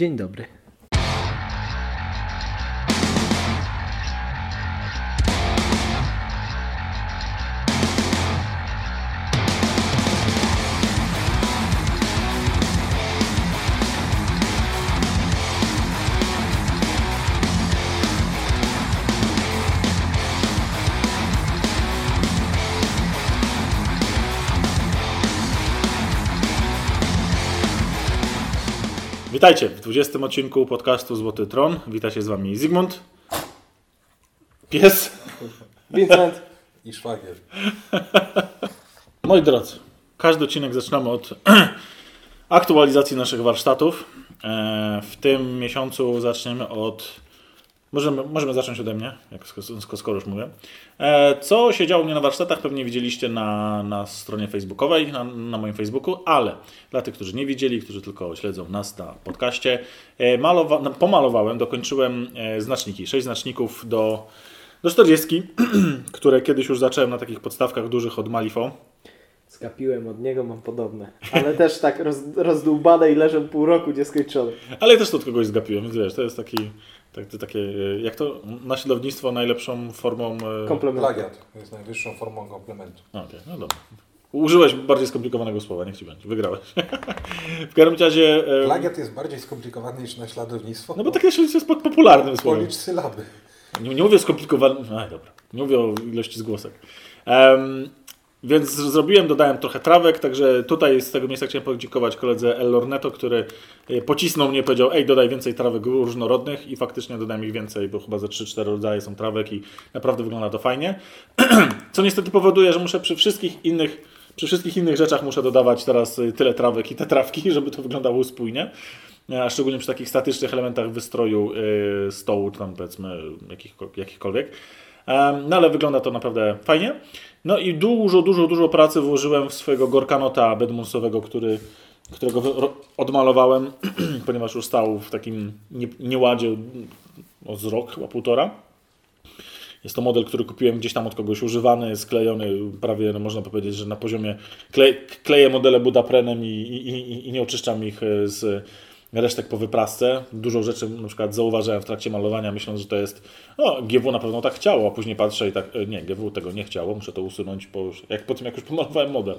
Dzień dobry. Witajcie w 20 odcinku podcastu Złoty Tron. Witajcie z Wami Zygmunt, pies. Vincent. I szwagier. Moi drodzy, każdy odcinek zaczynamy od aktualizacji naszych warsztatów. E, W tym miesiącu zaczniemy od. Możemy, możemy zacząć ode mnie, jak skoro, już mówię. E, Co się działo u mnie na warsztatach, pewnie widzieliście na, na stronie facebookowej, na, na moim Facebooku, ale dla tych, którzy nie widzieli, którzy tylko śledzą nas na podcaście, e, malowa, no, pomalowałem, dokończyłem e, znaczniki, sześć znaczników do, do 40, które kiedyś już zacząłem na takich podstawkach dużych od Malifo. Skapiłem od niego, mam podobne. Ale też tak roz, rozdłubane i leżą pół roku nieskończone. Ale też to od kogoś zgapiłem, więc wiesz, to jest taki, tak, to takie, e, jak to, naśladownictwo najlepszą formą... e, Komplement. Plagiat jest najwyższą formą komplementu. Okej, no dobra. Użyłeś bardziej skomplikowanego słowa, niech ci będzie, wygrałeś. w każdym razie... e, Plagiat jest bardziej skomplikowany niż naśladownictwo. No bo takie jest po- popularnym słowem. Policz sylaby. Nie, nie mówię skomplikowanym, no dobra, nie mówię o ilości zgłosek. Em, więc zrobiłem, dodałem trochę trawek, także tutaj z tego miejsca chciałem podziękować koledze El Lorneto, który e, pocisnął mnie, powiedział, ej, dodaj więcej trawek różnorodnych i faktycznie dodałem ich więcej, bo chyba ze 3-4 rodzaje są trawek i naprawdę wygląda to fajnie. Co niestety powoduje, że muszę przy wszystkich innych, przy wszystkich innych rzeczach muszę dodawać teraz y, tyle trawek i te trawki, żeby to wyglądało spójnie. E, A szczególnie przy takich statycznych elementach wystroju y, stołu, tam powiedzmy jakich, jakichkolwiek. No ale wygląda to naprawdę fajnie. No i dużo, dużo, dużo pracy włożyłem w swojego Gorkanota Bedmunsowego, który, którego odmalowałem, ponieważ już stał w takim nie, nieładzie o z rok, chyba półtora. Jest to model, który kupiłem gdzieś tam od kogoś używany, sklejony prawie, no można powiedzieć, że na poziomie kle, kleję modele Budaprenem i, i, i, i nie oczyszczam ich e, z resztek po wyprasce. Dużo rzeczy na przykład zauważyłem w trakcie malowania, myśląc, że to jest, no GW na pewno tak chciało, a później patrzę i tak, e, nie, GW tego nie chciało, muszę to usunąć po, już- jak, po tym, jak już pomalowałem model.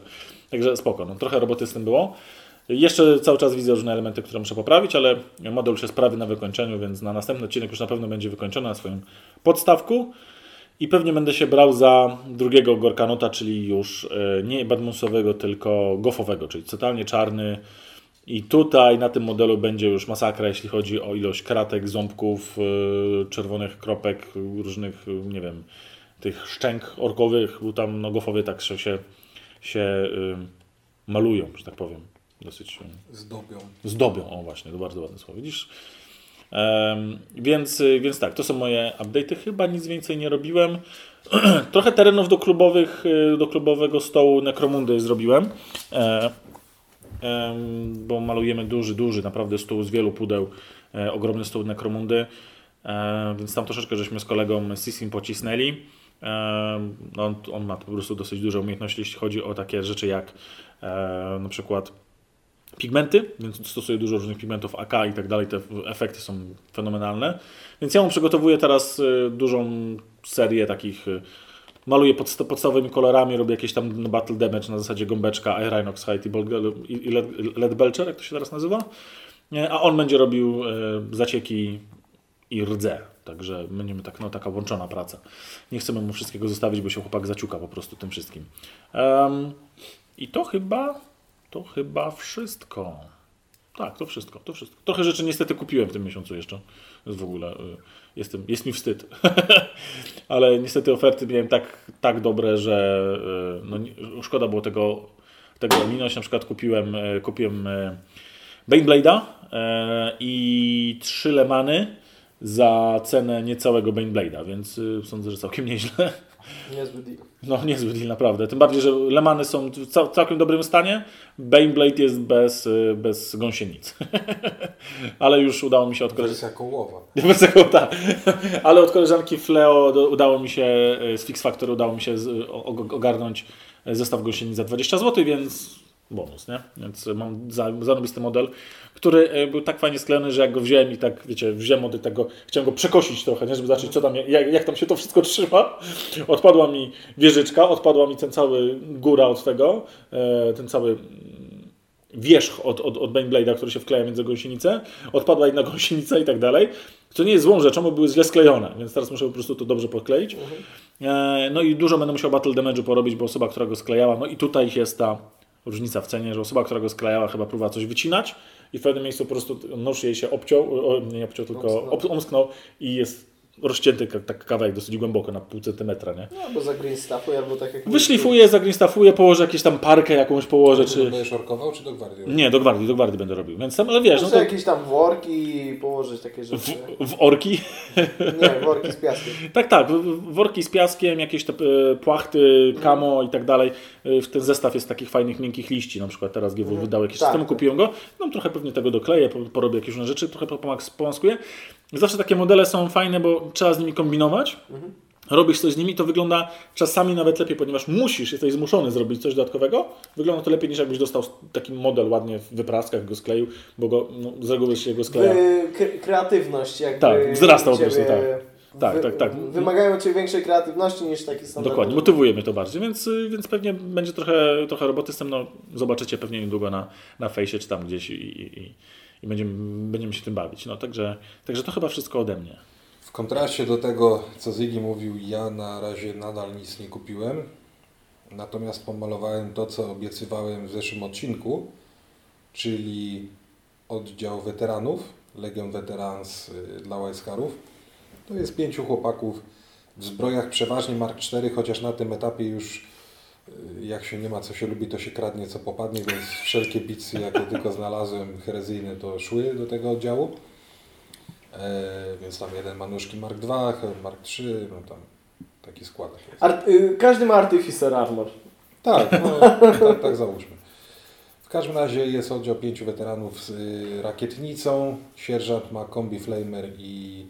Także spoko, no, trochę roboty z tym było. Jeszcze cały czas widzę różne elementy, które muszę poprawić, ale model już jest prawie na wykończeniu, więc na następny odcinek już na pewno będzie wykończony na swoim podstawku. I pewnie będę się brał za drugiego Gorkanota, czyli już e, nie Badmusowego, tylko gofowego, czyli totalnie czarny. I tutaj na tym modelu będzie już masakra, jeśli chodzi o ilość kratek, ząbków, e, czerwonych kropek, różnych, e, nie wiem, tych szczęk orkowych, bo tam no, gofowie tak się, się, e, malują, że tak powiem. Dosyć Zdobią. zdobią. O właśnie, to bardzo ładne słowo. Widzisz? Em, więc, y, więc tak, to są moje update'y. Chyba nic więcej nie robiłem. Trochę terenów do klubowych, y, do klubowego stołu Necromundy zrobiłem. E, bo malujemy duży, duży naprawdę stół z wielu pudeł. E, ogromny stół Necromundy. E, więc tam troszeczkę żeśmy z kolegą Sisim pocisnęli. No, on, on ma po prostu dosyć duże umiejętności, jeśli chodzi o takie rzeczy jak e, na przykład pigmenty, więc stosuję dużo różnych pigmentów AK i tak dalej, te efekty są fenomenalne. Więc ja mu przygotowuję teraz dużą serię takich, maluję podsta- podstawowymi kolorami, robię jakieś tam battle damage na zasadzie gąbeczka, Rhinox Height i, i Led, Belcher, jak to się teraz nazywa. A on będzie robił y, zacieki i rdze. Także będziemy tak, no, taka łączona praca. Nie chcemy mu wszystkiego zostawić, bo się chłopak zaciuka po prostu tym wszystkim. Em, I to chyba, to chyba wszystko. Tak, to wszystko, to wszystko. Trochę rzeczy niestety kupiłem w tym miesiącu jeszcze. W ogóle, y, jestem, jest mi wstyd. Ale niestety oferty miałem tak, tak dobre, że y, no, szkoda było tego, tego ominąć. Na przykład kupiłem, y, kupiłem Baneblade'a i trzy Lemany za cenę niecałego Baneblade'a, więc sądzę, że całkiem nieźle. Niezły deal. No, niezły deal, naprawdę. Tym bardziej, że Lemany są w cał- całkiem dobrym stanie. Baneblade jest bez, y, bez gąsienic. Ale już udało mi się od koleżanki. Wersja kołowa. Bez tego, tak. Ale od koleżanki Fleo do, udało mi się, y, z Fix Factor udało mi się ogarnąć zestaw gąsienic za 20 zł, więc bonus, nie? Więc mam za- zarobisty model, który e, był tak fajnie sklejony, że jak go wziąłem i tak, wiecie, wziąłem od tego, chciałem go przekosić trochę, nie? Żeby zobaczyć, co tam, jak, jak tam się to wszystko trzyma. Odpadła mi wieżyczka, odpadła mi ten cały góra od tego, e, ten cały wierzch od, od, od Baneblada'a, który się wkleja między gąsienicę, odpadła inna gąsienica i tak dalej, co nie jest złą rzeczą, bo były źle sklejone, więc teraz muszę po prostu to dobrze podkleić. E, No i dużo będę musiał battle damage'u porobić, bo osoba, która go sklejała, no i tutaj jest ta różnica w cenie, że osoba, która go sklejała chyba próbowała coś wycinać i w pewnym miejscu po prostu nóż jej się obciął, o, nie obciął, tylko Omsknął. ob, omsknął i jest rozcięty tak kawałek dosyć głęboko, na pół centymetra, nie? No, albo za green staffu, albo tak jak... Wyszlifuję, zagreenstaffuję, położę jakieś tam parkę jakąś położę, Czy będziesz orkował, czy do gwardii? Nie, do gwardii, do gwardii będę robił. Więc tam, ale wiesz, no to jakieś tam worki położyć, takie rzeczy. w, w orki. Nie, worki z piaskiem. Tak, tak, worki z piaskiem, jakieś te e, płachty, kamo i tak dalej. E, W ten zestaw jest takich fajnych, miękkich liści, na przykład teraz GW wydał jakiś Tak. system, kupiłem go. No trochę pewnie tego dokleję, po- porobię jakieś różne rzeczy, trochę pomaks- pomaskuję. Zawsze takie modele są fajne, bo trzeba z nimi kombinować. Robisz coś z nimi, to wygląda czasami nawet lepiej, ponieważ musisz, jesteś zmuszony zrobić coś dodatkowego. Wygląda to lepiej niż jakbyś dostał taki model ładnie w wypraskach, go skleił, bo go, no, z reguły się go skleja. Wy, kreatywność jakby... Tak, wzrasta po prostu, tak. Tak, wy- tak, tak. Wymagają Ciebie większej kreatywności niż taki standard. Dokładnie, motywuje mnie to bardziej, więc, y, więc pewnie będzie trochę, trochę roboty z tym, no, zobaczycie pewnie niedługo na, na fejsie czy tam gdzieś i, i, i- i będziemy, będziemy się tym bawić. No, także, także to chyba wszystko ode mnie. W kontraście do tego, co Zygi mówił, ja na razie nadal nic nie kupiłem. Natomiast pomalowałem to, co obiecywałem w zeszłym odcinku, czyli oddział weteranów, Legion Veterans y, dla Łajskarów. To jest pięciu chłopaków w zbrojach przeważnie Mark IV, chociaż na tym etapie już jak się nie ma co się lubi, to się kradnie co popadnie, więc wszelkie bicy, jakie tylko znalazłem herezyjne, to szły do tego oddziału. E, więc tam jeden ma nóżki Mark II, Mark III, no tam taki skład. Art, y, każdy ma Artificer Armor. Tak, no, tak, tak załóżmy. W każdym razie jest oddział pięciu weteranów z y, rakietnicą. Sierżant ma kombi flamer i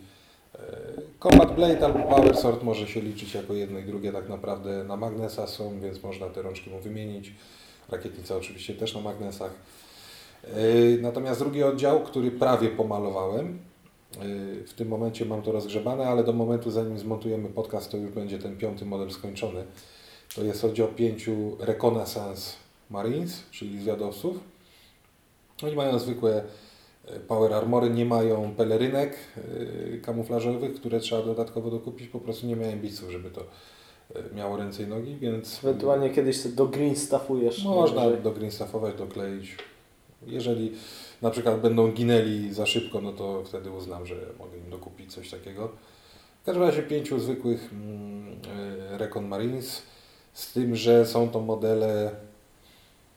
combat blade albo power sword może się liczyć jako jedno i drugie tak naprawdę na magnesa są, więc można te rączki mu wymienić. Rakietnica oczywiście też na magnesach. Y, Natomiast drugi oddział, który prawie pomalowałem, y, w tym momencie mam to rozgrzebane, ale do momentu zanim zmontujemy podcast, to już będzie ten piąty model skończony. To jest oddział pięciu Reconnaissance Marines, czyli zwiadowców. Oni mają zwykłe power armory, nie mają pelerynek e, kamuflażowych, które trzeba dodatkowo dokupić. Po prostu nie miałem biców, żeby to e, miało ręce i nogi, więc Ewentualnie kiedyś sobie do green staffujesz. można najwyżej. do greenstaffować, dokleić. Jeżeli na przykład będą ginęli za szybko, no to wtedy uznam, że mogę im dokupić coś takiego. W każdym razie pięciu zwykłych mm, e, Recon Marines, z tym, że są to modele,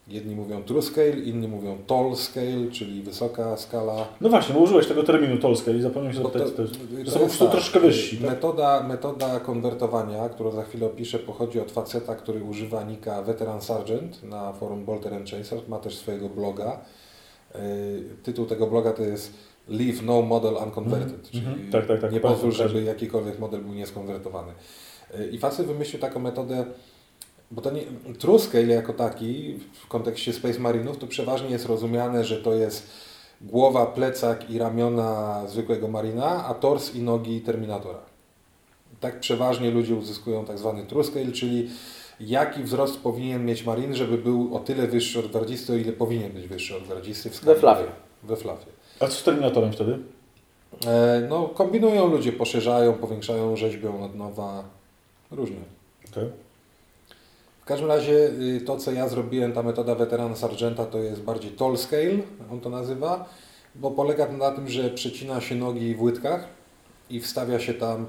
jedni mówią true scale, inni mówią tall scale, czyli wysoka skala. No właśnie, bo użyłeś tego terminu Tolskiej i zapomniałem się zapytać. to- To, to są po prostu tak, troszkę wyżsi. Tak? Metoda, metoda konwertowania, którą za chwilę opiszę, pochodzi od faceta, który używa nika Veteran Sergeant na forum Bolter and Chaser. Ma też swojego bloga. Yy, Tytuł tego bloga to jest Leave No Model Unconverted, czyli mhm. Tak, tak, tak, nie pozwól, żeby jakikolwiek model był nieskonwertowany. Yy, I facet wymyślił taką metodę, bo to nie, true scale jako taki w kontekście Space Marinów to przeważnie jest rozumiane, że to jest głowa, plecak i ramiona zwykłego marina, a tors i nogi Terminatora. Tak przeważnie ludzie uzyskują tak zwany true scale, czyli jaki wzrost powinien mieć marin, żeby był o tyle wyższy od gwardzisty, o ile powinien być wyższy od gwardzisty w skali. We flavie. We flavie. A co z Terminatorem wtedy? E, no, kombinują ludzie, poszerzają, powiększają, rzeźbią od nowa, różnie. Okay. W każdym razie y, to, co ja zrobiłem, ta metoda weterana sargenta, to jest bardziej tall scale, on to nazywa, bo polega to na tym, że przecina się nogi w łydkach i wstawia się tam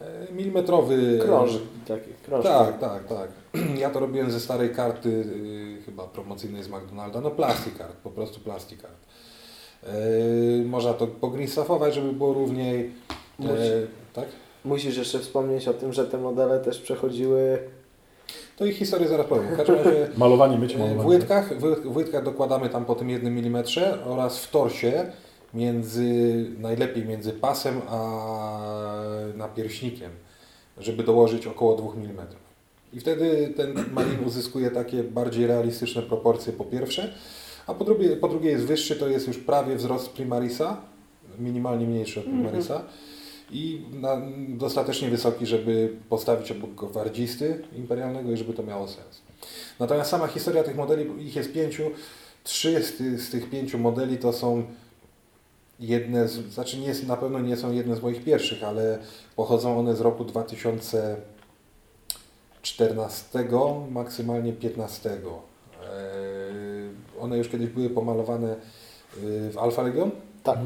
e, milimetrowy... Krążyk taki. Tak, tak, tak. Ja to robiłem ze starej karty, y, chyba promocyjnej z McDonalda, no plastikart, po prostu plastikart. Yy, można to pogreenstaffować, żeby było równiej. Musi- E, tak? Musisz jeszcze wspomnieć o tym, że te modele też przechodziły To ich historię zaraz powiem. W każdym razie Malowanie, mycie, malowanie. w łydkach, w, w łydkach dokładamy tam po tym jednym milimetrze oraz w torsie między, najlepiej między pasem a napierśnikiem, żeby dołożyć około 2 mm. I wtedy ten Marine uzyskuje takie bardziej realistyczne proporcje po pierwsze, a po drugie, po drugie jest wyższy, to jest już prawie wzrost Primarisa, minimalnie mniejszy od Primarisa i na, dostatecznie wysoki, żeby postawić obok gwardzisty imperialnego i żeby to miało sens. Natomiast sama historia tych modeli, ich jest pięciu, trzy z, ty, z tych pięciu modeli to są jedne, z, znaczy nie, na pewno nie są jedne z moich pierwszych, ale pochodzą one z roku 2014, maksymalnie 15. Eee, one już kiedyś były pomalowane yy, w Alfa Legion. Tak.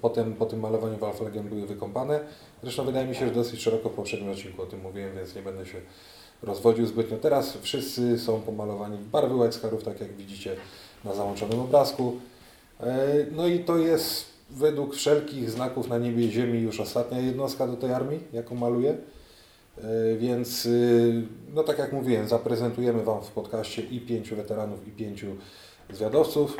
Potem po tym malowaniu w Alfa Legion były wykąpane. Zresztą wydaje mi się, że dosyć szeroko w poprzednim odcinku o tym mówiłem, więc nie będę się rozwodził zbytnio. Teraz wszyscy są pomalowani w barwy White Scarów, tak jak widzicie na załączonym obrazku. E, No i to jest według wszelkich znaków na niebie i ziemi już ostatnia jednostka do tej armii, jaką maluję. E, Więc, y, no tak jak mówiłem, zaprezentujemy Wam w podcaście i pięciu weteranów, i pięciu zwiadowców.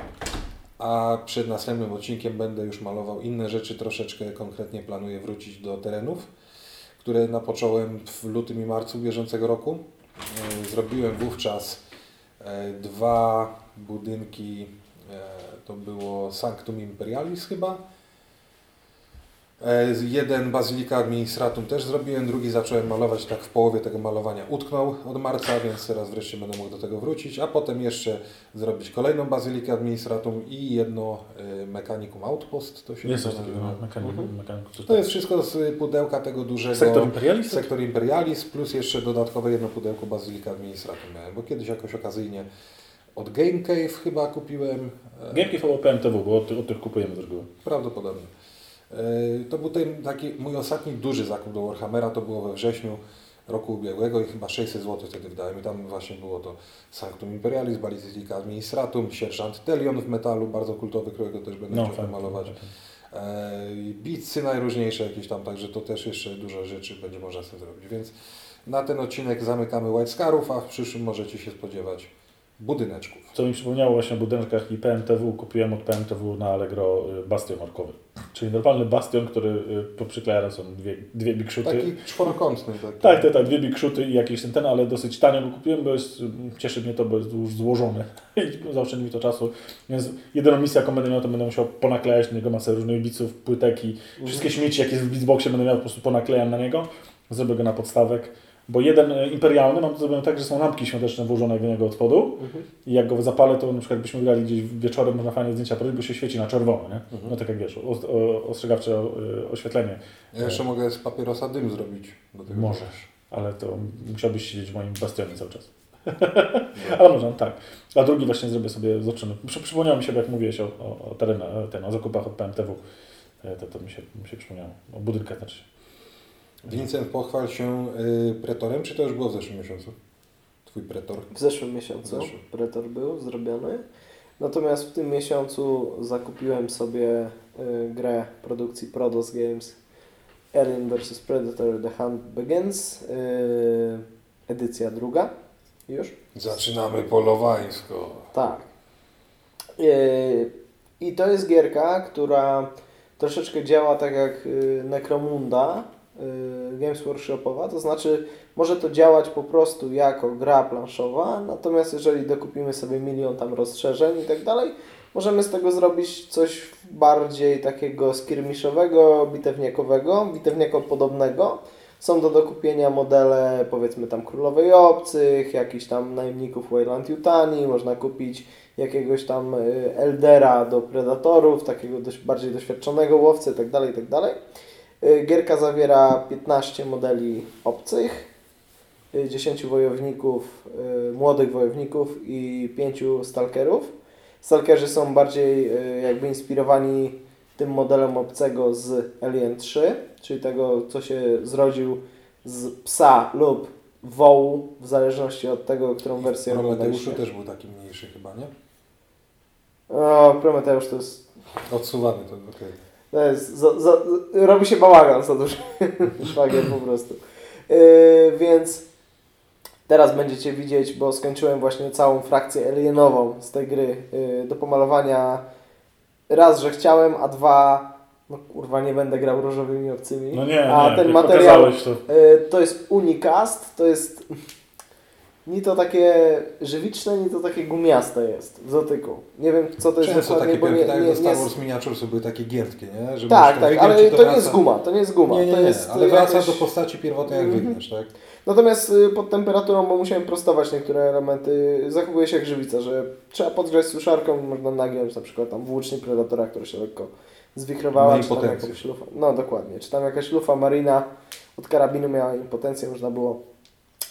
A przed następnym odcinkiem będę już malował inne rzeczy. Troszeczkę konkretnie planuję wrócić do terenów, które napocząłem w lutym i marcu bieżącego roku. E, Zrobiłem wówczas e, dwa budynki, e, to było Sanctum Imperialis chyba. E, Jeden Bazylika Administratum też zrobiłem, drugi zacząłem malować tak w połowie tego malowania utknął od marca, więc teraz wreszcie będę mógł do tego wrócić, a potem jeszcze zrobić kolejną Bazylikę Administratum i jedno e, Mechanicum Outpost, to się Jest coś takiego, no, mechaniku, Mhm. To jest wszystko z pudełka tego dużego Sektor Imperialis? Sektor Imperialis, plus jeszcze dodatkowe jedno pudełko Bazylika Administratum miałem, bo kiedyś jakoś okazyjnie od Game Cave chyba kupiłem. e, Giemki albo PMTW, bo od, od tych kupujemy z reguły. Prawdopodobnie. E, To był ten taki mój ostatni duży zakup do Warhammera, to było we wrześniu roku ubiegłego i chyba 600 zł wtedy wdałem i tam właśnie było to Sanctum Imperialis, Basilica Administratum, Sierżant Telion w metalu, bardzo kultowy, którego też będę No, chciał pomalować. E, i Bitsy najróżniejsze jakieś tam, także to też jeszcze dużo rzeczy będzie można z tym zrobić, więc na ten odcinek zamykamy White Scarów, a w przyszłym możecie się spodziewać budyneczków. Co mi przypomniało właśnie o budynkach i PMTW, kupiłem od PMTW na Allegro y, bastion orkowy. Czyli normalny bastion, który y, poprzykleja są dwie, dwie bigszuty. Taki czworokątny. Taki. Tak, tak, tak, dwie bigszuty i jakiś ten, ten, ale dosyć tanio go kupiłem, bo jest, cieszy mnie to, bo jest już złożony i zaoszczędzi mi to czasu. Więc jedyną misję, jaką będę miał, to będę musiał ponaklejać na niego masę różnych biców, płytek i wszystkie śmieci, jakie jest w bitsboxie będę miał, po prostu ponaklejam na niego. Zrobię go na podstawek. Bo jeden e, imperialny mam zrobiony tak, że są lampki świąteczne włożone w niego od spodu Mhm. i jak go zapalę, to na przykład byśmy grali gdzieś wieczorem, można fajnie zdjęcia porobić, bo się świeci na czerwono, nie? Mhm. No tak jak wiesz, o, o, ostrzegawcze o, oświetlenie. Ja jeszcze mogę z papierosa dym zrobić. Do tego Możesz, ale to musiałbyś siedzieć w moim bastionie cały czas. ale można, tak. A drugi właśnie zrobię sobie zobaczymy. Przy, przypomniało mi się, bo jak mówiłeś o, o, o terenach, ten, o zakupach od PMTW, e, to, to mi, się, mi się przypomniało. O budynkach znaczy. Vincent, pochwal się y, pretorem, czy to już było w zeszłym miesiącu? Twój pretor. W zeszłym miesiącu. Pretor był zrobiony. Natomiast w tym miesiącu zakupiłem sobie y, grę produkcji Prodos Games Alien vs Predator The Hunt Begins. y, edycja druga. Już? Zaczynamy polowańsko. Tak. I to jest gierka, która troszeczkę działa tak jak Necromunda Games Workshopowa, to znaczy może to działać po prostu jako gra planszowa, natomiast jeżeli dokupimy sobie milion tam rozszerzeń i tak dalej, możemy z tego zrobić coś bardziej takiego skirmiszowego, bitewniakowego, bitewniako-podobnego. Są do dokupienia modele, powiedzmy tam Królowej Obcych, jakichś tam najemników Wayland Yutani, można kupić jakiegoś tam y, Eldera do Predatorów, takiego dość bardziej doświadczonego łowcy itd., itd. Y, Gierka zawiera 15 modeli obcych, y, 10 wojowników, y, młodych wojowników i 5 stalkerów. Stalkerzy są bardziej y, jakby inspirowani tym modelem obcego z Alien 3, czyli tego, co się zrodził z psa lub wołu, w zależności od tego, którą wersję Prometeuszu też był taki mniejszy chyba, nie? O, Prometeusz to jest, Odsuwany to, okej. To jest za, za, robi się bałagan za duży szwagier po prostu. Yy, więc teraz będziecie widzieć, bo skończyłem właśnie całą frakcję alienową z tej gry yy, do pomalowania. Raz, że chciałem, a dwa no kurwa nie będę grał różowymi obcymi. No nie, A nie, ten jak materiał to. e, to jest Unicast, to jest ni to takie żywiczne, ni to takie gumiaste jest w dotyku. Nie wiem co to jest Często dokładnie, takie bo pianki, nie, tak nie, jak nie Star. Wars były takie giętkie, nie? Że Tak, tak, ale i to nie jest guma, to nie jest guma. Nie, nie, to nie, jest ale wraca jakaś- do postaci pierwotnej jak Mhm. wygniesz, tak? Natomiast y, pod temperaturą, bo musiałem prostować niektóre elementy, zachowuje się jak żywica, że trzeba podgrzać suszarką, można nagiąć na przykład tam włócznie Predatora, która się lekko zwichrowała, czy tam jakaś lufa, no dokładnie, czy tam jakaś lufa marina od karabinu miała impotencję, można było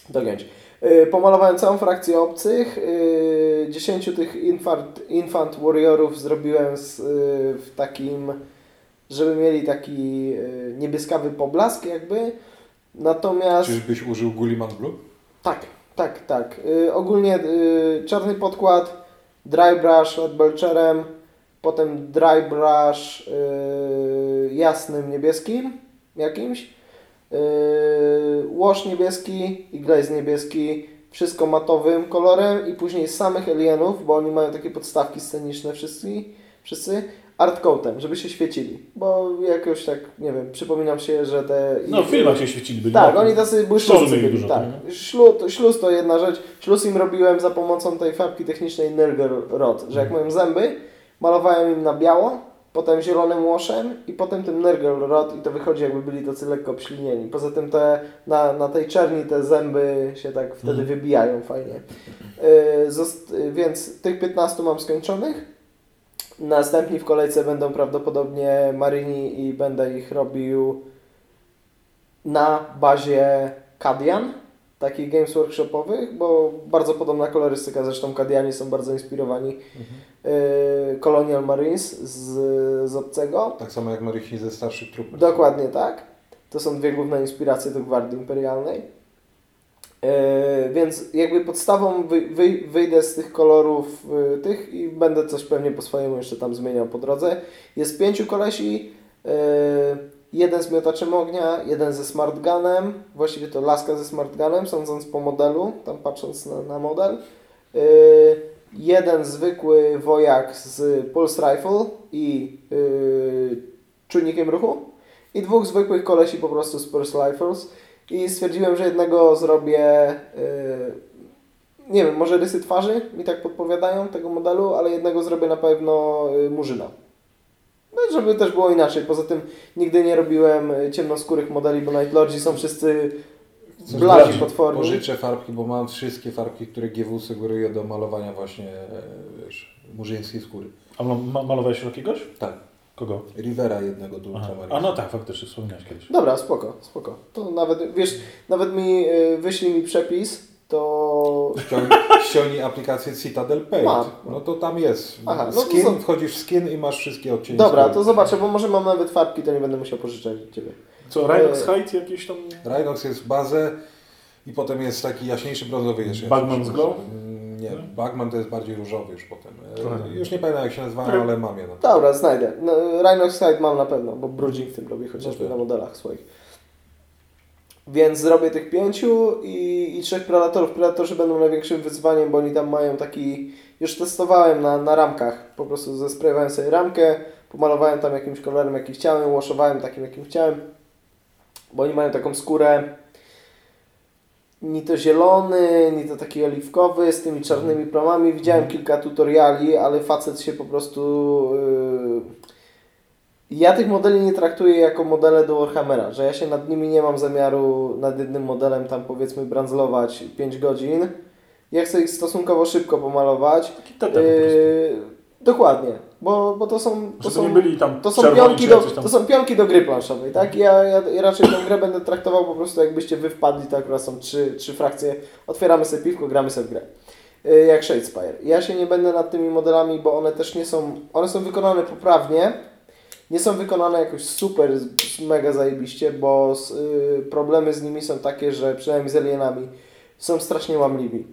dogiąć. Y, Pomalowałem całą frakcję obcych, y, 10 tych infant, infant warriorów zrobiłem z, y, w takim, żeby mieli taki y, niebieskawy poblask jakby, natomiast... Czyżbyś użył Gulliman Blue? Tak, tak, tak. Y, ogólnie y, czarny podkład, dry brush od Belcherem, potem dry brush y, jasnym niebieskim jakimś, y, wash niebieski i glaze niebieski, wszystko matowym kolorem i później samych alienów, bo oni mają takie podstawki sceniczne wszyscy, wszyscy art coatem, żeby się świecili, bo jakoś tak, nie wiem, przypominam się, że te... No w filmach się świecili byli. Tak, oni tacy błyszczący byli, dużo, tak. nie? Śluz, śluz to jedna rzecz. Śluz im robiłem za pomocą tej farbki technicznej Nurgle Rod, że jak mają zęby, malowałem im na biało, potem zielonym łoszem i potem tym Nurgle Rod i to wychodzi jakby byli tacy lekko obślinieni. Poza tym te, na, na tej czerni te zęby się tak wtedy Mhm. wybijają fajnie. Yy, zost- więc tych 15 mam skończonych. Następni w kolejce będą prawdopodobnie Marini i będę ich robił na bazie Kadian, takich games workshopowych, bo bardzo podobna kolorystyka, zresztą Kadiani są bardzo inspirowani yy, Colonial Marines z, z obcego. Tak samo jak Marychni ze Starship Troopers. Dokładnie tak. To są dwie główne inspiracje do Gwardii Imperialnej. Yy, więc jakby podstawą wy, wy, wyjdę z tych kolorów yy, tych i będę coś pewnie po swojemu jeszcze tam zmieniał po drodze. Jest pięciu kolesi, yy, jeden z miotaczem ognia, jeden ze smart gunem, właściwie to laska ze smart gunem, sądząc po modelu, tam patrząc na, na model. Yy, jeden zwykły wojak z pulse rifle i yy, czujnikiem ruchu i dwóch zwykłych kolesi po prostu z pulse rifles i stwierdziłem, że jednego zrobię yy, nie wiem, może rysy twarzy mi tak podpowiadają tego modelu, ale jednego zrobię na pewno yy, murzyna. No żeby też było inaczej. Poza tym nigdy nie robiłem y, ciemnoskórych modeli, bo Night Lordzi są wszyscy Chcesz bladzi zobaczyć? potworni. Pożyczę farbki, bo mam wszystkie farbki, które GW sugeruje do malowania właśnie, e, wiesz, murzyńskiej skóry. A ma, ma, malowałeś jakiegoś? Tak. Kogo? Rivera jednego do Aha. Ultramarine. A no tak, faktycznie wspomniałeś kiedyś. Dobra, spoko, spoko. To nawet, wiesz, nawet mi y, wyślij mi przepis, to Ściągnij, ściągnij aplikację Citadel Paint. Mam. No to tam jest. Aha, no to skin, wchodzisz w skin i masz wszystkie odcienie Dobra, skóry. to zobaczę, bo może mam nawet farbki, to nie będę musiał pożyczać od Ciebie. Co, Rhinox Height jakiś tam... Rhinox jest bazę i potem jest taki jaśniejszy brązowy jeszcze. Bagman's Glow? Mm, Nie, Bagman to jest bardziej różowy już potem. E, Trochę. Już nie pamiętam jak się nazywają, Okej. ale mam je. No. Dobra, znajdę. No, Rhinox mam na pewno, bo Brudzik w tym robi chociażby Dobra. na modelach swoich. Więc zrobię tych pięciu i, i trzech Predatorów. Predatorzy będą największym wyzwaniem, bo oni tam mają taki... Już testowałem na, na ramkach. Po prostu zesprayowałem sobie ramkę, pomalowałem tam jakimś kolorem, jaki chciałem, łaszowałem takim, jakim chciałem. Bo oni mają taką skórę ni to zielony, ni to taki oliwkowy z tymi czarnymi plamami. Widziałem kilka tutoriali, ale facet się po prostu... Yy... Ja tych modeli nie traktuję jako modele do Warhammera, że ja się nad nimi nie mam zamiaru nad jednym modelem tam powiedzmy brandzlować 5 godzin. Ja chcę ich stosunkowo szybko pomalować. Prostu. Yy, dokładnie, bo, bo to są... To Żeby są nie byli tam to są, pionki do, tam... to są pionki do gry planszowej, tak? Ja, ja, ja raczej tę grę będę traktował po prostu jakbyście wy wpadli, to akurat są trzy, trzy frakcje, otwieramy sobie piwko, gramy sobie w grę. Yy, Jak Shadespire. Ja się nie będę nad tymi modelami, bo one też nie są, one są wykonane poprawnie, nie są wykonane jakoś super, mega zajebiście, bo z, yy, problemy z nimi są takie, że przynajmniej z alienami są strasznie łamliwi.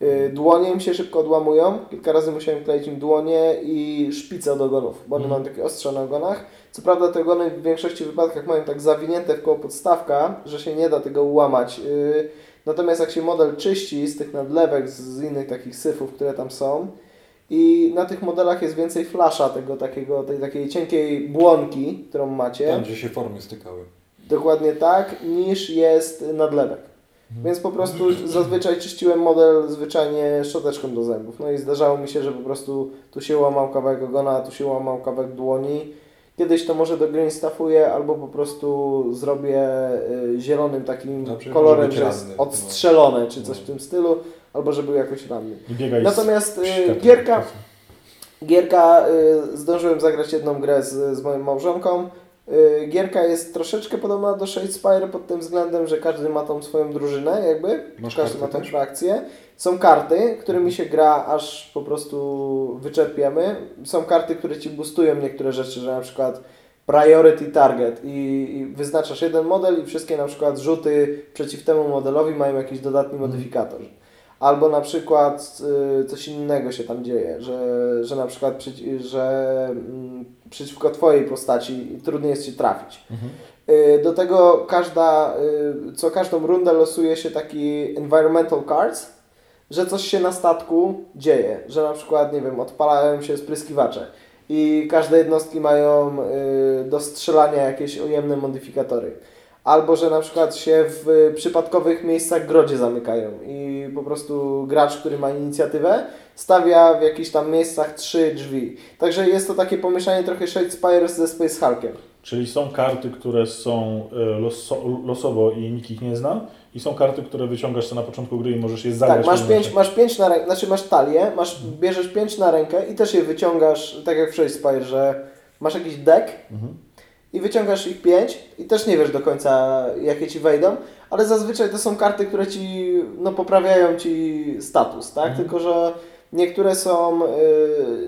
Yy, Dłonie im się szybko odłamują. Kilka razy musiałem kleić im dłonie i szpice od ogonów, bo one Mhm. mają takie ostrze na ogonach. Co prawda te ogony w większości wypadkach mają tak zawinięte w koło podstawka, że się nie da tego ułamać. Yy, Natomiast jak się model czyści z tych nadlewek, z innych takich syfów, które tam są i na tych modelach jest więcej flasza, tego takiego, tej takiej cienkiej błonki, którą macie. Tam, gdzie się formy stykały. Dokładnie tak, niż jest nadlewek. Więc po prostu zazwyczaj czyściłem model zwyczajnie szczoteczką do zębów. No i zdarzało mi się, że po prostu tu się łamał kawałek ogona, tu się łamał kawałek dłoni. Kiedyś to może do green staffuję albo po prostu zrobię y, zielonym takim Dobrze, kolorem, że jest odstrzelone czy coś No. w tym stylu, albo że był jakoś ranny. Natomiast z y, gierka, gierka y, zdążyłem zagrać jedną grę z, z moją małżonką. Y, gierka jest troszeczkę podobna do Shadespire pod tym względem, że każdy ma tą swoją drużynę jakby, Masz każdy ma tą frakcję. Są karty, którymi się gra aż po prostu wyczerpiemy. Są karty, które Ci boostują niektóre rzeczy, że na przykład priority target i, i wyznaczasz jeden model i wszystkie na przykład rzuty przeciw temu modelowi mają jakiś dodatni modyfikator. Albo na przykład y, coś innego się tam dzieje, że, że na przykład przeci- że, mm, przeciwko Twojej postaci trudniej jest Ci trafić. Mhm. Y, Do tego każda, y, co każdą rundę losuje się taki environmental cards, że coś się na statku dzieje, że na przykład, nie wiem, odpalają się spryskiwacze i każde jednostki mają do strzelania jakieś ujemne modyfikatory. Albo, że na przykład się w przypadkowych miejscach grodzie zamykają i po prostu gracz, który ma inicjatywę, stawia w jakichś tam miejscach trzy drzwi. Także jest to takie pomieszanie trochę Shadespire ze Space Hulkiem. Czyli są karty, które są e, loso, losowo i nikt ich nie zna i są karty, które wyciągasz sobie na początku gry i możesz je zagrać. Tak, masz pięć, masz pięć na rękę, znaczy masz talię, masz, bierzesz pięć na rękę i też je wyciągasz, tak jak w Shadespire, że masz jakiś deck Mhm. I wyciągasz ich pięć i też nie wiesz do końca jakie ci wejdą, ale zazwyczaj to są karty, które ci no, poprawiają ci status, tak? Mhm. Tylko, że niektóre są, y,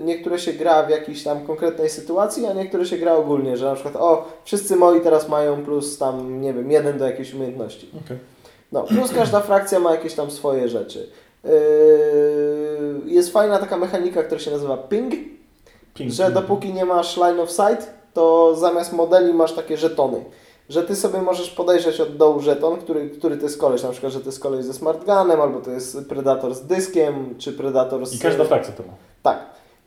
niektóre się gra w jakiejś tam konkretnej sytuacji, a niektóre się gra ogólnie, że na przykład o, wszyscy moi teraz mają plus tam, nie wiem, jeden do jakiejś umiejętności. Okej. No, plus każda frakcja ma jakieś tam swoje rzeczy. Yy, Jest fajna taka mechanika, która się nazywa ping, Ping. że dopóki nie masz line of sight, to zamiast modeli masz takie żetony. Że ty sobie możesz podejrzeć od dołu żeton, który, który to jest koleś, na przykład, że to jest koleś ze smart gunem, albo to jest predator z dyskiem, czy predator z... I każda frakcja to ma. Tak.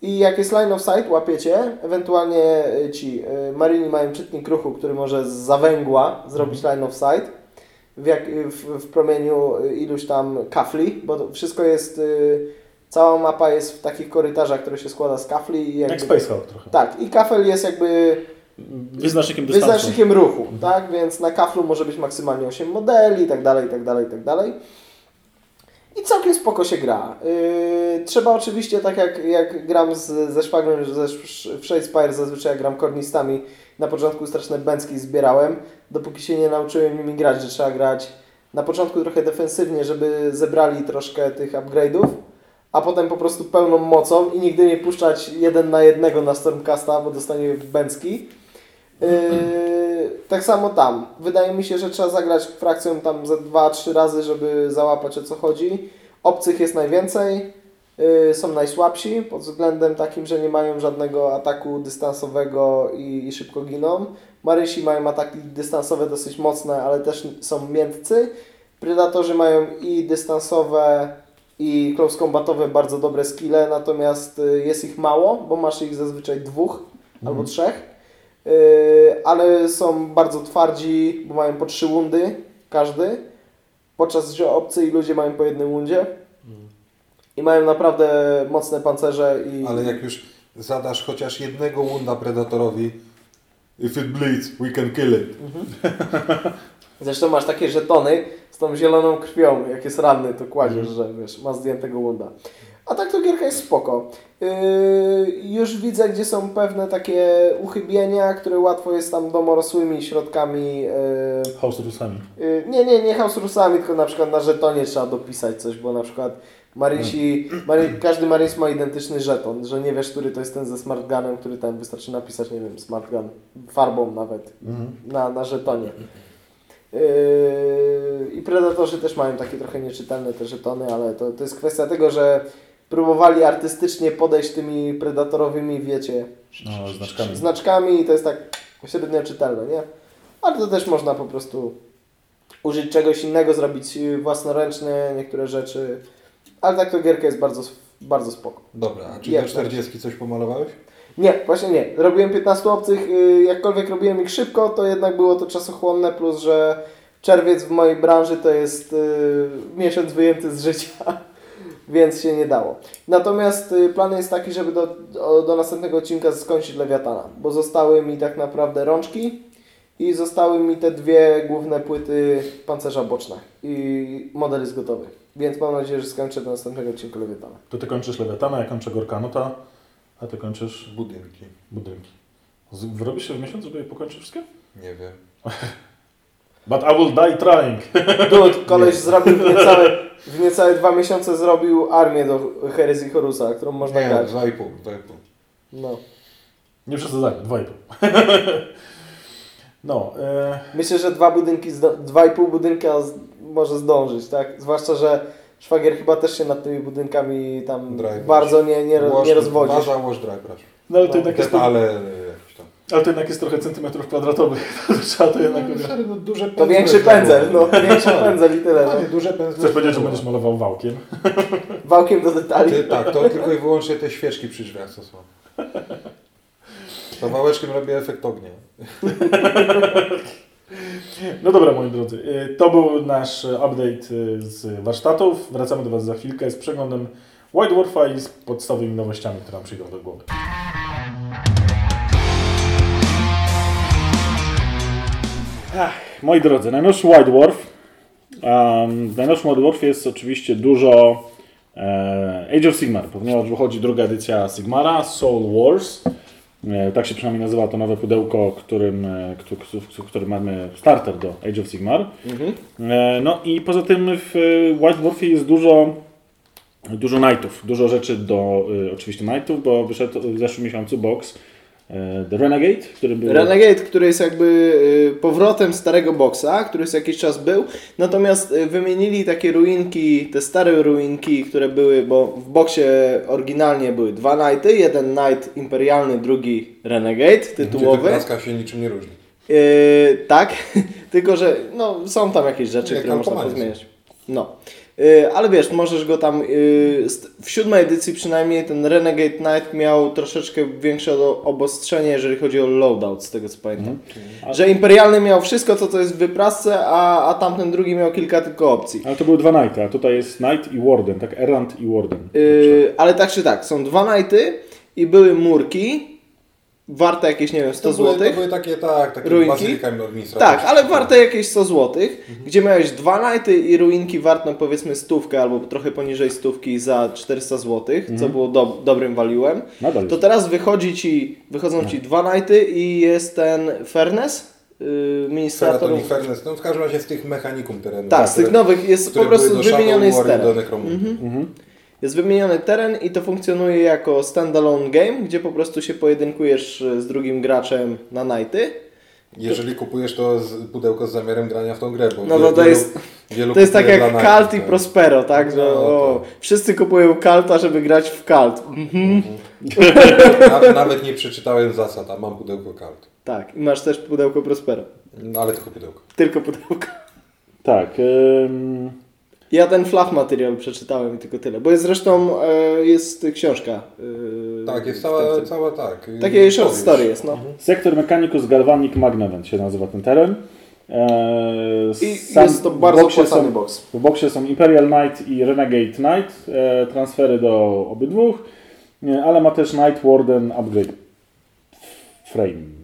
I jak jest line of sight, łapiecie, ewentualnie ci y, marini mają czytnik ruchu, który może z zawęgła zrobić line of sight w, jak, w, w promieniu iluś tam kafli, bo wszystko jest, y, cała mapa jest w takich korytarzach, które się składa z kafli. I jakby, Jak Space Hulk trochę. Tak, i kafel jest jakby Wyznacznikiem dystansu. wyznacznikiem ruchu, tak? Więc na kaflu może być maksymalnie 8 modeli i tak dalej, i tak dalej, i tak dalej. I całkiem spoko się gra. Yy, trzeba oczywiście, tak jak, jak gram z, ze szwagrem ze, w Shadespire, zazwyczaj jak gram kornistami, na początku straszne bęcki zbierałem, dopóki się nie nauczyłem nimi grać, że trzeba grać na początku trochę defensywnie, żeby zebrali troszkę tych upgrade'ów, a potem po prostu pełną mocą i nigdy nie puszczać jeden na jednego na Stormcasta, bo dostanie bęcki. Yy, tak samo tam. Wydaje mi się, że trzeba zagrać frakcją tam ze 2-3 razy, żeby załapać o co chodzi. Obcych jest najwięcej, yy, są najsłabsi pod względem takim, że nie mają żadnego ataku dystansowego i, i szybko giną. Marysi mają ataki dystansowe dosyć mocne, ale też są miętcy. Predatorzy mają i dystansowe i close combatowe bardzo dobre skille, natomiast y, jest ich mało, bo masz ich zazwyczaj dwóch albo trzech. Yy, ale są bardzo twardzi, bo mają po trzy wundy każdy, podczas że obcy i ludzie mają po jednym wundzie i mają naprawdę mocne pancerze i Ale jak już zadasz chociaż jednego wunda Predatorowi, if it bleeds, we can kill it. zresztą masz takie żetony z tą zieloną krwią, jak jest ranny to kładziesz, że wiesz, ma zdjętego wunda. A tak to gierka jest spoko. Yy, już widzę, gdzie są pewne takie uchybienia, które łatwo jest tam domorosłymi środkami yy, House Rusami. Y, Nie, nie, nie house rusami, tylko na przykład na żetonie trzeba dopisać coś, bo na przykład Marinsi, Marin, każdy Marines ma identyczny żeton, że nie wiesz, który to jest ten ze smart gunem, który tam wystarczy napisać, nie wiem, smart gun, farbą nawet na, na żetonie. Yy, I Predatorzy też mają takie trochę nieczytelne te żetony, ale to, to jest kwestia tego, że próbowali artystycznie podejść tymi predatorowymi, wiecie, No, znaczkami. znaczkami i to jest tak średnio czytelne, nie? Ale to też można po prostu użyć czegoś innego, zrobić własnoręcznie niektóre rzeczy. Ale tak to gierka jest bardzo bardzo spoko. Dobra, a czy do 40 coś pomalowałeś? Nie, właśnie nie. Robiłem 15 obcych, y, jakkolwiek robiłem ich szybko, to jednak było to czasochłonne, plus że czerwiec w mojej branży to jest y, miesiąc wyjęty z życia, więc się nie dało. Natomiast y, plan jest taki, żeby do, do, do następnego odcinka skończyć Lewiatana, bo zostały mi tak naprawdę rączki i zostały mi te dwie główne płyty pancerza boczne i model jest gotowy. Więc mam nadzieję, że skończę do następnego odcinku Lewiatana. To ty kończysz Lewiatana, ja kończę Gorkanuta, a ty kończysz Budynki. budynki. Wyrobisz się w miesiąc, żeby je pokończyć wszystkie? Nie wiem. But I will die trying. Dude, koleś zrobił w niecałe, w niecałe dwa miesiące zrobił armię do Herezji Horusa, którą można Nie, grać. 2,5, 2,5. No. Nie przesadzajmy, dwa i pół. No, e, Myślę, że dwa budynki, zdo- dwa i pół budynka z, może zdążyć, tak? Zwłaszcza, że szwagier chyba też się nad tymi budynkami tam Drive bardzo nie, nie, Wash- nie rozwodzi. Wash brush. no ale to No, jednak jest... Jakieś tam. Ale to jednak jest trochę centymetrów kwadratowych. Trzeba to jednak... No, no, duże To większy pędzel, no, większy pędzel i tyle. No, No. duże pędzle. Chcesz powiedzieć, że będziesz malował wałkiem? Wałkiem do detali. Ty, tak, to tylko i wyłącznie te świeczki przy drzwiach co są. To wałeczkiem robię efekt ognia. No dobra, moi drodzy. e, To był nasz e, update e, z warsztatów. Wracamy do Was za chwilkę z przeglądem White Dwarfa i z podstawowymi nowościami, które nam przyjdą do głowy. Ach, moi drodzy, najnowszy White Dwarf. Um, w najnowszym White Dwarfie jest oczywiście dużo e, Age of Sigmar, ponieważ wychodzi druga edycja Sigmara, Soul Wars. E, tak się przynajmniej nazywa to nowe pudełko, którym, e, któ- któ- w którym mamy starter do Age of Sigmar. E, no i poza tym w e, White Dwarfie jest dużo dużo Knightów, dużo rzeczy do oczywiście Knightów, bo wyszedł w zeszłym miesiącu box e, The Renegade, który był... Renegade, który jest jakby y, powrotem starego boxa, który już jakiś czas był, natomiast y, wymienili takie ruinki, te stare ruinki, które były, bo w boxie oryginalnie były dwa Knighty, jeden Knight imperialny, drugi Renegade Gdzie ta tytułowy. kraska się niczym nie różni. Yy, tak, tylko że no, są tam jakieś rzeczy, Jak które można pozmieniać. No. Yy, ale wiesz, możesz go tam. St- w siódmej edycji przynajmniej ten Renegade Knight miał troszeczkę większe obostrzenie, jeżeli chodzi o loadout, z tego co pamiętam. Że imperialny miał wszystko, co to jest w wyprasce, a, a tamten drugi miał kilka tylko opcji. Ale to były dwa Knighty, a tutaj jest Knight i Warden, tak? Errant i Warden. Yy, ale tak czy tak, są dwa Knighty i były murki, warte jakieś, nie wiem, 100 To były, zł. to były takie, tak, takie Ruinki? Tak, ale warte jakieś 100 zł, gdzie miałeś dwa nighty i ruinki warte no powiedzmy stówkę albo trochę poniżej stówki za 400 zł, co było do, dobrym valuem. Nadal To teraz wychodzi ci, wychodzą ci dwa nighty i jest ten Furnace, yy, ministrator. Furnace, no w każdym razie z tych mechanikum terenu. Tak, z tych nowych jest po które prostu były do wymieniony jest i do teren. Necromundu. Mhm. Jest wymieniony teren i to funkcjonuje jako standalone game, gdzie po prostu się pojedynkujesz e, z drugim graczem na nighty. Jeżeli kupujesz to z pudełko z zamiarem grania w tą grę, bo No wielu- to, to jest, wielu to jest tak jak Kalt i tak. Prospero, tak? Że No, o, tak. wszyscy kupują Kalta, żeby grać w Kalt. Mhm. Na, nawet nie przeczytałem zasad, a mam pudełko kart. Tak, i masz też pudełko Prospero. No ale tylko pudełko. Tylko pudełko. Tak. ym, Ja ten fluff material przeczytałem i tylko tyle. Bo jest zresztą e, jest książka. e, Tak, jest cała, cała tak. Takie short story jest, no. Sektor Mechanicus Galvanic Magnavent się nazywa ten teren. Eee, I sam- jest to bardzo opłacany box. W boksie są Imperial Knight i Renegade Knight, e, transfery do obydwu, e, ale ma też Knight Warden Upgrade Frame.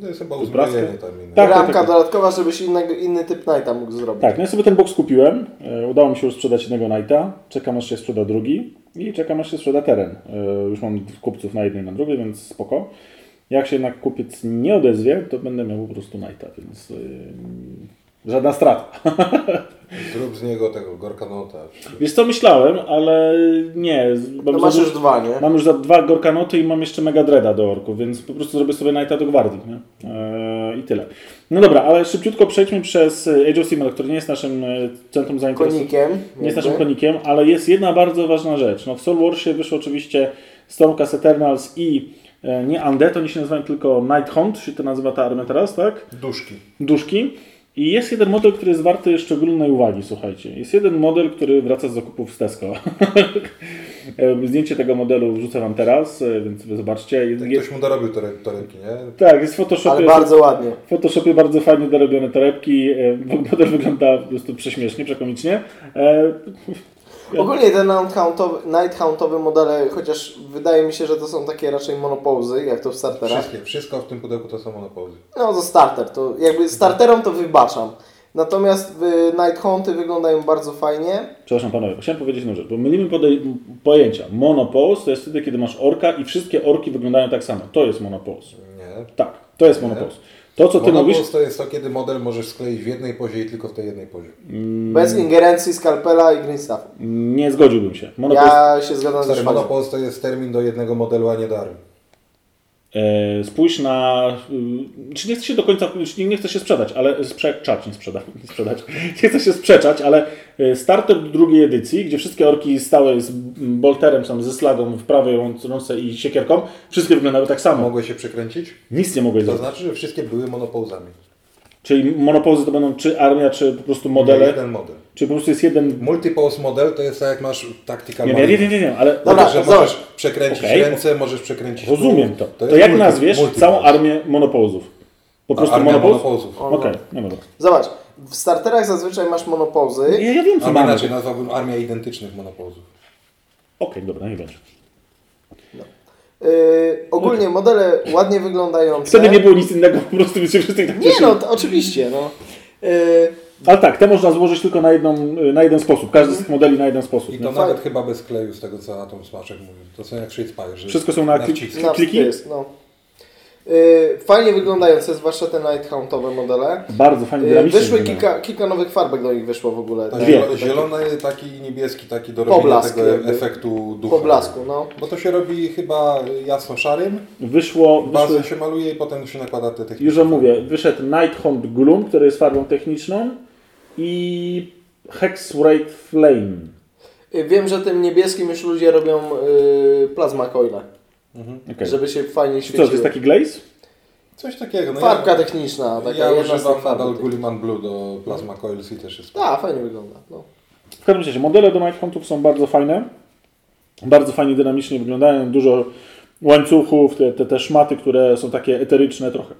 To jest chyba uzbrojenie tam inne. Tak, Ramka tak. dodatkowa, żebyś innego, inny typ Knighta mógł zrobić. Tak, no ja sobie ten box kupiłem, e, udało mi się już sprzedać jednego Knighta, czekam aż się sprzeda drugi i czekam aż się sprzeda teren. E, już mam kupców na jednej i na drugiej, więc spoko. Jak się jednak kupiec nie odezwie, to będę miał po prostu Knighta, więc e, żadna strata. Zrób z niego tego Gorkanota. Wiesz co, myślałem, ale nie. Mam, masz za już dwa, nie? mam już za dwa Gorkanoty i mam jeszcze Mega Dreada do orków, więc po prostu zrobię sobie Knighta do gwardii. Nie? Eee, I tyle. No dobra, ale szybciutko przejdźmy przez e, Age of Sigmar, który nie jest naszym e, centrum zainteresowania. Konikiem. Nie jest naszym konikiem, ale jest jedna bardzo ważna rzecz. No w Soul Warsie wyszło oczywiście Stormcast Eternals i e, nie Undead, oni się nazywają tylko Night Hunt, się to nazywa ta armia teraz, tak? Duszki. Duszki. I jest jeden model, który jest warty szczególnej uwagi, słuchajcie. Jest jeden model, który wraca z zakupów z Tesco. E, Zdjęcie tego modelu wrzucę Wam teraz, e, więc wy zobaczcie. Tak Jest, ktoś mu dorobił tore- torebki, nie? tak, jest w Photoshopie. Ale bardzo ładnie. W Photoshopie bardzo fajnie dorobione torebki. e, Model wygląda po prostu prześmiesznie, przekomicznie. Ogólnie te Nighthountowe, Nighthountowe modele, chociaż wydaje mi się, że to są takie raczej monopauzy, jak to w starterach. Wszystkie, wszystko w tym pudełku to są monopauzy. No to starter, to jakby starterom to wybaczam. Natomiast w Nighthaunty wyglądają bardzo fajnie. Przepraszam panowie, chciałem powiedzieć jedną rzecz, bo mylimy podej- pojęcia. Monopause to jest wtedy, kiedy masz orka i wszystkie orki wyglądają tak samo. To jest monopause. Nie. Tak, to jest monopause. To, co ty mówisz, to jest to, kiedy model możesz skleić w jednej pozie i tylko w tej jednej pozie. Bez ingerencji skalpela i green stuffu. nie zgodziłbym się. Monopause, Ja się zgadzam Stary, monopause to jest termin do jednego modelu, a nie do armii. E, spójrz na... y, czy nie chcę się do końca... czy Nie, chcę się sprzedać, ale... Sprzeczać, nie sprzedać. Nie, sprzedać. nie chcę się sprzeczać, ale e, starter do drugiej edycji, gdzie wszystkie orki stały z bolterem, są ze slagą w prawej rąc- rączce i siekierką, wszystkie wyglądały tak samo. Mogłeś się przekręcić? Nic nie mogłeś To zrobić. znaczy, że wszystkie były monopauzami. Czyli monopauzy to będą czy armia, czy po prostu Nie modele, jeden model. czy po prostu jest jeden... Multipause model to jest tak jak masz tactical Nie, nie, nie, nie, nie, nie ale... Dobra, że zobacz. możesz przekręcić Okej. ręce, możesz przekręcić Rozumiem to. To, jest jak multi- nazwiesz całą armię monopauzów? Po prostu Armia monopauz? monopauzów. Okej, no dobra. Zobacz, w starterach zazwyczaj masz monopauzy. Ja, ja wiem, co mamy. inaczej nazwałbym armia identycznych monopauzów. Okej, dobra, nie będzie. Yy, ogólnie modele ładnie wyglądające. Wtedy nie było nic innego, po prostu by się wszyscy tak Nie cieszyli. no, to oczywiście. No. Yy, Ale tak, te można złożyć tylko na, jedną, na jeden sposób. Każdy z tych modeli na jeden sposób. I to nawet chyba bez kleju, z tego co Atom Smaczek mówił. To są jak Shadespire, że Wszystko są na klik- wcisk. na kliki? Jest, no. Yy, fajnie wyglądające, zwłaszcza te Nighthountowe modele. Bardzo fajnie Yy, dynamicznie wyszły kilka, kilka nowych farbek do nich wyszło w ogóle. Tak, Dwie. zielo- Zielony, taki niebieski, taki do robienia Poblask tego jakby. efektu ducha. Po blasku, no. Bo to się robi chyba jasno-szarym, Wyszło, bazę wyszły, się maluje i potem się nakłada te techniki. już mówię, wyszedł Nighthound Gloom, który jest farbą techniczną i Hexwraith Flame. Yy, Wiem, że tym niebieskim już ludzie robią yy, plasma coile, Okay. żeby się fajnie Co, świeciły. to jest taki glaze? Coś takiego. No Farbka ja, techniczna, taka ja używam nadal Gulliman Blue do Plasma Coils i też jest Tak, fajnie wygląda. No. W każdym razie, modele do Nighthuntów są bardzo fajne. Bardzo fajnie, dynamicznie wyglądają. Dużo łańcuchów, te, te, te szmaty, które są takie eteryczne trochę.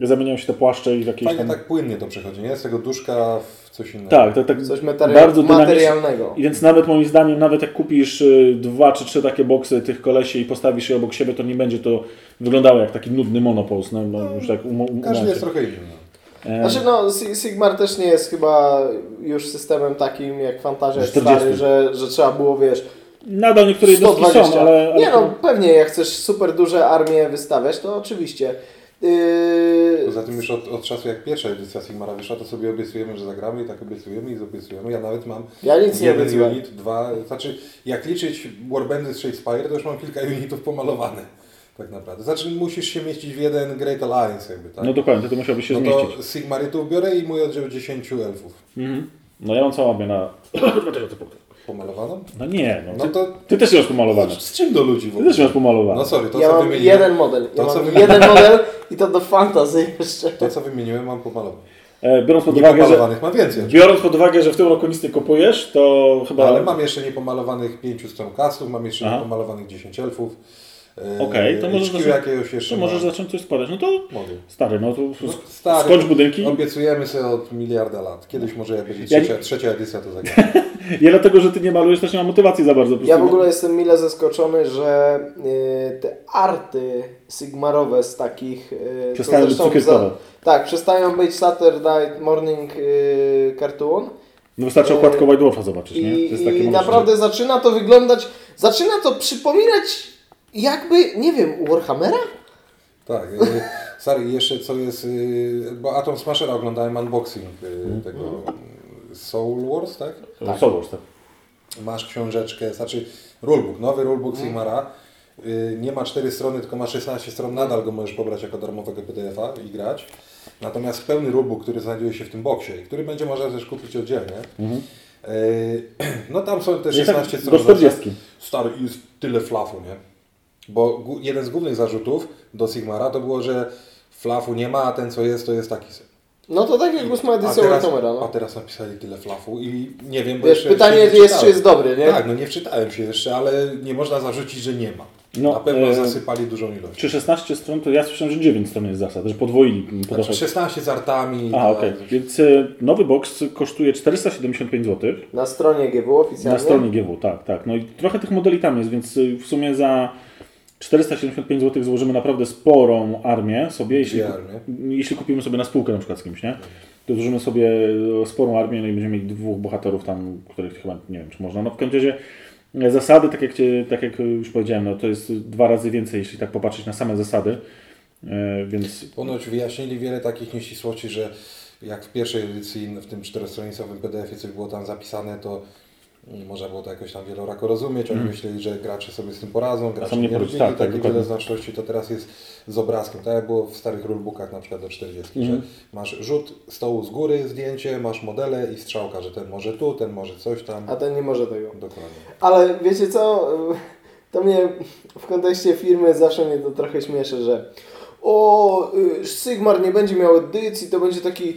Zamieniają się te płaszcze i w jakieś Fajnie tam... tak płynnie to przechodzi, nie? Z tego duszka w coś innego. Tak, tak, tak Coś bardzo materialnego. I więc nawet moim zdaniem, nawet jak kupisz y, dwa czy trzy takie boksy tych kolesi i postawisz je obok siebie, to nie będzie to wyglądało jak taki nudny monopos. No, no, już tak um, um, Każdy jest trochę inny. no. E, Znaczy no, Si- Sigmar też nie jest chyba już systemem takim jak 40. stary, że, że trzeba było, wiesz, Nadal niektóre jednostki 120. są, ale... ale Nie no, pewnie jak chcesz super duże armie wystawiać, to oczywiście. Yy, Poza tym już od, od czasu jak pierwsza edycja Sigmara wyszła, to sobie obiecujemy, że zagramy i tak obiecujemy i obiecujemy. Ja nawet mam ja nic nie jeden obiecuję. unit, dwa, znaczy jak liczyć Warbandy z Shadespire, to już mam kilka unitów pomalowane. Tak naprawdę. Znaczy musisz się mieścić w jeden Great Alliance jakby, tak? No dokładnie, to musiałby się no zmieścić. to Sigmarytów biorę i mój oddział 10 elfów. Mhm. No ja mam całą na 2000 punktów. Pomalowaną? No nie, no. No Ty, to ty też masz pomalowane. z czym do ludzi w Ty ogóle? też masz pomalowane. No sorry, to Ja co mam wymieniłem, jeden model. Ja to, co mam wymieniłem, jeden model i to do fantasy jeszcze. to co wymieniłem mam pomalowane. E, biorąc pod uwagę, że... Niepomalowanych mam więcej. Biorąc pod uwagę, że w tym roku nic nie kupujesz, to chyba... Ale mam jeszcze niepomalowanych 5 Stormcastów, mam jeszcze Aha. niepomalowanych 10 elfów. E, Okej, to możesz zacząć- jakiegoś jeszcze To możesz zacząć coś składać. No to Mogę. stary, no to No, stary, skończ budynki. Obiecujemy sobie od miliarda lat. Kiedyś może jak będzie Ja trzecia, trzecia edycja, to zagramy. Ja dlatego, że ty nie malujesz, też nie mam motywacji za bardzo. Ja w ogóle jestem mile zaskoczony, że yy, te arty sigmarowe z takich... To Przestają być cukierkowe. za- Tak, przestają być Saturday Morning yy, Cartoon. No wystarczy okładkę White Dwarfa zobaczyć, nie? I, To jest takie i naprawdę zaczyna to wyglądać, zaczyna to przypominać jakby, nie wiem, Warhammera? Tak. e, Stary, jeszcze co jest, e, bo Atom Smashera oglądałem unboxing e, Mhm. tego Soul Wars, tak? Tak. Soul Wars, tak. Masz książeczkę, znaczy rulebook, nowy rulebook Mhm. Sigmara. Y, Nie ma 4 strony, tylko ma 16 stron, nadal go możesz pobrać jako darmowego PDF-a i grać. Natomiast pełny rulebook, który znajduje się w tym boksie i który będzie można też kupić oddzielnie, y, no tam są te Mhm. Jest tak 16 do stron. 40. Stary, jest tyle flafu, nie? Bo jeden z głównych zarzutów do Sigmara to było, że flafu nie ma, a ten co jest, to jest taki sam. No to tak jak ósma A edycja Warhammera, a no. teraz napisali tyle flafu i nie wiem, bo Wiesz, jeszcze, pytanie jest, czy jest dobry, nie? Tak, no nie wczytałem się jeszcze, ale nie można zarzucić, że nie ma. No, Na pewno e, zasypali dużą ilość. Czy 16 stron, to ja słyszałem, że 9 stron jest zasad, że podwoili Znaczy podatek. 16 z artami. A, tak, okej. coś. Więc e, nowy box kosztuje 475 zł. Na stronie GW oficjalnie. Na stronie GW, tak, tak. No i trochę tych modeli tam jest, więc y, w sumie za 475 zł złożymy naprawdę sporą armię sobie, jeśli, jeśli kupimy sobie na spółkę na przykład z kimś, nie? To złożymy sobie e, sporą armię no i będziemy mieli dwóch bohaterów tam, których chyba nie wiem, czy można. No w każdym razie e, zasady, tak jak, tak jak już powiedziałem, no to jest dwa razy więcej, jeśli tak popatrzeć na same zasady. E, Więc Ponoć wyjaśnili wiele takich nieścisłości, że jak w pierwszej edycji w tym czterostronicowym PDF-ie coś było tam zapisane, to mm, można było to jakoś tam wielorako rozumieć. Oni myśleli, że gracze sobie z tym poradzą, gracze nie nie poradzi- robili tak, tak, takie dokładnie. wieloznaczności, to teraz jest z obrazkiem. Tak jak było w starych rulebookach na przykład do 40, Mhm. że masz rzut stołu z góry, zdjęcie, masz modele i strzałka, że ten może tu, ten może coś tam. A ten nie może tego. Dokładnie. Ale wiecie co? To mnie w kontekście firmy zawsze mnie to trochę śmieszy, że o, y, Sigmar nie będzie miał edycji, to będzie taki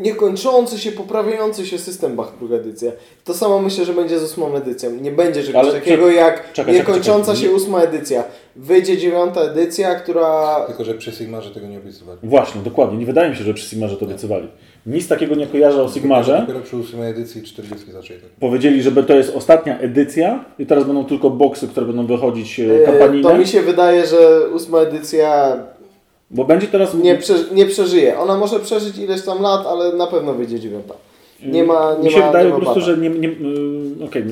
niekończący się, poprawiający się system Bach druga edycja. To samo myślę, że będzie z ósmą edycją. Nie będzie czegoś Ale takiego jak czekaj, niekończąca czekaj. się ósma edycja. Wyjdzie dziewiąta edycja, która... Tylko, że przy Sigmarze tego nie obiecywali. właśnie, dokładnie. Nie wydaje mi się, że przy Sigmarze to obiecywali. Nic takiego nie kojarzę o Sigmarze. Dopiero przy ósmej edycji 40 zaczęli tak. Powiedzieli, że to jest ostatnia edycja i teraz będą tylko boksy, które będą wychodzić e, y, kampanijne. To mi się wydaje, że ósma edycja Bo będzie teraz. nie, prze, nie przeżyje. Ona może przeżyć ileś tam lat, ale na pewno wyjdzie dziewiąta. Nie ma, nie Mi się ma, wydaje po prostu, bata. że nie. nie yy, Okej,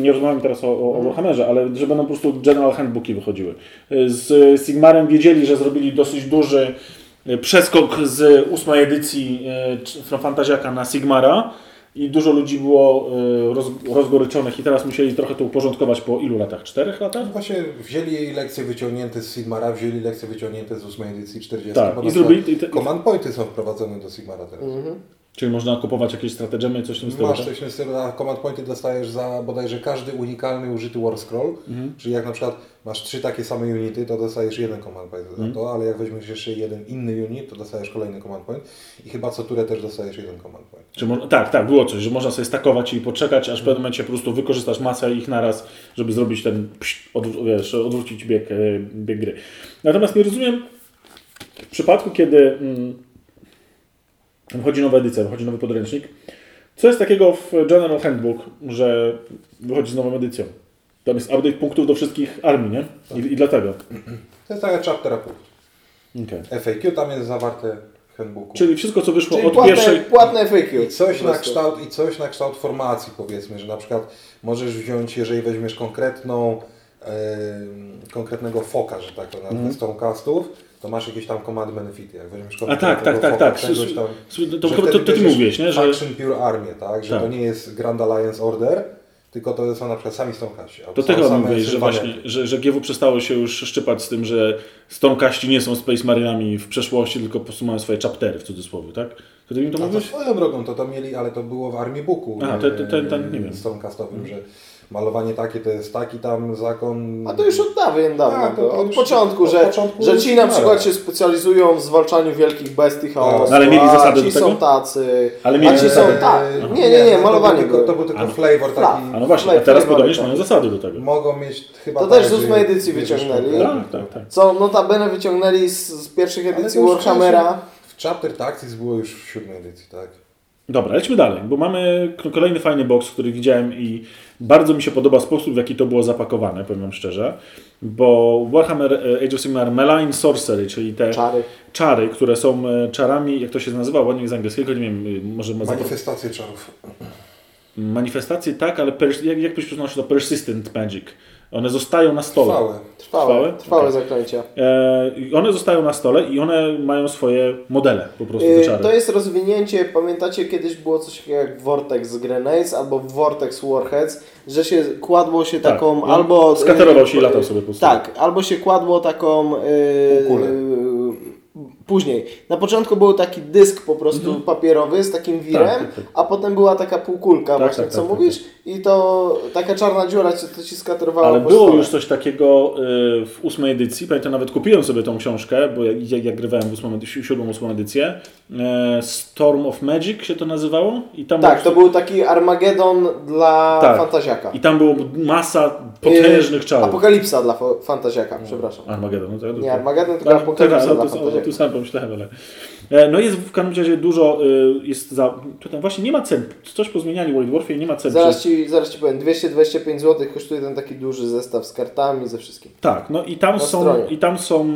nie rozmawiam teraz o, o, Mhm. o Warhammerze, ale że będą po prostu General Handbooki wychodziły. Z Sigmarem wiedzieli, że zrobili dosyć duży e, przeskok z ósmej edycji czy- Fantaziaka na Sigmara i dużo ludzi było e, roz, rozgoryczonych i teraz musieli trochę to uporządkować po ilu latach? Czterech latach? No Właśnie wzięli lekcje wyciągnięte z Sigmara, wzięli lekcje wyciągnięte z ósmej edycji 40. Tak, i zrobili- te- Command pointy są wprowadzone do Sigmara teraz. Mhm. Czyli można kupować jakieś strategemy, coś w tym stylu. Masz tak? coś w tym stylu, a command pointy dostajesz za bodajże każdy unikalny użyty war scroll, Mhm. czyli jak na przykład masz trzy takie same unity, to dostajesz jeden command point Mhm. za to, ale jak weźmiesz jeszcze jeden inny unit, to dostajesz kolejny command point i chyba co turę też dostajesz jeden command point. Czy mo- tak, tak, było coś, że można sobie stakować i poczekać, aż w pewnym momencie po prostu wykorzystasz masę ich naraz, żeby zrobić ten, psz, odw- wiesz, odwrócić bieg, e, bieg gry. Natomiast nie rozumiem w przypadku, kiedy mm, wychodzi nowa edycja, wychodzi nowy podręcznik, co jest takiego w General Handbook, że wychodzi z nową edycją? Tam jest update punktów do wszystkich armii, nie? I, i dlatego. To jest taka chapter punkt. Okay. FAQ tam jest zawarte w handbooku. Czyli wszystko, co wyszło Czyli od płatne, pierwszej... płatne FAQ. I coś, na kształt, I coś na kształt formacji powiedzmy, że na przykład możesz wziąć, jeżeli weźmiesz konkretną, em, konkretnego foka, że tak to nazwę, Mhm. z Stormcastów, to masz jakieś tam command benefity. Jak weźmiesz A tak, tak, tak, tak. czegoś tam, To, to, to, wtedy to ty mówiłeś, nie? Że... Faction Pure Army, tak? Że Tak. to nie jest Grand Alliance Order, tylko to są na przykład sami Stormcasti. To tego mówiłeś, że właśnie, że, że GW przestało się już szczypać z tym, że Stormcaści nie są Space Marinami w przeszłości, tylko po prostu mają swoje chaptery w cudzysłowie, tak? Ty mi to A to mówisz? swoją drogą, to to mieli, ale to było w Armii Booku. To- to- to- to nie wiem. Stormcastowym, że malowanie takie to jest taki tam zakon. A to już od dawien dawno, Tak, to- to, to od początku, od że, początku że ci na przykład się specjalizują w zwalczaniu wielkich bestii chaosu, No, ale mieli a zasady ci do tego? są tacy, Ale a mieli ci są tak, nie, nie, nie, to malowanie było. to był tylko A, flavor flaw. taki. A no właśnie, a teraz podobnież tak. mają zasady do tego. Mogą mieć chyba To tak, też z że ósmej edycji wyciągnęli. Tak, tak, tak. Co notabene wyciągnęli z, z pierwszych edycji to Warhammera. W Chapter Tactics było już w siódmej edycji, tak? Dobra, lećmy dalej, bo mamy kolejny fajny box, który widziałem i bardzo mi się podoba sposób, w jaki to było zapakowane, powiem szczerze, bo Warhammer e, Age of Sigmar Malign Sorcery, czyli te Czary. czary, które są e, czarami, jak to się nazywa ładnie z angielskiego, nie wiem, y, może Manifestacje czarów. Manifestacje tak, ale pers- jak, jak byś to persistent magic. One zostają na stole. Trwałe. Trwałe, Trwałe? trwałe Okej. zaklęcia. E, one zostają na stole i one mają swoje modele po prostu czary. To jest rozwinięcie, pamiętacie kiedyś było coś takiego jak Vortex Grenades albo Vortex Warheads, że się kładło się Tak, taką on albo... skaterował się i latał sobie po prostu. Tak, albo się kładło taką Półkulę. Później. Na początku był taki dysk po prostu papierowy z takim wirem, Mhm. Tak, tak, tak. a potem była taka półkulka Tak, właśnie, tak, co tak, tak, mówisz i to taka czarna dziura ci, to ci skaterowała Ale było stole. już coś takiego y, w ósmej edycji. Pamiętam, nawet kupiłem sobie tą książkę, bo jak, jak, jak grywałem w ósmą, siódmą, ósmą edycję. E, Storm of Magic się to nazywało. I tam Tak, było, to był taki Armagedon dla Tak. fantaziaka. I tam było masa potężnych Yy, czarów. Apokalipsa dla fa- fantaziaka, przepraszam. Armagedon. No to ja Nie Armagedon, tylko Tak, Apokalipsa teraz dla o, tu- o, tu fantaziaka. Ale... E, No jest w każdym razie dużo, y, jest za... Tutaj właśnie nie ma cen. Coś pozmieniali w World Warfare, nie ma cen. Zaraz ci, zaraz ci powiem, 225 zł kosztuje ten taki duży zestaw z kartami, ze wszystkim. Tak, no i tam, są, stronie. i tam są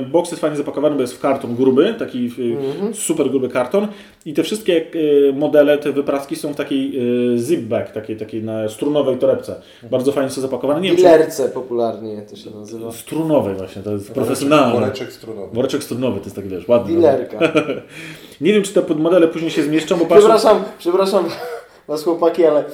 e, boksy fajnie zapakowane, bo jest w karton gruby, taki e, super gruby karton i te wszystkie e, modele, te wypraski są w takiej e, zip-bag, takiej, takiej na strunowej torebce. Bardzo fajnie są zapakowane. Nie wiem, czy- Dilerce popularnie to się nazywa. Strunowej właśnie, to jest profesjonalne. Woreczek strunowy. Woreczek strunowy, to jest taki, wiesz, ładny. Dilerka. Nie wiem, czy te modele później się zmieszczą, bo patrzę... Przepraszam, przepraszam Was chłopaki, ale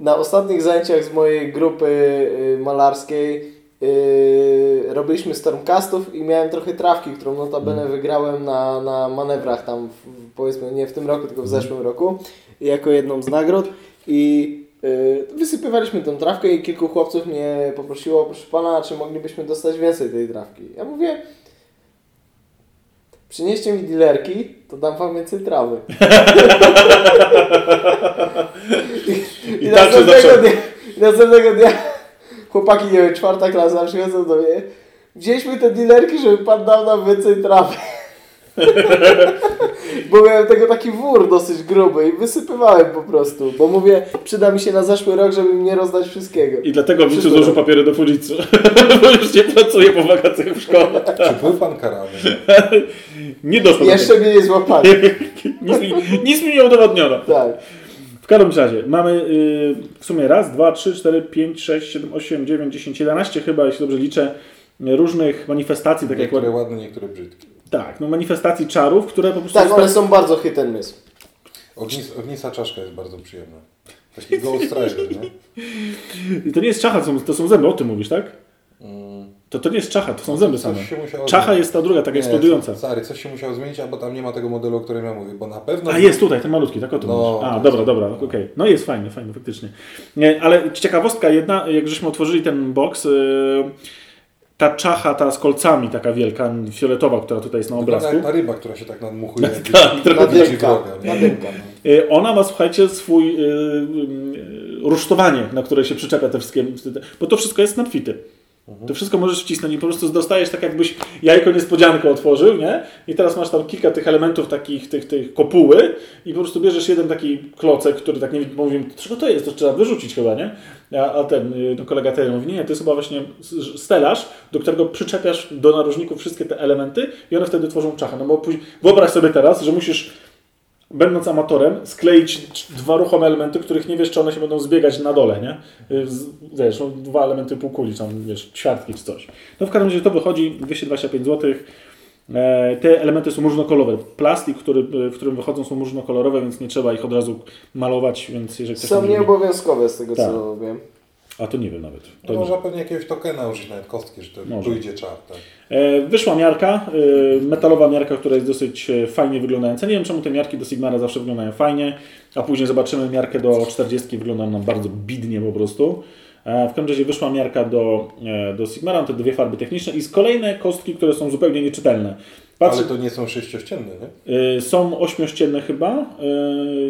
na ostatnich zajęciach z mojej grupy y, malarskiej y, robiliśmy stormcastów i miałem trochę trawki, którą notabene Mm. wygrałem na, na manewrach tam w, powiedzmy nie w tym roku, tylko w Mm. zeszłym roku jako jedną z nagród i y, wysypywaliśmy tą trawkę i kilku chłopców mnie poprosiło, proszę pana, czy moglibyśmy dostać więcej tej trawki. Ja mówię, przynieście mi dilerki, to dam wam więcej trawy. I, I tak następnego dnia, i następnego dnia chłopaki, nie wiem, czwarta klasa przychodzą do mnie. Wzięliśmy te dilerki, żeby pan dał nam więcej trawy. bo miałem tego taki wór dosyć gruby i wysypywałem po prostu. Bo mówię, przyda mi się na zeszły rok, żeby mi nie rozdać wszystkiego. I dlatego Wszystko złożył papiery do Fujitsu, bo już nie pracuje po wakacjach w szkole. Czy był pan karany? Nie doszło do Jeszcze mnie nie złapali. Nic mi, nic mi nie udowodniono. Tak. W każdym razie mamy y, w sumie raz, dwa, trzy, cztery, pięć, sześć, siedem, osiem, dziewięć, dziesięć, jedenaście chyba, jeśli dobrze liczę, różnych manifestacji, tak jak Niektóre ładne, niektóre brzydkie. Tak, no manifestacji czarów, które po prostu Tak, one są bardzo hit and miss. Ognis, ognista czaszka jest bardzo przyjemna. Taki Ghost Rider, nie? I to nie jest czacha, to są, zęby, o tym mówisz, tak? Mm. To, to nie jest czacha, to są zęby same. Czacha zmienić. jest ta druga, taka Nie, eksplodująca. Stary, coś się musiało zmienić, albo tam nie ma tego modelu, o którym ja mówię, bo na pewno... A jest tutaj, ten malutki, tak o tym No, mówisz. A, dobra, dobra, okej. No jest fajny, fajny, faktycznie. Nie, ale ciekawostka jedna, jak żeśmy otworzyli ten box, yy, ta czacha, ta z kolcami, taka wielka, fioletowa, która tutaj jest na Wygląda obrazku, jak ta ryba, która się tak nadmuchuje. Tak, trochę Nadymka. Nadymka. yy, ona ma, słuchajcie, swój yy, yy, rusztowanie, na które się przyczepia te wszystkie, bo to wszystko jest nadfity. To wszystko możesz wcisnąć i po prostu dostajesz tak jakbyś jajko niespodziankę otworzył, nie? I teraz masz tam kilka tych elementów takich, tych, tych kopuły i po prostu bierzesz jeden taki klocek, który tak nie mówię, czego to jest, to trzeba wyrzucić chyba, nie? A, a ten no kolega Terry mówi, nie, to jest chyba właśnie stelaż, do którego przyczepiasz do narożników wszystkie te elementy i one wtedy tworzą czachę. No bo później, wyobraź sobie teraz, że musisz będąc amatorem, skleić dwa ruchome elementy, których nie wiesz, czy one się będą zbiegać na dole, nie? Z, wiesz, no, dwa elementy półkuli, tam, wiesz, ćwiartki czy coś. No w każdym razie to wychodzi 225 zł. E, te elementy są różnokolorowe. Plastik, który, w którym wychodzą są różnokolorowe, więc nie trzeba ich od razu malować, więc jeżeli Są nieobowiązkowe z tego Tak. co wiem. A to nie wiem nawet. To No nie. można pewnie jakiegoś tokena użyć, nawet kostki, że to Może. pójdzie czar. Tak. E, Wyszła miarka, e, metalowa miarka, która jest dosyć e, fajnie wyglądająca. Nie wiem czemu te miarki do Sigmara zawsze wyglądają fajnie, a później zobaczymy miarkę do 40, wygląda nam bardzo bidnie po prostu. W każdym razie wyszła miarka do, do Sigmara, te dwie farby techniczne i z kolejne kostki, które są zupełnie nieczytelne. Patrzę, Ale to nie są sześciościenne, nie? są ośmiościenne chyba,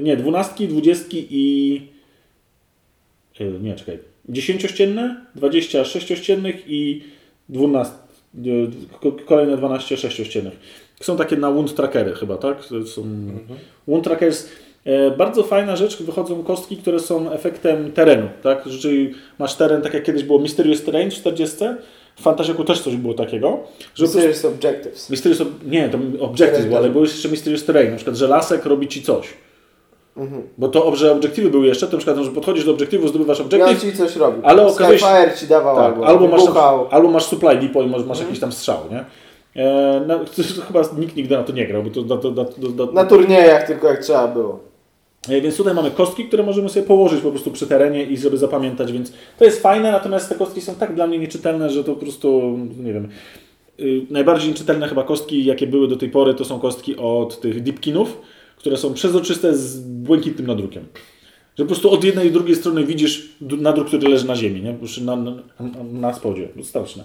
nie, dwunastki, dwudziestki i nie, czekaj, dziesięciościenne, 20 sześciościennych i 12, e, ko- kolejne 12 sześciościennych. Są takie na wound trackery chyba, tak? Są wound trackers. E, Bardzo fajna rzecz, wychodzą kostki, które są efektem terenu, tak? Czyli masz teren, tak jak kiedyś było Mysterious Terrain w 40, w Fantasiaku też coś było takiego, że Serious Objectives. Mysterious, nie, to Objectives było, ale był jeszcze Mysterious Terrain, na przykład, że lasek robi ci coś. Mhm. Bo to, że obiektywy były jeszcze, to na przykład, że podchodzisz do obiektywu, zdobywasz obiektyw, ci coś robi. Ale okazuje się- ci dawał tak, albo, albo, masz, albo masz supply depot i masz, masz Mhm. jakiś tam strzał, nie? E, no, chyba nikt nigdy na to nie grał, bo to, to, to, to, Na turniejach tylko jak trzeba było. E, Więc tutaj mamy kostki, które możemy sobie położyć po prostu przy terenie i żeby zapamiętać, więc to jest fajne, natomiast te kostki są tak dla mnie nieczytelne, że to po prostu, nie wiem. y, najbardziej czytelne chyba kostki, jakie były do tej pory, to są kostki od tych Deepkinów, które są przezroczyste z błękitnym nadrukiem. Że po prostu od jednej i drugiej strony widzisz nadruk, który leży na ziemi, nie? Na, na, na spodzie. Straszne.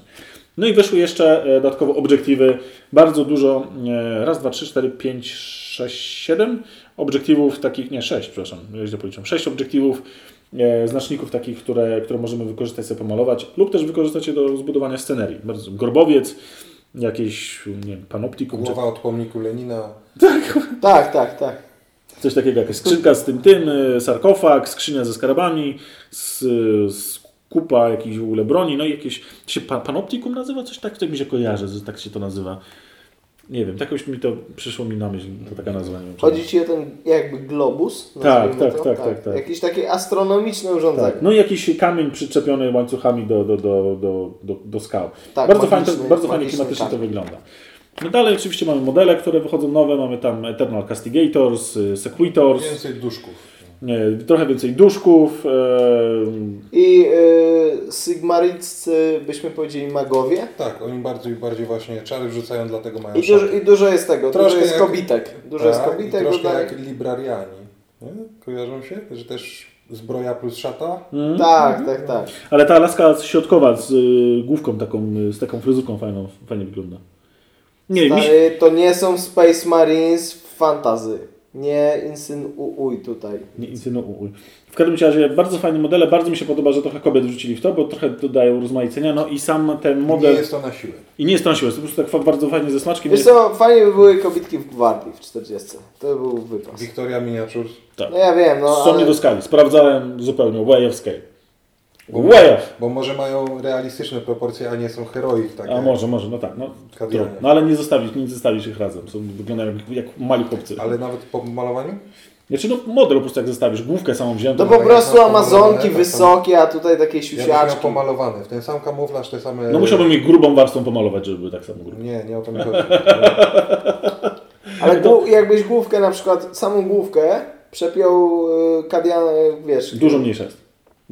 No i wyszły jeszcze e, dodatkowo obiektywy. Bardzo dużo. e, Raz, dwa, trzy, cztery, pięć, sześć, siedem obiektywów takich, nie, sześć, przepraszam, źle policzyłem. Sześć obiektywów, e, znaczników takich, które, które możemy wykorzystać sobie pomalować lub też wykorzystać je do zbudowania scenerii. Gorbowiec, jakieś, nie wiem, panoptikum, czy Głowa od pomniku Lenina. Tak, tak, tak. Coś takiego, jakaś skrzynka z tym, tym, y, sarkofag, skrzynia ze skarbami, z, z kupa jakichś w ogóle broni, no i jakieś, to się pa- panoptikum nazywa? Coś tak, tak mi się kojarzy, że tak się to nazywa. Nie wiem, tak jakoś mi to przyszło mi na myśl, to taka nazwa. Nie wiem, Chodzi Ci o ten jakby globus? Tak, nazwijmy tak, tak, tak, tak. Jakieś takie astronomiczne urządzenie. tak. No i jakiś kamień przyczepiony łańcuchami do, do, do, do, do, do skał. Tak, bardzo fajnie, bardzo fajnie klimatycznie to wygląda. No dalej oczywiście mamy modele, które wychodzą nowe, mamy tam Eternal Castigators, y, Sequitors, Więcej duszków. Nie, trochę więcej duszków, e, I y, byśmy powiedzieli magowie. Tak, oni bardziej, bardziej właśnie czary wrzucają, dlatego mają I dużo. I dużo jest tego, Troszkę dużo jest jak- kobitek. Dużo jest Tak, kobitek, i troszkę jak librariani. Nie? Kojarzą się? Że też zbroja plus szata? mm. Tak, tak, tak. ale ta laska środkowa z y, główką taką, y, z taką fryzurką fajną, fajnie wygląda. Nie, mi Stary, to nie są Space Marines w fantazy. Nie insynuuj tutaj. nie insynuuj. W każdym razie bardzo fajne modele, bardzo mi się podoba, że trochę kobiet wrzucili w to, bo trochę dodają rozmaicenia, no i sam ten model... Nie jest to na siłę. I nie jest to na siłę, jest to po prostu tak bardzo fajnie ze smaczkiem. Wiesz co, fajnie by były kobitki w gwardii w 40. To by był wypas. Victoria Miniatures. tak. No ja wiem, no Są nie ale... do skali, sprawdzałem zupełnie, way of scale. Bo, Way bo może mają realistyczne proporcje, a nie są heroik takie. A może, może, no tak, no, trudno. no ale nie zostawić, nie zostawić ich razem, są, wyglądają jak, jak mali chłopcy. Ale nawet po malowaniu? Znaczy no model po prostu jak zostawisz, główkę samą To to po jak prostu Amazonki to wysokie, a tutaj takie Ja siusiaczki. pomalowane. W ten sam kamuflaż, te same... no musiałbym ich grubą warstwą pomalować, żeby były tak samo grube. Nie, nie o to mi chodzi. Ale głó- jakbyś główkę na przykład, samą główkę przepiął y, kadian, wiesz... Dużo mniejsza jest.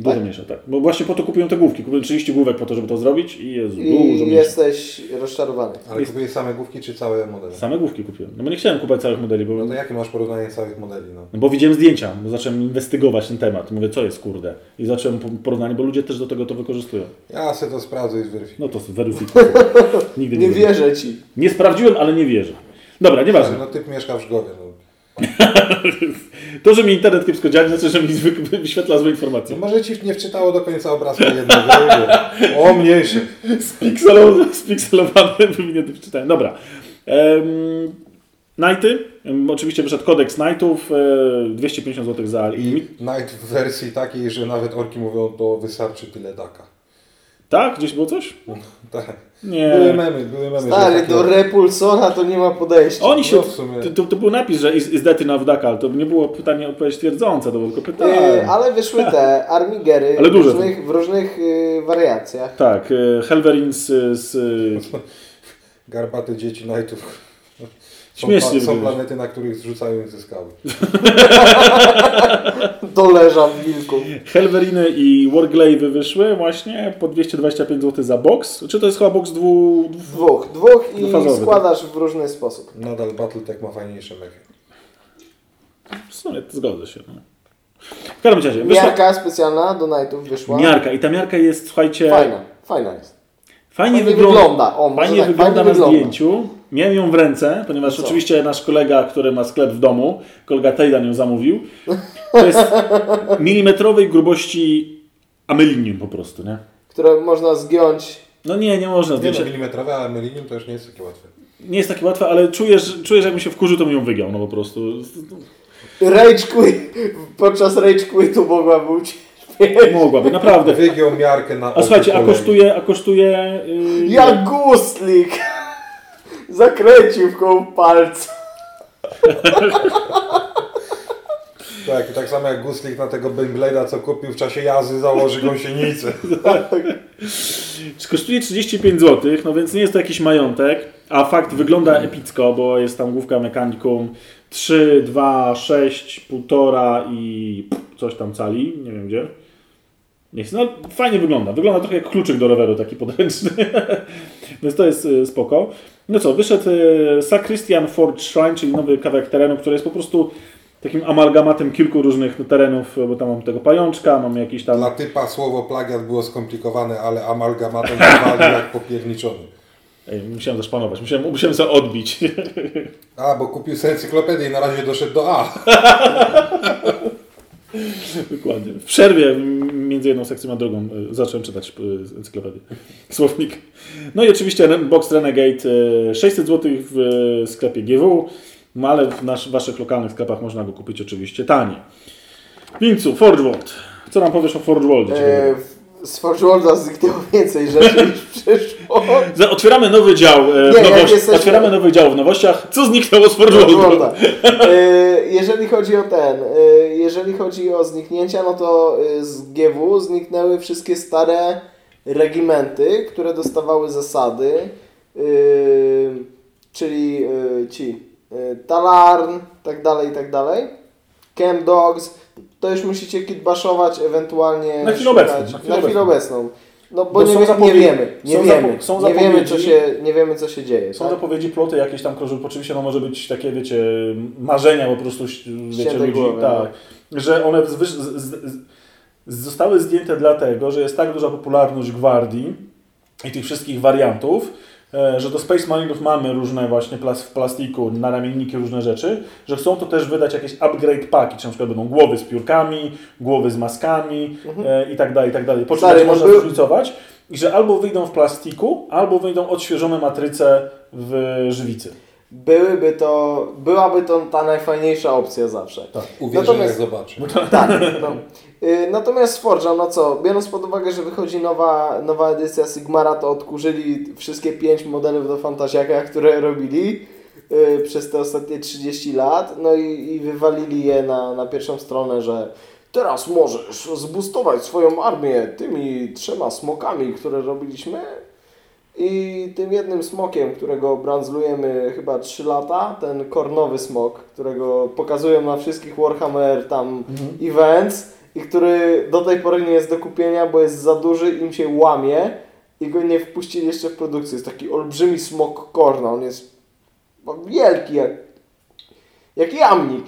Dużo Tak? mniejsza, tak. Bo właśnie po to kupiłem te główki. Kupiłem 30 główek po to, żeby to zrobić i jest dużo I mniejsza. jesteś rozczarowany. Ale kupiłeś same główki czy całe modele? Same główki kupiłem. No bo nie chciałem kupować całych modeli, bo, No to jakie masz porównanie całych modeli? No? no bo widziałem zdjęcia, bo zacząłem inwestygować ten temat. Mówię, co jest kurde. I zacząłem po- porównanie, bo ludzie też do tego to wykorzystują. Ja se to sprawdzę i zweryfikuję. No to weryfikuję. Nigdy nie, Nie wierzę ci. Nie sprawdziłem, ale nie wierzę. Dobra, nieważne. No typ mieszka w Żgowie. No. To, że mi internet kiepsko działa, nie znaczy, że mi wy- wyświetla złe no informacje. może ci nie wczytało do końca obrazka jednego. o mniejszy. Spikselo- Spikselowany wymienię to wczytałem. Dobra. Um, Nighty. Oczywiście wyszedł kodeks Knightów. E, 250 zł za limit. Night w wersji takiej, że nawet orki mówią, to wystarczy tyle daka. Tak? Gdzieś było coś? Tak. Nie. Były memy, były memy. Stary, takie- do Repulsora to nie ma podejścia. Oni się. No w sumie. To, to, to był napis, że is, is that enough Daka, ale to nie było pytanie, odpowiedź twierdząca, to było tylko pytanie. Yy, ale wyszły te armigery Ale w duże różnych, w różnych yy, wariacjach. Tak, e, Helverin z. z Garbaty dzieci Knightów. Są, Śmiesznie są wygląda. planety, na których zrzucają ze skały. Doleża w wilku. Helveriny i Warglaive wyszły właśnie po 225 zł za box. Czy to jest chyba box dwu. Dwóch. Dwóch i Dwufazowy, składasz w różny sposób. Nadal Battletech ma fajniejsze mechy. W sumie to zgodzę się. No. W każdym razie, wyszła Miarka specjalna do Knightów wyszła. miarka i ta miarka jest, słuchajcie, Fajna, fajna jest. fajnie, Fajnie wygląda. wygląda. O, Fajnie tak, wygląda fajnie na wygląda. zdjęciu. Miałem ją w ręce, ponieważ No co? oczywiście nasz kolega, który ma sklep w domu, kolega Tejdan ją zamówił. To jest milimetrowej grubości amelinium po prostu, nie? Które można zgiąć. No nie, nie można Nie zdjąć. no, milimetrowe, ale melinium to już nie jest takie łatwe. Nie jest takie łatwe, ale czujesz, czujesz jakbym się wkurzył, to bym ją wygiął, no po prostu. Rage quit. Podczas rage quitu mogła być. Mogłaby, naprawdę. Wygiął miarkę na A słuchajcie, a kosztuje, a kosztuje... Yy, Jak gustlik. Zakręcił w koło palca. Tak, i tak samo jak Guslik na tego Beyblade'a, co kupił w czasie jazdy, założy gąsienicę. Kosztuje 35 zł, no więc nie jest to jakiś majątek, a fakt wygląda epicko, bo jest tam główka Mechanicum 3, 2, 6, 1,5 i coś tam cali, nie wiem gdzie. Nie chcę, no fajnie wygląda. Wygląda trochę jak kluczyk do roweru, taki podręczny. Więc to jest y, spoko. No co, wyszedł y, Sacristian Forge Shrine, czyli nowy kawałek terenu, który jest po prostu takim amalgamatem kilku różnych terenów, bo tam mam tego pajączka, mam jakiś tam... Dla typa słowo plagiat było skomplikowane, ale amalgamatem wywalił jak popierniczony. Ej, musiałem zaszpanować, musiałem, musiałem sobie odbić. A, bo kupił sobie encyklopedię i na razie doszedł do A. Dokładnie. W przerwie między jedną sekcją a drugą y, zacząłem czytać y, encyklopedię. Słownik. No i oczywiście Box Renegade y, 600 zł w sklepie GW, no ale w nasz, waszych lokalnych sklepach można go kupić oczywiście taniej. Wincu, Forge World. Co nam powiesz o Forge Worldzie? E, w- z Forge Worlda zniknęło więcej rzeczy niż przyszło. Otwieramy nowy dział e, w nowościach. jesteśmy- Otwieramy nowy dział w nowościach. Co zniknęło z? Worlda. E, Jeżeli chodzi o ten, e, jeżeli chodzi o zniknięcia, no to e, z GW zniknęły wszystkie stare regimenty, które dostawały zasady, czyli ci Talarn, tak dalej, tak dalej. Camp Dogs, to już musicie kitbaszować, ewentualnie Na chwilę szukać- obecną, na chwilę Na chwilę obecną. No bo, Bo nie, wie- nie wiemy, nie są wiemy, są nie wiemy co się, nie wiemy co się dzieje. Są tak? zapowiedzi, ploty jakieś tam krążą. Oczywiście no może być takie, wiecie, marzenia po prostu, wiecie, ludzi. głowy, tak, że one z, z, z, zostały zdjęte dlatego, że jest tak duża popularność gwardii i tych wszystkich wariantów, że do Space Marinów mamy różne właśnie plas, w plastiku, na ramienniki różne rzeczy, że chcą to też wydać jakieś upgrade paki, czy na przykład będą głowy z piórkami, głowy z maskami e, i tak dalej, i tak dalej. Po czym będzie no można był- zróżnicować i że albo wyjdą w plastiku, albo wyjdą odświeżone matryce w żywicy. Byłyby to, byłaby to ta najfajniejsza opcja zawsze. Tak, uwierzę Natomiast- jak zobaczę. Tak, no. Y, Natomiast Forge'a, no co, biorąc pod uwagę, że wychodzi nowa, nowa edycja Sigmara, to odkurzyli wszystkie pięć modelów do Fantasiaka, które robili y, przez te ostatnie 30 lat, no i, i wywalili je na, na pierwszą stronę, że teraz możesz zbustować swoją armię tymi trzema smokami, które robiliśmy. I tym jednym smokiem, którego brandzlujemy chyba 3 lata, ten kornowy smok, którego pokazują na wszystkich Warhammer tam events i który do tej pory nie jest do kupienia, bo jest za duży, im się łamie i go nie wpuścili jeszcze w produkcję. Jest taki olbrzymi smok korna, on jest wielki jak, jak jamnik.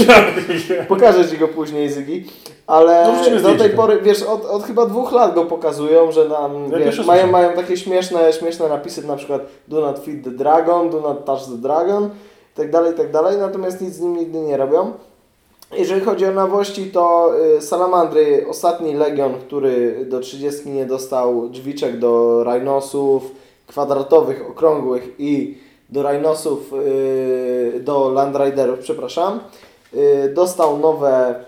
Pokażę Ci go później, Zygi. Ale No, do tej pory, wiesz, od, od chyba dwóch lat go pokazują, że nam, Ja wiesz, mają, mają takie śmieszne, śmieszne napisy, na przykład do not feed the dragon, do not touch the dragon, i tak dalej, i tak dalej, natomiast nic z nim nigdy nie robią. Jeżeli chodzi o nowości, to y, Salamandry, ostatni Legion, który do 30 nie dostał drzwiczek do Rhinosów kwadratowych, okrągłych i do Rhinosów, y, do Land Riderów, przepraszam, y, dostał nowe,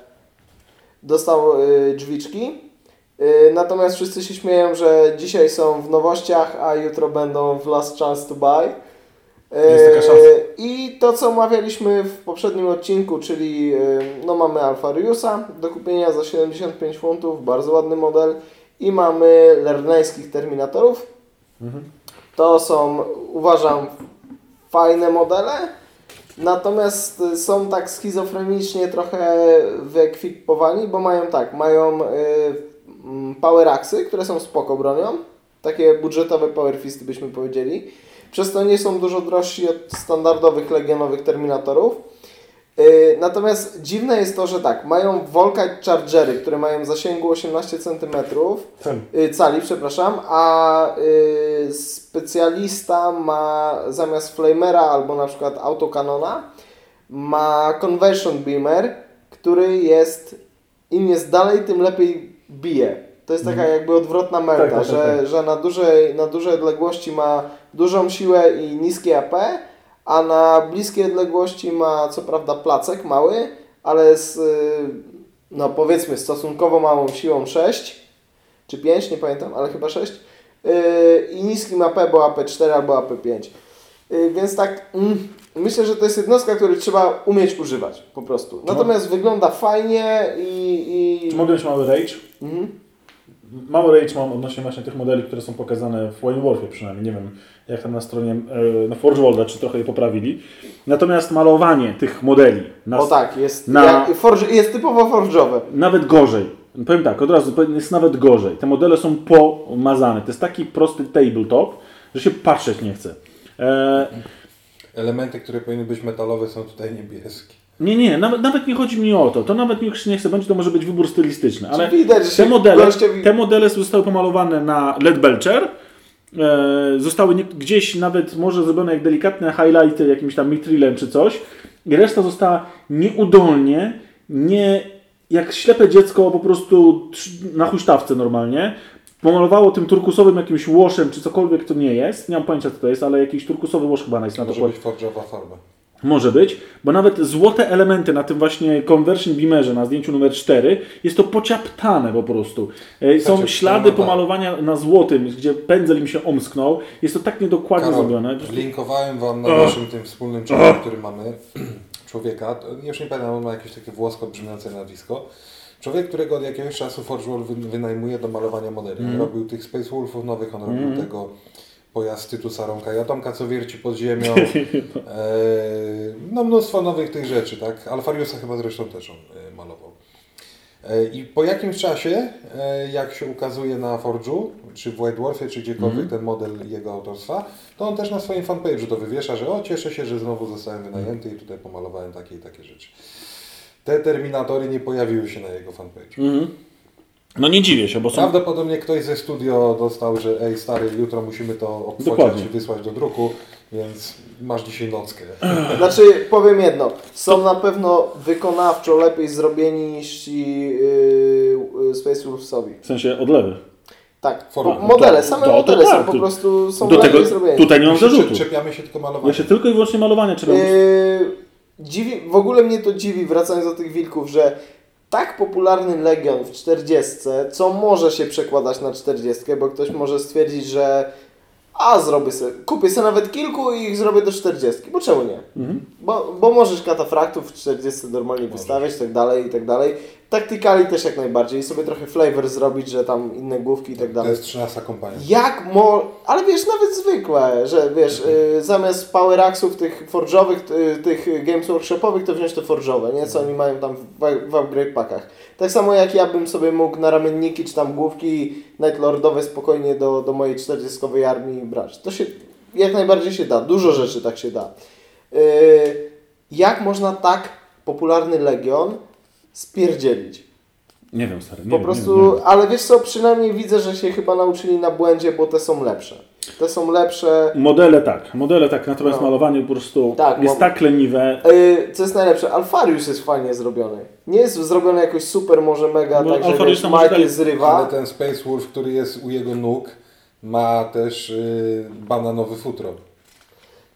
dostał drzwiczki. Natomiast wszyscy się śmieją, że dzisiaj są w nowościach, a jutro będą w Last Chance to Buy. Jest taka szansa. E, I to, co omawialiśmy w poprzednim odcinku, czyli e, no mamy Alfariusa do kupienia za 75 funtów, bardzo ładny model. I mamy lernejskich Terminatorów. To są, uważam, fajne modele. Natomiast e, są tak schizofrenicznie trochę wyekwipowani, bo mają tak, mają y, mm, power axy, które są spoko bronią. Takie budżetowe power fisty byśmy powiedzieli. Przez to nie są dużo drożsi od standardowych legionowych Terminatorów. Yy, Natomiast dziwne jest to, że tak, mają Volkite Chargery, które mają zasięgu 18 cm, yy, cali, przepraszam, a yy, specjalista ma zamiast Flamera albo na przykład autokanona, ma Conversion Beamer, który jest, im jest dalej, tym lepiej bije. To jest taka jakby odwrotna melta, Tak, tak, tak, że, tak. że na, dużej, na dużej odległości ma dużą siłę i niskie AP, a na bliskiej odległości ma co prawda placek mały, ale z, y, no powiedzmy, stosunkowo małą siłą 6 czy 5, nie pamiętam, ale chyba 6 yy, i niskim AP, bo AP4 albo AP5. Yy, więc tak, mm, myślę, że to jest jednostka, której trzeba umieć używać po prostu. Natomiast wygląda fajnie i... i... Czy mogę mieć mały rage? Mhm. Mały rage mam odnośnie właśnie tych modeli, które są pokazane w Wayne Wolfie przynajmniej. Nie wiem, jak tam na stronie e, na Forge Worlda, czy trochę je poprawili. Natomiast malowanie tych modeli na, O tak, jest, na- jak, forge, jest typowo forge'owe. nawet gorzej. Powiem tak, od razu, jest nawet gorzej. Te modele są pomazane. To jest taki prosty tabletop, że się patrzeć nie chce. E, Elementy, które powinny być metalowe są tutaj niebieskie. nie, nie, nawet, nawet nie chodzi mi o to. To nawet mi już nie chce będzie, to może być wybór stylistyczny. Ale widać, te modele, gościowi- te modele zostały pomalowane na LED Belcher. E, zostały gdzieś nawet może zrobione jak delikatne highlighty jakimś tam mitrilem czy coś. I reszta została nieudolnie, nie jak ślepe dziecko po prostu na huśtawce normalnie. Pomalowało tym turkusowym jakimś łoszem, czy cokolwiek to nie jest. Nie mam pojęcia co to jest, ale jakiś turkusowy łosz chyba jest na to Może być farba. Może być, bo nawet złote elementy na tym właśnie conversion beamerze na zdjęciu numer 4 jest to pociaptane po prostu. E, Są Znaczy, ślady no tak. pomalowania na złotym, gdzie pędzel im się omsknął. Jest to tak niedokładnie Karol, zrobione. linkowałem Wam na naszym tym wspólnym czacie, który mamy, człowieka, już nie pamiętam, on ma jakieś takie włosko brzmiące nazwisko. Człowiek, którego od jakiegoś czasu Forge World wy- wynajmuje do malowania modeli. On robił tych Space Wolfów nowych, on robił tego pojazd Tytusa Ronka Jatomka, co wierci pod ziemią. e, no mnóstwo nowych tych rzeczy, tak? Alfariusa chyba zresztą też on e, malował. E, I po jakimś czasie, jak się ukazuje na Forge'u, czy w White Dwarfie, czy gdziekolwiek ten model jego autorstwa, to on też na swoim fanpage'u to wywiesza, że o, cieszę się, że znowu zostałem wynajęty i tutaj pomalowałem takie i takie rzeczy. Te Terminatory nie pojawiły się na jego fanpage'u. Mhm. No nie dziwię się, bo są... Prawdopodobnie ktoś ze studio dostał, że ej stary, jutro musimy to Dokładnie. i wysłać do druku, więc masz dzisiaj nockę. Znaczy, powiem jedno. Są na pewno wykonawczo lepiej zrobieni niż ci yy, Space Wolvesowi. W sensie odlewy. Tak, Formy. modele, same to- to modele tak, są po prostu są Do lepiej tego, zrobieni. tutaj nie mam zarzutu. Czepiamy się tylko malowania. Ja się tylko i wyłącznie malowanie trzeba... Yy, dziwi, w ogóle mnie to dziwi, wracając do tych wilków, że tak popularny Legion w 40, co może się przekładać na 40, bo ktoś może stwierdzić, że a zrobię sobie, kupię sobie nawet kilku i ich zrobię do 40, bo czemu nie? Mhm. Bo, bo możesz katafaktów w 40 normalnie wystawiać i tak dalej, i tak dalej. Taktykali też jak najbardziej, i sobie trochę flavor zrobić, że tam inne główki i tak To dalej. jest 13 kompania. Jak mo... Ale wiesz, nawet zwykłe, że wiesz, y, zamiast Power Axów tych forge'owych, y, tych Games Workshopowych, to wziąć te forge'owe, nie? Co oni mają tam w, w upgrade packach. Tak samo jak ja bym sobie mógł na ramienniki czy tam główki Nightlordowe spokojnie do, do mojej 40 armii brać. To się jak najbardziej się da. Dużo rzeczy tak się da. Y, jak można tak popularny Legion spierdzielić? Nie wiem, stary. Nie Po wiem, prostu, nie wiem, nie ale wiesz co, przynajmniej widzę, że się chyba nauczyli na błędzie, bo te są lepsze. Te są lepsze. Modele tak, modele tak, natomiast No. malowanie po prostu Tak, jest bo- tak leniwe. Yy, co jest najlepsze, Alfarius jest fajnie zrobiony. Nie jest zrobiony jakoś super, może mega, No, tak, że Alfariusa wiesz, może Michael dać- zrywa. Ale ten Space Wolf, który jest u jego nóg, ma też y, bananowy futro.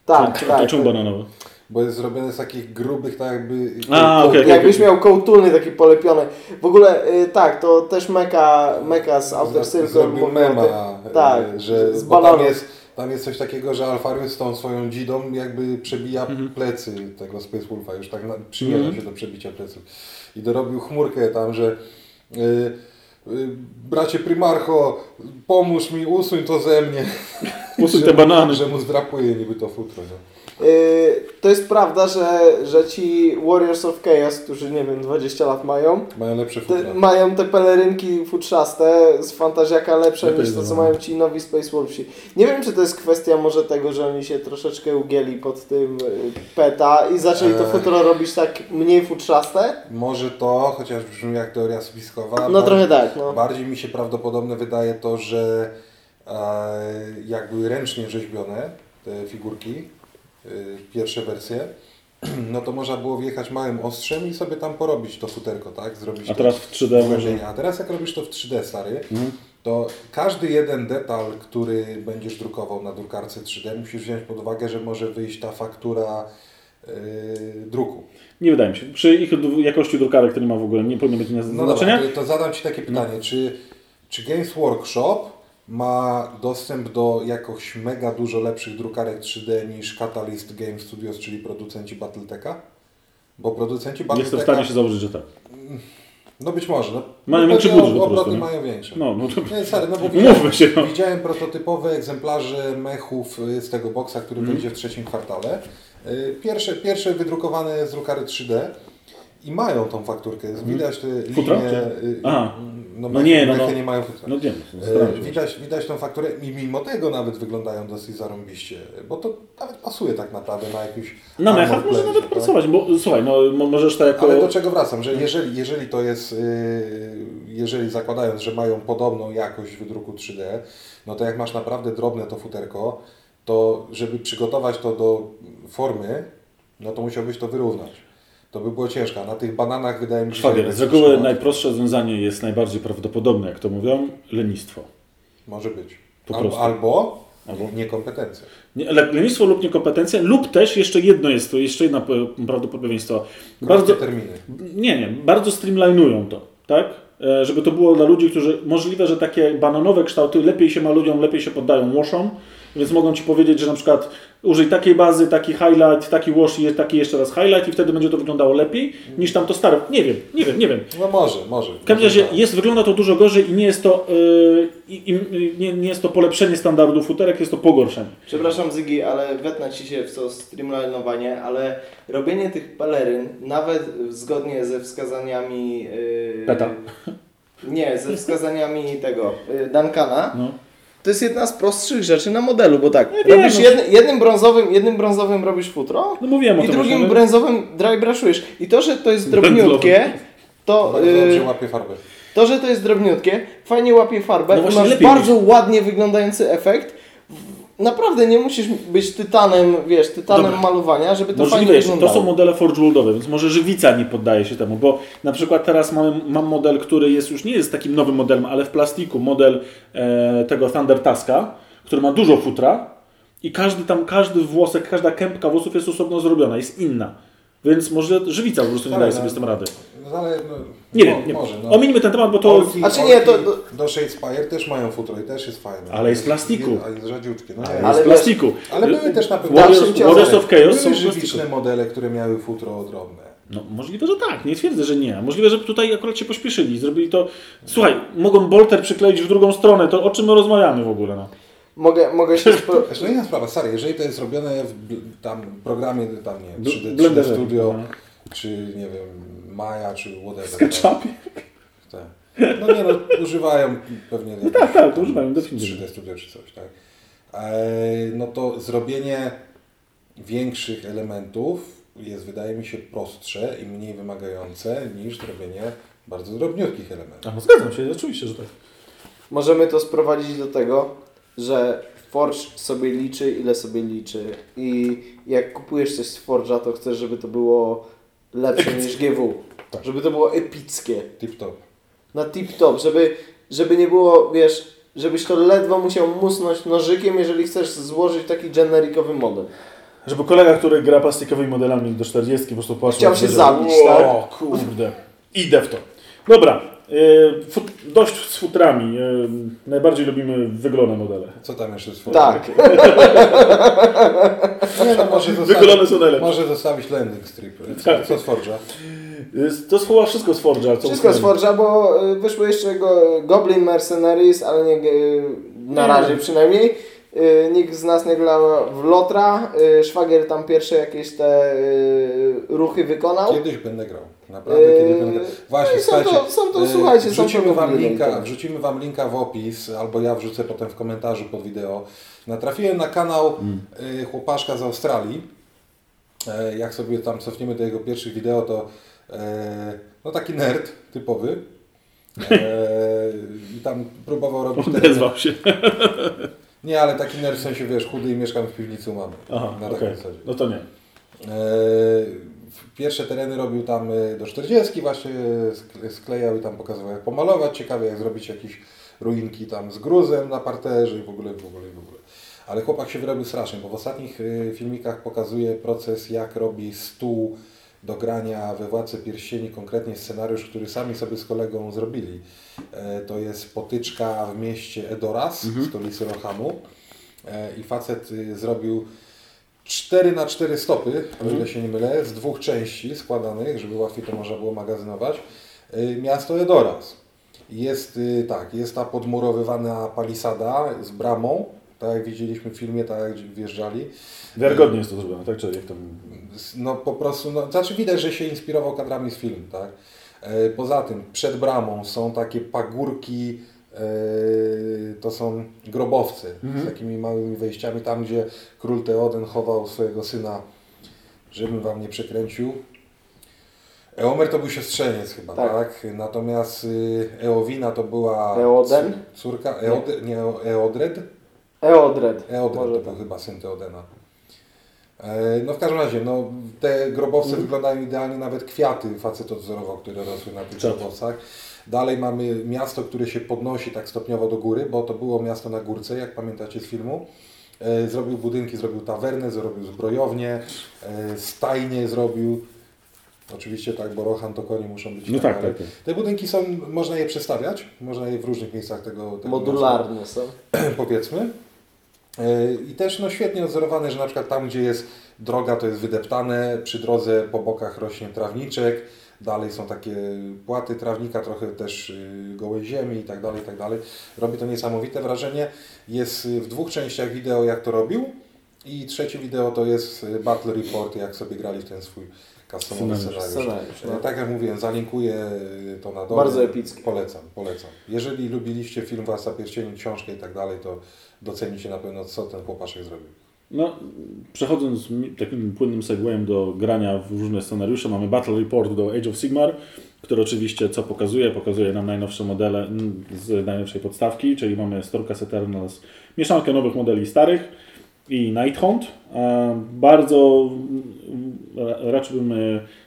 Tak, to, tak. to czemu tak. bananowy? Bo jest zrobiony z takich grubych, tak jakby... A, okej, Jakbyś miał kołtuny taki polepiony. W ogóle yy, tak, to też meka, meka z Outer Circle. Mema, y, Tak, że z bo tam jest, tam jest coś takiego, że Alfarius tą swoją dzidą jakby przebija Mhm. plecy tego Space Wolfa, już tak na, przymierza Mhm. się do przebicia pleców. I dorobił chmurkę tam, że y, y, bracie Primarcho, pomóż mi, usuń to ze mnie. Usuń te mu- banany. Że mu zdrapuje niby to futro. No. Yy, to jest prawda, że, że ci Warriors of Chaos, którzy nie wiem, 20 lat mają, Mają lepsze te, mają te pelerynki futrzaste z fantaziaka lepsze Lepiej niż to, co mają ci nowi Space Wolfsi. Nie wiem, czy to jest kwestia może tego, że oni się troszeczkę ugięli pod tym y, peta i zaczęli to Eee. futro robić tak mniej futrzaste. Może to, chociaż brzmi jak teoria spiskowa. No bar- trochę tak, no. Bardziej mi się prawdopodobne wydaje to, że e, jak były ręcznie rzeźbione te figurki, e, pierwsze wersje, no to można było wjechać małym ostrzem i sobie tam porobić to futerko, tak? Zrobić A teraz w 3D może... ułożenie. A teraz jak robisz to w 3D, stary, Mhm. to każdy jeden detal, który będziesz drukował na drukarce 3D, musisz wziąć pod uwagę, że może wyjść ta faktura e, druku. Nie wydaje mi się. Przy ich jakości drukarek to nie ma w ogóle, nie powinno być No znaczenia. dobra, to, zadam Ci takie pytanie. Czy, czy Games Workshop ma dostęp do jakoś mega dużo lepszych drukarek 3D niż Catalyst Game Studios, czyli producenci Battletecha? Bo producenci Jestem w stanie Battletecha... się założyć, że tak. No być może. No, Mają no, większy pewnie budżet po Obroty prostu, nie? mają większe. No, no to... Nie, stary, no bo widziałem, się, no. widziałem prototypowe egzemplarze mechów z tego boksa, który Mhm. wyjdzie w trzecim kwartale. Y, Pierwsze, pierwsze wydrukowane z drukary 3D i mają tą fakturkę. Widać te linie... czy- y, Aha. No, No nie, no, no. nie mają futra. No nie, E, Widać, widać tą fakturę i mimo tego nawet wyglądają dosyć zarąbiście, bo to nawet pasuje tak naprawdę na jakiś... Na mechach może nawet tak? pracować, bo słuchaj, no mo- możesz to jako... Ale do czego wracam, że jeżeli, jeżeli to jest, y, jeżeli zakładając, że mają podobną jakość wydruku 3D, no to jak masz naprawdę drobne to futerko, to żeby przygotować to do formy, no to musiałbyś to wyrównać. To by było ciężko. Na tych bananach wydaje mi się, Szwagier, z reguły najprostsze rozwiązanie jest najbardziej prawdopodobne, jak to mówią, lenistwo. Może być. Po albo, prostu. albo, Albo? niekompetencja. Nie, le- lenistwo lub niekompetencja, lub też jeszcze jedno jest to, jeszcze jedna p- prawdopodobieństwo. Bardzo terminy. nie, nie, bardzo streamlinują to, tak? E, Żeby to było dla ludzi, którzy możliwe, że takie bananowe kształty lepiej się malują, lepiej się poddają washom, więc mogą Ci powiedzieć, że na przykład użyj takiej bazy, taki highlight, taki wash i taki jeszcze raz highlight i wtedy będzie to wyglądało lepiej niż tam to stare. Nie wiem, nie wiem, nie wiem. No może, może. W każdym razie jest, wygląda to dużo gorzej i nie jest to, yy, i, i, nie, nie jest to polepszenie standardu futerek, jest to pogorszenie. Przepraszam Zygi, ale wetnę Ci się w to streamlinowanie, ale robienie tych peleryn, nawet zgodnie ze wskazaniami... Yy, Peta. Nie, ze wskazaniami tego, yy, Duncana, No. To jest jedna z prostszych rzeczy na modelu, bo tak, Ja robisz no. jedny, jednym, brązowym, jednym brązowym robisz futro No mówiłem o i tym drugim właśnie, brązowym dry brushujesz. I to, że to jest drobniutkie, to... Bardzo Yy, dobrze łapie farbę. To, że to jest drobniutkie, fajnie łapie farbę No masz lepiej bardzo ładnie wyglądający efekt. Naprawdę nie musisz być tytanem, wiesz, tytanem Dobra. malowania, żeby to Możliwe fajnie jest, to są modele Forge Worldowe, więc może żywica nie poddaje się temu, bo na przykład teraz mam, mam model, który jest już nie jest takim nowym modelem, ale w plastiku, model e, tego Thunder Taska, który ma dużo futra i każdy tam, każdy włosek, każda kępka włosów jest osobno zrobiona, jest inna. Więc może żywica po prostu nie Ale daje no- sobie z tym rady. No, ale, no, Nie wiem, nie może. No. Omińmy ten temat, bo to... Orki, Znaczy nie, to- Do Shadespire też mają futro i też jest fajne. Ale jest plastiku. A jest rzadziutkie. No, Ale jest wiesz- plastiku. ale były też na pewno Warriors. Warriors of Chaos są żywiczne modele, które miały futro drobne. No, możliwe, że tak. Nie twierdzę, że nie. Możliwe, że tutaj akurat się pośpieszyli. Zrobili to. Słuchaj, mogą bolter przykleić w drugą stronę. To o czym my rozmawiamy w ogóle? No? Mogę, mogę się... Zresztą inna sprawa, stary, jeżeli to jest zrobione w tam programie, tam nie wiem, 3D, 3D Blenderze. Studio, No. czy nie wiem, Maya, czy whatever. SketchUpie. Tak. No nie no, używają pewnie... No tak, tak, to używają, definitywnie. 3D Studio czy coś, tak. E, no to zrobienie większych elementów jest, wydaje mi się, prostsze i mniej wymagające niż zrobienie bardzo drobniutkich elementów. no zgadzam się, oczywiście, że tak. Możemy to sprowadzić do tego, że Forge sobie liczy, ile sobie liczy. I jak kupujesz coś z Forge'a, to chcesz, żeby to było lepsze niż GW. Tak. Żeby to było epickie. Tip top. Na tip-top, żeby, żeby nie było, wiesz, żebyś to ledwo musiał musnąć nożykiem, jeżeli chcesz złożyć taki generikowy model. Żeby kolega, który gra plastikowymi modelami do 40 po prostu patrzył... Chciał się zabić, tak? O kurde. Idę w to. Dobra. E, Fut, dość z futrami. e, Najbardziej lubimy wyglone modele. Co tam jeszcze jest? Tak. Nie no, może zostawić, Wyglone są najlepsze. może zostawić landing strip. Tak. Co, co z Forge'a? To chyba wszystko z Forge'a. Wszystko z. Forge'a, bo wyszły jeszcze go, Goblin Mercenaries, ale nie, na razie przynajmniej. Nikt z nas nie grał w Lotra. Szwagier tam pierwsze jakieś te ruchy wykonał. Kiedyś będę grał. Naprawdę Eee, kiedyś będę grał. Właśnie, no są to- są to, e, słuchajcie, są to wrzucimy wam, linka, wrzucimy wam linka w opis, albo ja wrzucę potem w komentarzu pod wideo. Natrafiłem na kanał e, chłopaszka z Australii. Jak sobie tam cofniemy do jego pierwszych wideo, to no taki nerd typowy. I tam próbował robić Odezwał się. Nie, ale taki nerd w sensie, wiesz, chudy i mieszkam w piwnicy u mamy. Aha, na zasadzie. No to nie. Pierwsze tereny robił tam e, do 40 właśnie, sk- sklejał i tam pokazywał jak pomalować, ciekawie jak zrobić jakieś ruinki tam z gruzem na parterze i w ogóle, w ogóle, w ogóle. Ale chłopak się wyrobił strasznie, bo w ostatnich e, filmikach pokazuje proces jak robi stół do grania we Władcy Pierścieni, konkretnie scenariusz, który sami sobie z kolegą zrobili. E, To jest potyczka w mieście Edoras, stolicy Rohamu E, i facet y, zrobił 4 na 4 stopy, o ile się nie mylę, z dwóch części składanych, żeby łatwiej to można było magazynować. Y, Miasto Edoras. Jest y, tak, jest ta podmurowywana palisada z bramą, tak jak widzieliśmy w filmie, tak jak wjeżdżali. Wiarygodnie jest to zrobione, tak? Czy jak tam... No po prostu, no, znaczy widać, że się inspirował kadrami z filmu, tak? E, Poza tym, przed bramą są takie pagórki, to są grobowce z takimi małymi wejściami, tam gdzie król Teoden chował swojego syna, żebym wam nie przekręcił. Eomer to był siostrzeniec chyba, Tak. tak? Natomiast y, Eowina to była Eoden? cór- córka, Eode, nie, Eodred? Eodred. Eodred Może to tak. był chyba syn Teodena. E, No w każdym razie, no, te grobowce Mhm. wyglądają idealnie, nawet kwiaty facet odwzorował, które rosły na tych grobowcach. Dalej mamy miasto, które się podnosi tak stopniowo do góry, bo to było miasto na górce, jak pamiętacie z filmu. E, Zrobił budynki, zrobił tawernę, zrobił zbrojownię, e, stajnie zrobił. Oczywiście tak, bo Rohan to konie muszą być. No tak, ale tak, tak. Te budynki są, można je przestawiać, można je w różnych miejscach tego, tego miasta Modularne są. powiedzmy. Yy, I też no, świetnie odzorowane, że na przykład tam, gdzie jest droga, to jest wydeptane, przy drodze po bokach rośnie trawniczek, dalej są takie płaty trawnika, trochę też yy, gołej ziemi i tak dalej, i tak dalej. Robi to niesamowite wrażenie. Jest yy, w dwóch częściach wideo, jak to robił i trzecie wideo to jest yy, Battle Report, jak sobie grali w ten swój customowy Scenariusz. scenariusz. Scenariusz, no. Tak jak mówiłem, zalinkuję to na dole. Bardzo epickie. Polecam, polecam. Jeżeli lubiliście film Władca Pierścieni, książkę i tak dalej, to docenicie na pewno, co ten chłopaszek zrobił. No, przechodząc takim płynnym segwayem do grania w różne scenariusze, mamy Battle Report do Age of Sigmar, który oczywiście co pokazuje? Pokazuje nam najnowsze modele z najnowszej podstawki, czyli mamy Storkas Eternals, mieszankę nowych modeli starych i Nighthunt. E, Bardzo mm, ra- raczyłbym e,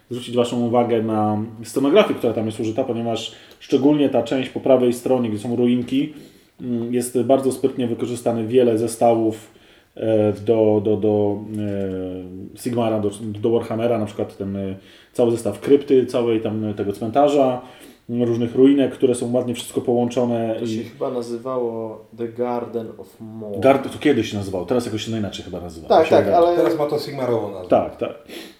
zwrócić Waszą uwagę na scenografię, która tam jest użyta, ponieważ szczególnie ta część po prawej stronie, gdzie są ruinki, jest bardzo sprytnie wykorzystane wiele zestawów do, do, do e, Sigmara, do, do Warhammera, na przykład ten e, cały zestaw krypty, całej tam tego cmentarza, różnych ruinek, które są ładnie wszystko połączone. To się I chyba nazywało The Garden of More. Gard to kiedyś się nazywał, teraz jakoś się inaczej chyba nazywa. tak, tak, ale... Teraz ma to Sigmarowo nazwę. Tak, tak.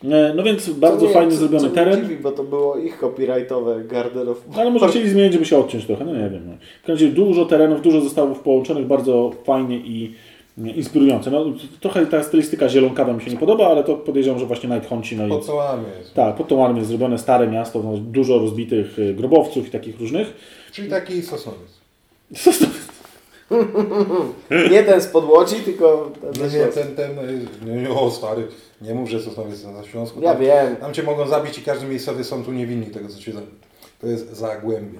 E, No więc bardzo fajnie co- zrobiony co teren. Dziwi, bo to było ich copyrightowe Garden of No, ale może chcieli zmienić, żeby się odciąć trochę, no nie wiem. No. W każdym razie dużo terenów, dużo zestawów połączonych, bardzo fajnie i inspirujące. No, trochę ta stylistyka zielonkawa mi się nie podoba, ale to podejrzewam, że właśnie Night Hunci, no i Po co mamy jest. tak, pod tą armię zrobione stare miasto, no, dużo rozbitych e, grobowców i takich różnych. Czyli taki sosnowiec. Nie ten z podłodzi, tylko ten Nie, nie, ten, ten, y, nie, o stary, nie mów, że Sosnowiec jest na Śląsku. Ja Tam, wiem. tam Cię mogą zabić i każdy miejscowy są tu niewinni tego, co Cię za... To jest Zagłębie.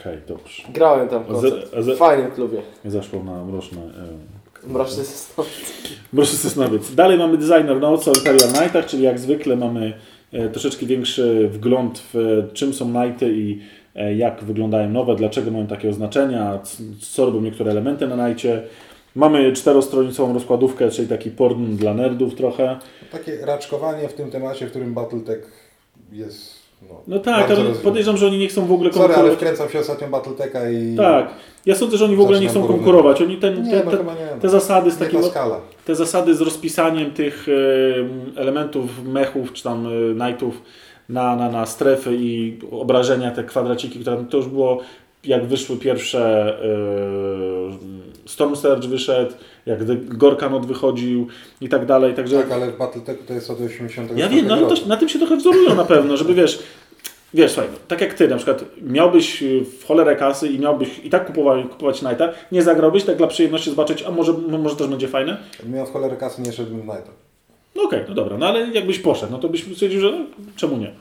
Okej, dobrze. Grałem tam A koncert. a ze- W fajnym klubie. Zaszło na mroczne... E, Mroczny system. Mroczny Sosnowiec. Dalej mamy designer nocy o Imperial Knightach, czyli jak zwykle mamy e, troszeczkę większy wgląd w e, czym są Knighty i e, jak wyglądają nowe, dlaczego mają takie oznaczenia, co robią niektóre elementy na Knightie. Mamy czterostronicową rozkładówkę, czyli taki porn dla nerdów trochę. Takie raczkowanie w tym temacie, w którym Battletech jest. No, No tak, ale podejrzewam, że oni nie chcą w ogóle Sorry, ale konkurować. wkręcam się ostatnio Battletecha i. Tak, ja sądzę, że oni w ogóle nie chcą Zaczynam konkurować. Oni ten, Nie, te, no te, nie. te zasady z Nie ta takiego skala. te zasady z rozpisaniem tych elementów mechów czy tam e, knightów na, na, na strefy i obrażenia, te kwadraciki, które to już było jak wyszły pierwsze e, Storm Surge wyszedł, jak Gorkanot wychodził i tak dalej, także Tak, ale w Battletechu to jest od 80. ja wiem, no, ale to, na tym się trochę wzorują na pewno, żeby wiesz, wiesz, słuchaj, no, tak jak ty na przykład miałbyś y, w cholerę kasy i miałbyś i tak kupować, kupować Knighta, nie zagrałbyś tak dla przyjemności zobaczyć, a może, może też będzie fajne? Miał w cholerę kasy, nie szedłbym w Knighta. No okej, no dobra, no ale jakbyś poszedł, no to byś stwierdził, że no, czemu nie?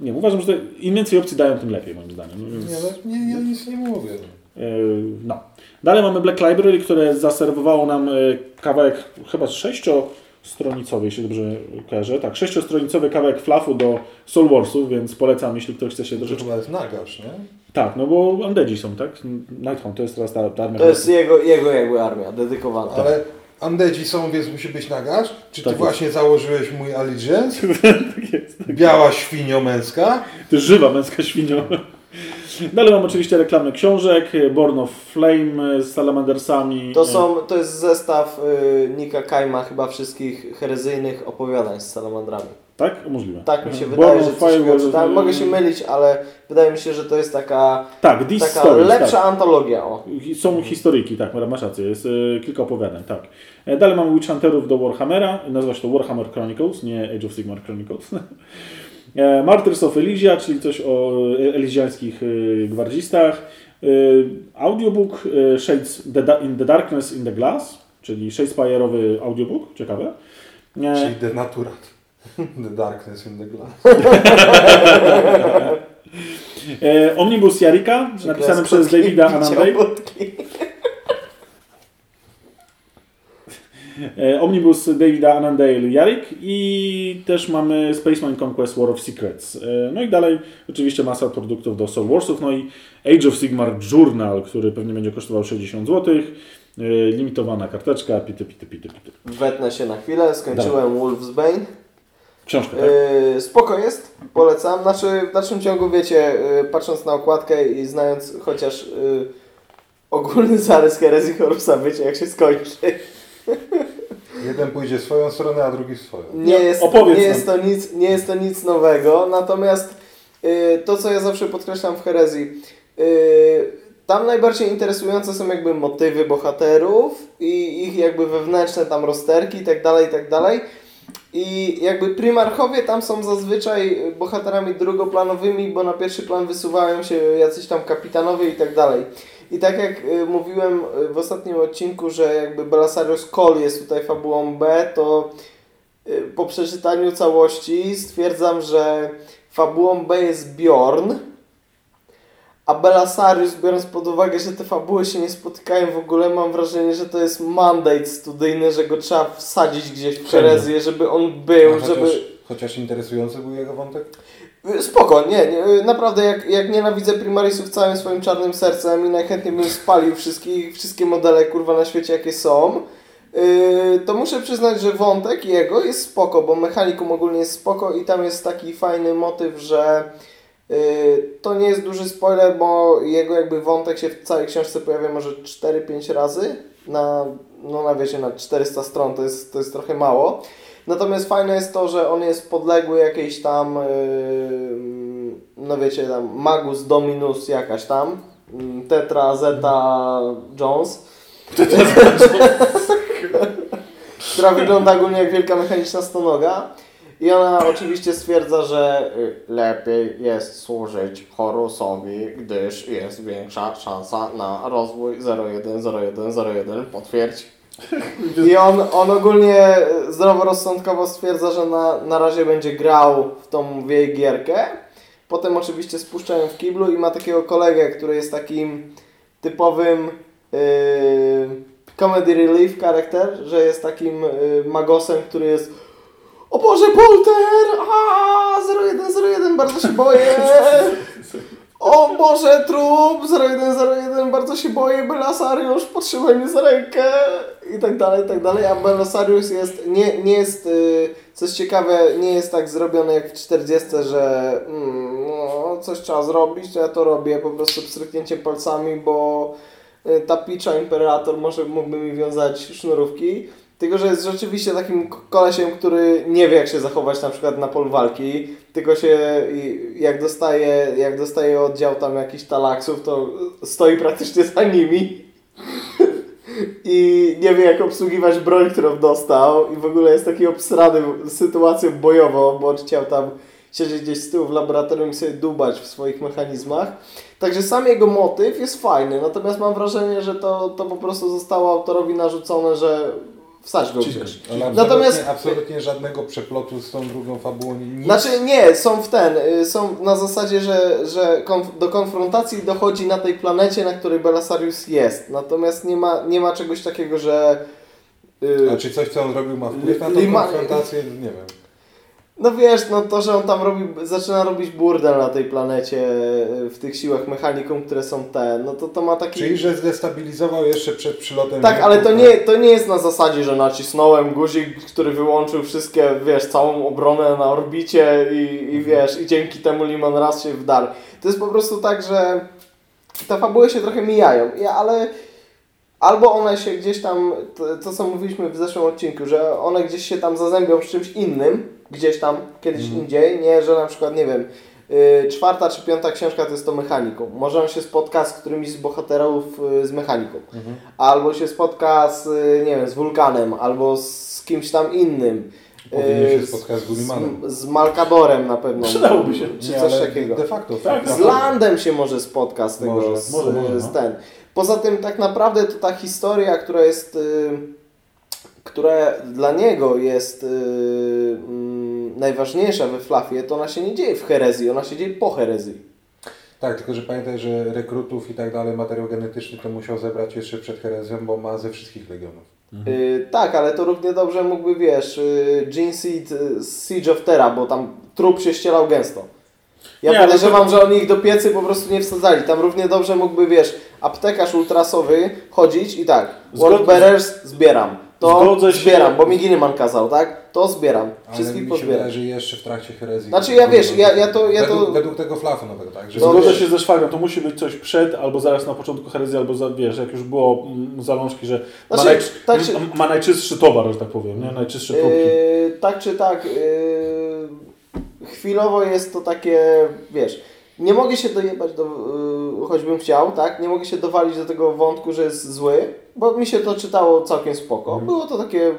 Nie, uważam, że im więcej opcji dają, tym lepiej moim zdaniem. No, więc, Nie, no, nie, ja nic nie mówię. yy, no. Dalej mamy Black Library, które zaserwowało nam yy, kawałek chyba sześciostronicowy, jeśli dobrze kojarzę. Tak, sześciostronicowy kawałek flafu do Soul Warsów, więc polecam, jeśli ktoś chce się To troszeczkę... chyba jest nagasz, nie? Tak, no bo Undeadzi są, tak? Nighthunt to jest teraz ta, ta armia. To jest jego, jego jakby armia, dedykowana. Ale Andedzi są, więc musi być nagasz? Czy ty Tak jest. właśnie założyłeś mój Allegiance? tak jest. Biała świnio męska? To jest żywa męska świnio. Dalej mam oczywiście reklamy książek, Born of Flame z Salamandersami. To, są, to jest zestaw y, Nika Kajma chyba wszystkich herezyjnych opowiadań z salamandrami. Tak? Możliwe. Tak mi się Mhm. wydaje, Born że coś Fire czytałem. Mogę się mylić, ale wydaje mi się, że to jest taka, Tak, taka Stories, lepsza tak. antologia. O. Są historyjki, tak, masz rację, jest e, kilka opowiadań, tak. E, dalej mamy Witch Hunterów do Warhammera, nazywa się to Warhammer Chronicles, nie Age of Sigmar Chronicles. e, Martyrs of Elysia, czyli coś o e, eliziańskich e, gwardzistach. Audiobook Shades the in the Darkness in the Glass, czyli Shadespire'owy audiobook, ciekawe. Czyli denaturat. The darkness in the glass. e, Omnibus Jarika, napisany przez Davida Anandale. ciągotki. E, Omnibus Davida Annandale Jarik i też mamy Spaceman Conquest War of Secrets. E, No i dalej oczywiście masa produktów do Soul Warsów, no i Age of Sigmar Journal, który pewnie będzie kosztował 60 zł. E, Limitowana karteczka, pity, pity, pity, pity. Wetnę się na chwilę, skończyłem Wolf's Bane. Książka, tak? Yy, spoko jest, polecam. Znaczy, w dalszym ciągu wiecie, yy, patrząc na okładkę i znając chociaż yy, ogólny zarys Herezji Horusa, wiecie jak się skończy. Jeden pójdzie swoją stronę, a drugi swoją. Nie No, jest, nie jest, to, nic, nie jest to nic nowego, natomiast yy, to, co ja zawsze podkreślam w Herezji, yy, tam najbardziej interesujące są jakby motywy bohaterów i ich jakby wewnętrzne tam rozterki i tak dalej, i tak dalej. I jakby primarchowie tam są zazwyczaj bohaterami drugoplanowymi, bo na pierwszy plan wysuwają się jacyś tam kapitanowie i tak dalej. I tak jak y, mówiłem y, w ostatnim odcinku, że jakby Belasarius Cole jest tutaj fabułą B, to y, po przeczytaniu całości stwierdzam, że fabułą B jest Bjorn, a Belasarius, biorąc pod uwagę, że te fabuły się nie spotykają w ogóle, mam wrażenie, że to jest mandate studyjny, że go trzeba wsadzić gdzieś w herezję, żeby on był, A chociaż, żeby... chociaż interesujący był jego wątek? Spoko, nie, nie naprawdę jak, jak nienawidzę Primarisów całym swoim czarnym sercem i najchętniej bym spalił wszystkich, wszystkie modele kurwa na świecie jakie są, yy, to muszę przyznać, że wątek jego jest spoko, bo mechanikum ogólnie jest spoko i tam jest taki fajny motyw, że yy, to nie jest duży spoiler, bo jego jakby wątek się w całej książce pojawia może 4-5 razy na, no na wiecie, na 400 stron, to jest, to jest trochę mało. Natomiast fajne jest to, że on jest podległy jakiejś tam, yy, no wiecie, tam Magus Dominus jakaś tam, yy, Tetra Zeta Jones, która wygląda ogólnie jak wielka mechaniczna stonoga. I ona oczywiście stwierdza, że y, lepiej jest służyć Horusowi, gdyż jest większa szansa na rozwój 010101, potwierdź. I on, on ogólnie zdroworozsądkowo stwierdza, że na, na razie będzie grał w tą w jej gierkę. Potem oczywiście spuszczają w kiblu i ma takiego kolegę, który jest takim typowym yy, comedy relief charakter, że jest takim yy, magosem, który jest o Boże, Polter! A 0101, bardzo się boję! O Boże, trup! 0101, bardzo się boję! Belasariusz, potrzymaj mnie za rękę! I tak dalej, i tak dalej. A Belasarius jest, nie, nie jest, y, co jest ciekawe, nie jest tak zrobiony jak w 40, że mm, no, coś trzeba zrobić, to ja to robię po prostu pstryknięciem palcami, bo y, ta picza imperator może mógłby mi wiązać sznurówki. Tylko, że jest rzeczywiście takim kolesiem, który nie wie jak się zachować na przykład na polu walki, tylko się jak dostaje, jak dostaje oddział tam jakichś talaksów, to stoi praktycznie za nimi i nie wie jak obsługiwać broń, którą dostał i w ogóle jest taki obsrany sytuacją bojową, bo chciał tam siedzieć gdzieś z tyłu w laboratorium i sobie dubać w swoich mechanizmach. Także sam jego motyw jest fajny, natomiast mam wrażenie, że to, to po prostu zostało autorowi narzucone, że wsadź go gdzieś. Natomiast- absolutnie, żadnego przeplotu z tą drugą fabułą. Nic. Znaczy nie, są w ten, y, są na zasadzie, że, że konf- do konfrontacji dochodzi na tej planecie, na której Belasarius jest. Natomiast nie ma, nie ma czegoś takiego, że... y, A czy coś, co on zrobił, ma wpływ na tą konfrontację? Nie wiem. No wiesz, no to, że on tam robi, zaczyna robić burdel na tej planecie w tych siłach mechanikum, które są te, no to to ma taki... Czyli, że zdestabilizował jeszcze przed przylotem. Tak, ale to nie, to nie jest na zasadzie, że nacisnąłem guzik, który wyłączył wszystkie, wiesz, całą obronę na orbicie i, i wiesz, i dzięki temu Liman raz się wdarł. To jest po prostu tak, że te fabuły się trochę mijają, ja, ale albo one się gdzieś tam, to, to co mówiliśmy w zeszłym odcinku, że one gdzieś się tam zazębią z czymś innym, gdzieś tam, kiedyś Mhm. indziej, nie, że na przykład, nie wiem, y, czwarta czy piąta książka to jest to mechaniką. Może on się spotka z którymś z bohaterów y, z mechaniką. Mhm. Albo się spotka z, y, nie wiem, z Wulkanem, albo z kimś tam innym. Powinien się spotkać z Gullimanem. Z, z Malkadorem na pewno. Przydałoby się. Czy Nie, coś takiego. De facto. Tak, Z Landem się może spotka z tego, Może, z, może, może, z no. ten. Poza tym tak naprawdę to ta historia, która jest, y, która dla niego jest y, mm, najważniejsza we Flafie, to ona się nie dzieje w herezji, ona się dzieje po herezji. Tak, tylko że pamiętaj, że rekrutów i tak dalej, materiał genetyczny to musiał zebrać jeszcze przed herezją, bo ma ze wszystkich legionów. Y, tak, ale to równie dobrze mógłby, wiesz, y, Gene Seed y, z Siege of Terra, bo tam trup się ścielał gęsto. Ja Nie, podejrzewam, to- że oni ich do piecy po prostu nie wsadzali. Tam równie dobrze mógłby, wiesz, aptekarz ultrasowy chodzić i tak, Zgod- World Bearers zbieram. To Zgodzę się. zbieram, bo mi Ginnyman kazał, tak? To zbieram. Ale Wszystkich mi się wydaje, pozbieram. że jeszcze w trakcie herezji... Znaczy, ja wiesz, ja- ja to- ja według, to- według tego flafu nowego, tak? Że Zgodzę wiesz. się ze szwagrem, to musi być coś przed, albo zaraz na początku herezji, albo za, wiesz, jak już było mm, zalążki, że ma, Znaczy, najczy, tak się- m- ma najczystszy towar, że tak powiem, nie? najczystsze próbki. Yy, tak czy tak, yy, chwilowo jest to takie, wiesz, nie mogę się dojebać do, yy, choćbym chciał, tak, nie mogę się dowalić do tego wątku, że jest zły, bo mi się to czytało całkiem spoko. Mhm. Było to takie,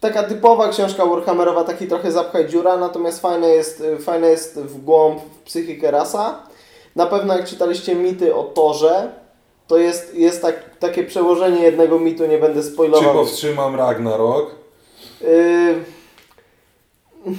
taka typowa książka Warhammerowa, taki trochę zapchaj dziura, natomiast fajne jest, fajne jest w głąb w psychikę rasa. Na pewno jak czytaliście mity o Torze, to jest, jest tak, takie przełożenie jednego mitu, nie będę Czy spoilował. powstrzymam Ragnarok? Yy,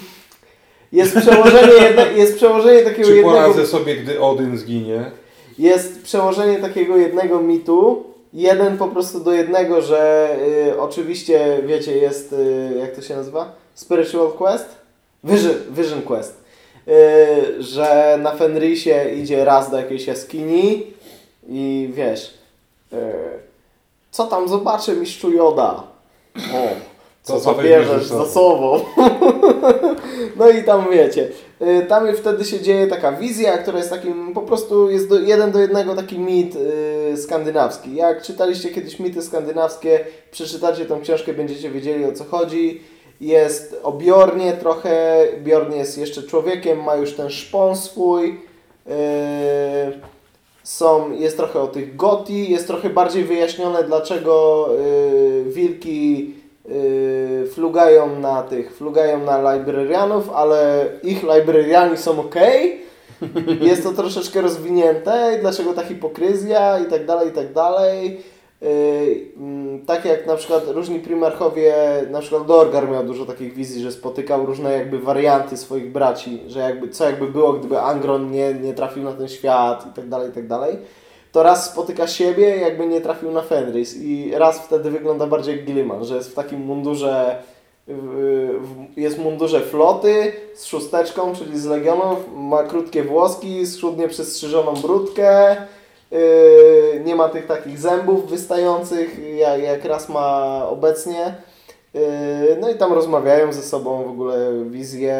Jest przełożenie, jedne, jest przełożenie takiego Czy jednego, poradzę sobie, gdy Odyn zginie? Jest przełożenie takiego jednego mitu, jeden po prostu do jednego, że y, oczywiście, wiecie, jest, y, jak to się nazywa? Spiritual Quest? Vision, Vision Quest. Y, że na Fenrisie idzie raz do jakiejś jaskini i wiesz, y, co tam zobaczy mistrzu Joda? O, co co ze za sobą? no i tam wiecie, y, tam wtedy się dzieje taka wizja, która jest takim, po prostu jest do, jeden do jednego taki mit y, skandynawski. Jak czytaliście kiedyś mity skandynawskie, przeczytacie tą książkę, będziecie wiedzieli o co chodzi. Jest o Bjornie trochę, Bjorn jest jeszcze człowiekiem, ma już ten szpon swój. Yy, są, jest trochę o tych goti, jest trochę bardziej wyjaśnione, dlaczego yy, wilki yy, flugają na tych, flugają na librarianów, ale ich librariani są ok. Jest to troszeczkę rozwinięte i dlaczego ta hipokryzja i tak dalej, i tak dalej. Yy, mm, tak jak na przykład różni primarchowie, na przykład Dorgar miał dużo takich wizji, że spotykał różne jakby warianty swoich braci, że jakby co jakby było, gdyby Angron nie, nie trafił na ten świat i tak dalej, i tak dalej. To raz spotyka siebie, jakby nie trafił na Fenris i raz wtedy wygląda bardziej jak Gilliman, że jest w takim mundurze jest w mundurze floty z szósteczką, czyli z legionów, ma krótkie włoski, schudnie przestrzyżoną brudkę, yy, nie ma tych takich zębów wystających, jak, jak raz ma obecnie. Yy, no i tam rozmawiają ze sobą w ogóle wizje.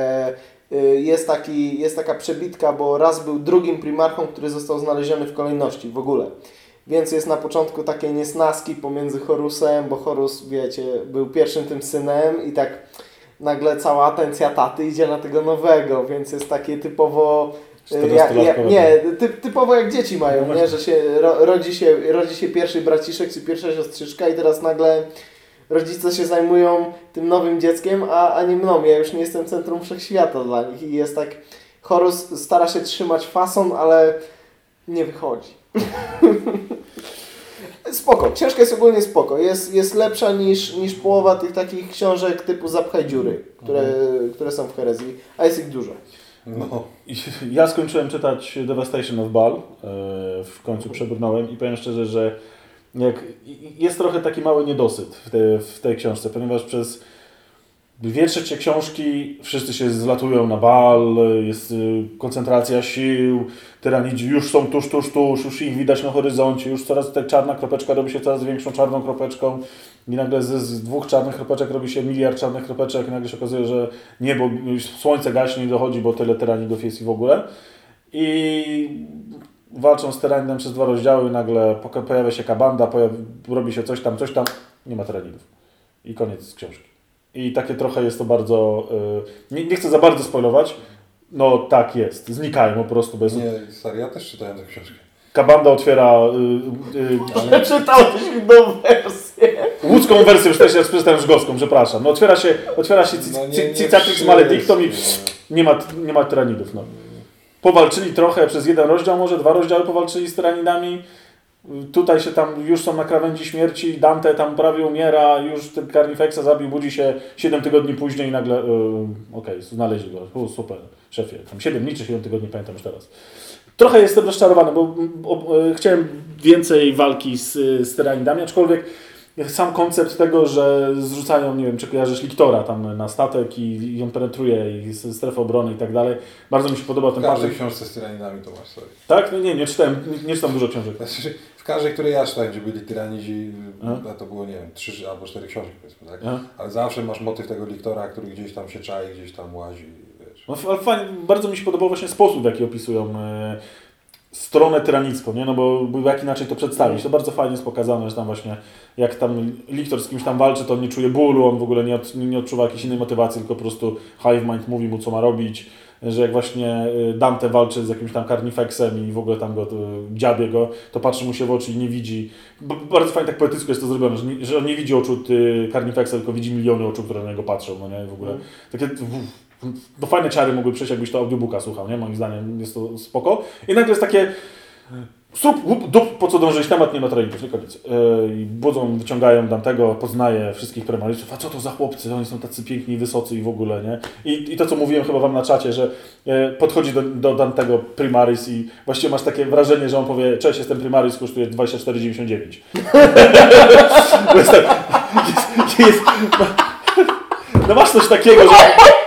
Yy, Jest, taki, jest taka przebitka, bo raz był drugim primarchą, który został znaleziony w kolejności w ogóle. Więc jest na początku takie niesnaski pomiędzy Horusem, bo Horus, wiecie, był pierwszym tym synem i tak nagle cała atencja taty idzie na tego nowego, więc jest takie typowo... Ja, ja, 14-latkowe. nie, ty, typowo jak dzieci mają, nie? że się, ro, rodzi się rodzi się pierwszy braciszek czy pierwsza siostrzyczka i teraz nagle rodzice się zajmują tym nowym dzieckiem, a, a nie mną. Ja już nie jestem centrum wszechświata dla nich i jest tak, Horus stara się trzymać fason, ale nie wychodzi. spoko, książka jest ogólnie spoko. Jest, jest lepsza niż, niż połowa tych takich książek typu Zapchaj dziury, które, które są w herezji, a jest ich dużo. No. Ja skończyłem czytać Devastation of Baal, e, w końcu przebrnąłem i powiem szczerze, że jak, jest trochę taki mały niedosyt w, te, w tej książce, ponieważ przez dwie trzecie książki wszyscy się zlatują na bal, jest y, koncentracja sił, tyranidzi już są tuż, tuż, tuż, już ich widać na horyzoncie, już coraz ta czarna kropeczka robi się coraz większą czarną kropeczką i nagle z, z dwóch czarnych kropeczek robi się miliard czarnych kropeczek i nagle się okazuje, że niebo, słońce gaśnie i dochodzi, bo tyle tyranidów jest i w ogóle. I walczą z tyranidem przez dwa rozdziały, nagle pojawia się kabanda, pojawi, robi się coś tam, coś tam, nie ma tyranidów. I koniec książki. I takie trochę jest to bardzo... y, nie, nie chcę za bardzo spoilować. No tak jest. Znikają po prostu bez... Nie, stary, ja też czytałem tę książkę. Kabanda otwiera y, y, Czytałeś inną wersję. łódzką wersję, już też ja przeczytałem żgowską, przepraszam. No otwiera się, otwiera się No Cicatrix wszyscy, Maledictum i no. nie ma, nie ma tyranidów. No. Powalczyli trochę, przez jeden rozdział może, dwa rozdziały powalczyli z tyranidami. Tutaj się tam, już są na krawędzi śmierci, Dante tam prawie umiera, już ten Carnifexa zabił, budzi się 7 tygodni później i nagle, yy, okej, znaleźli go, o, super, szefie, tam 7 dni czy 7 tygodni, pamiętam już teraz. Trochę jestem rozczarowany, bo o, e, chciałem więcej walki z, z tyranidami, aczkolwiek sam koncept tego, że zrzucają, nie wiem, czy kojarzysz Liktora tam na statek i, i on penetruje i strefę obrony i tak dalej. Bardzo mi się podobał W ten każdej patent. książce z tyranidami to masz sobie. Tak? No nie, nie czytałem, nie, nie czytam dużo książek. Znaczy, w każdej, której ja czytałem, gdzie byli tyranidzi, Aha. a to było, nie wiem, trzy albo cztery książki powiedzmy, tak? Aha. Ale zawsze masz motyw tego liktora, który gdzieś tam się czai, gdzieś tam łazi, wiesz. No, ale fajnie, bardzo mi się podobał właśnie sposób, w jaki opisują e, stronę tyranicką, nie? No bo, jak inaczej to przedstawić. To bardzo fajnie jest pokazane, że tam właśnie jak tam Liktor z kimś tam walczy, to on nie czuje bólu, on w ogóle nie, od, nie odczuwa jakiejś innej motywacji, tylko po prostu Hive Mind mówi mu, co ma robić. Że jak właśnie y, Dante walczy z jakimś tam Carnifexem i w ogóle tam go y, dziabie go, to patrzy mu się w oczy i nie widzi. Bardzo fajnie tak poetycko jest to zrobione, że, nie, że on nie widzi oczu y, Carnifexa, tylko widzi miliony oczu, które na niego patrzą, no nie? W ogóle takie no fajne czary mogły przejść, jakbyś to audiobooka słuchał, nie? Moim zdaniem jest to spoko. I nagle jest takie łup, dup, po co dążyć, temat nie ma trailerów, nie koniec. Yy, budzą, wyciągają Dantego, poznaje wszystkich premarystów, a co to za chłopcy, oni są tacy piękni, wysocy i w ogóle, nie? I, i to, co mówiłem chyba wam na czacie, że e, podchodzi do, do Dantego Primaris i właściwie masz takie wrażenie, że on powie, cześć, jestem Primaris, kosztuje 24,99. Bo jest tak, jest, jest, no masz coś takiego, że...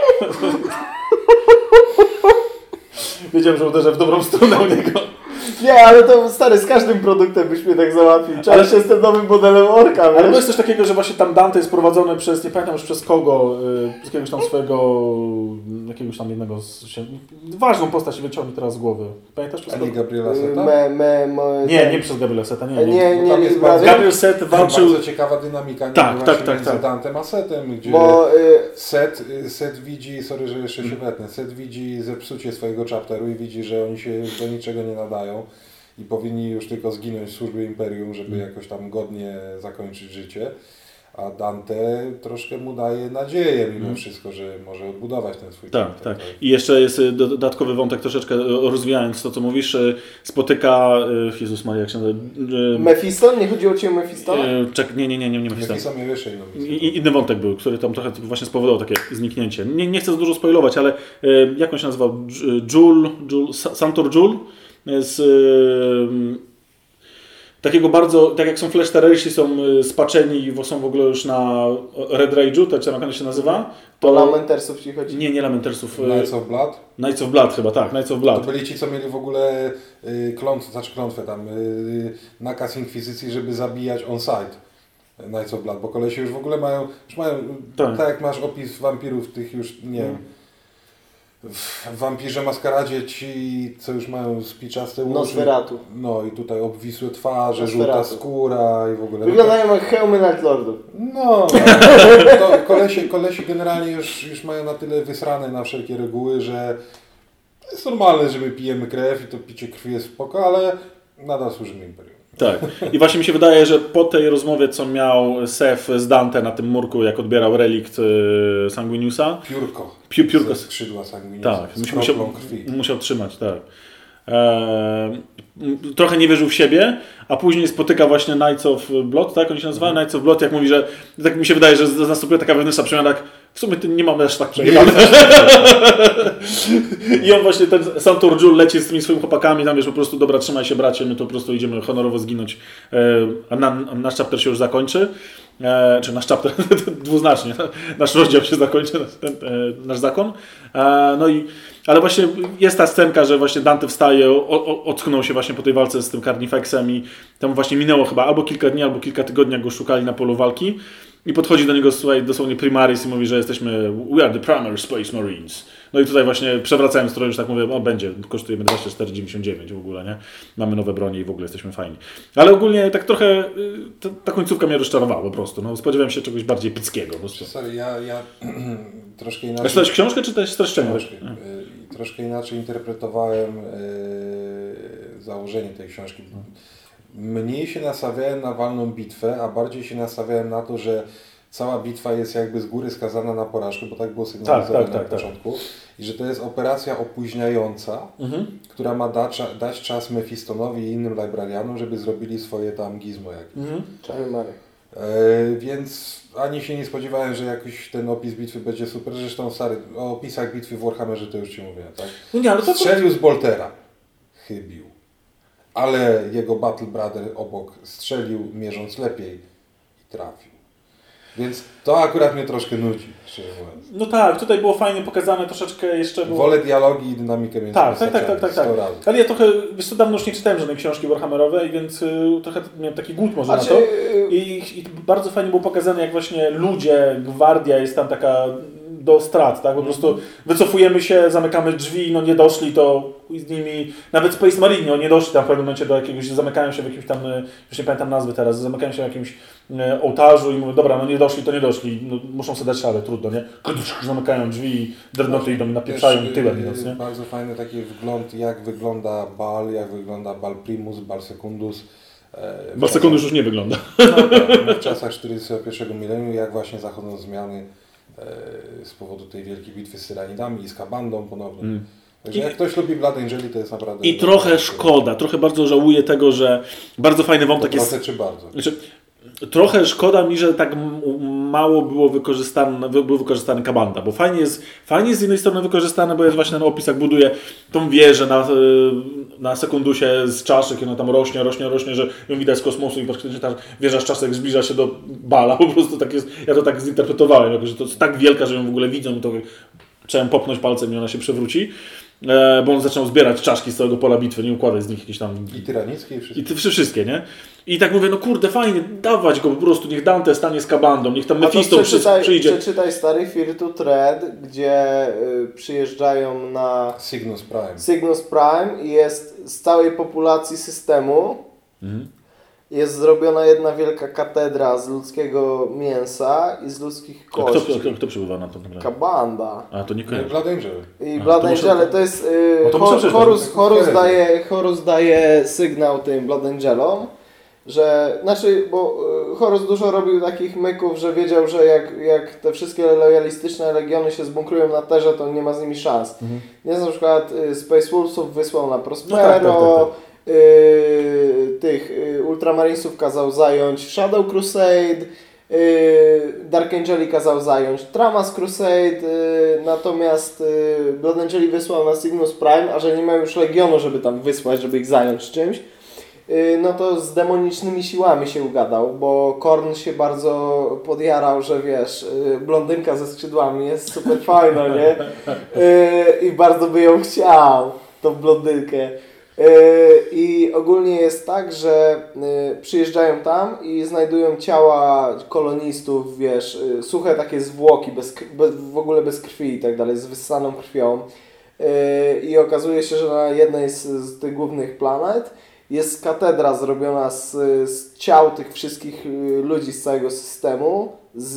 Wiedziałem, że uderzę w dobrą stronę u niego. Nie, ale to stary, z każdym produktem byś mnie tak załatwił. Cześć, Ale- jestem nowym modelem orka, Ale to wiesz? jest coś takiego, że właśnie tam Dante jest prowadzony przez, nie pamiętam już przez kogo, y, z jakiegoś tam swojego, jakiegoś tam jednego z się, ważną postać wyciął mi teraz z głowy. Pamiętasz przez kogo? Gabriela Seta? Me, me, mo, Nie, ten- nie przez Gabriela Seta, nie. Nie, nie. nie, nie, bardzo- Gabriel Set walczył... Bardzo ciekawa dynamika nie? Tak, właśnie tak, tak, między tak. Dantem a Setem, gdzie Bo y, Set, y, Set widzi, sorry, że jeszcze Mm. się wetnę, Set widzi zepsucie swojego chapteru i widzi, że oni się do niczego nie nadają i powinni już tylko zginąć w służbie Imperium, żeby Mm. jakoś tam godnie zakończyć życie. A Dante troszkę mu daje nadzieję mimo Mm. wszystko, że może odbudować ten swój Tak, chapter, tak. I jeszcze jest do- dodatkowy wątek, troszeczkę y, rozwijając to, co mówisz, y, spotyka, Jezus Maria, jak się nazywa? Mephiston? Nie chodziło ci o Mephisto? y, Czek, nie, nie, nie, nie, nie Mephisto. Mephisto miał jeszcze inną. I, i- inny wątek był, który tam trochę właśnie spowodował takie zniknięcie. Nie, nie chcę za dużo spoilować, ale jak on się nazywał? Jul, Jul, Sa- Santor Jul z takiego bardzo, tak jak są Flash terroryści są y, spaczeni i są w ogóle już na Red Rage'u, tak jak on się nazywa, To to... Lamentersów ci chodzi? Nie, nie Lamentersów. y, Knights of Blood? Knights of Blood chyba, tak, Knights of To Blood. byli ci, co mieli w ogóle y, klątwę, znaczy klątwę tam, nakaz inkwizycji, żeby zabijać on-site. Knights of Blood, bo kolesie już w ogóle mają, już mają, Tak. tak, jak masz opis wampirów tych już, nie wiem, w wampirze maskaradzie ci, co już mają spiczaste uszy. Nosferatu. No i tutaj obwisłe twarze, Nosferatu. żółta skóra i w ogóle. Wyglądają jak hełmy Night Lordów. No, to kolesie, kolesie generalnie już, już mają na tyle wysrane na wszelkie reguły, że to jest normalne, że my pijemy krew i to picie krwi jest spoko, ale nadal służymy Imperium. Tak. I właśnie mi się wydaje, że po tej rozmowie, co miał Sef z Dante na tym murku, jak odbierał relikt y, Sanguiniusa, Piórko. Piu- piórko. Ze skrzydła sanguiniusa. Tak, z musiał, krwi. musiał trzymać, tak. Eee, trochę nie wierzył w siebie, a później spotyka właśnie Knights of Blood, tak oni się nazywają? Knights of Blood, jak mówi, że tak mi się wydaje, że następuje taka wewnętrzna przemiana, jak w sumie ty nie mamy aż tak przejebane. I on właśnie, ten Santor Jul leci z tymi swoimi chłopakami, tam wiesz, po prostu, dobra, trzymaj się bracie, my to po prostu idziemy honorowo zginąć, e, a na, nasz chapter się już zakończy. E, czy nasz chapter, dwuznacznie, nasz rozdział się zakończy, ten, e, nasz zakon. E, no i, ale właśnie jest ta scenka, że właśnie Dante wstaje, o, o, ocknął się właśnie po tej walce z tym Carnifexem i tam właśnie minęło chyba albo kilka dni, albo kilka tygodni, jak go szukali na polu walki. I podchodzi do niego, słuchaj, dosłownie Primaris i mówi, że jesteśmy We are the Primal Space Marines. No i tutaj właśnie przewracając stronę, już tak mówię, o będzie, kosztujemy 24,99 w ogóle, nie? Mamy nowe bronie i w ogóle jesteśmy fajni. Ale ogólnie tak trochę, y, ta, ta końcówka mnie rozczarowała po prostu. No, spodziewałem się czegoś bardziej epickiego po prostu. Sorry, ja, ja troszkę inaczej... czytałeś książkę, czy też streszczenie? Troszkę, y, troszkę inaczej interpretowałem y, założenie tej książki. Mniej się nastawiałem na walną bitwę, a bardziej się nastawiałem na to, że cała bitwa jest jakby z góry skazana na porażkę, bo tak było sygnalizowane tak, tak, na tak. początku. I że to jest operacja opóźniająca, Mhm. która ma dać, dać czas Mephistonowi i innym librarianom, żeby zrobili swoje tam gizmo jakieś. Mhm. Czarny Marek. E, więc ani się nie spodziewałem, że jakiś ten opis bitwy będzie super. Zresztą stary, o opisach bitwy w Warhammerze to już Ci mówiłem, tak? No nie, ale to... Strzelił z Boltera. Chybił. Ale jego Battle Brother obok strzelił, mierząc lepiej i trafił. Więc to akurat mnie troszkę nudzi, szczerze mówiąc. No tak, tutaj było fajnie pokazane troszeczkę jeszcze było... Wolę dialogi i dynamikę między Tak, tak, tak, tak, tak, tak. 100 razy. Ale ja trochę, wiesz co, dawno już nie czytałem żadnej książki Warhammerowej, więc y, trochę miałem taki głód może Znaczy, na to. y, I, I bardzo fajnie było pokazane, jak właśnie ludzie, gwardia jest tam taka do strat, tak? Po prostu wycofujemy się, zamykamy drzwi, no nie doszli, to z nimi, nawet Space Marine, no nie doszli tam w pewnym momencie do jakiegoś, zamykają się w jakimś tam, y, już nie pamiętam nazwy teraz, zamykają się w jakimś y, ołtarzu i mówią, dobra, no nie doszli, to nie doszli, no, muszą sobie dać radę, trudno, nie? Zamykają drzwi i drewnoty idą i napieprzają Też, tyłem, idąc, nie? Bardzo fajny taki wgląd, jak wygląda Bal, jak wygląda Bal Primus, Bal Secundus. e, sekundy już nie wygląda. w czasach 41 milenium, jak właśnie zachodzą zmiany e, z powodu tej wielkiej bitwy z Tyranidami i z Kabandą ponownie. Mm. Także I- jak ktoś lubi Blood Angeli, to jest naprawdę... I trochę szkoda, trochę bardzo żałuję tego, że bardzo fajny To wątek jest... trochę czy bardzo? Znaczy, trochę szkoda mi, że tak mało było wykorzystane, wy- był wykorzystany kabanda, bo fajnie jest, fajnie jest z jednej strony wykorzystane, bo jest właśnie ten opis, jak buduje tą wieżę na, y, na sekundusie z czaszek i ona tam rośnie, rośnie, rośnie, że ją widać z kosmosu i praktycznie ta wieża z czaszek zbliża się do bala, po prostu tak jest, ja to tak zinterpretowałem, że to jest tak wielka, że ją w ogóle widzą to trzeba popchnąć palcem i ona się przewróci, e, bo on zaczął zbierać czaszki z całego pola bitwy, nie układać z nich jakieś tam I tyranickie i wszystko. i te wszystkie, nie? I tak mówię, no kurde, fajnie, dawać go po prostu, niech Dante stanie z kabandą, niech tam Mephisto przeczytaj, przyjdzie. przeczytaj stary Fear to Tread, gdzie y, przyjeżdżają na Cygnus Prime. Cygnus Prime i jest z całej populacji systemu Mhm. Jest zrobiona jedna wielka katedra z ludzkiego mięsa i z ludzkich A kto, kości. kto, kto przybywa na to? Dobra. Kabanda. A to nie kojarzę. Blood Angel. I A, Blood to muszę- Angele to jest. y, No to muszę Hor- przeczytać. Horus, Horus, Herezy. daje, Horus daje sygnał tym Blood Angelom, że. Znaczy, bo y, Horus dużo robił takich myków, że wiedział, że jak, jak te wszystkie lojalistyczne legiony się zbunkrują na terze, to nie ma z nimi szans. Mhm. Więc na przykład y, Space Wolvesów wysłał na Prospero. No tak, tak, tak, y, tych y, Ultramarinesów kazał zająć Shadow Crusade. y, Dark Angeli kazał zająć Tramas Crusade, natomiast Blood Angeli wysłał na Cygnus Prime, a że nie ma już Legionu, żeby tam wysłać, żeby ich zająć czymś, no to z demonicznymi siłami się ugadał, bo Korn się bardzo podjarał, że wiesz, blondynka ze skrzydłami jest super fajna, nie? I bardzo by ją chciał, tą blondynkę. Yy, I ogólnie jest tak, że yy, przyjeżdżają tam i znajdują ciała kolonistów, wiesz, yy, suche takie zwłoki, bez, bez, w ogóle bez krwi i tak dalej, z wyssaną krwią. I okazuje się, że na jednej z, z tych głównych planet jest katedra zrobiona z, z ciał tych wszystkich ludzi z całego systemu, z,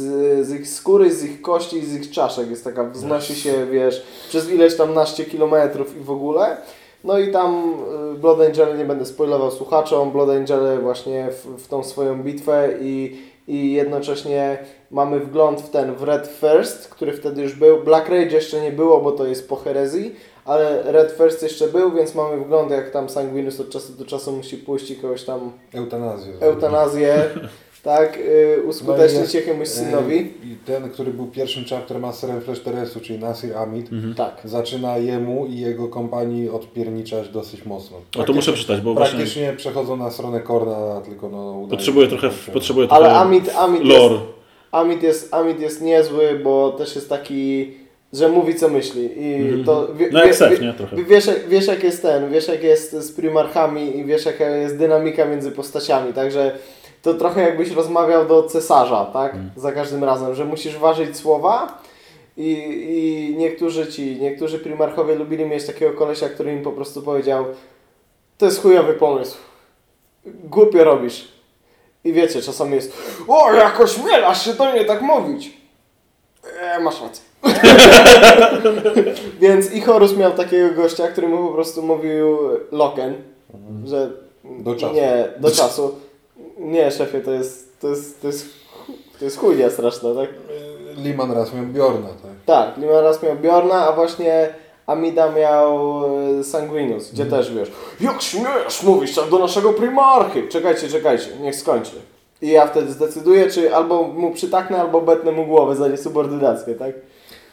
z ich skóry, z ich kości i z ich czaszek. Jest taka, wznosi się, wiesz, przez ileś tam naście kilometrów i w ogóle. No i tam y, Blood Angel, nie będę spoilował słuchaczom, Blood Angel właśnie w, w tą swoją bitwę i, i jednocześnie mamy wgląd w ten, w Red First, który wtedy już był. Black Rage jeszcze nie było, bo to jest po herezji, ale Red First jeszcze był, więc mamy wgląd jak tam Sanguinus od czasu do czasu musi pójść i kogoś tam Eutanazję. eutanazję, tak, y, uskutecznić No jest, jakiemuś synowi. E, I ten, który był pierwszym chapter masterem Flash Teresu, czyli Nasir Amit, Mhm. Tak. zaczyna jemu i jego kompanii odpierniczać dosyć mocno. A to muszę przeczytać, bo właśnie Praktycznie przechodzą na stronę Korna, tylko no... udaje potrzebuję się trochę, kończyć. potrzebuję trochę Ale Amit, Amit jest, lore. Amit jest, Amit jest niezły, bo też jest taki, że mówi co myśli. I Mhm. to wie, No jak Sef, nie? Trochę. Wiesz, wiesz jak jest ten, wiesz jak jest z primarchami i wiesz jaka jest dynamika między postaciami, także to trochę jakbyś rozmawiał do cesarza, tak? Za każdym razem, że musisz ważyć słowa i, i niektórzy ci, niektórzy primarchowie lubili mieć takiego kolesia, który im po prostu powiedział to jest chujowy pomysł. Głupio robisz. I wiecie, czasami jest o, jakoś mielasz się do nie tak mówić. E, masz rację. Więc i Horus miał takiego gościa, który mu po prostu mówił Loken, że Do czasu. nie, do czasu. Nie, szefie, to jest, to jest, to jest, to jest chujnia straszna, tak? Liman raz miał Bjorna, tak? Tak, Liman raz miał Bjorna, a właśnie Amida miał e, Sanguinus, gdzie też wiesz, jak śmiesz mówić tak do naszego primarchy? Czekajcie, czekajcie, niech skończy. I ja wtedy zdecyduję, czy albo mu przytaknę, albo betnę mu głowę za niesubordynację, tak?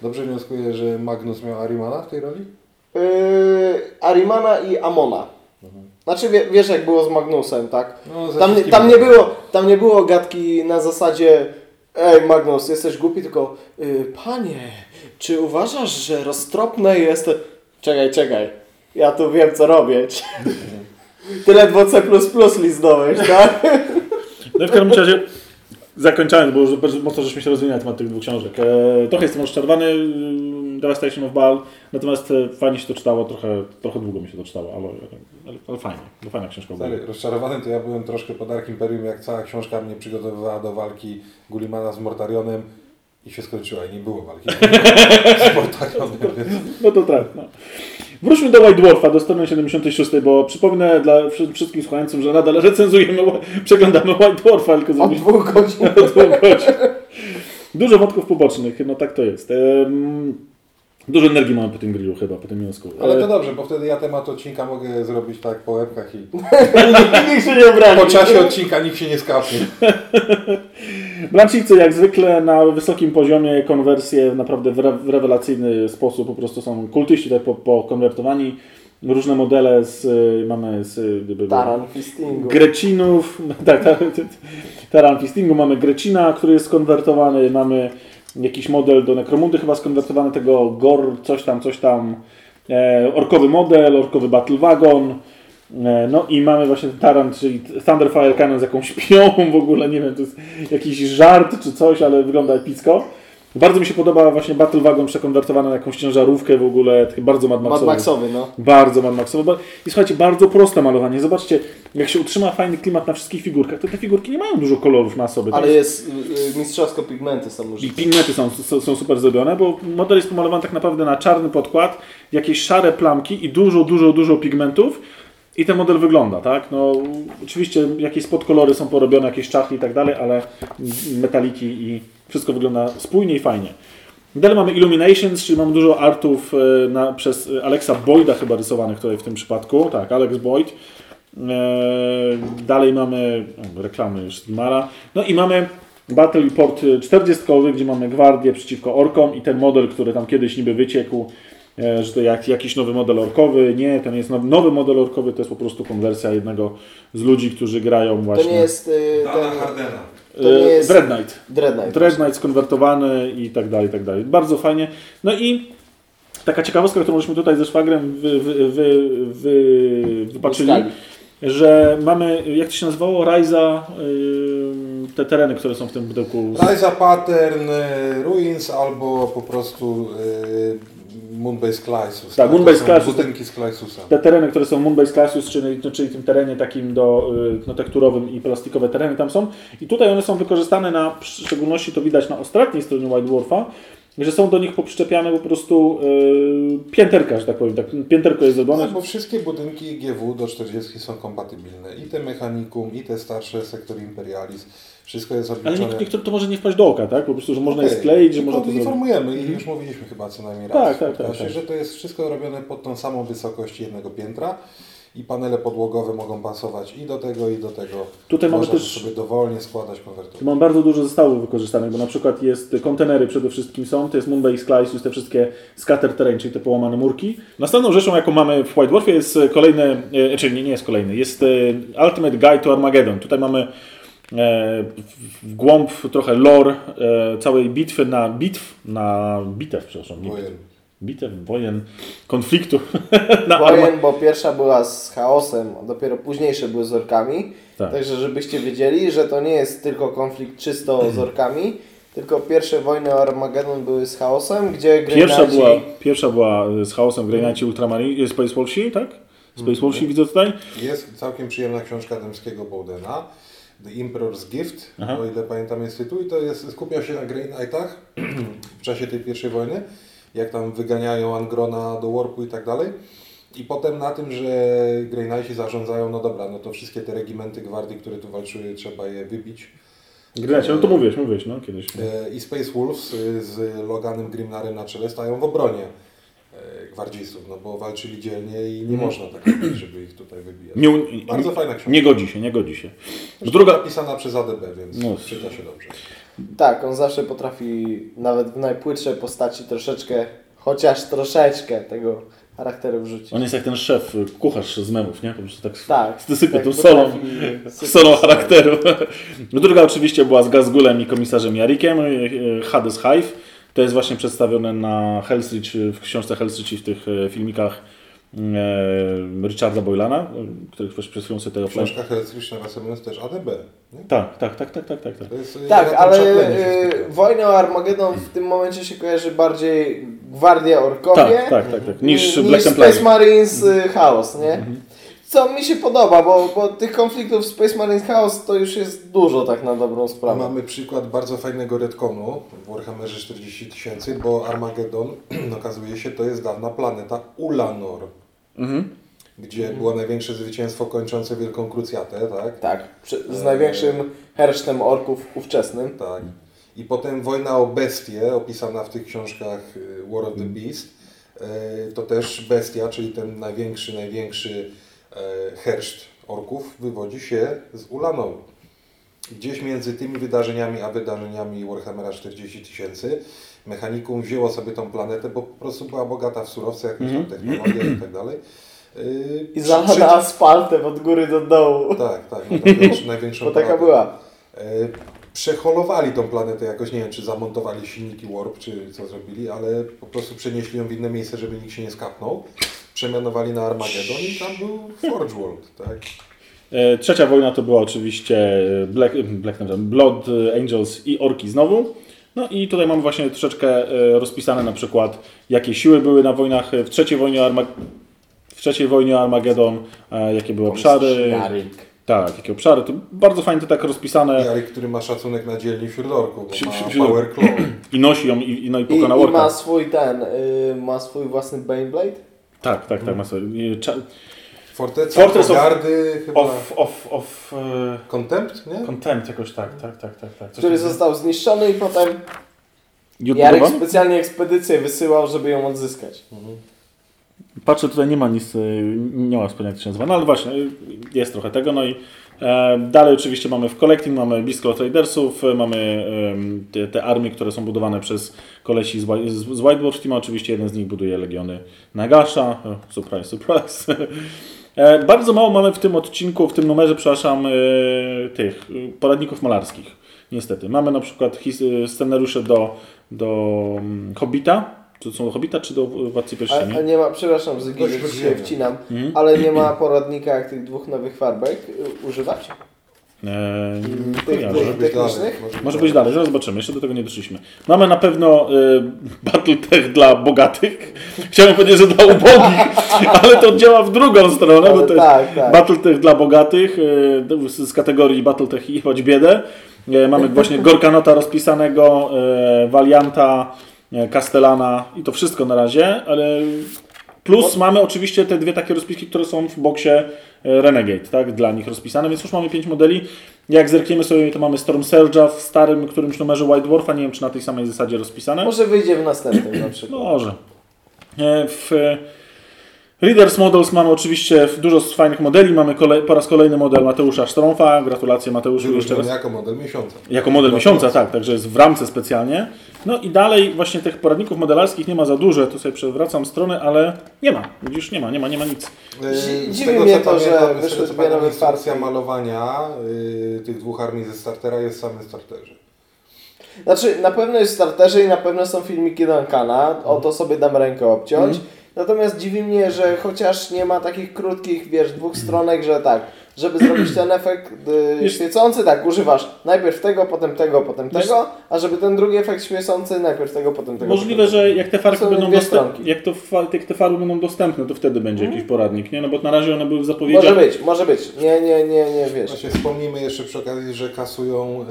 Dobrze wnioskuję, że Magnus miał Arimana w tej roli? Yy, Arimana i Amona. Znaczy wie, wiesz jak było z Magnusem, tak? No, Tam, tam, nie było, tam nie było gadki na zasadzie Ej Magnus, jesteś głupi, tylko y, Panie, czy uważasz, że roztropne jest... Czekaj, czekaj, ja tu wiem co robię. Tyle 2C++ liznąłeś, tak? No i w każdym razie zakończając, bo już bardzo mocno żeśmy się rozwinęli na temat tych dwóch książek. E, trochę jestem rozczarowany Devastation of Baal, natomiast e, fajnie się to czytało, trochę, trochę długo mi się to czytało, ale, ale, ale fajnie, to fajna książka. była. Stary, rozczarowany to ja byłem troszkę po Dark Imperium, jak cała książka mnie przygotowywała do walki Gullimana z Mortarionem i się skończyła i nie było walki z Mortarionem, więc No to tak. No. Wróćmy do White Dwarfa, do strony 76, bo przypomnę dla wszy- wszystkim słuchającym, że nadal recenzujemy, przeglądamy White Dwarfa, tylko Od dwóch godzin. od dwóch godzin. Dużo wątków pobocznych, no tak to jest. Dużo energii mamy po tym grillu chyba, po tym mięsku. Ale E, to dobrze, bo wtedy ja temat odcinka mogę zrobić tak po łebkach i Nikt się nie obrazi. po czasie odcinka nikt się nie skapnie. Blanchicy jak zwykle na wysokim poziomie konwersje naprawdę w, re, w rewelacyjny sposób po prostu są kultyści tutaj po, pokonwertowani. Różne modele z, y, mamy z y, Taran Fistingu. Grecinów, tak, tak, Taran Fistingu, mamy Grecina, który jest skonwertowany, mamy jakiś model do Necromundy chyba skonwertowany, tego Gor, coś tam, coś tam, e, orkowy model, orkowy Battle Wagon, e, no i mamy właśnie ten Taran, czyli Thunderfire Cannon z jakąś pią w ogóle, nie wiem, to jest jakiś żart czy coś, ale wygląda epicko. Bardzo mi się podoba właśnie Battle Wagon przekonwertowany na jakąś ciężarówkę w ogóle, bardzo Mad Mad Maxowy. Maxowy, no. Bardzo Mad Maxowy. I słuchajcie, bardzo proste malowanie. Zobaczcie, jak się utrzyma fajny klimat na wszystkich figurkach, to te figurki nie mają dużo kolorów na sobie. Ale Tak? jest, y, y, mistrzowsko pigmenty są I pigmenty są, są, są super zrobione, bo model jest pomalowany tak naprawdę na czarny podkład, jakieś szare plamki i dużo, dużo, dużo pigmentów. I ten model wygląda, tak? No, oczywiście jakieś podkolory są porobione, jakieś czachli i tak dalej, ale metaliki i wszystko wygląda spójnie i fajnie. Dalej mamy Illuminations, czyli mamy dużo artów e, na, przez Alexa Boyda chyba rysowanych tutaj w tym przypadku. Tak, Alex Boyd. E, Dalej mamy o, reklamy już z Mara. No i mamy Battle Report 40, gdzie mamy gwardię przeciwko orkom i ten model, który tam kiedyś niby wyciekł, że to jak, jakiś nowy model orkowy. Nie, nie jest nowy, nowy model orkowy, to jest po prostu konwersja jednego z ludzi, którzy grają właśnie. To nie jest y, Dana ten Hardena. to nie e, jest- Dread Knight. Dread Knight. Dread Knight skonwertowany i tak dalej, i tak dalej. Bardzo fajnie. No i taka ciekawostka, którą żeśmy tutaj ze szwagrem wy, wy, wy, wy, wypatrzyli, że mamy, jak to się nazywało, Rajza, yy, te tereny, które są w tym pudełku. Ryza Pattern, Ruins albo po prostu y, Moonbase Clysus. Tak, To Moonbase Clysus. Budynki z Clysusa. Te tereny, które są Moonbase Classes, czyli, no, czyli tym terenie takim do yy, no, tekturowym i plastikowe tereny tam są. I tutaj one są wykorzystane na, w szczególności to widać na ostatniej stronie White Dwarfa, że są do nich poprzyczepiane po prostu yy, pięterka, że tak powiem. Tak, pięterko jest zrobione. No, bo wszystkie budynki GW do 40 są kompatybilne. I te Mechanicum, i te starsze Sektor Imperialis. Wszystko jest Ale obliczone. nie, niektóre to może nie wpaść do oka, tak? Po prostu, że można je Okej, skleić, że można to zrobić. informujemy i już mówiliśmy chyba co najmniej raz Tak, w tak, tak, podcaście, tak. że to jest wszystko robione pod tą samą wysokość jednego piętra i panele podłogowe mogą pasować i do tego, i do tego. Tutaj mamy Można też- sobie dowolnie składać konwertory. Tu mam bardzo dużo zestawów wykorzystanych, bo na przykład jest kontenery przede wszystkim są, to jest Moonbase Slice, te wszystkie scatter terrain, czyli te połamane murki. Następną rzeczą, jaką mamy w White Dwarfie jest kolejny, e, czyli nie, nie jest kolejny, jest e, Ultimate Guide to Armageddon. Tutaj mamy w- w głąb trochę lore e, całej bitwy na bitw, na bitew, przepraszam, nie Wojen. bitew, bitew, wojen, konfliktu. na Wojen, bo pierwsza była z chaosem, a dopiero późniejsze były z orkami. Tak. Także żebyście wiedzieli, że to nie jest tylko konflikt czysto z orkami, tylko pierwsze wojny o Armagedon były z chaosem, gdzie Pierwsza Greynighti... była, pierwsza była z chaosem w Grey Knightie Ultramarine, Space Wolfsi, tak? Space Wolfsi widzę tutaj. Jest całkiem przyjemna książka Dębskiego Bowdena. The Emperor's Gift, Aha. o ile pamiętam jest tytuł. I to jest, skupia się na Grey Knightach w czasie tej pierwszej wojny. Jak tam wyganiają Angrona do Warpu i tak dalej. I potem na tym, że Grey Knighti zarządzają, no dobra, no to wszystkie te regimenty gwardii, które tu walczyły, trzeba je wybić. Knightie, no to mówiłeś, mówiłeś, no kiedyś. E, I Space Wolves e, z Loganem Grimnarem na czele stają w obronie gwardzistów, no bo walczyli dzielnie i nie Mhm. można tak robić, żeby ich tutaj wybijać. Nie, Bardzo fajna książka. nie godzi się, nie godzi się. Zresztą Druga, napisana przez ADB, więc No. czyta się dobrze. Tak, on zawsze potrafi nawet w najpłytszej postaci troszeczkę, chociaż troszeczkę tego charakteru wrzucić. on jest jak ten szef, kucharz z memów, nie? Po prostu tak Tak. sypie tak tą solą, solą charakteru. Druga oczywiście była z Gazgulem i komisarzem Jarikiem, e, Hades Hive. To jest właśnie przedstawione na Hell's Reach, w książce Hell's Reach i w tych e, filmikach e, Richarda Boylana, e, których przed chwilą sobie tutaj offline... Książka Helsinki nawiasem mówiąc też ADB. Nie? Tak, tak, tak, tak, tak, tak. tak. E, Tak, ale skupia. wojna o Armagedon w tym momencie się kojarzy bardziej Gwardia Orkowie Tak, tak, tak, tak. Niż niż Black Space. Marines Chaos, nie? Co mi się podoba, bo, bo tych konfliktów Space Marines Chaos to już jest dużo tak na dobrą sprawę. Mamy przykład bardzo fajnego retconu w Warhammerze 40 tysięcy, bo Armageddon, okazuje się, to jest dawna planeta Ulanor, Mhm. gdzie było największe zwycięstwo kończące Wielką Krucjatę, tak? Tak, z największym hersztem orków ówczesnym. Tak. I potem wojna o bestie, opisana w tych książkach y, War of the Beast, y, to też bestia, czyli ten największy, największy herszt orków wywodzi się z Ulanoru. Gdzieś między tymi wydarzeniami a wydarzeniami Warhammera 40 tysięcy mechanikum wzięło sobie tą planetę, bo po prostu była bogata w surowce, jakieś tam technologie i tak dalej. Y, I przy- zalana asfaltem od góry do dołu. Tak, tak. No, największą, największą Bo taka planetę. była. E, Przeholowali tą planetę jakoś, nie wiem, czy zamontowali silniki Warp, czy co zrobili, ale po prostu przenieśli ją w inne miejsce, żeby nikt się nie skapnął. Przemianowali na Armageddon i tam był Forge World, tak? E, Trzecia wojna to była oczywiście Black, Black Blood Angels i Orki znowu. No i tutaj mamy właśnie troszeczkę e, rozpisane na przykład jakie siły były na wojnach w trzeciej wojnie Arma- w trzeciej wojnie Armagedon, e, jakie były obszary. Tak, jakie obszary. To bardzo fajnie to tak rozpisane Jarek, który ma szacunek na dzielni wśród orków, bo ma Power Claw. i nosi ją i, i, no i I, pokona I orka. ma swój ten, y, ma swój własny Baneblade? Tak, tak, tak. Ma sobie, e, cza- Forteca, Fortress of- Pogardy, chyba... of, of, of e, Contempt, nie? Contempt jakoś tak, tak, tak, tak. tak. Który został zniszczony i potem I Jarek specjalnie ekspedycję wysyłał, żeby ją odzyskać. Patrzę, tutaj nie ma nic, y, nie ma wspomnienia jak to się nazywa, no ale właśnie, y, jest trochę tego, no i e, dalej oczywiście mamy w Collecting, mamy Beast Tradersów, y, mamy te, te armie, które są budowane przez kolesi z, z, z White Wolf Team, oczywiście jeden z nich buduje Legiony Nagasza, e, surprise, surprise. E, Bardzo mało mamy w tym odcinku, w tym numerze, przepraszam, tych poradników malarskich. Niestety. Mamy na przykład scenariusze do, do mm, Hobbita. Czy to są do Hobbita, czy do Władcy A, Pierścieni? a nie ma, przepraszam, że Dość się wcinam, Mhm. ale nie ma poradnika jak tych dwóch nowych farbek y, używać? Eee, Tych, kojarzę. tych Może być dalej. technicznych? Może być dalej, zaraz zobaczymy, jeszcze do tego nie doszliśmy. Mamy na pewno y, Battletech dla bogatych. Chciałem powiedzieć, że dla ubogich, ale to działa w drugą stronę, bo to jest tak, tak. Battletech dla bogatych y, z z kategorii Battletech i choć biedę. Y, mamy właśnie Gorkanota rozpisanego, y, Valianta, Castellana i to wszystko na razie, ale plus mamy oczywiście te dwie takie rozpiski, które są w boksie y, Renegade, tak, dla nich rozpisane, więc już mamy pięć modeli. Jak zerkniemy sobie, to mamy Storm Surge'a w starym którymś numerze White Dwarfa, nie wiem czy na tej samej zasadzie rozpisane. Może wyjdzie w następnym na przykład. Może. E, W e, Readers Models mamy oczywiście dużo z fajnych modeli. Mamy kolej, po raz kolejny model Mateusza Sztrąfa. Gratulacje Mateuszu jeszcze raz. jako model miesiąca. Jako model miesiąca, tak, także jest w ramce specjalnie. No i dalej właśnie tych poradników modelarskich nie ma za dużo. Tu sobie przewracam stronę, ale nie ma. Widzisz, nie ma, nie ma, nie ma nic. Z dziwi tego, mnie to, że wyszły dwie nowe farby. malowania y, tych dwóch armii ze startera jest w samym starterze. Znaczy, na pewno jest w starterze i na pewno są filmiki Duncana, o to sobie dam rękę obciąć. Natomiast dziwi mnie, że chociaż nie ma takich krótkich, wiesz, dwóch stronek, że tak, żeby zrobić ten efekt y, świecący, tak, używasz najpierw tego, potem tego, potem Wiesz- tego, a żeby ten drugi efekt świecący, najpierw tego, potem tego. Możliwe, potem że jak te farby będą dostępne, jak, jak te farby będą dostępne, to wtedy będzie jakiś poradnik, nie? No bo na razie one były w Może zapowiedziach. być, może być. Nie, nie, nie, nie, wiesz. Właśnie wspomnijmy jeszcze przy okazji, że kasują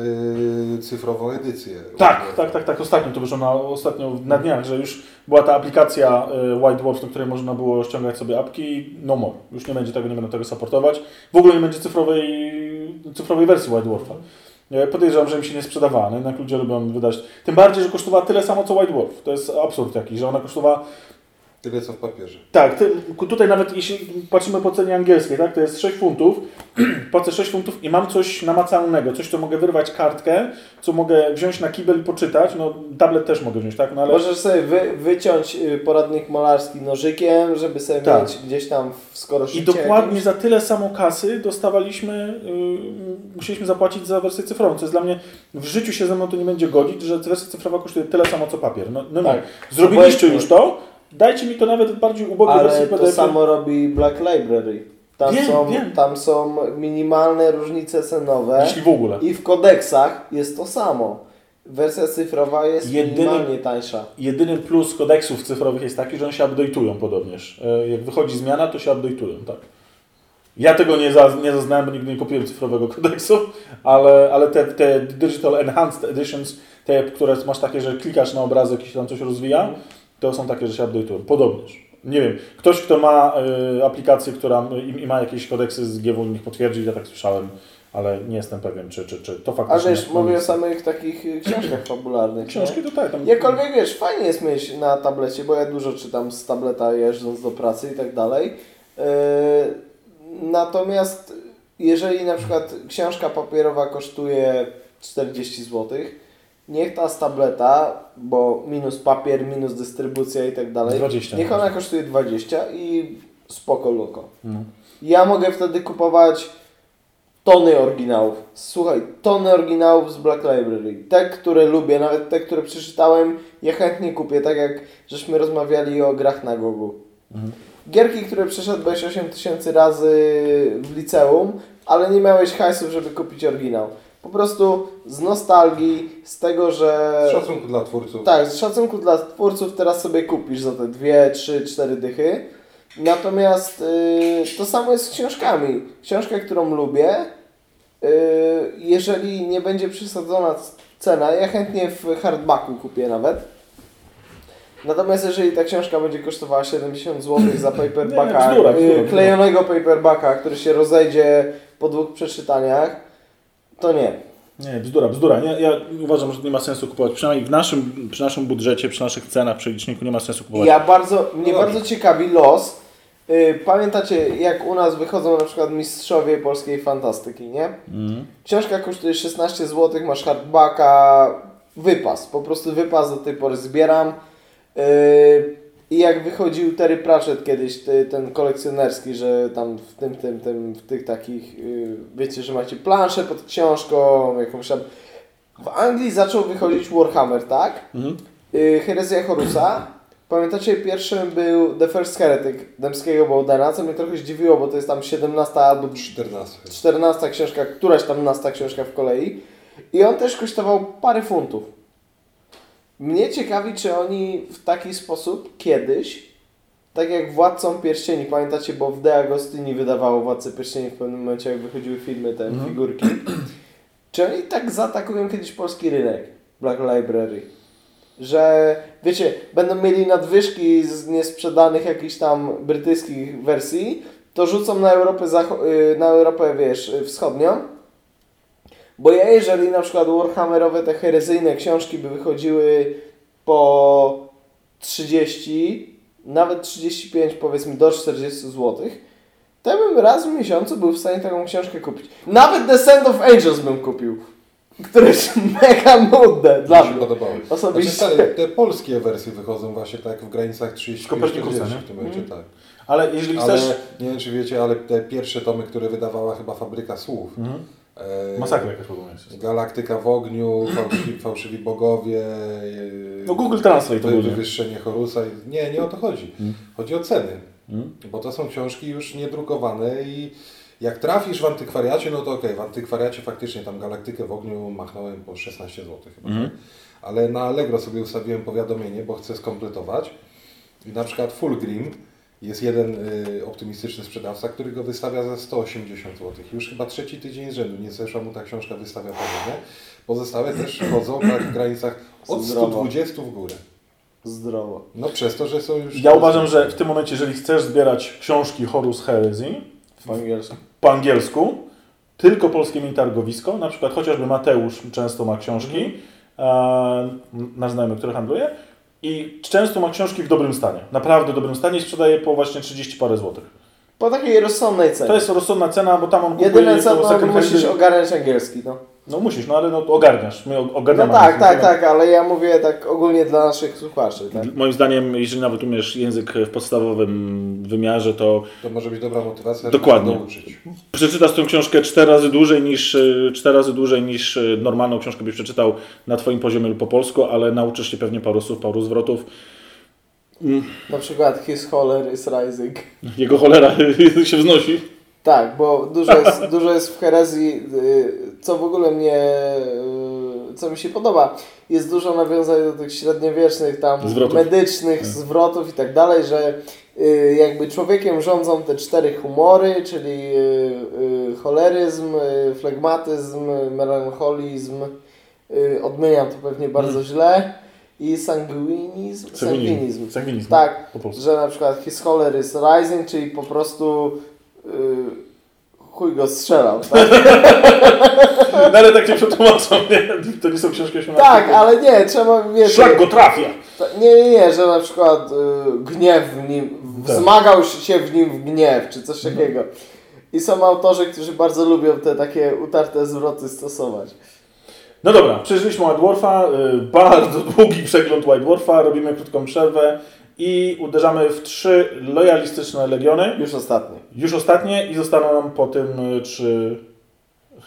y, cyfrową edycję. Tak, tak, tak, tak. Ostatnio to wyszło na, ostatnio na dniach, że już była ta aplikacja y, White Dwarf, do której można było ściągać sobie apki i no more. Już nie będzie tego, nie będą tego supportować. W ogóle nie będzie cyfrowej, cyfrowej wersji White Dwarfa. Ja Podejrzewam, że im się nie sprzedawała, no jednak ludzie lubią wydać. Tym bardziej, że kosztowała tyle samo co White Dwarf. To jest absurd jakiś, że ona kosztowała Tyle co w papierze. tak, ty, tutaj nawet jeśli patrzymy po cenie angielskiej, tak, to jest 6 funtów, płacę 6 funtów i mam coś namacalnego, coś, co mogę wyrwać kartkę, co mogę wziąć na kibel i poczytać, no tablet też mogę wziąć, tak, no ale... Możesz sobie wy, wyciąć y, poradnik malarski nożykiem, żeby sobie Tak. mieć gdzieś tam w skoro I dokładnie za tyle samo kasy dostawaliśmy, yy, musieliśmy zapłacić za wersję cyfrową, co jest dla mnie, w życiu się ze mną to nie będzie godzić, że wersja cyfrowa kosztuje tyle samo co papier. No, no Tak. nie. Zrobiliście już to, dajcie mi to nawet w bardziej ubogiej Ale wersji to PDF. samo robi Black Library. Tam, Wiem, są, wiem. tam są minimalne różnice cenowe Jeśli w ogóle. i w kodeksach jest to samo. Wersja cyfrowa jest Jedyny- minimalnie tańsza. Jedyny plus kodeksów cyfrowych jest taki, że one się update'ują podobnież. E, Jak wychodzi zmiana, to się update'ują, tak. Ja tego nie, za, nie zaznałem, bo nigdy nie kupiłem cyfrowego kodeksu, ale, ale te, te Digital Enhanced Editions, te, które masz takie, że klikasz na obrazek i się tam coś rozwija, to są takie, że się update'ują. Podobnież. Nie wiem, ktoś, kto ma y, aplikację, która i, i ma jakieś kodeksy z GW, niech potwierdzi, ja tak słyszałem, ale nie jestem pewien, czy, czy, czy to faktycznie... wiesz, mówię o samych takich y, książkach fabularnych. Książki nie? to tak, tam... Jakkolwiek wiesz, fajnie jest mieć na tablecie, bo ja dużo czytam z tableta jeżdżąc do pracy i tak dalej. Yy, natomiast jeżeli na przykład książka papierowa kosztuje 40 zł, niech ta z tableta, bo minus papier, minus dystrybucja i tak dalej, 20 niech na ona kosztuje 20 i spoko loko. No. Ja mogę wtedy kupować tony oryginałów. Słuchaj, tony oryginałów z Black Library. Te, które lubię, nawet te, które przeczytałem, ja chętnie kupię, tak jak żeśmy rozmawiali o grach na Gogu. Gierki, które przeszedłeś 8000 razy w liceum, ale nie miałeś hajsów, żeby kupić oryginał. Po prostu z nostalgii, z tego, że... Z szacunku dla twórców. Tak, z szacunku dla twórców teraz sobie kupisz za te 2, 3, 4 dychy. Natomiast y, to samo jest z książkami. Książkę, którą lubię, y, jeżeli nie będzie przesadzona cena, ja chętnie w hardbacku kupię nawet. Natomiast jeżeli ta książka będzie kosztowała 70 zł za paperbacka, Nie, bzdura, bzdura, y, bzdura. klejonego paperbacka, który się rozejdzie po dwóch przeczytaniach, to nie. Nie, bzdura, bzdura. Ja, ja uważam, że nie ma sensu kupować. Przynajmniej w naszym, przy naszym budżecie, przy naszych cenach, przy liczniku nie ma sensu kupować. Ja bardzo, mnie No bardzo ciekawi los. Y, Pamiętacie, jak u nas wychodzą na przykład mistrzowie polskiej fantastyki, nie? Mhm. Książka kosztuje 16 zł, masz hardbacka, wypas, po prostu wypas do tej pory zbieram. Yy, I jak wychodził Terry Pratchett kiedyś, ty, ten kolekcjonerski, że tam w tym, tym, tym, w tych takich, yy, wiecie, że macie planszę pod książką, jakąś tam... W Anglii zaczął wychodzić Warhammer, tak? Mhm. Yy, Herezja Horusa. Pamiętacie, pierwszym był The First Heretic Dębskiego Bowdena, co mnie trochę zdziwiło, bo to jest tam 17 albo 14. 14 książka, któraś tam nasta książka w kolei. I on też kosztował parę funtów. Mnie ciekawi, czy oni w taki sposób kiedyś, tak jak Władcą Pierścieni, pamiętacie, bo w De Agostini wydawało Władcę Pierścieni w pewnym momencie, jak wychodziły filmy, te Mhm. figurki. Czy oni tak zaatakują kiedyś polski rynek Black Library? Że, wiecie, będą mieli nadwyżki z niesprzedanych jakichś tam brytyjskich wersji, to rzucą na Europę, y, na Europę wiesz, y, wschodnią. Bo ja, jeżeli na przykład Warhammerowe te herezyjne książki by wychodziły po 30, nawet 35, powiedzmy do 40 zł, to ja bym raz w miesiącu był w stanie taką książkę kupić. Nawet Descent of Angels bym kupił, które jest mega nudne dla mnie. podobały. Osobiście. Znaczy, te, te polskie wersje wychodzą właśnie tak w granicach 30 Kopernikusa, 40 nie? w tym momencie, Mhm. tak. Ale jeżeli Ale chcesz... nie wiem czy wiecie, ale te pierwsze tomy, które wydawała chyba Fabryka Słów, Mhm. E, Masakra jakaś ogóle jest. Galaktyka w ogniu, fałszywi, fałszywi bogowie. e, No Google Translate to ludzie. Wywyższenie Horusa. Nie, nie o to chodzi. Mm. Chodzi o ceny. Mm. Bo to są książki już niedrukowane i jak trafisz w antykwariacie, no to okej, w antykwariacie faktycznie tam Galaktykę w ogniu machnąłem po 16 zł chyba. Mhm. tak? Ale na Allegro sobie ustawiłem powiadomienie, bo chcę skompletować. I na przykład Fulgrim jest jeden y, optymistyczny sprzedawca, który go wystawia za 180 zł. Już chyba trzeci tydzień z rzędu nie zeszła mu ta książka wystawia podobnie. Pozostałe też chodzą w granicach od Zdrowo. 120 w górę. Zdrowo. No przez to, że są już... Ja uważam, że w tym momencie, jeżeli chcesz zbierać książki Horus Heresy W angielsku. po angielsku, tylko polskie mi targowisko, na przykład chociażby Mateusz często ma książki, e, nasz znajomy, który handluje, i często ma książki w dobrym stanie, naprawdę dobrym stanie i sprzedaje po właśnie 30 parę złotych. Po takiej rozsądnej cenie. To jest rozsądna cena, bo tam on kupuje Jedyne co, no, musisz ogarniać angielski, no. No musisz, no ale no, ogarniasz. My o- No ogarniamy. tak, angielski. tak, tak, ale ja mówię tak ogólnie dla naszych słuchaczy, tak? Moim zdaniem, jeżeli nawet umiesz język w podstawowym wymiarze, to To może być dobra motywacja, Dokładnie. żeby się nauczyć. przeczytasz tę książkę cztery razy dłużej niż, e, cztery razy dłużej niż e, normalną książkę byś przeczytał na Twoim poziomie lub po polsku, ale nauczysz się pewnie paru słów, paru zwrotów. Na przykład His Holler is Rising. Jego cholera się wznosi. Tak, bo dużo jest, dużo jest w herezji, y, co w ogóle mnie, y, co mi się podoba. Jest dużo nawiązań do tych średniowiecznych, tam Zwrotów. medycznych zwrotów i tak dalej, że y, jakby człowiekiem rządzą te cztery humory, czyli choleryzm, flegmatyzm, melanholizm, y, odmieniam to pewnie bardzo Mm. źle, i sanguinizm. Sanguinizm. Sanguinizm. Tak, Po polsku. że na przykład his holler is rising, czyli po prostu chuj go strzelał. Tak, No ale tak cię przetłumaczą, nie? To nie są książki 18. tak ale nie, trzeba wiesz. Szlak go trafia! Nie, nie, nie, że na przykład y, gniew w nim, Tak. wzmagał się w nim w gniew, czy coś takiego. I są autorzy, którzy bardzo lubią te takie utarte zwroty stosować. No dobra, przeżyliśmy White Dwarfa, y, bardzo długi przegląd White Dwarfa, robimy krótką przerwę i uderzamy w trzy lojalistyczne legiony. Już ostatni. Już ostatnie i zostaną nam po tym y, trzy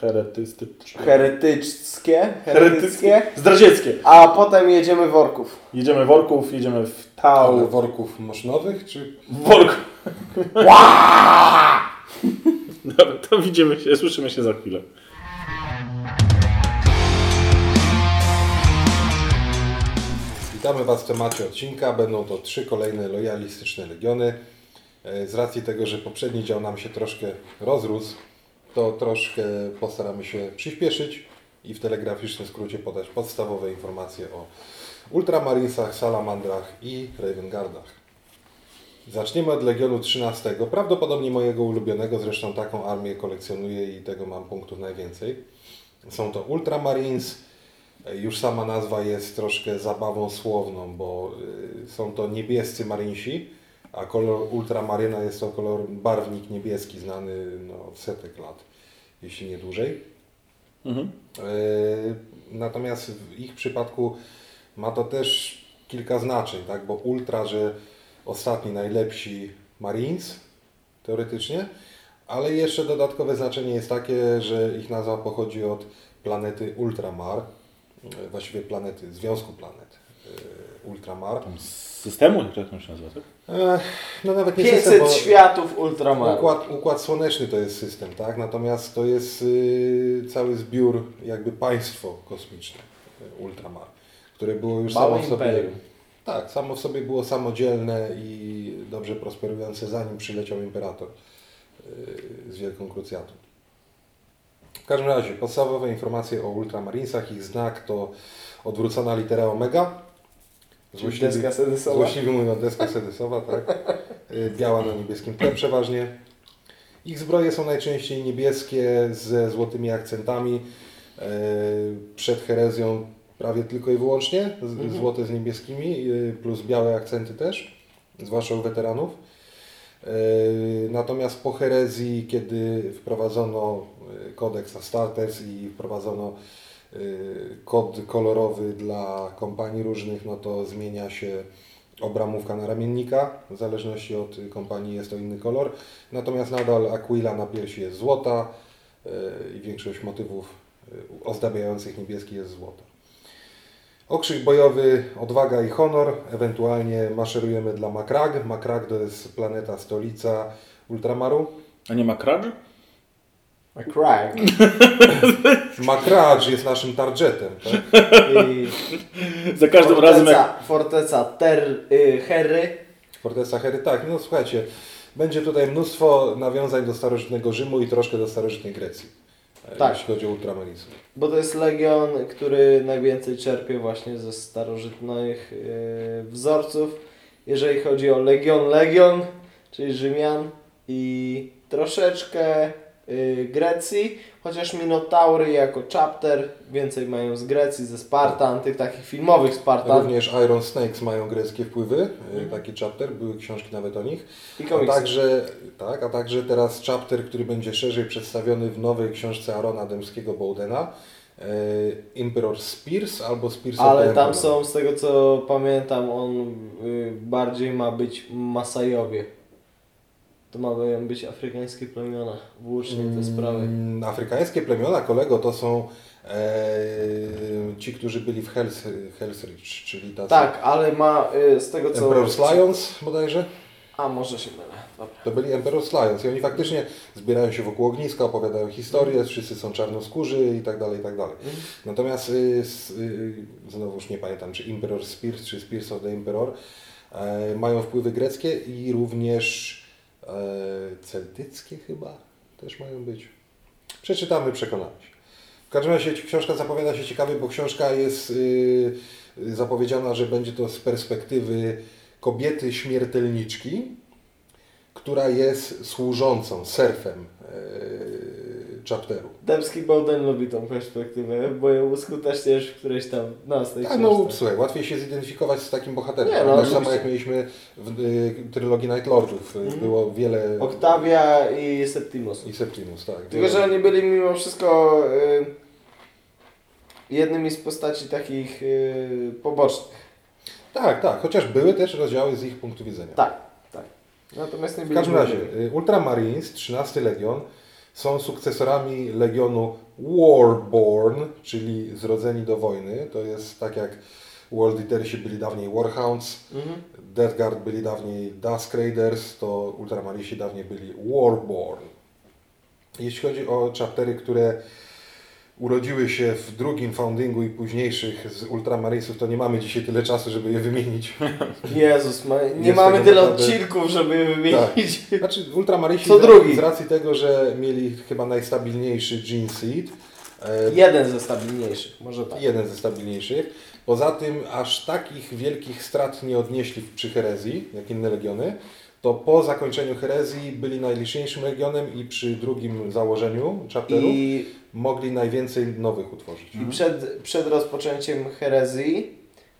heretystyczne. Heretyckie, heretyckie, Zdradzieckie. a potem jedziemy worków. Jedziemy worków, jedziemy w Ale Tau. worków masznowych, czy W worku. Dobra, to widzimy się, słyszymy się za chwilę. Witamy Was w temacie odcinka. Będą to trzy kolejne lojalistyczne legiony. E, Z racji tego, że poprzedni dział nam się troszkę rozrósł, to troszkę postaramy się przyspieszyć i w telegraficznym skrócie podać podstawowe informacje o Ultramarinesach, Salamandrach i Ravengardach. Zaczniemy od Legionu 13, prawdopodobnie mojego ulubionego, zresztą taką armię kolekcjonuję i tego mam punktów najwięcej. Są to Ultramarines, już sama nazwa jest troszkę zabawą słowną, bo y, są to niebiescy marinsi, a kolor ultramaryna jest to kolor barwnik niebieski znany no, od setek lat, jeśli nie dłużej. Mhm. Y, Natomiast w ich przypadku ma to też kilka znaczeń, tak? bo ultra, że ostatni najlepsi Marines teoretycznie, ale jeszcze dodatkowe znaczenie jest takie, że ich nazwa pochodzi od planety Ultramar, właściwie planety, związku planet y, Ultramar. Z systemu, jak to się nazywa, tak? E, No nawet nie 500 system, światów ultramaru. układ, układ słoneczny to jest system, tak? Natomiast to jest y, cały zbiór, jakby państwo kosmiczne Ultramar, które było już Małe samo w sobie. imperium. Tak, samo w sobie było samodzielne i dobrze prosperujące, zanim przyleciał imperator y, z Wielką Krucjatą. W każdym razie, podstawowe informacje o Ultramarinesach. Ich znak to odwrócona litera omega. Czyli deska sedesowa. Złośliwy mówią deska sedesowa, tak. Y, Biała na niebieskim tle przeważnie. Ich zbroje są najczęściej niebieskie ze złotymi akcentami. Y, Przed herezją prawie tylko i wyłącznie z- złote z niebieskimi, y, plus białe akcenty też, zwłaszcza u weteranów. Natomiast po herezji, kiedy wprowadzono kodeks Astartes i wprowadzono y, kod kolorowy dla kompanii różnych, no to zmienia się obramówka na ramiennika. W zależności od y, kompanii jest to inny kolor. Natomiast nadal Aquila na piersi jest złota, e, i większość motywów ozdabiających niebieski jest złoto. Okrzyk bojowy, odwaga i honor, ewentualnie maszerujemy dla Makrag. Makrag to jest planeta, stolica Ultramaru. A nie ma Krad? A crack. Makraj jest naszym targetem, tak? I Za każdym razem jak... forteca, forteca Ter, y, Herry. Fortesa Hery, tak, no słuchajcie, będzie tutaj mnóstwo nawiązań do starożytnego Rzymu i troszkę do starożytnej Grecji. Tak. Jeśli chodzi o Ultramarisów. Bo to jest legion, który najwięcej czerpie właśnie ze starożytnych y, wzorców. Jeżeli chodzi o legion, legion, czyli Rzymian i troszeczkę Grecji, chociaż Minotaury jako chapter więcej mają z Grecji, ze Spartan, tych takich filmowych Spartan Również Iron Snakes mają greckie wpływy, e, taki chapter, były książki nawet o nich. i A także, tak, a także teraz chapter, który będzie szerzej przedstawiony w nowej książce Arona Dębskiego Bowdena, e, Emperor Spears albo Spears Ale tam są, z tego co pamiętam, on y, bardziej ma być Masajowie. To mają być afrykańskie plemiona. Włócznie te sprawy. Mm, Afrykańskie plemiona, kolego, to są e, ci, którzy byli w Hells, Hell's Reach, czyli tacy Tak, ale ma y, z tego co... Emperor's Lions bodajże. A, może się mylę. Dobra. To byli Emperor's Lions i oni faktycznie zbierają się wokół ogniska, opowiadają historie, wszyscy są czarnoskórzy i tak dalej, i tak dalej. Natomiast y, y, znowu już nie pamiętam, czy Emperor Spears, czy Spears of the Emperor e, mają wpływy greckie i również e, celtyckie chyba też mają być. Przeczytamy, przekonamy się. W każdym razie książka zapowiada się ciekawie, bo książka jest y, y, zapowiedziana, że będzie to z perspektywy kobiety śmiertelniczki, która jest służącą, serfem y, chapteru. Dębski Bowden lubi tą perspektywę, bo ją uskuteczniesz w którejś tam... No, z tej Tak, no słuchaj, łatwiej się zidentyfikować z takim bohaterem. Nie, no, tak samo jak mieliśmy w y, trylogii Night Lordów. Mhm. Było wiele... Octavia i Septimus. I Septimus, tak. Tylko, wiele- że oni byli mimo wszystko y, jednymi z postaci takich y, pobocznych. Tak, tak, chociaż były też rozdziały z ich punktu widzenia. Tak, tak. Natomiast nie W każdym razie, y, Ultramarines, 13 Legion, są sukcesorami Legionu Warborn, czyli zrodzeni do wojny. To jest tak jak World Eatersi byli dawniej Warhounds, Mhm. Death Guard byli dawniej Dusk Raiders, to Ultramarinesi dawniej byli Warborn. Jeśli chodzi o chaptery, które urodziły się w drugim foundingu i późniejszych z Ultramarinesów, to nie mamy dzisiaj tyle czasu, żeby je wymienić. Jezus, ma, nie Jest mamy tyle naprawdę- odcinków, żeby je wymienić. Znaczy Ultramarisi Co drugi. z racji tego, że mieli chyba najstabilniejszy Gene Seed, e, Jeden ze stabilniejszych, może tak. jeden ze stabilniejszych. Poza tym aż takich wielkich strat nie odnieśli przy herezji, jak inne legiony, to po zakończeniu herezji byli najliczniejszym legionem i przy drugim założeniu chapteru I, mogli najwięcej nowych utworzyć. I przed, przed rozpoczęciem herezji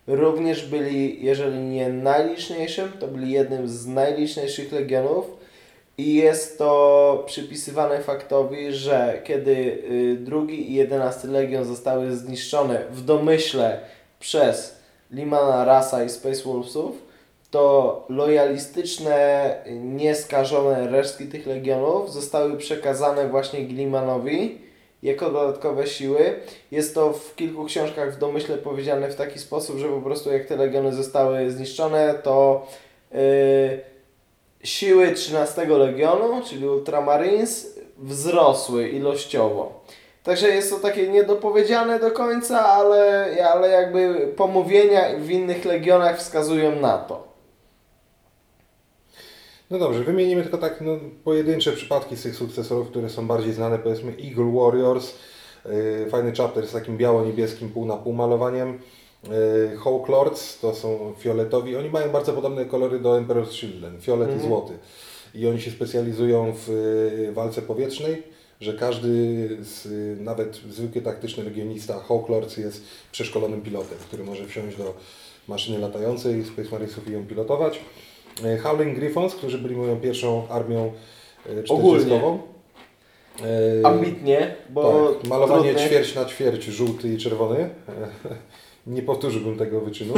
również byli, jeżeli nie najliczniejszym, to byli jednym z najliczniejszych legionów. I jest to przypisywane faktowi, że kiedy y, drugi i jedenasty legion zostały zniszczone w domyśle przez Limana Rasa i Space Wolvesów, to lojalistyczne, nieskażone resztki tych legionów zostały przekazane właśnie Glimanowi jako dodatkowe siły. Jest to w kilku książkach w domyśle powiedziane w taki sposób, że po prostu jak te legiony zostały zniszczone, to yy, siły 13 Legionu, czyli Ultramarines, wzrosły ilościowo. Także jest to takie niedopowiedziane do końca, ale, ale jakby pomówienia w innych legionach wskazują na to. No dobrze, wymienimy tylko tak no, pojedyncze przypadki z tych sukcesorów, które są bardziej znane, powiedzmy Eagle Warriors, yy, fajny chapter z takim biało-niebieskim pół na pół malowaniem. Yy, Hawk Lords to są fioletowi, oni mają bardzo podobne kolory do Emperor's Children, fiolet Mhm. i złoty. I oni się specjalizują w yy, walce powietrznej, że każdy, z, yy, nawet zwykły taktyczny legionista Hawk Lords jest przeszkolonym pilotem, który może wsiąść do maszyny latającej Space Marinesów i ją pilotować. E, Howling Griffons, którzy byli moją pierwszą armią e. 40. E, Ambitnie, bo tak, malowanie trudny. ćwierć na ćwierć, żółty i czerwony. Nie powtórzyłbym tego wyczynu.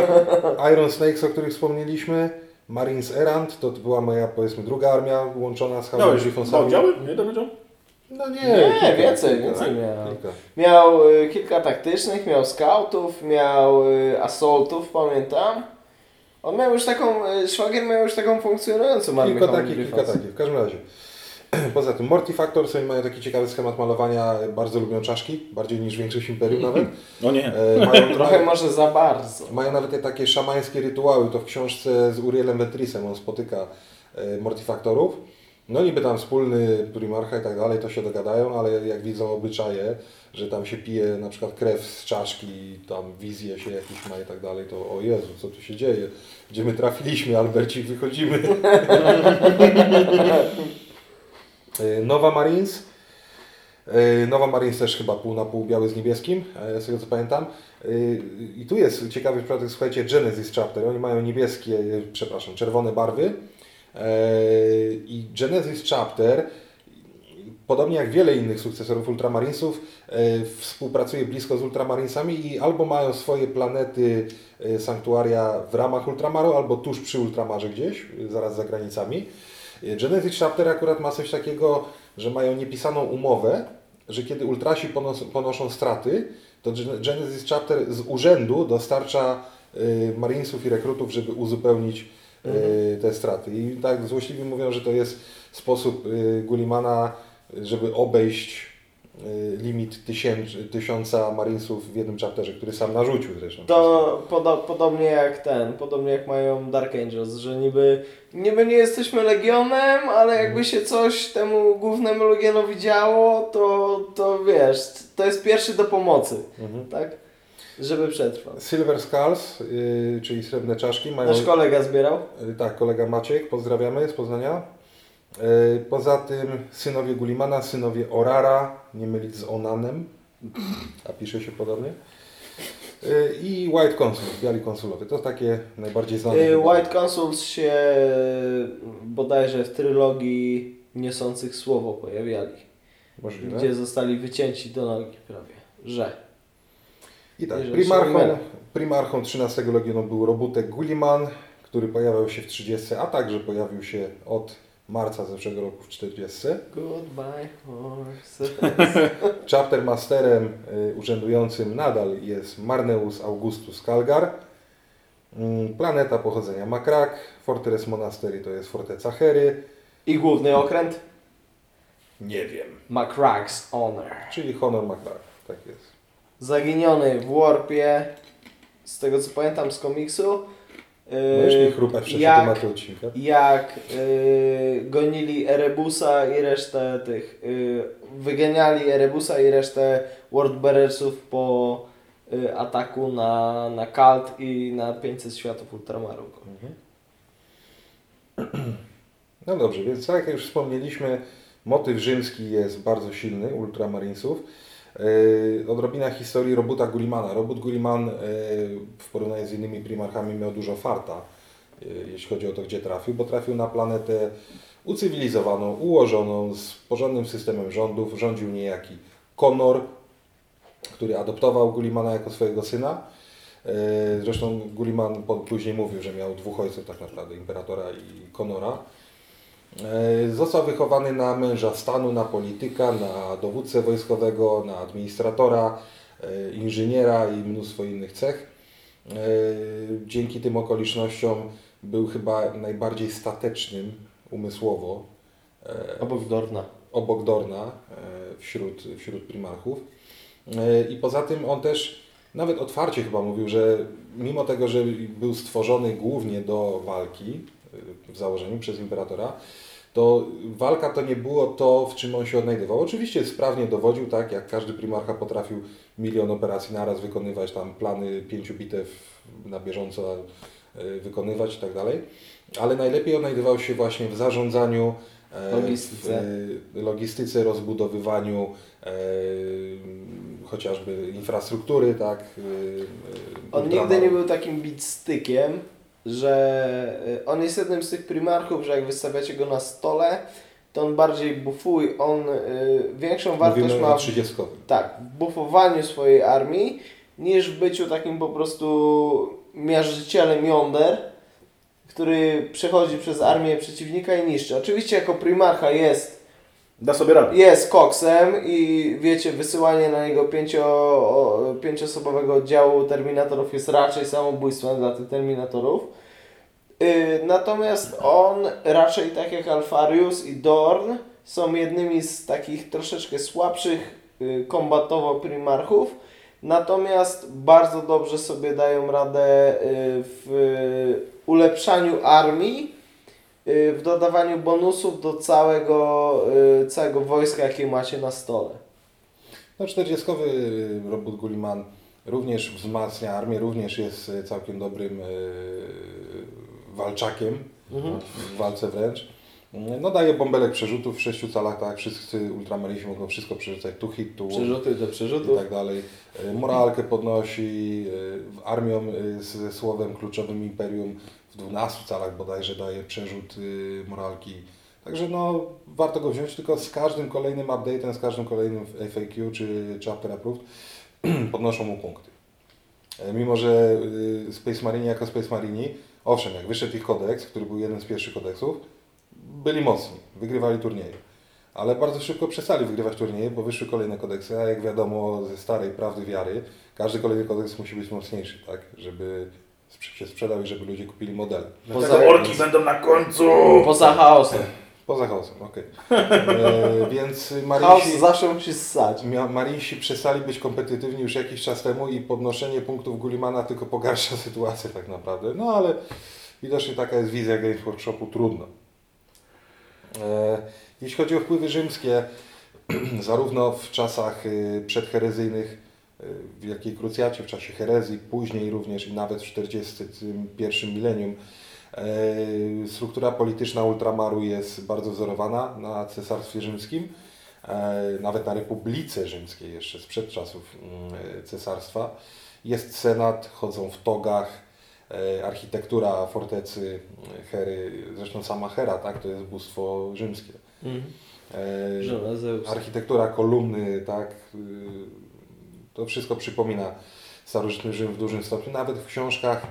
Iron Snakes, o których wspomnieliśmy. Marines Errant, to była moja powiedzmy druga armia łączona z Howling Griffonsami. dał działy? Nie dowiedział? No nie, Nie, kilka, więcej, kilka, więcej tak? miał. Kilka. Miał y, kilka taktycznych, miał scoutów, miał y, assaultów, pamiętam. On miał już taką, y, Szwagier miał już taką funkcjonującą armię Kilka takich, kilka takich. W każdym razie. Poza tym Mortifactor sobie mają taki ciekawy schemat malowania. Bardzo lubią czaszki, bardziej niż większość imperium nawet. No nie. E, mają, Trochę może za bardzo. mają nawet te takie szamańskie rytuały. To w książce z Urielem Vetrisem on spotyka e, Mortifactorów. No niby tam wspólny primarcha i tak dalej, to się dogadają, ale jak widzą obyczaje, że tam się pije na przykład krew z czaszki, tam wizje się jakieś ma i tak dalej, to o Jezu, co tu się dzieje? Gdzie my trafiliśmy, Albercik, wychodzimy. E, Nowa Marines. E, Nowa Marines też chyba pół na pół biały z niebieskim, e, z tego co pamiętam. I tu jest ciekawy przypadek, słuchajcie, Genesis Chapter. Oni mają niebieskie, przepraszam, czerwone barwy. E, I Genesis Chapter, podobnie jak wiele innych sukcesorów Ultramarinesów, e, współpracuje blisko z Ultramarinesami i albo mają swoje planety e, sanktuaria w ramach Ultramaru, albo tuż przy Ultramarze gdzieś, zaraz za granicami. Genesis Chapter akurat ma coś takiego, że mają niepisaną umowę, że kiedy Ultrasi ponos ponoszą straty, to Gen- Genesis Chapter z urzędu dostarcza Marinesów i rekrutów, żeby uzupełnić y, te straty. I tak złośliwi mówią, że to jest sposób y, Gullimana, y, żeby obejść y, limit tysięc, tysiąca Marinesów w jednym chapterze, który sam narzucił zresztą. To podo podobnie jak ten, podobnie jak mają Dark Angels, że niby, niby nie jesteśmy Legionem, ale jakby się coś temu głównemu Legionowi działo, to, to wiesz, to jest pierwszy do pomocy, Mhm. tak? Żeby przetrwał. Silver Skulls, y, czyli srebrne czaszki, mają... Nasz kolega zbierał? Y, Tak, kolega Maciek, pozdrawiamy z Poznania. Y, Poza tym synowie Gulimana, synowie Orara, nie mylić z Onanem, a pisze się podobnie. I White Consul, biali konsulowie. To takie najbardziej znane. White Consuls się bodajże w trylogii Niosących Słowo pojawiali, Możliwe. gdzie zostali wycięci do nogi prawie, że. I tak, primarchą, primarchą 13 Legionu był Robutek Guliman, który pojawiał się w 30, a także pojawił się od marca zeszłego roku w 40. Goodbye horses. Chapter Masterem y, urzędującym nadal jest Marneus Augustus Kalgar. Mm, Planeta pochodzenia Makrak. Fortress Monastery to jest forteca Hery. I główny okręt? Nie wiem. Macrack's Honor. Czyli Honor Makrak. Tak jest. Zaginiony w Warpie, z tego co pamiętam z komiksu. Możesz yy, mi chrupać w czasie jak, odcinka? jak yy, gonili Erebusa i resztę tych, yy, wyganiali Erebusa i resztę Wordbearersów po yy, ataku na, na Kalt i na 500 światów Ultramaru. No dobrze, więc tak jak już wspomnieliśmy, motyw rzymski jest bardzo silny Ultramarinesów. Yy, odrobina historii Robuta Gulimana. Robut Guliman yy, w porównaniu z innymi primarchami miał dużo farta, yy, jeśli chodzi o to, gdzie trafił, bo trafił na planetę ucywilizowaną, ułożoną, z porządnym systemem rządów. Rządził niejaki Konor, który adoptował Gulimana jako swojego syna. Zresztą Guliman później mówił, że miał dwóch ojców tak naprawdę, Imperatora i Konora. E, Został wychowany na męża stanu, na polityka, na dowódcę wojskowego, na administratora, e, inżyniera i mnóstwo innych cech. E, Dzięki tym okolicznościom był chyba najbardziej statecznym umysłowo Obok Dorna. obok Dorna wśród, wśród primarchów. I poza tym on też nawet otwarcie chyba mówił, że mimo tego, że był stworzony głównie do walki w założeniu przez imperatora, to walka to nie było to, w czym on się odnajdywał. Oczywiście sprawnie dowodził, tak jak każdy primarcha potrafił milion operacji naraz wykonywać, tam plany pięciu bitew na bieżąco e, wykonywać i tak dalej, ale najlepiej odnajdywał się właśnie w zarządzaniu, e, Logistyce. w e, logistyce, rozbudowywaniu e, chociażby infrastruktury, tak. e, e, On nigdy nie był takim bitstykiem, że y, on jest jednym z tych primarchów, że jak wystawiacie go na stole, to on bardziej bufuje, on y, większą wartość Mówimy ma w, 30. tak, w bufowaniu swojej armii, niż w byciu takim po prostu miażdżycielem jąder, który przechodzi przez armię przeciwnika i niszczy. Oczywiście jako primarcha jest Da sobie radę. jest koksem i wiecie, wysyłanie na niego pięcio, o- pięciosobowego oddziału Terminatorów jest raczej samobójstwem dla tych Terminatorów. Yy, natomiast on raczej tak jak Alfarius i Dorn są jednymi z takich troszeczkę słabszych yy, kombatowo primarchów. Natomiast bardzo dobrze sobie dają radę yy, w ulepszaniu armii, w dodawaniu bonusów do całego, yy, całego wojska, jakie macie na stole. No 40 robot Gulliman również wzmacnia armię, również jest e, całkiem dobrym walczakiem w walce wręcz. No daje bąbelek przerzutów w 6 calach, tak, wszyscy ultramarisi mogą wszystko przerzucać, tu hit, tu Przerzuty do i przerzutów. tak dalej. Moralkę podnosi, armią ze słowem kluczowym Imperium w 12 calach bodajże daje przerzut e, moralki. Także no, warto go wziąć, tylko z każdym kolejnym update'em, z każdym kolejnym FAQ czy Chapter Approved podnoszą mu punkty. E, Mimo, że y, Space Marini jako Space Marini, owszem, jak wyszedł ich kodeks, który był jeden z pierwszych kodeksów, byli mocni, wygrywali turnieje. Ale bardzo szybko przestali wygrywać turnieje, bo wyszły kolejne kodeksy, a jak wiadomo ze starej prawdy wiary, każdy kolejny kodeks musi być mocniejszy, tak, żeby się sprzedał i żeby ludzie kupili modele. Poza- Dlatego orki będą na końcu. Poza chaosem. Poza chaosem, okej. E, Więc Chaos Marinsi, zawsze musi ssać. Marinsi przestali być kompetytywni już jakiś czas temu i podnoszenie punktów Gullimana tylko pogarsza sytuację tak naprawdę. No ale widocznie taka jest wizja Games Workshopu, trudno. E, Jeśli chodzi o wpływy rzymskie, zarówno w czasach y, przedherezyjnych, w Wielkiej Krucjacie, w czasie herezji, później również i nawet w 41 milenium, e, struktura polityczna ultramaru jest bardzo wzorowana na Cesarstwie Rzymskim, e, nawet na Republice Rzymskiej jeszcze sprzed czasów mm, cesarstwa. Jest senat, chodzą w togach, e, architektura fortecy Hery, zresztą sama Hera, tak, to jest bóstwo rzymskie. Zeus. architektura, kolumny, tak, y, to wszystko przypomina starożytny Rzym w dużym stopniu. Nawet w książkach,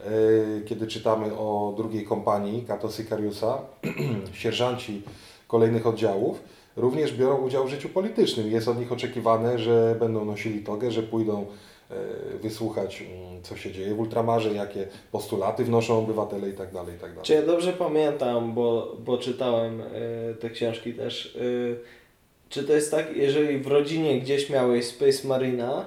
y, kiedy czytamy o drugiej kompanii Cato Sicariusa, sierżanci kolejnych oddziałów również biorą udział w życiu politycznym. Jest od nich oczekiwane, że będą nosili togę, że pójdą y, wysłuchać, mm, co się dzieje w ultramarze, jakie postulaty wnoszą obywatele i tak dalej, i tak. Czy ja dobrze pamiętam, bo, bo czytałem y, te książki też. Czy to jest tak, jeżeli w rodzinie gdzieś miałeś Space Marina,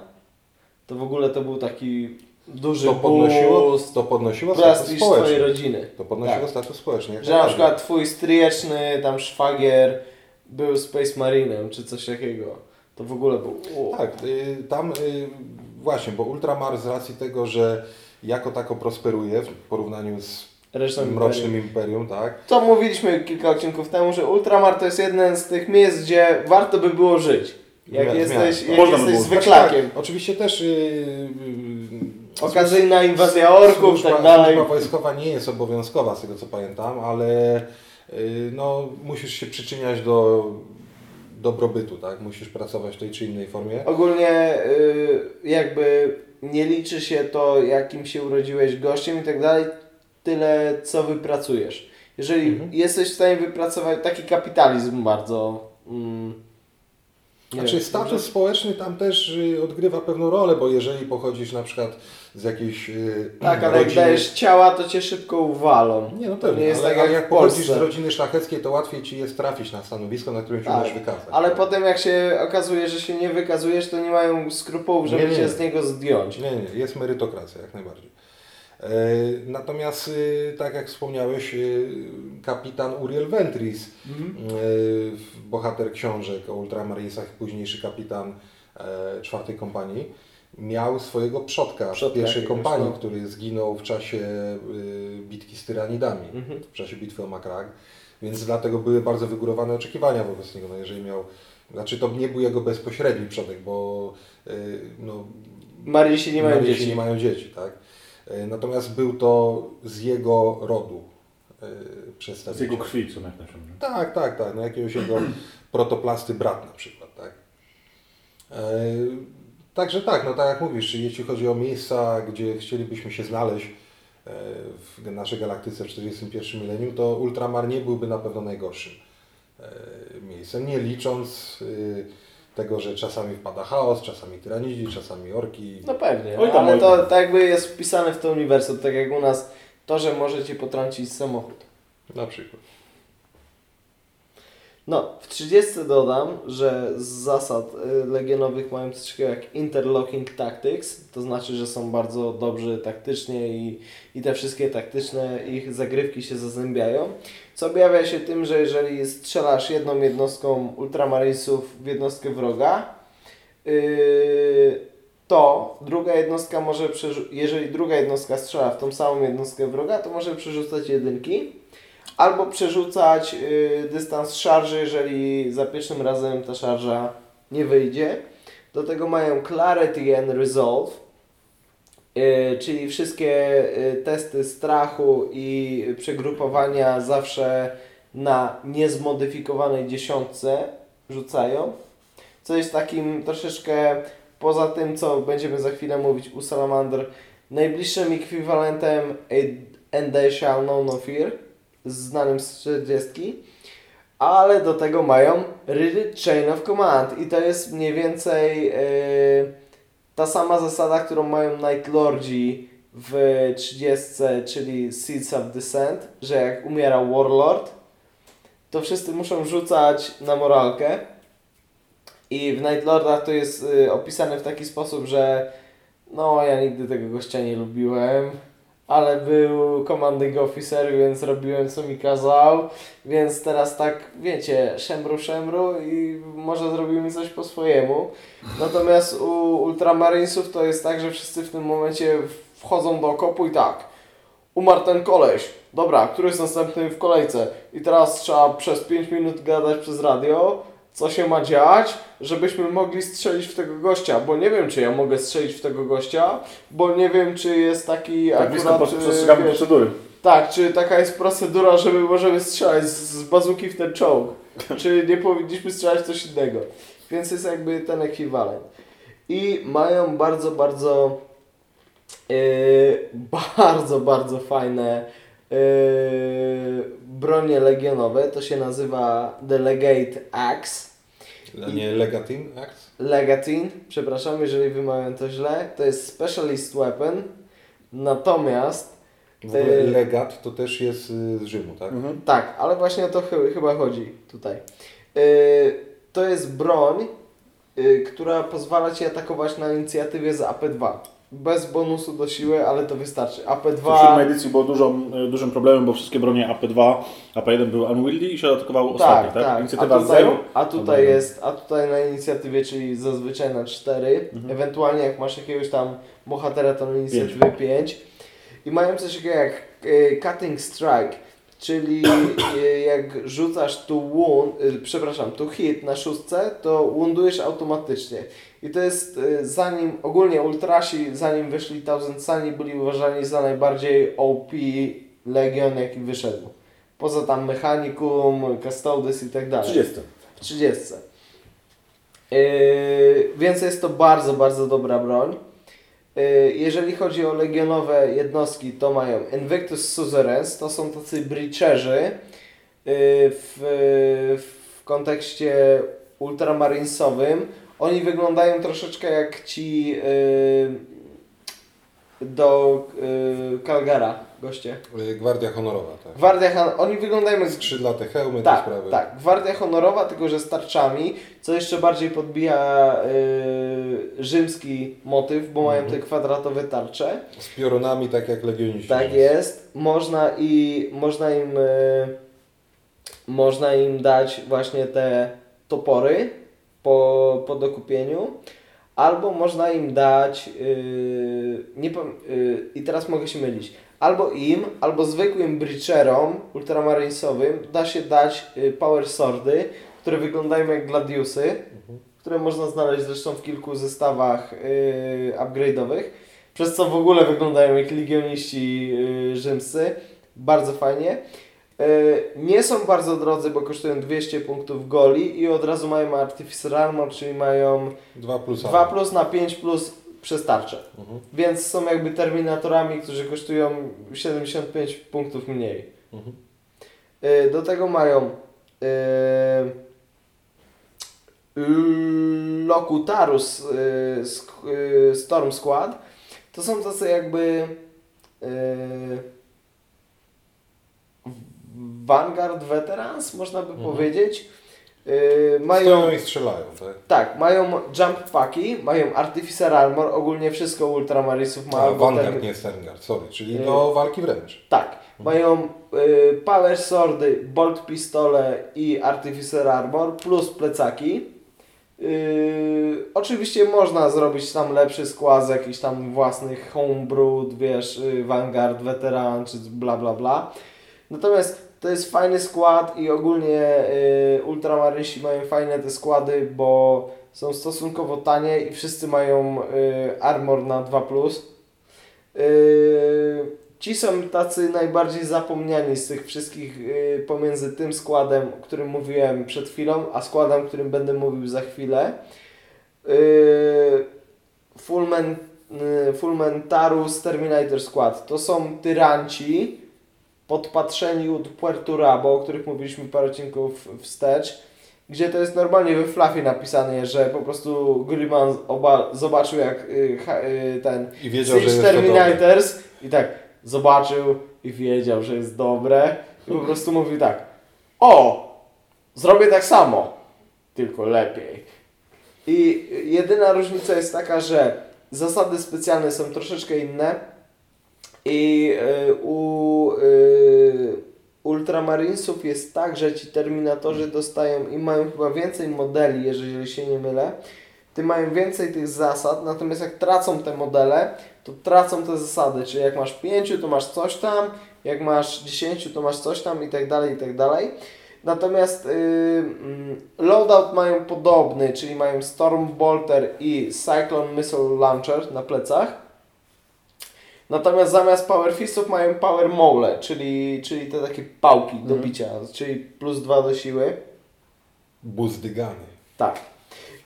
to w ogóle to był taki duży To podnosiło, boost, to podnosiło status prestiż twojej społeczny. rodziny. To podnosiło Tak. status społeczny. Że na przykład twój stryjeczny tam szwagier był Space Marinem, czy coś takiego. To w ogóle był... o. Tak, y, tam y, właśnie, bo Ultramar z racji tego, że jako tako prosperuje w porównaniu z Resztą Mrocznym Imperium, tak? To mówiliśmy kilka odcinków temu, że Ultramar to jest jeden z tych miejsc, gdzie warto by było żyć. Jak jesteś, zmian, jak Można jesteś zwyklakiem. Tak, oczywiście też y, y, Okazyjna inwazja orków i tak dalej. Służba wojskowa nie jest obowiązkowa, z tego co pamiętam, ale y, no, musisz się przyczyniać do dobrobytu, tak? Musisz pracować w tej czy innej formie. Ogólnie jakby nie liczy się to, jakim się urodziłeś gościem i tak dalej, tyle co wypracujesz. Jeżeli Mhm. jesteś w stanie wypracować taki kapitalizm bardzo... Mm, Znaczy wiem, status społeczny tam też y, odgrywa pewną rolę, bo jeżeli pochodzisz na przykład z jakiejś y, Tak, ale jak rodziny... dajesz ciała, to cię szybko uwalą. Nie, no To pewnie, nie jest ale, tak jak jak pochodzisz z rodziny szlacheckiej, to łatwiej Ci jest trafić na stanowisko, na którym się Tak, możesz wykazać. Ale tak? potem jak się okazuje, że się nie wykazujesz, to nie mają skrupułów, żeby Nie, nie, cię nie. z niego zdjąć. Nie, nie, jest merytokracja jak najbardziej. E, Natomiast, y, tak jak wspomniałeś, y, kapitan Uriel Ventris, Mhm. y, bohater książek o Ultramarinesach, późniejszy kapitan e, czwartej kompanii, miał swojego przodka, Przodka w pierwszej kompanii, no. który zginął w czasie bitki z tyranidami, Mhm. w czasie bitwy o Makrak, więc dlatego były bardzo wygórowane oczekiwania wobec niego. No jeżeli miał, znaczy to nie był jego bezpośredni przodek, bo no, Marysi nie mają dzieci. nie mają dzieci, tak? E, Natomiast był to z jego rodu e, Z przedstawiciel. jego krwi, co najpierw. Tak, tak, tak. No jakiegoś jego protoplasty brat na przykład, tak? E, Także tak, no tak jak mówisz, jeśli chodzi o miejsca, gdzie chcielibyśmy się znaleźć w naszej galaktyce w 41 milenium, to Ultramar nie byłby na pewno najgorszym miejscem, nie licząc y, tego, że czasami wpada chaos, czasami tyranidzi, czasami orki. No pewnie, Oj tam, ale oj to tam. tak jakby jest wpisane w to uniwersum, tak jak u nas to, że może Ci potrącić samochód. Na przykład. No, w 30 dodam, że z zasad y, legionowych mają coś takiego jak interlocking tactics, to znaczy, że są bardzo dobrzy taktycznie i, i te wszystkie taktyczne ich zagrywki się zazębiają, co objawia się tym, że jeżeli strzelasz jedną jednostką ultramarinesów w jednostkę wroga, yy, to druga jednostka może, jeżeli druga jednostka strzela w tą samą jednostkę wroga, to może przerzucać jedynki. Albo przerzucać y, dystans szarży, jeżeli za pierwszym razem ta szarża nie wyjdzie. Do tego mają Clarity and Resolve, czyli wszystkie y, testy strachu i przegrupowania zawsze na niezmodyfikowanej dziesiątce rzucają. Co jest takim troszeczkę poza tym, co będziemy za chwilę mówić u Salamander, najbliższym ekwiwalentem And They Shall Know No Fear, znanym z 40, ale do tego mają Rigid Chain of Command i to jest mniej więcej yy, ta sama zasada, którą mają Night Lordzi w 30, czyli Seeds of Descent, że jak umiera Warlord, to wszyscy muszą rzucać na moralkę. I w Night Lordach to jest y, opisane w taki sposób, że no ja nigdy tego gościa nie lubiłem, ale był commanding officer, więc robiłem co mi kazał, więc teraz tak, wiecie, szemru, szemru i może zrobimy coś po swojemu. Natomiast u Ultramarinesów to jest tak, że wszyscy w tym momencie wchodzą do okopu i tak, umarł ten koleś, dobra, który jest następny w kolejce? I teraz trzeba przez 5 minut gadać przez radio, co się ma dziać, żebyśmy mogli strzelić w tego gościa, bo nie wiem, czy ja mogę strzelić w tego gościa, bo nie wiem, czy jest taki Tak akurat... y, przestrzegamy wiesz, procedury. tak, czy taka jest procedura, żeby możemy strzelać z, z bazuki w ten czołg, czy nie powinniśmy strzelać coś innego. Więc jest jakby ten ekwiwalent. I mają bardzo, bardzo, yy, bardzo, bardzo fajne bronie legionowe. To się nazywa Delegate Axe. A nie Legatin Act? Legatin, przepraszam, jeżeli wymawiam to źle. To jest Specialist Weapon. Natomiast W ogóle Yy. legat to też jest y, z Rzymu, tak? Mhm. Tak, ale właśnie o to chy- chyba chodzi tutaj. Yy, to jest broń, yy, która pozwala Ci atakować na inicjatywie z AP2. Bez bonusu do siły, ale to wystarczy. To w AP2. siódmej edycji było dużą, y, dużym problemem, bo wszystkie bronie AP2, AP1 były unwieldy i się atakowało ostatnio, Tak, tak? tak. Inicjatywa A tutaj, 0. a tutaj jest, a tutaj na inicjatywie, czyli zazwyczaj na 4. Mhm. Ewentualnie jak masz jakiegoś tam bohatera, to na inicjatywie 5. I mają coś takiego jak y, Cutting Strike, czyli y, jak rzucasz tu wound, y, przepraszam, tu hit na szóstce, to woundujesz automatycznie. I to jest y, zanim, ogólnie Ultrasi, zanim wyszli Thousand Sunny, byli uważani za najbardziej OP Legion, jaki wyszedł. Poza tam Mechanicum, Custodes i tak dalej. 30. W 30. Yy, więc jest to bardzo, bardzo dobra broń. Yy, jeżeli chodzi o legionowe jednostki, to mają Invictus Suzerains, to są tacy breacherzy yy, w, w kontekście ultramarinesowym. Oni wyglądają troszeczkę jak ci yy, do Calgara goście. Y, Gwardia honorowa, tak. Gwardia Han- oni wyglądają jak Skrzydlate hełmy, te tak, sprawy. tak. Gwardia honorowa, tylko że z tarczami, co jeszcze bardziej podbija yy, rzymski motyw, bo mają te Mhm. kwadratowe tarcze. Z piorunami, tak jak legioniści. Tak jest. Można i można im yy, można im dać właśnie te topory po, po dokupieniu. Albo można im dać yy, nie, yy, i teraz mogę się mylić. Albo im, albo zwykłym breacherom ultramarinesowym da się dać yy, power swordy, które wyglądają jak gladiusy, Mhm. które można znaleźć zresztą w kilku zestawach yy, upgrade'owych, przez co w ogóle wyglądają jak legioniści yy, rzymscy. Bardzo fajnie. Yy, nie są bardzo drodzy, bo kosztują 200 punktów goli i od razu mają Artificer Armor, czyli mają 2 plus 2 plus na 5 plus przez tarczę. Mhm. Więc są jakby terminatorami, którzy kosztują 75 punktów mniej. Mhm. Y, Do tego mają yy, Locutarus yy, sk- yy, Storm Squad to są tacy jakby Vanguard Veterans, można by Mhm. powiedzieć. Yy, mają, Stoją i strzelają, tak? tak, mają jump packi, mają Artificer Armor, ogólnie wszystko Ultramarisów ma A, Vanguard, ten- nie Sterngard, sorry, czyli Yy. do walki wręcz. Tak, mają y, Power Swordy, Bolt Pistole i Artificer Armor plus plecaki. Y, oczywiście można zrobić tam lepszy skład z jakichś tam własnych homebrew, wiesz, y, Vanguard, Veteran czy bla bla bla. Natomiast to jest fajny skład i ogólnie y, Ultramarysi mają fajne te składy, bo są stosunkowo tanie i wszyscy mają y, armor na 2+. Yy, ci są tacy najbardziej zapomniani z tych wszystkich yy, pomiędzy tym składem, o którym mówiłem przed chwilą, a składem, o którym będę mówił za chwilę. Yy, Fullmen, yy, Fullmentarus Terminator Squad. To są tyranci podpatrzeni od Puerto Rabo, o których mówiliśmy parę odcinków wstecz, gdzie to jest normalnie we flafie napisane, że po prostu Gulliman oba, zobaczył jak ha, yy, ten I wiedział, że to dobre. Terminators i tak zobaczył i wiedział, że jest dobre i po prostu mówił tak o, zrobię tak samo, tylko lepiej. I jedyna różnica jest taka, że zasady specjalne są troszeczkę inne i y, u y, Ultramarinesów jest tak, że ci Terminatorzy dostają i mają chyba więcej modeli, jeżeli się nie mylę, ty mają więcej tych zasad, natomiast jak tracą te modele, to tracą te zasady, czyli jak masz 5, to masz coś tam, jak masz 10, to masz coś tam i tak dalej, i tak dalej. Natomiast yy, loadout mają podobny, czyli mają Storm Bolter i Cyclone Missile Launcher na plecach. Natomiast zamiast Power Fistów mają Power Mole, czyli, czyli te takie pałki do Mhm. bicia, czyli plus 2 do siły. Buzdygany. Tak.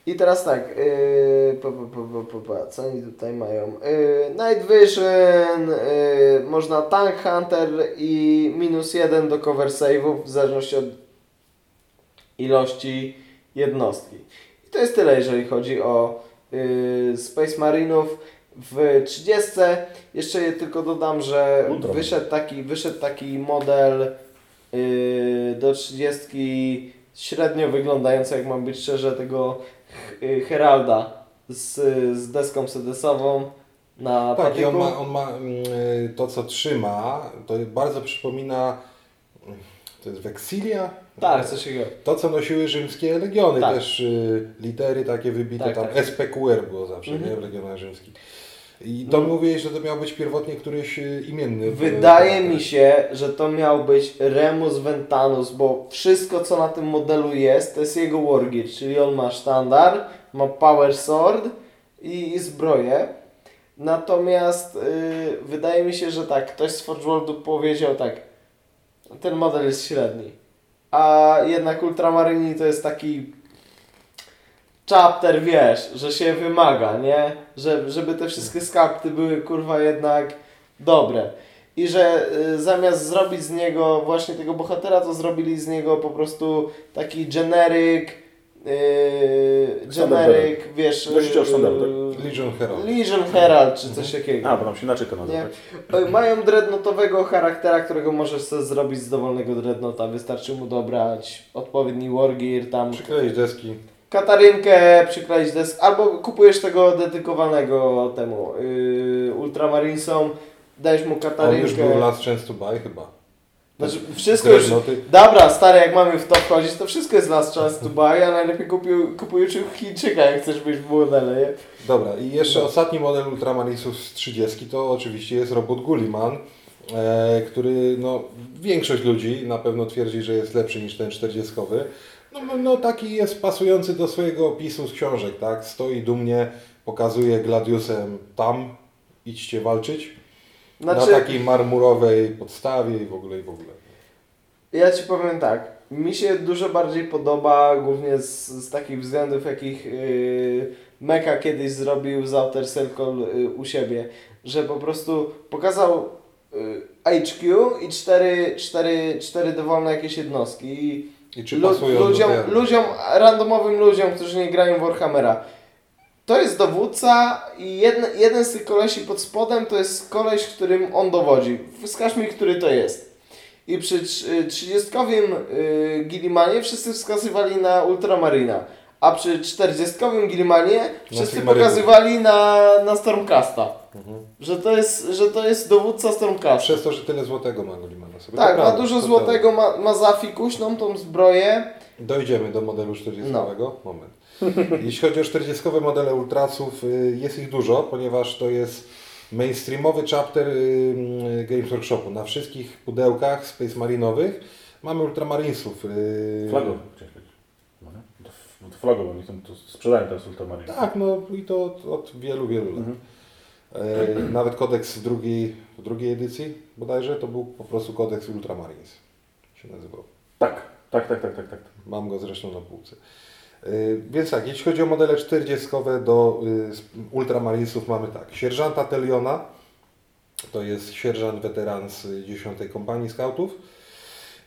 I teraz tak, yy, pa, pa, pa, co oni tutaj mają? Yy, Night Vision, yy, można Tank Hunter i minus jeden do cover save'ów w zależności od ilości jednostki. I to jest tyle, jeżeli chodzi o yy, Space Marinów. W 30 jeszcze je tylko dodam, że Ultra. wyszedł taki, wyszedł taki model yy, do 30 średnio wyglądający, jak mam być szczerze, tego H- Heralda z, z deską sedesową na Tak, i on ma, on ma mm, to, co trzyma, to bardzo przypomina, mm, to jest Wexilia? Tak, coś takiego. To, co nosiły rzymskie legiony, Tak. też y, litery takie wybite, Tak, tam tak. SPQR było zawsze, Mhm. nie, w legionach rzymskich. I to No. mówiłeś, że to miał być pierwotnie któryś y, imienny. Wydaje y, mi się, że to miał być Remus Ventanus, bo wszystko co na tym modelu jest, to jest jego Wargear, czyli on ma sztandar, ma Power Sword i, i zbroję. Natomiast yy, wydaje mi się, że tak, ktoś z Forge Worldu powiedział tak, ten model jest średni. A jednak Ultramarini to jest taki chapter, wiesz, że się wymaga, nie? Że, żeby te wszystkie skapty były kurwa jednak dobre. I że y, zamiast zrobić z niego właśnie tego bohatera, to zrobili z niego po prostu taki generic, yy, generic, wiesz, Dość yy, standard, Legion Herald. Legion Herald czy coś takiego. A, bo tam się inaczej to nazywa. Nie. tak? Y, Mają dreadnoughtowego charaktera, którego możesz sobie zrobić z dowolnego dreadnoughta. Wystarczy mu dobrać odpowiedni wargear, tam Przykleić deski. Katarynkę, przykleić desk, albo kupujesz tego dedykowanego temu yy, Ultramarinesom, dajesz mu On katarynkę. już był Last Chance to Buy chyba. Znaczy, wszystko już... Dobra, stary, jak mamy w to wchodzić, to wszystko jest last chance to buy, a najlepiej kupił, kupujesz Chińczyka, jak chcesz być w modele, nie? Dobra, i jeszcze No. ostatni model Ultramarinesów z 30 to oczywiście jest robot Gulliman, e, który no, większość ludzi na pewno twierdzi, że jest lepszy niż ten 40. No, no, no taki jest pasujący do swojego opisu z książek, tak? Stoi dumnie, pokazuje Gladiusem tam, idźcie walczyć. Znaczy, Na takiej marmurowej podstawie i w ogóle i w ogóle. ja Ci powiem tak, mi się dużo bardziej podoba, głównie z, z takich względów, jakich yy, Mecha kiedyś zrobił z Outer Circle yy, u siebie, że po prostu pokazał yy, HQ i cztery, cztery, cztery dowolne jakieś jednostki. I I czy pasują do ludziom, tej- ludziom, randomowym ludziom, którzy nie grają w Warhammera. To jest dowódca i jeden, jeden z tych kolesi pod spodem to jest koleś, którym on dowodzi. Wskaż mi, który to jest. I przy trz- 30 y, Gillimanie wszyscy wskazywali na Ultramarina, a przy 40 Gillimanie wszyscy pokazywali na, na Stormcasta. Mhm. Że to, jest, że to jest dowódca Stormcasta. Przez to, że tyle złotego ma Golimana sobie. Tak, ma dużo to złotego, ma, ma za fikuśną tą zbroję. Dojdziemy do modelu 40. No. Moment. Jeśli chodzi o 40 modele Ultrasów, y, jest ich dużo, ponieważ to jest mainstreamowy chapter y, Games Workshopu. Na wszystkich pudełkach Space Marinowych mamy Ultramarinesów. y, Flagowy. Czekaj. No nie? To, no to flagowy, oni tam to sprzedają teraz Ultramarine. Tak, no i to od, od wielu, wielu lat. Mhm. E, nawet kodeks w drugiej, w drugiej edycji bodajże to był po prostu kodeks Ultramarines się nazywał. Tak, tak, tak, tak, tak, tak. Mam go zresztą na półce. Yy, Więc tak, jeśli chodzi o modele 40 do s- Ultramarinesów mamy tak. Sierżanta Teliona, to jest sierżant weteran z 10 Kompanii Scoutów.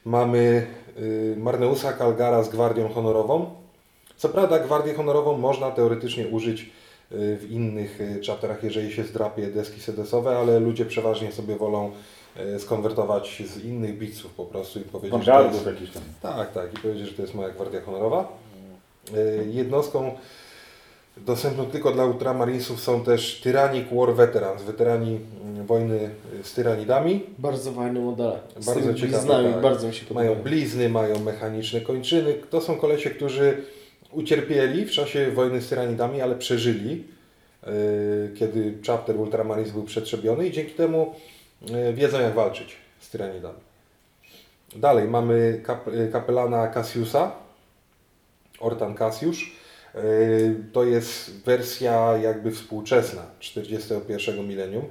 Mamy yy, Marneusa Kalgara z Gwardią Honorową. Co prawda Gwardię Honorową można teoretycznie użyć yy, w innych yy, chapterach, jeżeli się zdrapie deski sedesowe, ale ludzie przeważnie sobie wolą yy, skonwertować z innych bitsów po prostu i powiedzieć, że to jest... Vanguardów jakiś tam. Tak, tak. I powiedzieć, że to jest moja gwardia honorowa. Jednostką dostępną tylko dla Ultramarinesów są też Tyrannic War Veterans, weterani mm, wojny z tyranidami. Bardzo fajne modele. Z Bardzo ciekawe, bliznami tak. bardzo mi się Mają podobają. blizny, mają mechaniczne kończyny. To są kolesie, którzy ucierpieli w czasie wojny z tyranidami, ale przeżyli, e, kiedy chapter Ultramarines był przetrzebiony i dzięki temu e, wiedzą jak walczyć z tyranidami. Dalej mamy kap, e, kapelana Cassiusa, Ortan Cassiusz. To jest wersja jakby współczesna 41 milenium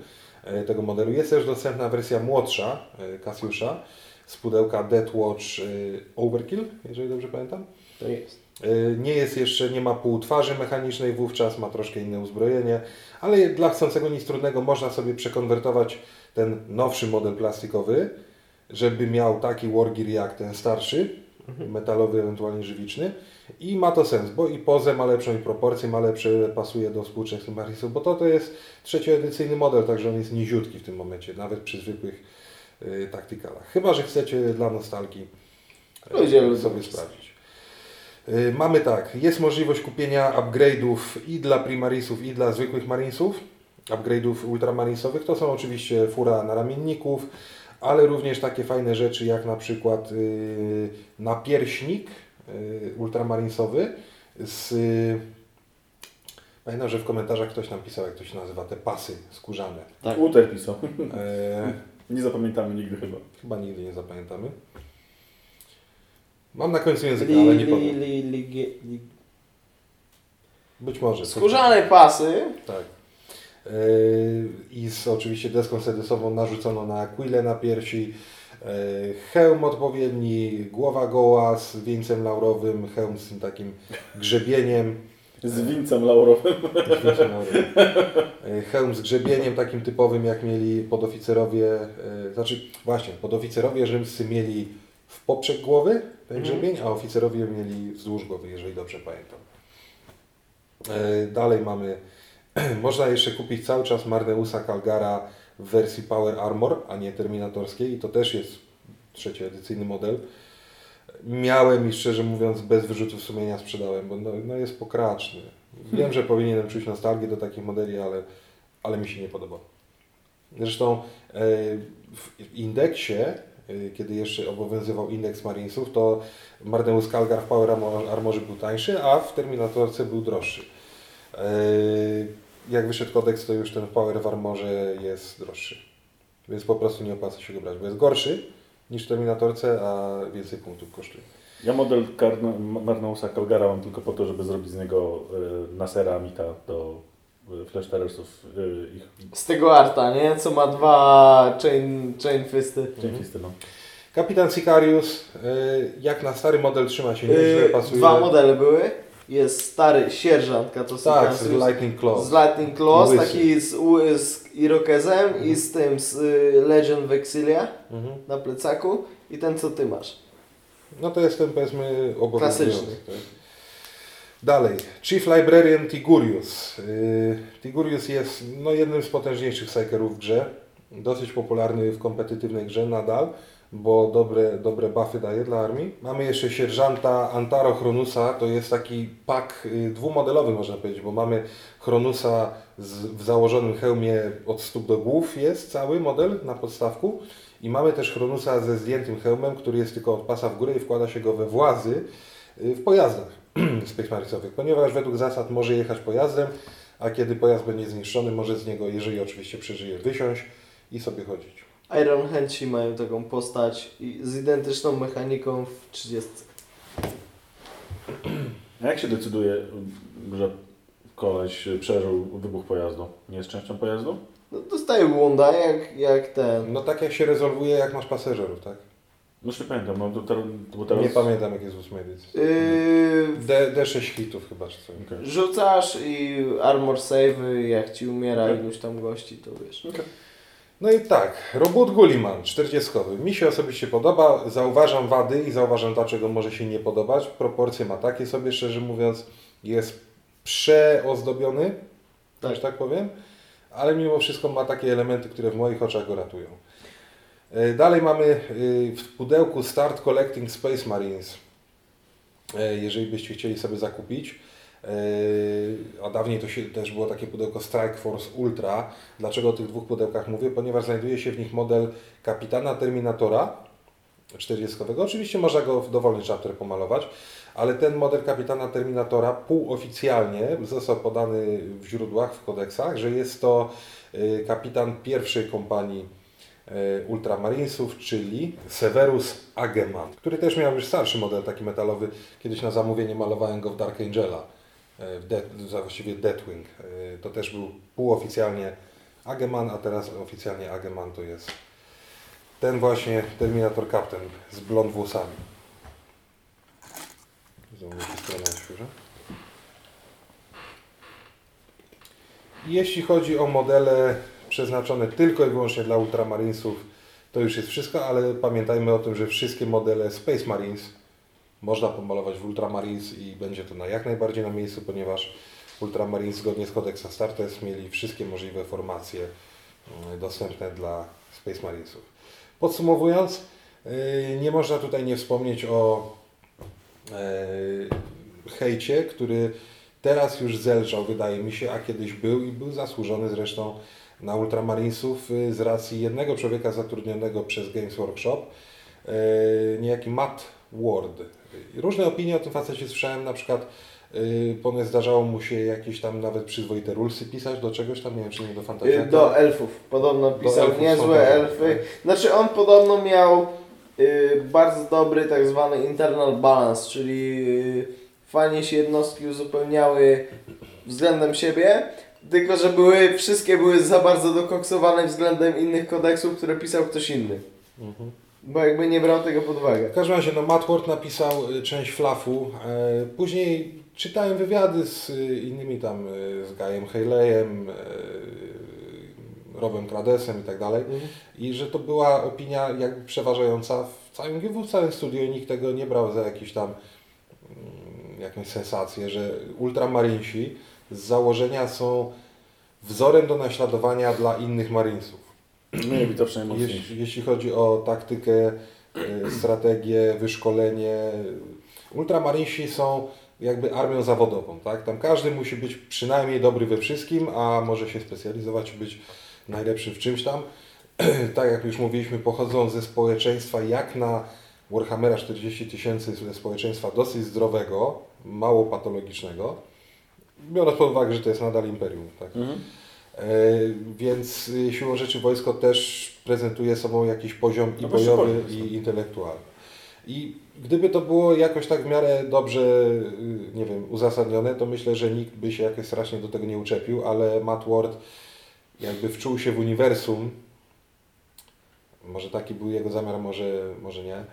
tego modelu. Jest też dostępna wersja młodsza Cassiusza z pudełka Death Watch e, Overkill, jeżeli dobrze pamiętam. To jest. E, Nie jest jeszcze, nie ma półtwarzy mechanicznej wówczas, ma troszkę inne uzbrojenie, ale dla chcącego nic trudnego można sobie przekonwertować ten nowszy model plastikowy, żeby miał taki wargear jak ten starszy, metalowy, ewentualnie żywiczny i ma to sens, bo i pozę ma lepszą i proporcje ma lepsze, pasuje do współczesnych Marisów, bo to, to jest trzecioedycyjny model, także on jest niziutki w tym momencie, nawet przy zwykłych y, taktykalach. Chyba, że chcecie dla nostalgii y, Ludzie lubią. sobie sprawdzić. Y, Mamy tak, jest możliwość kupienia upgrade'ów i dla Primarisów, i dla zwykłych Marinesów. Upgrade'ów ultramarinesowych. To są oczywiście fura naramienników, ale również takie fajne rzeczy jak na przykład y, napierśnik y, ultramarinesowy z... Y, pamiętam, że w komentarzach ktoś nam pisał, jak to się nazywa, te pasy skórzane. Tak. Uter pisał. E, Nie zapamiętamy nigdy chyba. chyba nigdy nie zapamiętamy. Mam na końcu języka, Li, ale nie li, powiem. li, li, li. Być może. Skórzane pasy. Tak. Yy, I z oczywiście deską sedesową narzuconą na quille na piersi, yy, hełm odpowiedni, głowa goła z wieńcem laurowym, hełm z tym takim grzebieniem, Z wincem laurowym. z wieńcem laurowym. Yy, hełm z grzebieniem takim typowym jak mieli podoficerowie, znaczy właśnie, podoficerowie rzymscy mieli w poprzek głowy grzebień, a oficerowie mieli wzdłuż głowy, jeżeli dobrze pamiętam. E, Dalej mamy, można jeszcze kupić cały czas Marneusa Calgara w wersji Power Armor, a nie terminatorskiej i to też jest trzecioedycyjny model. Miałem i szczerze mówiąc bez wyrzutów sumienia sprzedałem, bo no, no jest pokraczny. Wiem, że powinienem czuć nostalgię do takich modeli, ale, ale mi się nie podoba. Zresztą e, w indeksie, kiedy jeszcze obowiązywał indeks Marinesów, to Marneus Calgar w Power Armor- Armorze był tańszy, a w Terminatorce był droższy. E, Jak wyszedł kodeks, to już ten Power w Armorze jest droższy. Więc po prostu nie opłaca się go brać, bo jest gorszy niż w Terminatorce, a więcej punktów kosztuje. Ja model Marnousa Calgara mam tylko po to, żeby zrobić z niego y, Nasera Amita do y, Flash Terrorsów y, ich Z tego arta, nie? Co ma dwa chain, chain fisty. dzięki no. Kapitan Sicarius, e, jak na stary model trzyma się nieźle, Yy, pasuje. dwa modele były. Jest stary sierżant Kato Tak, z. Lightning Claw. Z Lightning Claws, taki z, z Irokezem i z tym z y, Legend Vexilia Mhm. na plecaku i ten co ty masz. No to jest ten powiedzmy obowiązujący. Klasyczny. Dalej, Chief Librarian Tigurius. Yy, Tigurius jest no, jednym z potężniejszych psykerów w grze. Dosyć popularny w kompetytywnej grze nadal, bo dobre, dobre buffy daje dla armii. Mamy jeszcze sierżanta Antaro Chronusa, to jest taki pak y, dwumodelowy można powiedzieć, bo mamy Chronusa z, w założonym hełmie od stóp do głów jest cały model na podstawku i mamy też Chronusa ze zdjętym hełmem, który jest tylko od pasa w górę i wkłada się go we włazy y, w pojazdach Space Marinesowych, ponieważ według zasad może jechać pojazdem, a kiedy pojazd będzie zniszczony, może z niego, jeżeli oczywiście przeżyje, wysiąść i sobie chodzić. Iron Hensi mają taką postać i z identyczną mechaniką w 30. A jak się decyduje, że koleś przeżył wybuch pojazdu? Nie jest częścią pojazdu? No, dostaje łąda jak, jak ten. No tak jak się rezolwuje, jak masz pasażerów, tak? No już nie pamiętam, no to teraz, bo teraz... Nie pamiętam, jak jest ósmej edycji. Yy, D, D6 hitów chyba, czy coś. Okej. rzucasz i armor save, jak ci umiera Okej. iluś tam gości, to wiesz. No i tak, Robot Gulliman, 40. Mi się osobiście podoba, zauważam wady i zauważam dlaczego może się nie podobać. Proporcje ma takie sobie, szczerze mówiąc, jest przeozdobiony, Tak. że tak powiem, ale mimo wszystko ma takie elementy, które w moich oczach go ratują. E, Dalej mamy e, w pudełku Start Collecting Space Marines, E, jeżeli byście chcieli sobie zakupić. A dawniej to się też było takie pudełko Strike Force Ultra. Dlaczego o tych dwóch pudełkach mówię? Ponieważ znajduje się w nich model kapitana Terminatora 40. Oczywiście można go w dowolny chapter pomalować, ale ten model kapitana Terminatora półoficjalnie został podany w źródłach, w kodeksach, że jest to kapitan pierwszej kompanii Ultramarinesów, czyli Severus Ageman, który też miał już starszy model taki metalowy. Kiedyś na zamówienie malowałem go w Dark Angela, y, w właściwie Deathwing. Y, To też był półoficjalnie Ageman, a teraz oficjalnie Ageman to jest ten właśnie Terminator Captain z blond włosami. Jeśli chodzi o modele przeznaczone tylko i wyłącznie dla Ultramarinesów, to już jest wszystko, ale pamiętajmy o tym, że wszystkie modele Space Marines można pomalować w Ultramarines i będzie to na jak najbardziej na miejscu, ponieważ Ultramarines zgodnie z kodeksa Startes mieli wszystkie możliwe formacje mm, dostępne dla Space Marinesów. Podsumowując, yy, nie można tutaj nie wspomnieć o yy, hejcie, który teraz już zelżał, wydaje mi się, a kiedyś był i był zasłużony zresztą na Ultramarinesów yy, z racji jednego człowieka zatrudnionego przez Games Workshop, yy, niejaki Matt Ward. Różne opinie o tym facecie słyszałem, na przykład ponieważ zdarzało mu się jakieś tam nawet przyzwoite rulsy pisać do czegoś tam, nie wiem czy nie do fantazji. Y, Do elfów. Podobno pisał elfów niezłe elfy. Znaczy on podobno miał y, bardzo dobry tak zwany internal balance, czyli y, fajnie się jednostki uzupełniały względem siebie, tylko że były, wszystkie były za bardzo dokoksowane względem innych kodeksów, które pisał ktoś inny. Mhm. Bo jakby nie brał tego pod uwagę. W każdym razie, no, Matt Ward napisał y, część flafu. E, później czytałem wywiady z y, innymi tam, y, z Gajem Haleyem, Robem Kradesem i tak dalej. I że to była opinia jakby przeważająca w całym GW, w całym studiu i nikt tego nie brał za jakiś tam mm, jakąś sensację, że ultramarinsi z założenia są wzorem do naśladowania dla innych marinesów. To przynajmniej mocniejsi. Jeśli, jeśli chodzi o taktykę, y, strategię, wyszkolenie, ultramarinsi są jakby armią zawodową, tak? Tam każdy musi być przynajmniej dobry we wszystkim, a może się specjalizować i być najlepszy w czymś tam. tak jak już mówiliśmy, pochodzą ze społeczeństwa jak na Warhammera 40 tysięcy ze społeczeństwa dosyć zdrowego, mało patologicznego, biorąc pod uwagę, że to jest nadal imperium, tak? Mhm. E, Więc siłą rzeczy wojsko też prezentuje sobą jakiś poziom i No właśnie bojowy, jest, i intelektualny. I gdyby to było jakoś tak w miarę dobrze, y, nie wiem, uzasadnione, to myślę, że nikt by się jakoś strasznie do tego nie uczepił, ale Matt Ward jakby wczuł się w uniwersum, może taki był jego zamiar, może, może nie,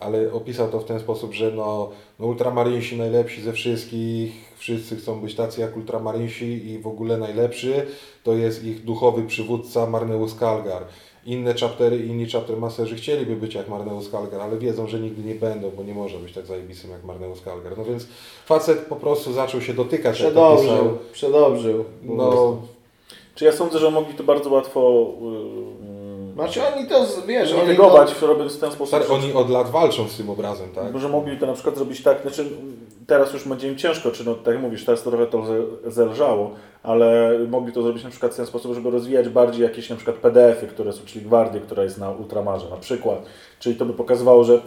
ale opisał to w ten sposób, że no, no ultramarinsi najlepsi ze wszystkich, wszyscy chcą być tacy jak ultramarinsi i w ogóle najlepszy to jest ich duchowy przywódca Marneus Kalgar. inne chaptery, inni chapter masterzy chcieliby być jak Marneus Calgar, ale wiedzą, że nigdy nie będą, bo nie może być tak zajebistym jak Marneus Calgar. No więc facet po prostu zaczął się dotykać, jak to pisał. Przedobrzył, przedobrzył. No, Czy ja sądzę, że mogli to bardzo łatwo yy, Znaczy oni to, wiesz, oni to, znegować, robiąc w ten sposób. że- oni od lat walczą z tym obrazem, tak? Że mogli to na przykład zrobić tak, znaczy teraz już będzie im ciężko, czy no tak jak mówisz, teraz to trochę to ze- zelżało, ale mogli to zrobić na przykład w ten sposób, żeby rozwijać bardziej jakieś na przykład PDF-y, które są, czyli gwardię, która jest na Ultramarze na przykład. Czyli to by pokazywało, że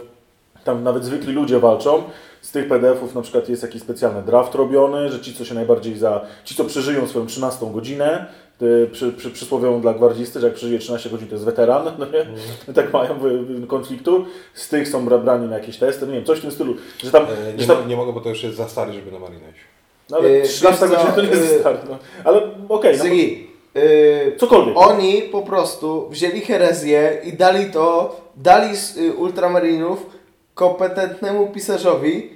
tam nawet zwykli ludzie walczą, z tych PDF-ów na przykład jest jakiś specjalny draft robiony, że ci, co się najbardziej za, ci, co przeżyją swoją 13 godzinę, y, przy, przy, przysłowiową dla gwardzisty, że jak przeżyje 13 godzin, to jest weteran, no nie? tak mają w, w konfliktu, z tych są bra- brani na jakieś testy, no nie wiem, coś w tym stylu, że tam, E, nie, że tam mo- nie mogę, bo to już jest za stary, żeby na Marinesie. no, ale Yy, 13 wiesz co, godzin to nie jest yy, start, no. ale okej, no, Zygi, yy, cokolwiek. Oni po prostu wzięli herezję i dali to, dali z y, ultramarinów kompetentnemu pisarzowi,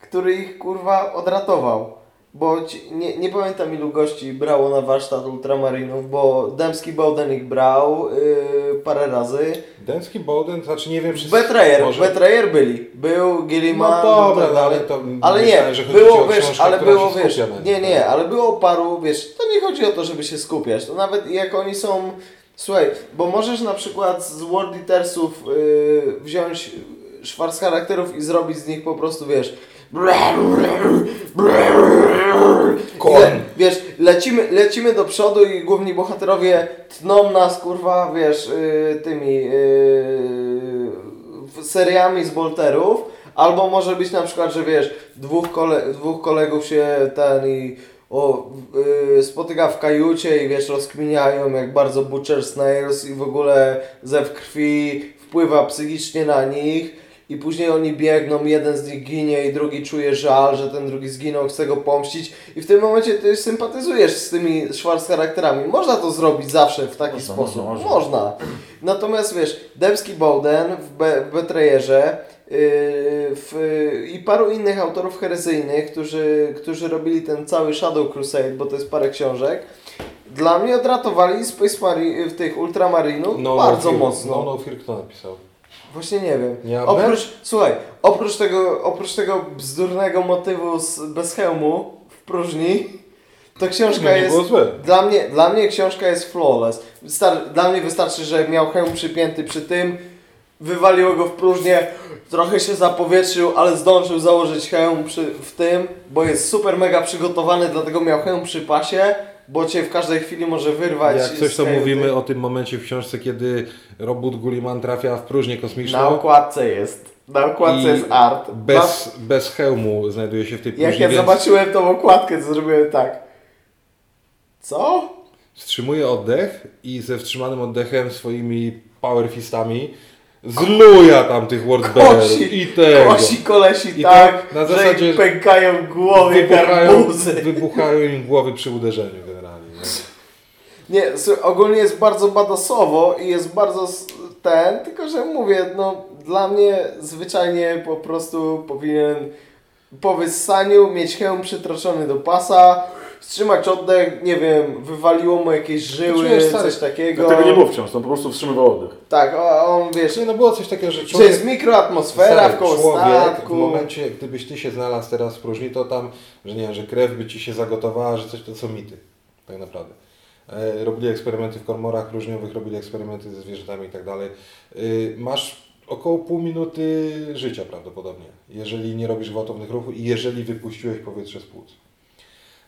który ich kurwa odratował. Bo nie, nie pamiętam ilu gości brało na warsztat ultramarinów, bo Dębski Bowden ich brał yy, parę razy. Dęski Bowden, znaczy nie wiem, czy... Betrayer, może- Betrayer byli. Był Gilliman, No dobra, tak dalej. to Ale nie, było, wiesz, książkę, ale było, wiesz, skupia nie, nie, tak? ale było paru, wiesz, to nie chodzi o to, żeby się skupiać, to nawet jak oni są, słuchaj, bo możesz na przykład z World Eatersów yy, wziąć szwarc charakterów i zrobić z nich po prostu, wiesz. Le, wiesz, lecimy, lecimy do przodu i główni bohaterowie tną nas, kurwa, wiesz, yy, tymi yy, seriami z bolterów, albo może być na przykład, że wiesz, dwóch, kole, dwóch kolegów się ten i o, yy, spotyka w kajucie i wiesz, rozkminiają jak bardzo Butcher Snails i w ogóle zew krwi wpływa psychicznie na nich i później oni biegną, jeden z nich ginie i drugi czuje żal, że ten drugi zginął, chce go pomścić i w tym momencie ty sympatyzujesz z tymi Schwarz charakterami. Można to zrobić zawsze w taki Można, sposób. można, Można, można. Natomiast wiesz, Debski Bowden w, Be w Betrayerze yy, w, i paru innych autorów herezyjnych, którzy, którzy robili ten cały Shadow Crusade, bo to jest parę książek, dla mnie odratowali Space Marine, w tych Ultramarinów bardzo no, mocno. No, no Fear kto napisał? Właśnie nie wiem. Nie oprócz, słuchaj, oprócz tego, oprócz tego bzdurnego motywu z, bez hełmu w próżni, to książka No, jest... Dla mnie, dla mnie książka jest flawless. Wystar- dla mnie wystarczy, że miał hełm przypięty przy tym, wywaliło go w próżnię, trochę się zapowietrzył, ale zdążył założyć hełm przy, w tym, bo jest super mega przygotowany, dlatego miał hełm przy pasie, bo cię w każdej chwili może wyrwać. Jak coś to mówimy o tym momencie w książce, kiedy robot Gulliman trafia w próżnię kosmiczną. Na okładce jest. Na okładce jest art. Bez, bez hełmu znajduje się w tej próżni, Jak ja więc zobaczyłem tą okładkę, to zrobiłem tak. Co? wstrzymuje oddech i ze wstrzymanym oddechem swoimi power fistami zluja tam tych wordbearerów i tego. kosi kolesi I tak, na że zasadzie im pękają głowy, Wybuchają, wybuchają im głowy przy uderzeniu. Nie? Nie, ogólnie jest bardzo badasowo i jest bardzo ten, tylko że mówię, no dla mnie zwyczajnie po prostu powinien po wyssaniu mieć hełm przytroczony do pasa, wstrzymać oddech, nie wiem, wywaliło mu jakieś żyły, Znaczy, coś takiego. Tego nie było wciąż, on po prostu wstrzymywał oddech. Tak, a on wiesz, Czy no było coś takiego, że że człowiek, jest mikroatmosfera wkoło człowiek statku. w momencie, gdybyś ty się znalazł teraz w próżni, to tam, że nie wiem, że krew by ci się zagotowała, że coś to są mity, tak naprawdę. E, robili eksperymenty w komorach próżniowych, robili eksperymenty ze zwierzętami i tak dalej. E, masz około pół minuty życia prawdopodobnie, jeżeli nie robisz gwałtownych ruchów i jeżeli wypuściłeś powietrze z płuc.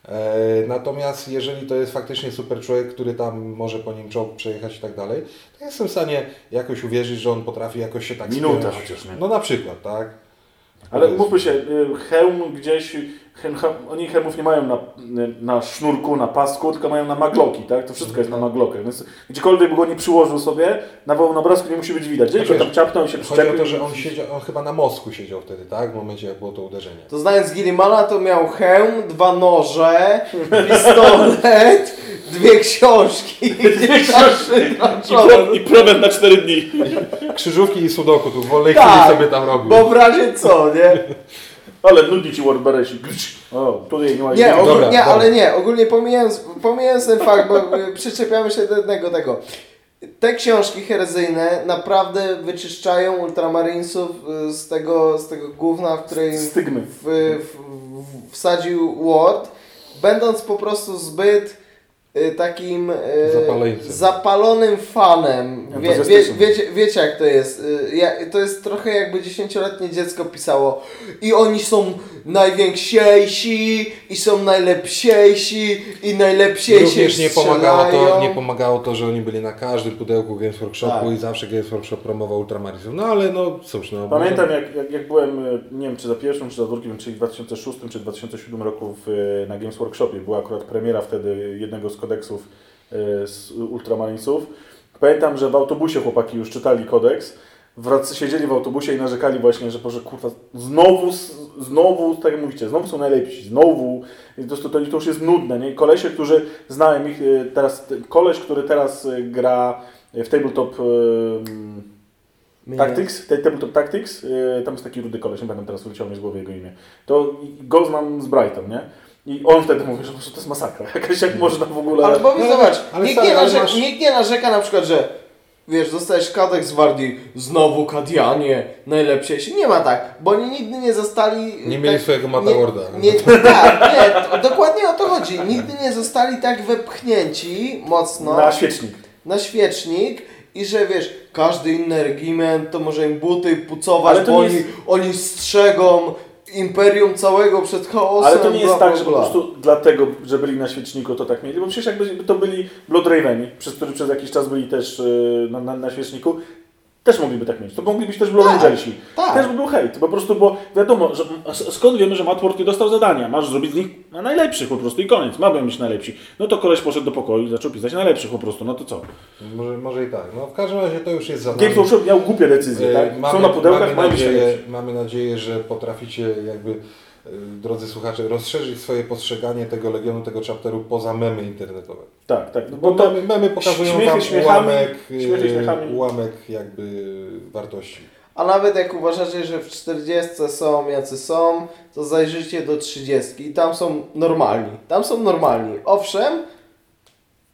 E, Natomiast jeżeli to jest faktycznie super człowiek, który tam może po nim czołg przejechać i tak dalej, to jestem w stanie jakoś uwierzyć, że on potrafi jakoś się tak spiąć. chociaż, nie? No na przykład, tak? Ale mówmy się, y, hełm gdzieś, oni hełmów nie mają na, na sznurku, na pasku, tylko mają na magloki, tak? To wszystko jest na maglokach, więc gdziekolwiek by go nie przyłożył sobie, na wołu obrazku nie musi być widać. Gdzieś go tam ciapnął się Chodzi o przyczepił. to, że on siedział, on chyba na mostku siedział wtedy, tak? W momencie jak było to uderzenie. To znając Gillimana, to miał hełm, dwa noże, pistolet, dwie książki. Dwie książki. I, I problem na 4 dni. Krzyżówki i sudoku tu w wolnej Tak, chwili sobie tam robił. Bo w razie co, nie? Ale nudzi ci Wordberesi. O, tutaj nie ma Nie, Dobra, ogólnie, dobra. ale nie, ogólnie pomijając, pomijając ten fakt, bo y, przyczepiamy się do jednego tego. te książki herezyjne naprawdę wyczyszczają Ultramarinesów y, z tego, z tego gówna, w której Stygmy. w, w, w, wsadził Ward, będąc po prostu zbyt y, takim y, zapalonym fanem. Wie, wie, wiecie, wiecie jak to jest. Y, ja, to jest trochę jakby dziesięcioletnie dziecko pisało i oni są najwięksiejsi i są najlepsiejsi i najlepsiejsi Również nie pomagało, to, nie pomagało to, że oni byli na każdym pudełku Games Workshopu Tak. i zawsze Games Workshop promował Ultramarinesów. No ale no cóż, no. Pamiętam może- jak, jak, jak byłem, nie wiem czy za pierwszym, czy za drugim, czyli w 2006 czy 2007 roku w, na Games Workshopie. Była akurat premiera wtedy jednego z kodeksów e, z Ultramarinesów. Pamiętam, że w autobusie chłopaki już czytali kodeks, wrac, siedzieli w autobusie i narzekali właśnie, że Boże kurwa, znowu, znowu, tak jak mówicie, znowu są najlepsi, znowu, to, to, to już jest nudne, nie? Kolesie, którzy znałem ich e, teraz, koleś, który teraz e, gra w tabletop Mnie- Tactics, te- Tabletop Tactics, yy, tam jest taki rudy koleś, nie pamiętam teraz mi z głowy jego imię. To go znam z Brighton, nie? I on wtedy mówi, że po prostu to jest masakra. Jakaś jak można w ogóle... Ale powiedz, No, zobacz, ale nikt, stary, nie narzeka, masz- nikt nie narzeka na przykład, że wiesz, dostajesz kadek z Wardii, znowu Kadianie, najlepsze się. Nie ma tak, bo oni nigdy nie zostali... Nie tak, mieli swojego Mataworda. Nie, nie, tak, nie, to, dokładnie o to chodzi. Nigdy nie zostali tak wepchnięci mocno Na świecznik. na świecznik i że wiesz, każdy inny regiment to może im buty pucować, bo oni, jest- oni strzegą imperium całego przed chaosem. Ale to nie jest bla, tak, bla, że po bla. prostu dlatego, że byli na świeczniku to tak mieli, bo przecież jakby to byli Blood Raveni, przez którzy przez jakiś czas byli też yy, na, na, na świeczniku, też mogliby tak mieć. To mogli być też Blood Tak, Angelsi. tak. Też by był hejt, po prostu, bo wiadomo, że skąd wiemy, że Matt Ward nie dostał zadania? Masz zrobić z nich na najlepszych po prostu i koniec. Mają być najlepsi. No to koleś poszedł do pokoju i zaczął pisać najlepszych po prostu, no to co? Może, może i tak. No w każdym razie to już jest za nami. Games Workshop miał głupie decyzje, E, tak? Są na pudełkach, mamy być nadzieję, mamy nadzieję, że potraficie jakby, drodzy słuchacze, rozszerzyć swoje postrzeganie tego Legionu, tego chapteru poza memy internetowe. Tak, tak. Bo Bo to, memy, memy pokazują śmiechy śmiechami, ułamek, e, śmiechy śmiechami. ułamek jakby wartości. A nawet jak uważacie, że w 40 są jacy są, to zajrzyjcie do 30 i tam są normalni. Tam są normalni. Owszem,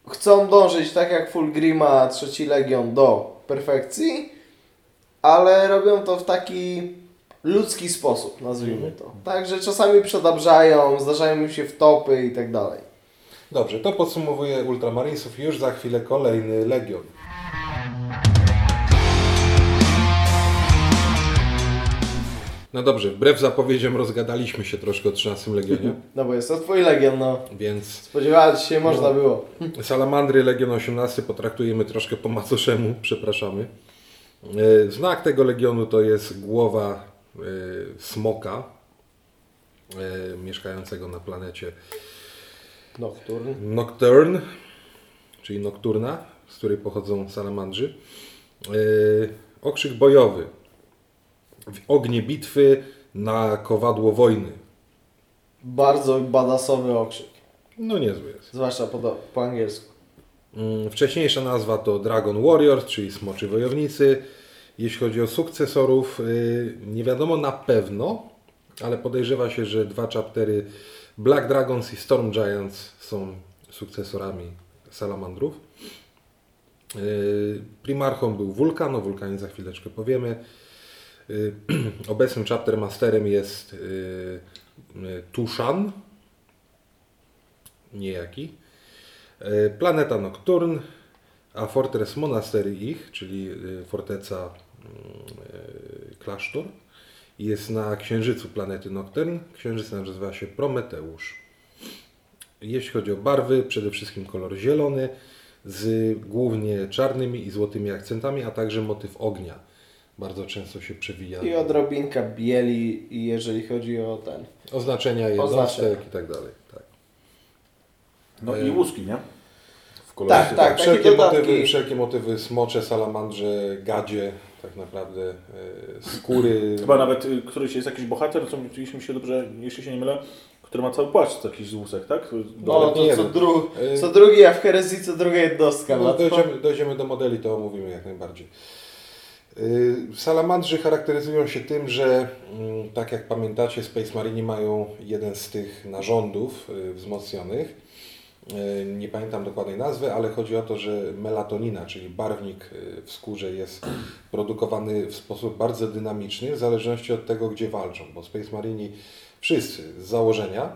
chcą dążyć tak jak Fulgrima, trzeci Legion do perfekcji, ale robią to w taki ludzki sposób, nazwijmy to. Także czasami przedabrzają, zdarzają im się wtopy i tak dalej. Dobrze, to podsumowuje Ultramarinesów. Już za chwilę kolejny Legion. No dobrze, wbrew zapowiedziom rozgadaliśmy się troszkę o 13 Legionie, No bo jest to twój Legion, no. więc Spodziewać się można było. Salamandry Legion 18 potraktujemy troszkę po macoszemu, przepraszamy. E, Znak tego Legionu to jest głowa smoka e, mieszkającego na planecie Nocturne. Nocturne, czyli Nocturna, z której pochodzą salamandrzy. E, Okrzyk bojowy. W ognie bitwy na kowadło wojny. Bardzo badasowy okrzyk. No niezły jest. Zwłaszcza po, po angielsku. Mm, Wcześniejsza nazwa to Dragon Warriors, czyli Smoczy Wojownicy. Jeśli chodzi o sukcesorów, y, nie wiadomo na pewno, ale podejrzewa się, że dwa chaptery Black Dragons i Storm Giants są sukcesorami salamandrów. Y, Primarchą był Wulkan, o Wulkanie za chwileczkę powiemy. Y, Obecnym chapter masterem jest Tushan, niejaki. Planeta Nocturne, a Fortress Monastery ich, czyli forteca klasztor, jest na księżycu planety Nocturne. Księżyc nazywa się Prometeusz. Jeśli chodzi o barwy, przede wszystkim kolor zielony z głównie czarnymi i złotymi akcentami, a także motyw ognia. Bardzo często się przewija. I odrobinka bieli, jeżeli chodzi o ten. Oznaczenia jednostek i tak dalej. Tak. No E, i łuski, nie? W kolorze. Tak, tak. takie wszelkie, motywy, wszelkie motywy smocze, salamandrze, gadzie, tak naprawdę e, skóry. Chyba nawet y, któryś jest jakiś bohater, co mi się dobrze, jeśli się nie mylę, który ma cały płaszcz jakiś z łusek, tak? No nie to co, dru, Y- co drugi, a w herezji co druga jednostka. No, dojdziemy, dojdziemy do modeli, to omówimy jak najbardziej. Y, Salamandrzy charakteryzują się tym, że mm, tak jak pamiętacie, Space Marine mają jeden z tych narządów wzmocnionych. E, nie pamiętam dokładnej nazwy, ale chodzi o to, że melatonina, czyli barwnik e, w skórze jest produkowany w sposób bardzo dynamiczny w zależności od tego, gdzie walczą, bo Space Marini wszyscy z założenia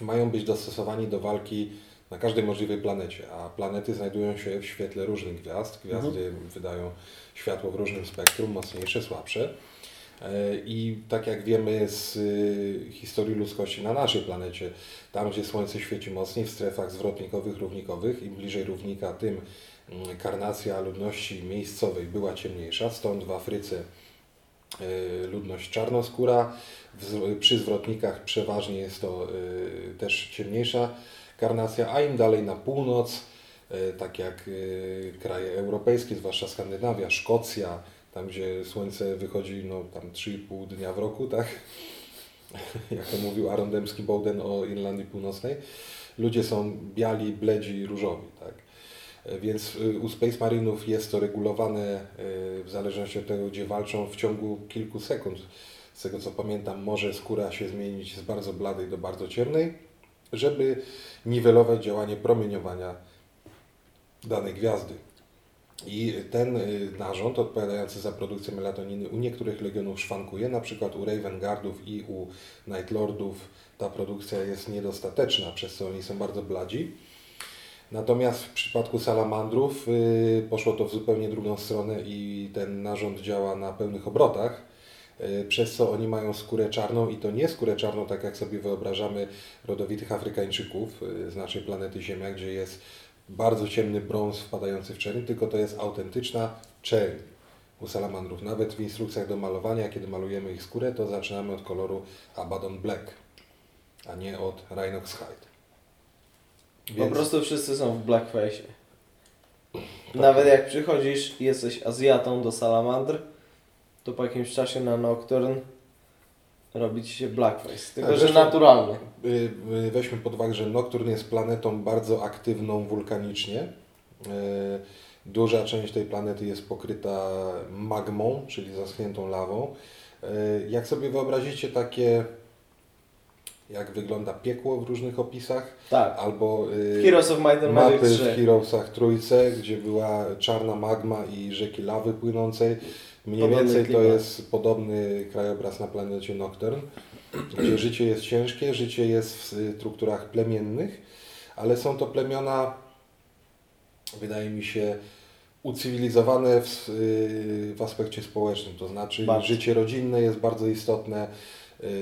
mają być dostosowani do walki na każdej możliwej planecie, a planety znajdują się w świetle różnych gwiazd. Gwiazdy mhm. wydają światło w różnym spektrum, mocniejsze, słabsze. E, I tak jak wiemy z y, historii ludzkości na naszej planecie, tam gdzie Słońce świeci mocniej, w strefach zwrotnikowych, równikowych, im bliżej równika, tym mm, karnacja ludności miejscowej była ciemniejsza, stąd w Afryce y, ludność czarnoskóra, przy zwrotnikach przeważnie jest to y, też ciemniejsza karnacja, a im dalej na północ, tak jak kraje europejskie, zwłaszcza Skandynawia, Szkocja, tam gdzie słońce wychodzi no, tam 3,5 dnia w roku, tak? Jak to mówił Aaron Dembski-Bowden o Irlandii Północnej. Ludzie są biali, bledzi, różowi, tak? Więc y, u Space Marinów jest to regulowane y, w zależności od tego, gdzie walczą w ciągu kilku sekund. Z tego co pamiętam, może skóra się zmienić z bardzo bladej do bardzo ciemnej, żeby niwelować działanie promieniowania danej gwiazdy. I ten y, narząd odpowiadający za produkcję melatoniny u niektórych legionów szwankuje, na przykład u Raven Guardów i u Night Lordów ta produkcja jest niedostateczna, przez co oni są bardzo bladzi. Natomiast w przypadku salamandrów y, poszło to w zupełnie drugą stronę i ten narząd działa na pełnych obrotach, y, przez co oni mają skórę czarną i to nie skórę czarną, tak jak sobie wyobrażamy rodowitych Afrykańczyków z naszej planety Ziemia, gdzie jest bardzo ciemny brąz wpadający w czerń, tylko to jest autentyczna czerń u salamandrów. Nawet w instrukcjach do malowania, kiedy malujemy ich skórę, to zaczynamy od koloru Abaddon Black, a nie od Rhinox Hide. Więc... Po prostu wszyscy są w blackface. Tak. Nawet jak przychodzisz i jesteś Azjatą do salamandr, to po jakimś czasie na Nocturne robić się blackface, tylko tak, że naturalny. Y, y, weźmy pod uwagę, że Nocturne jest planetą bardzo aktywną wulkanicznie. Y, duża część tej planety jest pokryta magmą, czyli zaschniętą lawą. Jak sobie wyobrazicie takie jak wygląda piekło w różnych opisach. Tak. Albo y, Heroes of Might and mapy w Heroesach Trójce, gdzie była czarna magma i rzeki lawy płynącej. Mniej więcej to jest podobny krajobraz na planecie Nocturne, gdzie życie jest ciężkie, życie jest w strukturach plemiennych, ale są to plemiona, wydaje mi się, ucywilizowane w, y, w aspekcie społecznym. To znaczy bardzo. życie rodzinne jest bardzo istotne,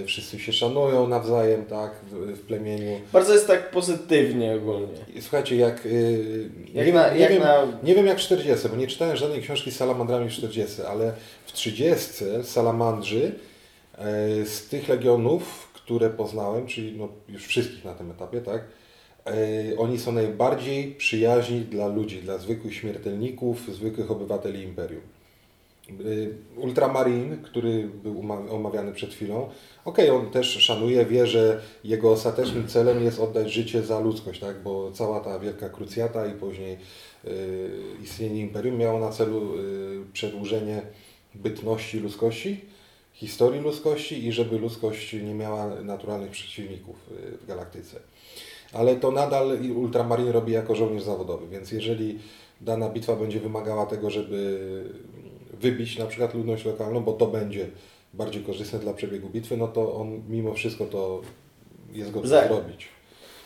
wszyscy się szanują nawzajem, tak, w, w plemieniu. Bardzo jest tak pozytywnie ogólnie. Słuchajcie, jak, y, jak nie, na, nie, jak wiem, na... nie wiem jak w 40, bo nie czytałem żadnej książki z salamandrami w 40, ale w 30 salamandrzy e, z tych legionów, które poznałem, czyli no już wszystkich na tym etapie, tak, oni są najbardziej przyjaźni dla ludzi, dla zwykłych śmiertelników, zwykłych obywateli Imperium. E, Ultramarin, który był omawiany przed chwilą, okej, okay, on też szanuje, wie, że jego ostatecznym celem jest oddać życie za ludzkość, tak? bo cała ta wielka krucjata i później y, istnienie Imperium miało na celu y, przedłużenie bytności ludzkości, historii ludzkości i żeby ludzkość nie miała naturalnych przeciwników w galaktyce ale to nadal Ultramarin robi jako żołnierz zawodowy, więc jeżeli dana bitwa będzie wymagała tego, żeby wybić na przykład ludność lokalną, bo to będzie bardziej korzystne dla przebiegu bitwy, no to on mimo wszystko to jest gotów Za zrobić.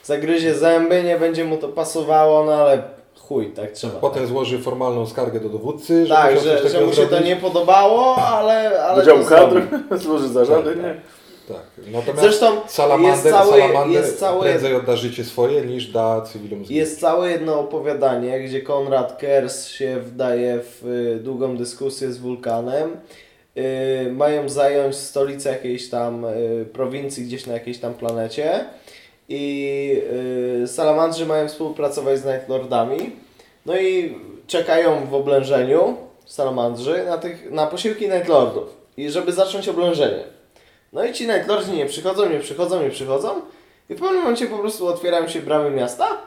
Zagryzie zęby, nie będzie mu to pasowało, no ale chuj, tak trzeba. Potem tak. złoży formalną skargę do dowódcy, że, tak, że, że mu się to nie podobało, ale... ale Wydział kadr, złoży zarządy, tak, nie? Tak. Tak. Natomiast Zresztą Salamander, jest cały, Salamander jest prędzej odda życie swoje niż da cywilom Jest całe jedno opowiadanie, gdzie Konrad Kers się wdaje w y, długą dyskusję z wulkanem. Y, mają zająć stolicę jakiejś tam y, prowincji gdzieś na jakiejś tam planecie i salamandrzy mają współpracować z Night Lordami. No i czekają w oblężeniu salamandrzy na, tych, na posiłki Night Lordów i żeby zacząć oblężenie. No i ci Nightlordzi nie przychodzą, nie przychodzą, nie przychodzą. I w pewnym momencie po prostu otwierają się bramy miasta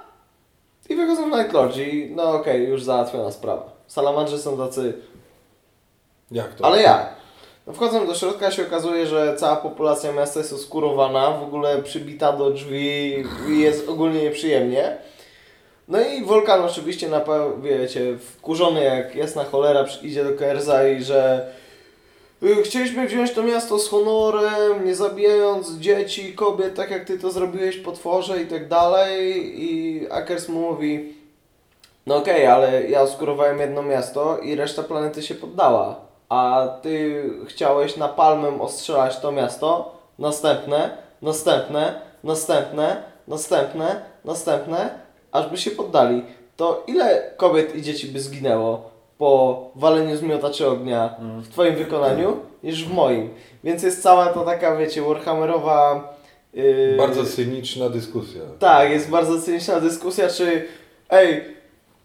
i wychodzą Nightlordzi. No okej, okay, już załatwiona sprawa. Salamandrzy są tacy... Jak to? Ale jak? No wchodzą do środka, się okazuje, że cała populacja miasta jest oskurowana, w ogóle przybita do drzwi i jest ogólnie nieprzyjemnie. No i Wolkan oczywiście, napa- wiecie, wkurzony jak jasna cholera idzie do Kerza i że chcieliśmy wziąć to miasto z honorem, nie zabijając dzieci, kobiet, tak jak ty to zrobiłeś po tworze i tak dalej. I Akers mówi, no okej, ale ja oskurowałem jedno miasto i reszta planety się poddała. A ty chciałeś na palmem ostrzelać to miasto, następne, następne, następne, następne, następne, aż by się poddali. To ile kobiet i dzieci by zginęło po waleniu z miotaczy ognia w twoim wykonaniu niż w moim? Więc jest cała to taka, wiecie, Warhammerowa... Yy, Bardzo cyniczna dyskusja. tak, jest bardzo cyniczna dyskusja, czy ej,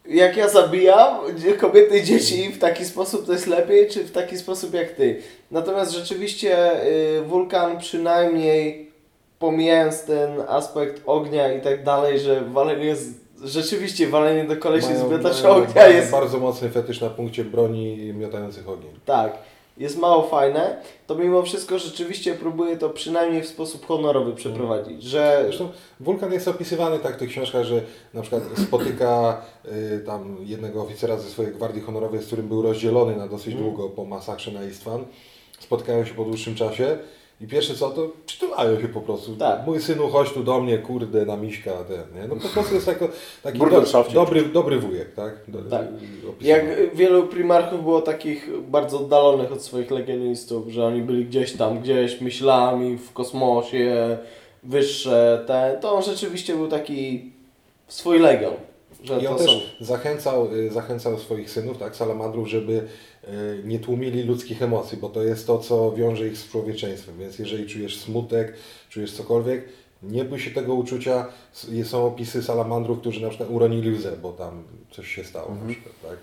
jak ja zabijam kobiety i dzieci w taki sposób to jest lepiej, czy w taki sposób jak ty. Natomiast rzeczywiście y, wulkan przynajmniej pomijając ten aspekt ognia i tak dalej, że walenie z, rzeczywiście walenie do kolesi z bardzo- jest Bardzo mocny fetysz na punkcie broni miotających ogień. tak, jest mało fajne, to mimo wszystko rzeczywiście próbuje to przynajmniej w sposób honorowy przeprowadzić, że Zresztą wulkan jest opisywany tak w tych książkach, że na przykład spotyka y, tam jednego oficera ze swojej gwardii honorowej, z którym był rozdzielony na dosyć Mhm. długo po masakrze na Istvan. Spotkają się po dłuższym czasie i pierwsze co, to przytulają się po prostu. Tak. Mój synu, chodź tu do mnie, kurde, na miśka. Ten, nie? No po prostu jest tako, taki do, dobry, dobry wujek, tak? Do, Tak. Jak wielu primarchów było takich bardzo oddalonych od swoich legionistów, że oni byli gdzieś tam, gdzieś myślami w kosmosie, wyższe, te, to on rzeczywiście był taki swój legion. Że I on to są. też zachęcał, y, zachęcał swoich synów, tak, salamandrów, żeby nie tłumili ludzkich emocji, bo to jest to, co wiąże ich z człowieczeństwem. Więc jeżeli czujesz smutek, czujesz cokolwiek, nie bój się tego uczucia. Są opisy salamandrów, którzy na przykład uronili łzę, bo tam coś się stało. Na przykład, tak.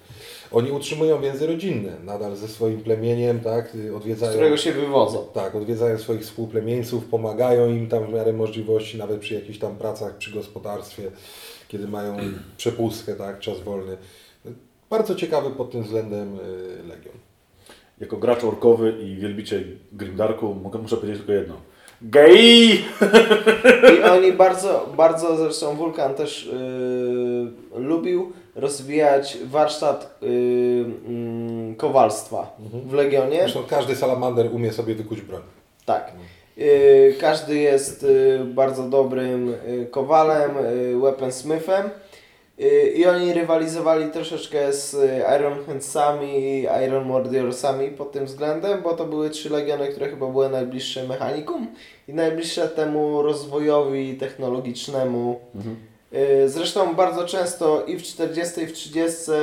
Oni utrzymują więzy rodzinne nadal ze swoim plemieniem, tak, y, z odwiedzają... którego się wywodzą. Tak, odwiedzają swoich współplemieńców, pomagają im tam w miarę możliwości, nawet przy jakichś tam pracach przy gospodarstwie, kiedy mają przepustkę, tak, czas wolny. Bardzo ciekawy pod tym względem y, Legion. Jako gracz orkowy i wielbiciel Grimdarku mogę, muszę powiedzieć tylko jedno. Gej! I oni bardzo, bardzo zresztą Wulkan też yy, lubił rozwijać warsztat yy, mm, kowalstwa w Legionie. Zresztą każdy salamander umie sobie wykuć broń. Tak. Yy, każdy jest yy, bardzo dobrym yy, kowalem, yy, weaponsmithem. I oni rywalizowali troszeczkę z yy, Iron Handsami i Iron Mordiorsami pod tym względem, bo to były trzy legiony, które chyba były najbliższe mechanikum i najbliższe temu rozwojowi technologicznemu. Yy, Zresztą bardzo często i w 40 i w 30 yy,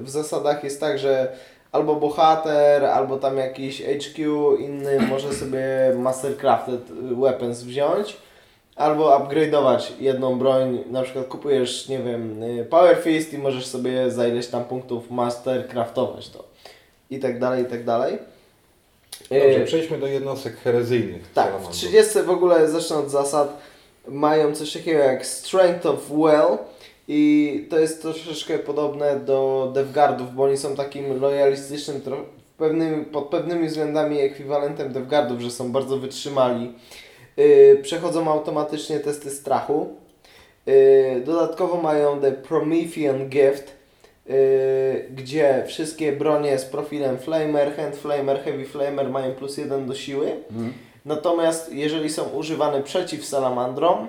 w zasadach jest tak, że albo bohater, albo tam jakiś HQ inny może sobie Mastercrafted Weapons wziąć, albo upgrade'ować jedną broń, na przykład kupujesz, nie wiem, y, Power Fist i możesz sobie za ileś tam punktów Mastercraftować to. I tak dalej, i tak dalej. Dobrze, Y, przejdźmy do jednostek herezyjnych tak, w salamandrów. 30 w ogóle zacznę od zasad. Mają coś takiego jak Strength of Will i to jest troszeczkę podobne do DevGuardów, bo oni są takim lojalistycznym, pewnymi, pod pewnymi względami ekwiwalentem DevGuardów, że są bardzo wytrzymali. Yy, przechodzą automatycznie testy strachu. Yy, dodatkowo mają The Promethean Gift, yy, gdzie wszystkie bronie z profilem Flamer, Hand Flamer, Heavy Flamer mają plus jeden do siły. Natomiast jeżeli są używane przeciw salamandrom,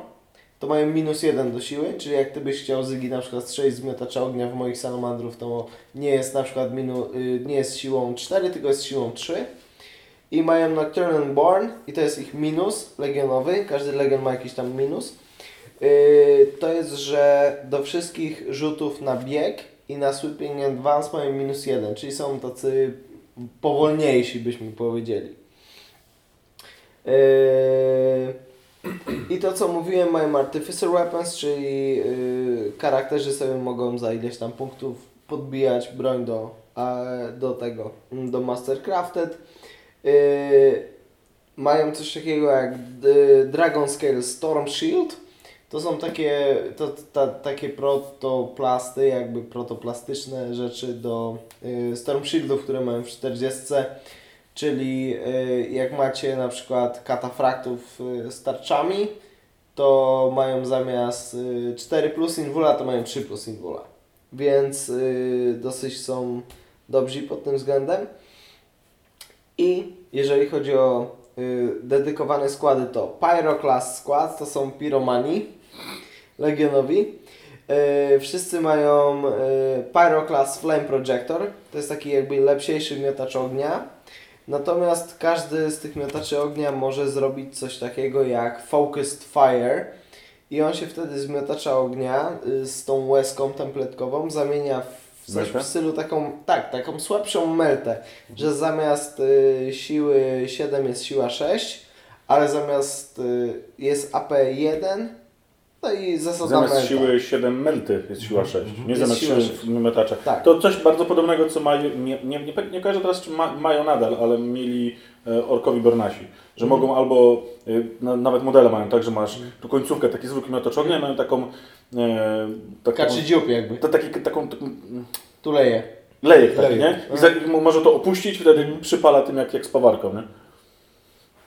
to mają minus jeden do siły, czyli jak ty byś chciał Zygi na przykład strzelić z miotacza ognia w moich salamandrów, to nie jest na przykład minu, y, nie jest siłą 4, tylko jest siłą 3. I mają Nocturnal Born i to jest ich minus legionowy, każdy legion ma jakiś tam minus. Y, to jest, że do wszystkich rzutów na bieg i na sweeping advance mają minus jeden, czyli są tacy powolniejsi byśmy powiedzieli. Yy, I to co mówiłem, mają Artificer Weapons, czyli yy, charakterzy sobie mogą za ileś tam punktów podbijać broń do, a, do tego, do Mastercrafted. Yy, mają coś takiego jak d- Dragon Scale Storm Shield. To są takie, to, ta, takie protoplasty, jakby protoplastyczne rzeczy do yy, Storm Shieldów, które mają w 40 Czyli y, jak macie na przykład katafraktów y, z tarczami, to mają zamiast y, 4 plus invula, to mają 3 plus invula. Więc y, dosyć są dobrzy pod tym względem. I jeżeli chodzi o y, dedykowane składy, to Pyroclast skład, to są piromani legionowi. Y, wszyscy mają y, Pyroclast Flame Projector, to jest taki jakby lepsiejszy miotacz ognia. Natomiast każdy z tych miotaczy ognia może zrobić coś takiego jak Focused Fire i on się wtedy z miotacza ognia y, z tą łezką templetkową zamienia w coś w stylu taką, tak, taką słabszą meltę, że zamiast y, siły 7 jest siła 6, ale zamiast y, jest AP 1, no i zasada Zamiast melta. siły 7 melty jest siła 6, nie Mhm. Jest zamiast siła siły 6. miotacza. Tak. To coś bardzo podobnego, co mają, nie, nie, nie, nie kojarzę teraz, czy ma, mają nadal, ale mieli e, orkowi Bornasi, że Mhm. mogą albo, e, na, nawet modele mają tak, że masz tu końcówkę, taki zwykły miotacz ognia, mają taką, e, taką, Kaczy dziób jakby, to, taki, taką, taką tu leje. lejek taki, Lejek. nie? I za, i może to opuścić, wtedy przypala tym jak, jak z pawarką, nie?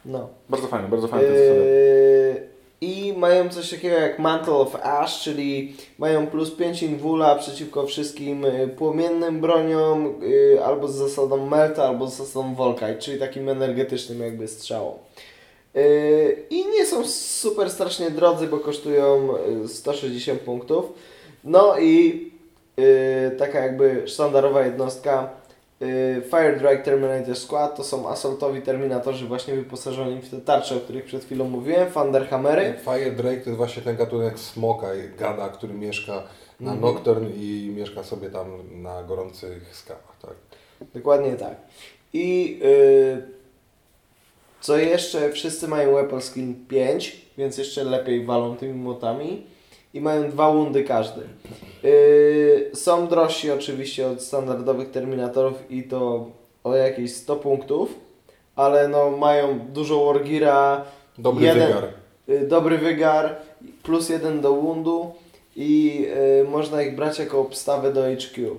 No. Bardzo fajne, bardzo fajne. Yy, I mają coś takiego jak Mantle of Ash, czyli mają plus 5 invula przeciwko wszystkim y, płomiennym broniom, y, albo z zasadą Melta, albo z zasadą Volkite, czyli takim energetycznym jakby strzałom. Yy, I nie są super strasznie drodzy, bo kosztują y, 160 punktów. No i y, taka jakby sztandarowa jednostka y, Fire Drag Terminator Squad to są asaltowi terminatorzy właśnie wyposażeni w te tarcze, o których przed chwilą mówiłem, Thunderhammery. Fire Drake to jest właśnie ten gatunek smoka, i gada, który mieszka na Mhm. Nocturne i mieszka sobie tam na gorących skałach. Tak? Dokładnie tak. I y, co jeszcze, wszyscy mają Weapon Skill 5, więc jeszcze lepiej walą tymi młotami. I mają dwa wundy każdy. Y, są drożsi oczywiście od standardowych Terminatorów i to o jakieś 100 punktów, ale no mają dużo Wargira, Dobry Jeden. wygar. y, dobry wygar, plus jeden do wundu i y, można ich brać jako obstawę do HQ. Y,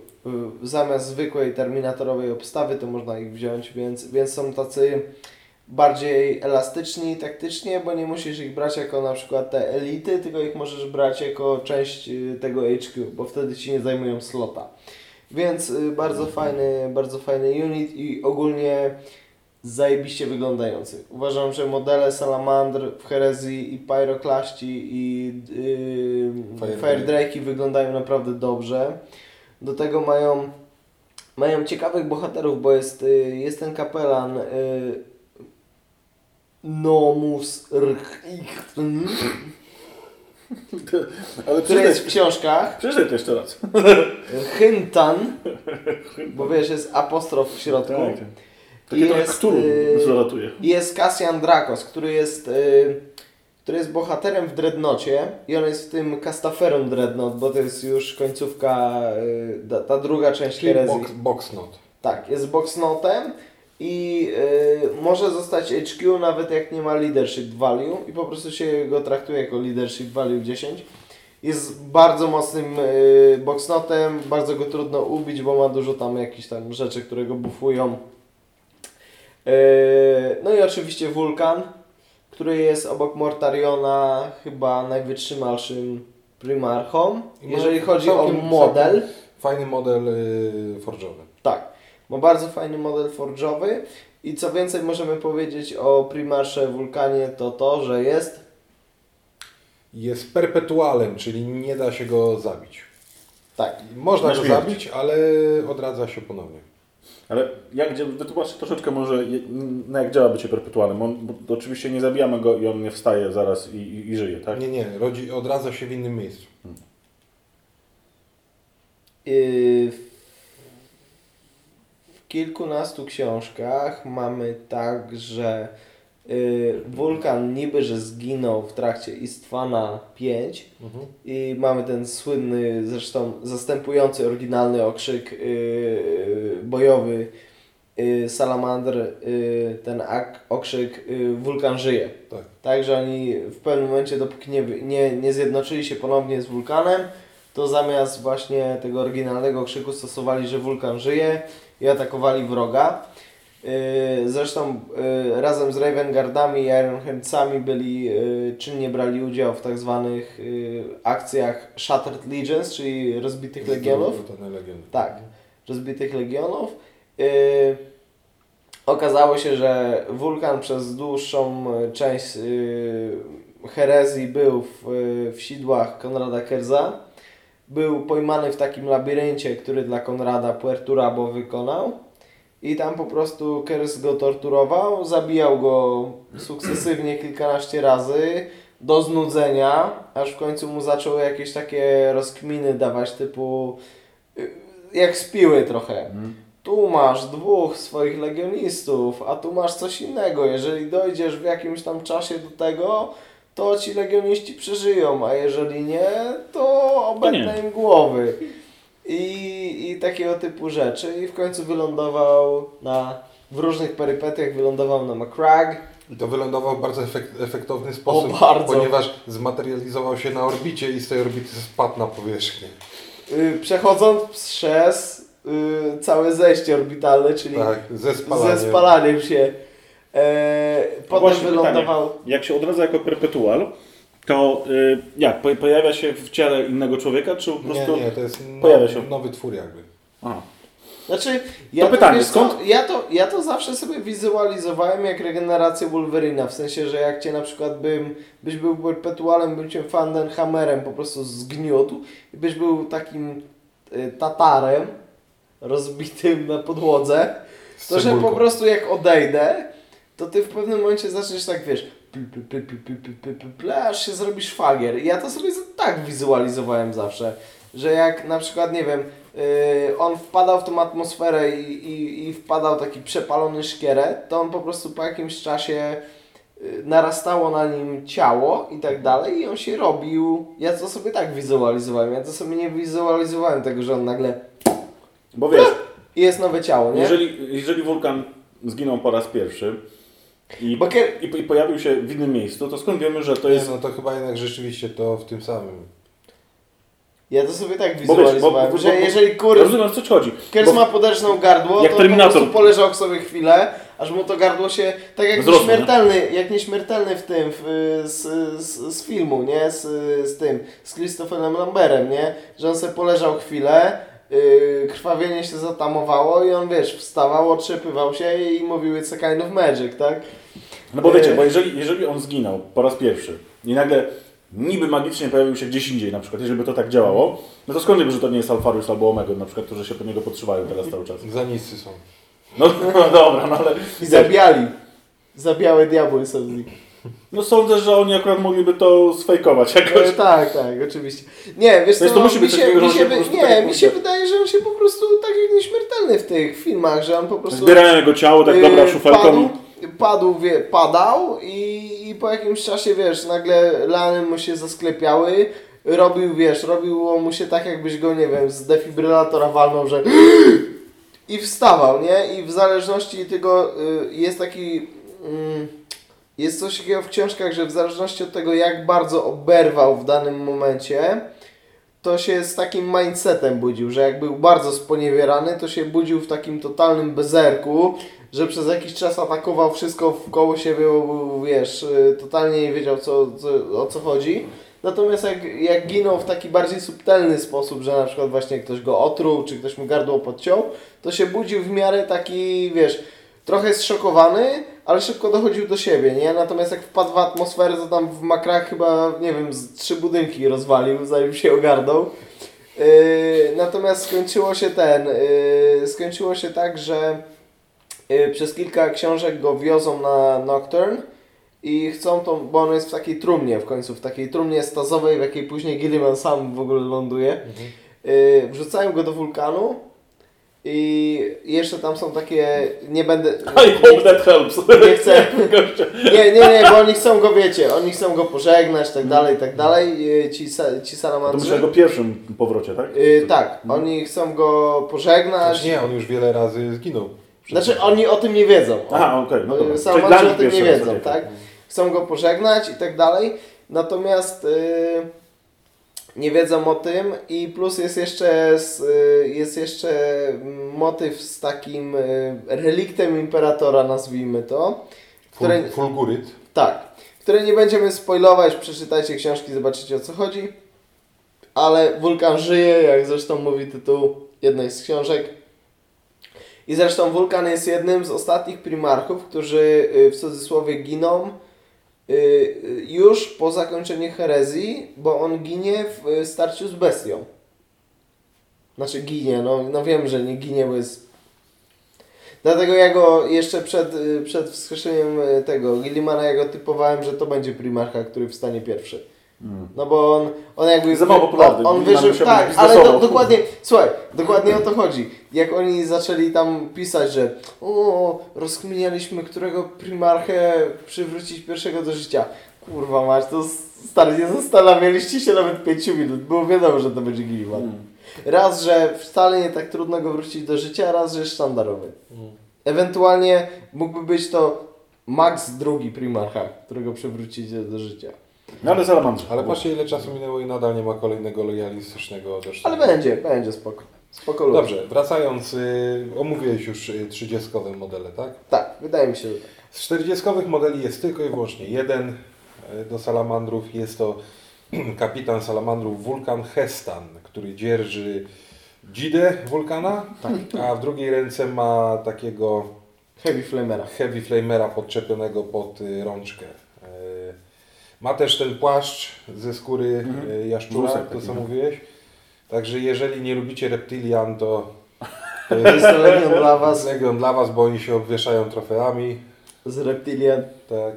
zamiast zwykłej terminatorowej obstawy to można ich wziąć, więc, więc są tacy bardziej elastyczni taktycznie, bo nie musisz ich brać jako na przykład te elity, tylko ich możesz brać jako część y, tego HQ, bo wtedy ci nie zajmują slota. Więc y, bardzo fajny, bardzo fajny unit i ogólnie zajebiście wyglądający. Uważam, że modele Salamandr w Herezji i Pyroclaści i yy, Fire Fire Drake. Drake'i wyglądają naprawdę dobrze. Do tego mają, mają ciekawych bohaterów, bo jest, y, jest ten kapelan y, Nomus Rchichtn, Ale który jest przeczytaj, w książkach. przeczytaj to jeszcze raz. Hyntan, bo wiesz, jest apostrof w środku. Tak. Takie trochę Jest, Cthulhu y, zalatuje. Jest Cassian Drakos, który jest, y, który jest bohaterem w Dreadnocie i on jest w tym Castaferum Dreadnought, bo to jest już końcówka, y, ta, ta druga część Czyli herezji. box, box. Tak, jest boxnotem i y, może zostać HQ nawet jak nie ma leadership value i po prostu się go traktuje jako leadership value 10. Jest bardzo mocnym y, boxnotem, bardzo go trudno ubić, bo ma dużo tam jakichś tam rzeczy, które go buffują. Y, no i oczywiście Wulkan, który jest obok Mortariona chyba najwytrzymalszym primarchą. Ma Jeżeli chodzi o model, Fajny model y, forżowy. tak, ma bardzo fajny model forge'owy i co więcej możemy powiedzieć o Primarsze Wulkanie to to, że jest Jest perpetualem, czyli nie da się go zabić. tak, Można Na go śmierć. zabić, ale odradza się ponownie. Ale jak wytłumaczcie troszeczkę może, na jak działa bycie perpetualnym. On, bo oczywiście nie zabijamy go i on nie wstaje zaraz i, i, i żyje, tak? Nie, nie, rodzi, odradza się w innym miejscu. Yy, w kilkunastu książkach mamy tak, że yy, Wulkan niby, że zginął w trakcie Istwana 5 Mhm. i mamy ten słynny, zresztą zastępujący oryginalny okrzyk yy, bojowy yy, Salamandr, ten ak- okrzyk Wulkan żyje. Tak. Tak, że oni w pewnym momencie, dopóki nie, nie, nie zjednoczyli się ponownie z wulkanem, to zamiast właśnie tego oryginalnego krzyku stosowali, że wulkan żyje i atakowali wroga. Yy, Zresztą yy, razem z Raven Guardami i Iron Handsami byli, yy, czynnie brali udział w tak zwanych akcjach Shattered Legions, czyli rozbitych legionów. Tak, rozbitych legionów. Okazało się, że Wulkan przez dłuższą y, część herezji był w, y, w sidłach Konrada Kerza. Był pojmany w takim labiryncie, który dla Konrada Puerturabo wykonał. I tam po prostu Kers go torturował, zabijał go sukcesywnie kilkanaście razy do znudzenia, aż w końcu mu zaczął jakieś takie rozkminy dawać typu y, jak spiły trochę. Tu masz dwóch swoich legionistów, a tu masz coś innego. Jeżeli dojdziesz w jakimś tam czasie do tego, to ci legioniści przeżyją, a jeżeli nie, to obetnę im głowy. I, I takiego typu rzeczy. I w końcu wylądował na, w różnych perypetiach wylądował na McCrag. I to wylądował w bardzo efekt, efektowny sposób, bardzo. ponieważ zmaterializował się na orbicie i z tej orbity spadł na powierzchnię. Y, przechodząc przez y, całe zejście orbitalne, czyli Tak, ze spalaniem. ze spalaniem się. E, potem Właśnie wylądował. Jak się odradza jako perpetual, to y, jak? Po, pojawia się w ciele innego człowieka, czy po Nie, prostu... nie, to jest pojawia nowy, się. nowy twór jakby. A. Znaczy, ja to, pytanie, wiesz skąd- Ja to, ja to zawsze sobie wizualizowałem jak regenerację Wolverina, w sensie, że jak cię na przykład bym, byś był perpetualem, bym cię Fandenhammerem po prostu zgniótł i byś był takim y, tatarem rozbitym na podłodze, to że po prostu jak odejdę, to ty w pewnym momencie zaczniesz tak, wiesz, aż się zrobisz szwagier. Ja to sobie tak wizualizowałem zawsze, że jak na przykład, nie wiem, yy, on wpadał w tą atmosferę i, i, i wpadał taki przepalony szkielet, to on po prostu po jakimś czasie yy, narastało na nim ciało i tak dalej i on się robił. Ja to sobie tak wizualizowałem. Ja to sobie nie wizualizowałem tego, że on nagle... Bo wiesz... I jest nowe ciało, nie? Jeżeli, jeżeli wulkan zginął po raz pierwszy, i, Bo kier- i, pojawił się w innym miejscu, to skąd wiemy, że to Nie, jest... no to chyba jednak rzeczywiście to w tym samym. Ja to sobie tak Bo wiesz, wizualizowałem, bo- bo- że bo- jeżeli kurde Rozumiem, o co ci chodzi. Kiers Bo- ma poderżną gardło, Jak to Terminator. po prostu poleżał sobie chwilę, aż mu to gardło się, tak jak Wzrosło, nieśmiertelny, jak nieśmiertelny w tym, w, z, z, z filmu, nie? Z, z tym, z Christopherem Lamberem, nie? Że on sobie poleżał chwilę, yy, krwawienie się zatamowało i on, wiesz, wstawał, otrzepywał się i mówił it's a kind of magic, tak? No bo wiecie, Yy. bo jeżeli, jeżeli on zginął po raz pierwszy i nagle niby magicznie pojawił się gdzieś indziej, na przykład, jeżeli by to tak działało, no to skąd wiemy, że to nie jest Alfarius albo Omega, na przykład, którzy się po niego podszywają teraz cały czas. Za niscy są. No, no dobra, no ale... I zabijali. Zabiałe diabły są z nich. No sądzę, że oni akurat mogliby to sfejkować jakoś. E, tak, tak, oczywiście. Nie, wiesz co, Więc to musi mi być się, mi się, wy- tak nie, jak mi się wydaje, że on się po prostu tak jak nieśmiertelny w tych filmach, że on po prostu Zbierają jego ciało, tak dobra, yy, szufelką. padł, padł wie, padał i, i po jakimś czasie, wiesz, nagle lany mu się zasklepiały, robił, wiesz, robiło mu się tak jakbyś go, nie wiem, z defibrylatora walnął, że i wstawał, nie? I w zależności tego y, jest taki... mm, jest coś takiego w książkach, że w zależności od tego, jak bardzo oberwał w danym momencie, to się z takim mindsetem budził, że jak był bardzo sponiewierany, to się budził w takim totalnym bezerku, że przez jakiś czas atakował wszystko wkoło siebie, bo wiesz, y, totalnie nie wiedział co, co, o co chodzi. Natomiast jak, jak ginął w taki bardziej subtelny sposób, że na przykład właśnie ktoś go otruł, czy ktoś mu gardło podciął, to się budził w miarę taki, wiesz, trochę zszokowany, ale szybko dochodził do siebie, nie? Natomiast jak wpadł w atmosferę, to tam w makrach chyba, nie wiem, z trzy budynki rozwalił, zanim się ogarnął. Yy, natomiast skończyło się ten, yy, skończyło się tak, że przez kilka książek go wiozą na Nocturne i chcą tą, bo on jest w takiej trumnie w końcu, w takiej trumnie stazowej, w jakiej później Gilliman sam w ogóle ląduje. Yy, wrzucają go do wulkanu i jeszcze tam są takie, nie będę... I hope that helps. Nie chcę. Nie, nie, nie, bo oni chcą go, wiecie, oni chcą go pożegnać, tak dalej, tak dalej, yy, ci, ci To salamandrzy. myślę o jego pierwszym powrocie, tak? Yy, tak, oni chcą go pożegnać. Znaczy nie, on już wiele razy zginął. Znaczy oni o tym nie wiedzą. Aha, okej, no dobra. O tym nie wiedzą, tak? Chcą go pożegnać i tak dalej. Natomiast yy, nie wiedzą o tym i plus jest jeszcze, y, jest jeszcze motyw z takim y, reliktem imperatora, nazwijmy to. Które, Ful, fulguryt. tak, które nie będziemy spoilować, przeczytajcie książki, zobaczycie o co chodzi. Ale wulkan żyje, jak zresztą mówi tytuł jednej z książek. I zresztą wulkan jest jednym z ostatnich primarchów, którzy y, w cudzysłowie giną y, y, już po zakończeniu herezji, bo on ginie w starciu z bestią. Znaczy ginie, no, no wiem, że nie ginie, bo jest... Dlatego ja go jeszcze przed, przed wskrzeszeniem tego Gillimana ja go typowałem, że to będzie primarcha, który wstanie pierwszy. No bo on, on jakby... Za mało popularny. On wyżył, musiał tak, ale do, dokładnie, słuchaj, dokładnie o to chodzi. Jak oni zaczęli tam pisać, że o, rozkminialiśmy, którego primarchę przywrócić pierwszego do życia. Kurwa mać, to stary, nie zastanawialiście się nawet 5 minut, było wiadomo, że to będzie Gilliman. Mm. Raz, że wcale nie tak trudno go wrócić do życia, raz, że jest sztandarowy. Ewentualnie mógłby być to Max drugi primarcha, którego przywrócicie do życia. No ale salamandrze. Ale patrzcie ile czasu minęło i nadal nie ma kolejnego lojalistycznego też. Ale będzie, będzie spoko. Spoko. Dobrze, wracając, y, omówiłeś już y, 30 modele, tak? Tak, wydaje mi się, że tak. Z 40 modeli jest tylko i wyłącznie jeden y, do salamandrów. Jest to kapitan salamandrów Wulkan Hestan, który dzierży dzidę wulkana, a w drugiej ręce ma takiego Heavy Flamera. heavy flamera podczepionego pod y, rączkę. Ma też ten płaszcz ze skóry y, jaszczura, Włosek to co no. mówiłeś. Także jeżeli nie lubicie reptilian, to, to Jest to Legion dla Was Legion dla Was, bo oni się obwieszają trofeami. z Reptilian. Tak.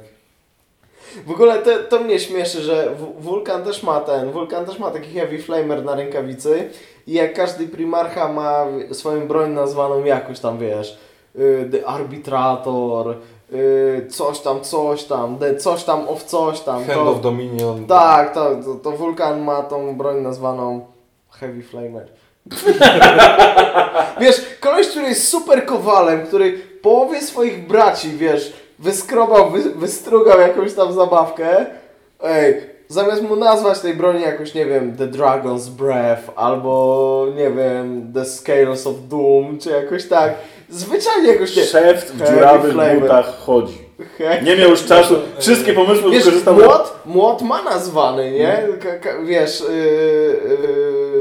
W ogóle to, to mnie śmieszy, że Wulkan też ma ten, Wulkan też ma taki Heavy Flamer na rękawicy i jak każdy Primarcha ma swoją broń nazwaną jakoś tam, wiesz, y, The Arbitrator, coś tam, coś tam, coś tam of coś tam. Hand To, of Dominion. tak, to, to, to Wulkan ma tą broń nazwaną Heavy Flamer. wiesz, koleś, który jest super kowalem, który połowie swoich braci, wiesz, wyskrobał, wy, wystrugał jakąś tam zabawkę. Ej, zamiast mu nazwać tej broni jakoś, nie wiem, The Dragon's Breath, albo, nie wiem, The Scales of Doom, czy jakoś tak. Zwyczajnie jakoś, nie. Szef w dziurawych butach chodzi. Nie miał już czasu. Wszystkie pomysły Wiesz, wykorzystał. młot, młot ma nazwany, nie? Ka, wiesz, yy,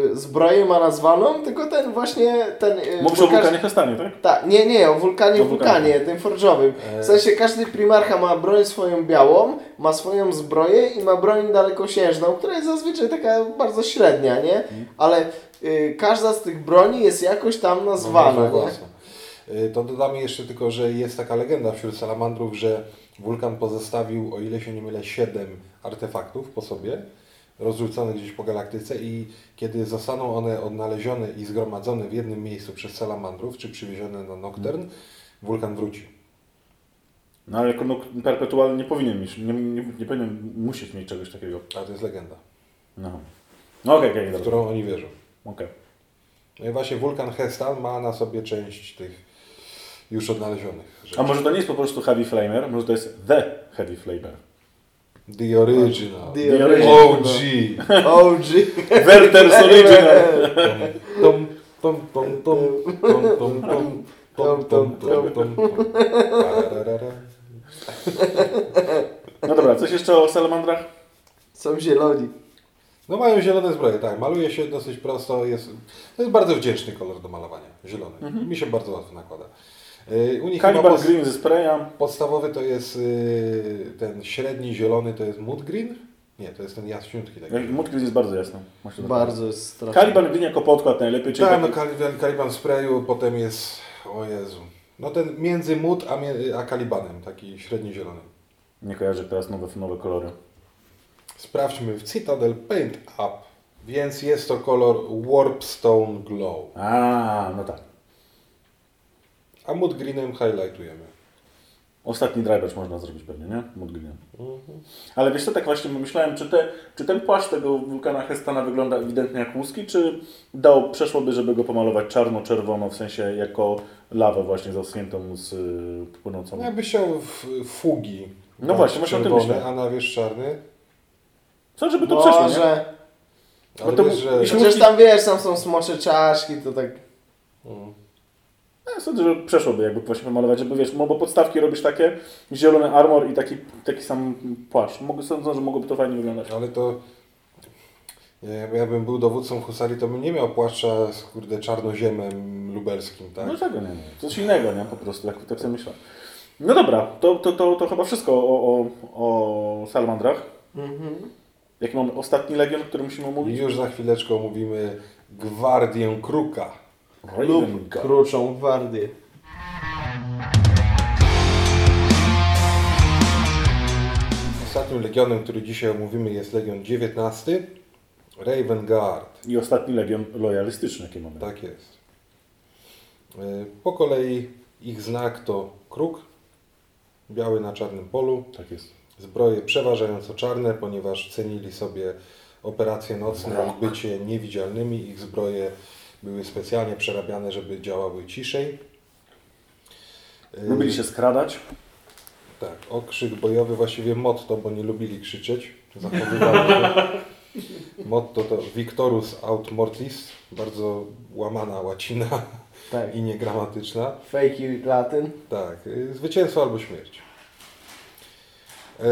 yy, zbroję ma nazwaną, tylko ten właśnie, ten... Yy, Mówisz bo o wulkanie Hestanie, tak? Tak, nie, nie, o wulkanie, O wulkanie, wulkanie. tym forżowym. W sensie każdy primarcha ma broń swoją białą, ma swoją zbroję i ma broń dalekosiężną, która jest zazwyczaj taka bardzo średnia, nie? Ale y, każda z tych broni jest jakoś tam nazwana, No, nie? własną. Y, To dodamy jeszcze tylko, że jest taka legenda wśród salamandrów, że wulkan pozostawił, o ile się nie mylę, 7 artefaktów po sobie, rozrzucone gdzieś po galaktyce i kiedy zostaną one odnalezione i zgromadzone w jednym miejscu przez salamandrów, czy przywiezione na Nocturne, wulkan wróci. No ale jako nok- perpetualny nie powinien mieć, nie, nie, nie powinien musieć mieć czegoś takiego. A to jest legenda, No. No okej, okej, w dobra. którą oni wierzą. Okej. No i właśnie wulkan Hestan ma na sobie część tych już odnalezionych. Rzeczy. A może to nie jest po prostu Heavy Flamer, może to jest The Heavy Flamer. The original. The, the original. OG. OG. Werther's original. Tom, tom, tom, tom, tom, tom, tom. Tom, tom, tom, No dobra, coś jeszcze o salamandrach? Są zieloni. No mają zielone zbroje, tak. Maluje się dosyć prosto. Jest, to jest bardzo wdzięczny kolor do malowania. Zielony. Mhm. Mi się bardzo łatwo nakłada. Y, U nich chyba Cannibal pod, Green ze sprayem. podstawowy to jest y, ten średni zielony to jest mood green? Nie, to jest ten jaśniutki taki. Mood Green jest bardzo jasny. To Bardzo jest strasznie. Cannibal Green jako podkład najlepiej, czyli Tak, no Caliban sprayu, potem jest, o Jezu, no ten między mood a, a Calibanem, taki średni zielony. Nie kojarzę teraz nowe, nowe kolory. Sprawdźmy w Citadel Paint Up, więc jest to kolor Warpstone Glow, A, no tak. A mood greenem highlightujemy. Ostatni driver można zrobić pewnie, nie? Mood Greenem. Ale wiesz co, tak właśnie myślałem, czy, te, czy ten płaszcz tego wulkana Hestana wygląda ewidentnie jak łuski, czy dał, przeszłoby, żeby go pomalować czarno-czerwono, w sensie jako lawę właśnie zaschniętą z y, płynącą. No chciał w, fugi, No dać właśnie, właśnie o tym myślę. a na wierzch czarny, Co, żeby to przeszło, nie? Może. Ale No to wiesz, że... jeśli- Przecież tam wiesz, tam są smocze czaszki, to tak... Mm. Ja sądzę, że przeszłoby jakby właśnie pomalować, żeby wiesz, bo podstawki robisz takie, zielony armor i taki, taki sam płaszcz. Mogę sądzę, że mogłoby to fajnie wyglądać. Ale to... Ja, ja bym był dowódcą husarii, to bym nie miał płaszcza z kurde czarnoziemem lubelskim, tak? No tego nie, nie. Coś innego, nie? Po prostu, jak tak sobie myślę. No dobra, to, to, to, to chyba wszystko o, o, o salamandrach. Mhm. Jaki mamy ostatni legion, o którym musimy I omówić? już za chwileczkę omówimy Gwardię Kruka. Lub kruczą gwardię. Ostatnim legionem, który dzisiaj omówimy jest Legion 19, Raven Guard. I ostatni legion lojalistyczny, jaki mamy. Tak jest. Y, Po kolei ich znak to kruk, biały na czarnym polu. Tak jest. Zbroje przeważająco czarne, ponieważ cenili sobie operacje nocne i bycie niewidzialnymi. Ich zbroje były specjalnie przerabiane, żeby działały ciszej. Y, Lubili się skradać. Tak, okrzyk bojowy, właściwie motto, bo nie lubili krzyczeć. Zachowywali się. Motto to Victorus aut mortis, bardzo łamana łacina Tak. i niegramatyczna. Fake latyn. Tak, y, zwycięstwo albo śmierć. E,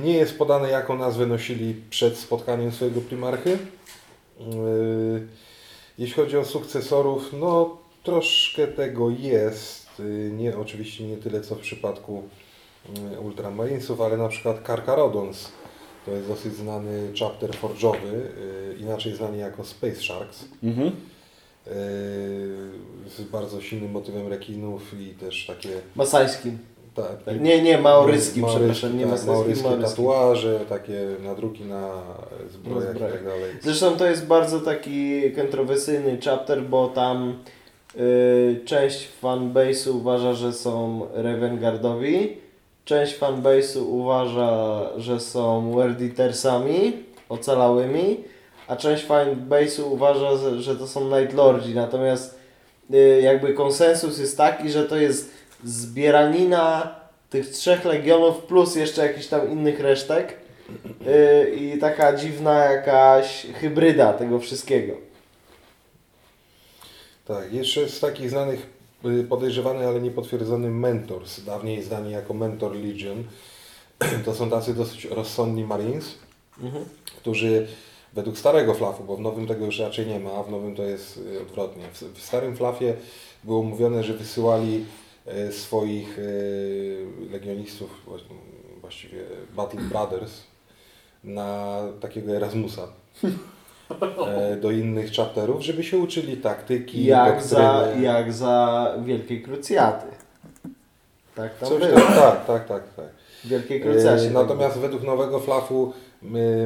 Nie jest podane, jaką nazwę nosili przed spotkaniem swojego primarchy. Jeśli chodzi o sukcesorów, no troszkę tego jest. Y, Nie, oczywiście nie tyle co w przypadku y, Ultramarinesów, ale na przykład Karkarodons to jest dosyć znany chapter forge'owy, y, inaczej znany jako Space Sharks. Mhm. Z bardzo silnym motywem rekinów i też takie Masańskim. Tak, Tak. Nie, nie, maoryskim, maoryskie, przepraszam, nie tak, maoryskim. tatuaże, takie nadruki na zbrojach i tak dalej. Zresztą to jest bardzo taki kontrowersyjny chapter, bo tam y, część fanbase'u uważa, że są Ravenguardowi, część fanbase'u uważa, że są Werditersami ocalałymi, a część fanbase'u uważa, że, to są Night Lordzi. Natomiast y, jakby konsensus jest taki, że to jest zbieranina tych trzech legionów plus jeszcze jakichś tam innych resztek. Yy, i taka dziwna jakaś hybryda tego wszystkiego. Tak, jeszcze z takich znanych y, podejrzewany, ale niepotwierdzony Mentors, dawniej znani jako Mentor Legion. To są tacy dosyć rozsądni Marines, którzy według starego flafu, bo w nowym tego już raczej nie ma, a w nowym to jest y, odwrotnie. W, starym flafie było mówione, że wysyłali y, swoich y, legionistów, właś- właściwie Battle Brothers, na takiego Erasmusa e, do innych chapterów, żeby się uczyli taktyki, Jak za, jak za Wielkiej Krucjaty. Tak tam Coś było. tak, tak, tak, tak. W Wielkiej Krucjacie. E, Natomiast według nowego flafu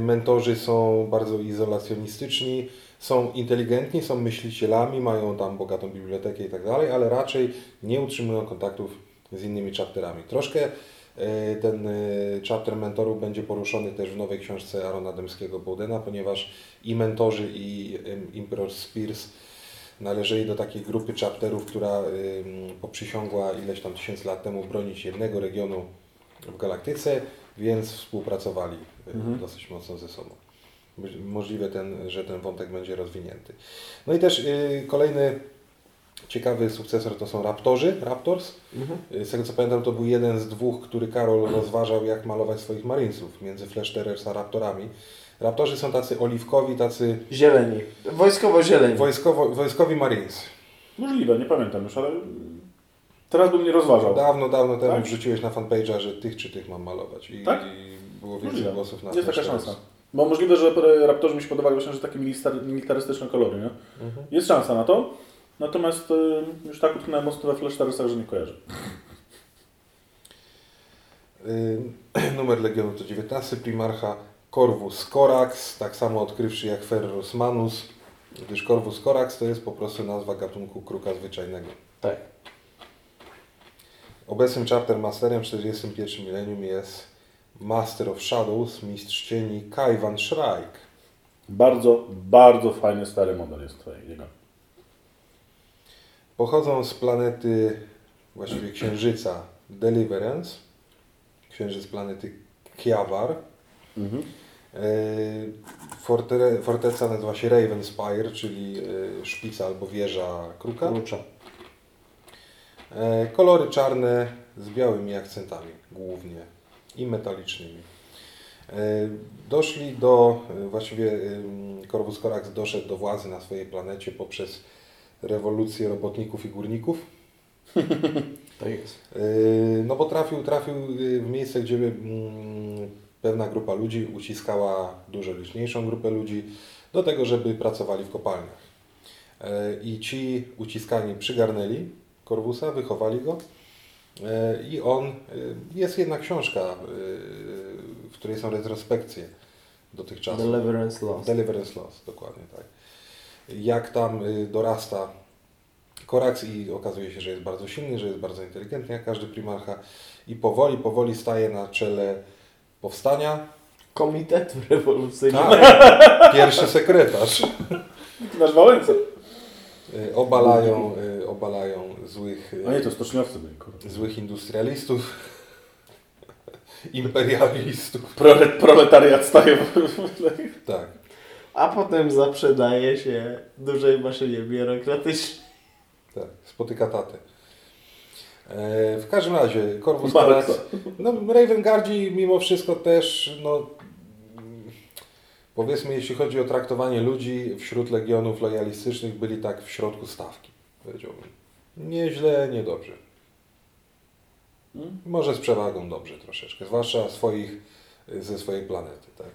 mentorzy są bardzo izolacjonistyczni, są inteligentni, są myślicielami, mają tam bogatą bibliotekę i tak dalej, ale raczej nie utrzymują kontaktów z innymi chapterami. Troszkę e, ten e, chapter mentorów będzie poruszony też w nowej książce Arona Demskiego Bowdena, ponieważ i mentorzy i em, Emperor Spears należeli do takiej grupy chapterów, która poprzysiągła ileś tam tysięcy lat temu bronić jednego regionu w galaktyce, więc współpracowali y, Mhm. dosyć mocno ze sobą. Moż- Możliwe, ten, że ten wątek będzie rozwinięty. No i też y, kolejny ciekawy sukcesor to są Raptorzy, Raptors. Mhm. Y, Z tego co pamiętam, to był jeden z dwóch, który Karol rozważał, jak malować swoich Marinesów między Flash Terrors a Raptorami. Raptorzy są tacy oliwkowi, tacy Zieleni. Wojskowo zieleni. wojskowo, wojskowi Marines. Możliwe, nie pamiętam już, ale teraz bym nie rozważał. Dawno, dawno temu Tak? wrzuciłeś na fanpage'a, że tych czy tych mam malować. I, Tak? i było więcej Możliwe. głosów na Jest taka szansa. Bo możliwe, że raptorzy mi się podobali właśnie, że takie militar- militarystyczne kolory, nie? Mhm. Jest szansa na to. Natomiast e, już tak utknąłem mocno we Flash Terrorach, że nie kojarzę. Y, Numer Legionu to 19, Primarcha Corvus Corax, tak samo odkrywszy jak Ferrus Manus, gdyż Corvus Corax to jest po prostu nazwa gatunku kruka zwyczajnego. Tak. Obecnym chapter masterem w 41 milenium jest Master of Shadows, mistrz cieni Kaivan Shrike. Bardzo, bardzo fajny stary model jest tutaj jego. Pochodzą z planety, właściwie księżyca Deliverance, księżyc planety Kiavar. Mhm. Forte, forteca nazywa się Raven Spire, czyli e, szpica albo wieża kruka. Klucza. E, Kolory czarne z białymi akcentami głównie i metalicznymi. E, Doszli do, e, właściwie Corvus Corax doszedł do władzy na swojej planecie poprzez rewolucję robotników i górników. To jest. Yy, No bo trafił, trafił w miejsce, gdzie mm, pewna grupa ludzi uciskała dużo liczniejszą grupę ludzi do tego, żeby pracowali w kopalniach. I ci uciskani przygarnęli Korwusa, wychowali go i on, yy, jest jedna książka, yy, w której są retrospekcje dotychczas. Deliverance Lost. Deliverance Lost, dokładnie tak. Jak tam dorasta Korax i okazuje się, że jest bardzo silny, że jest bardzo inteligentny jak każdy primarcha i powoli, powoli staje na czele powstania. Komitetu rewolucyjnego. Tak, pierwszy sekretarz. Nasz Wałęsa. Y, Obalają, y, obalają złych, y, A nie, to stoczniowcy byli, kurwa. złych industrialistów, imperialistów. Prole, proletariat staje w... Tak. A potem zaprzedaje się dużej maszynie biurokratycznej. Tak, spotyka tatę. E, w każdym razie, Corvus Marksa. Corax, no Ravengardzi mimo wszystko też, no powiedzmy, jeśli chodzi o traktowanie ludzi wśród legionów lojalistycznych, byli tak w środku stawki, powiedziałbym. Nieźle, niedobrze. Hmm? Może z przewagą dobrze troszeczkę, zwłaszcza swoich, ze swojej planety, tak.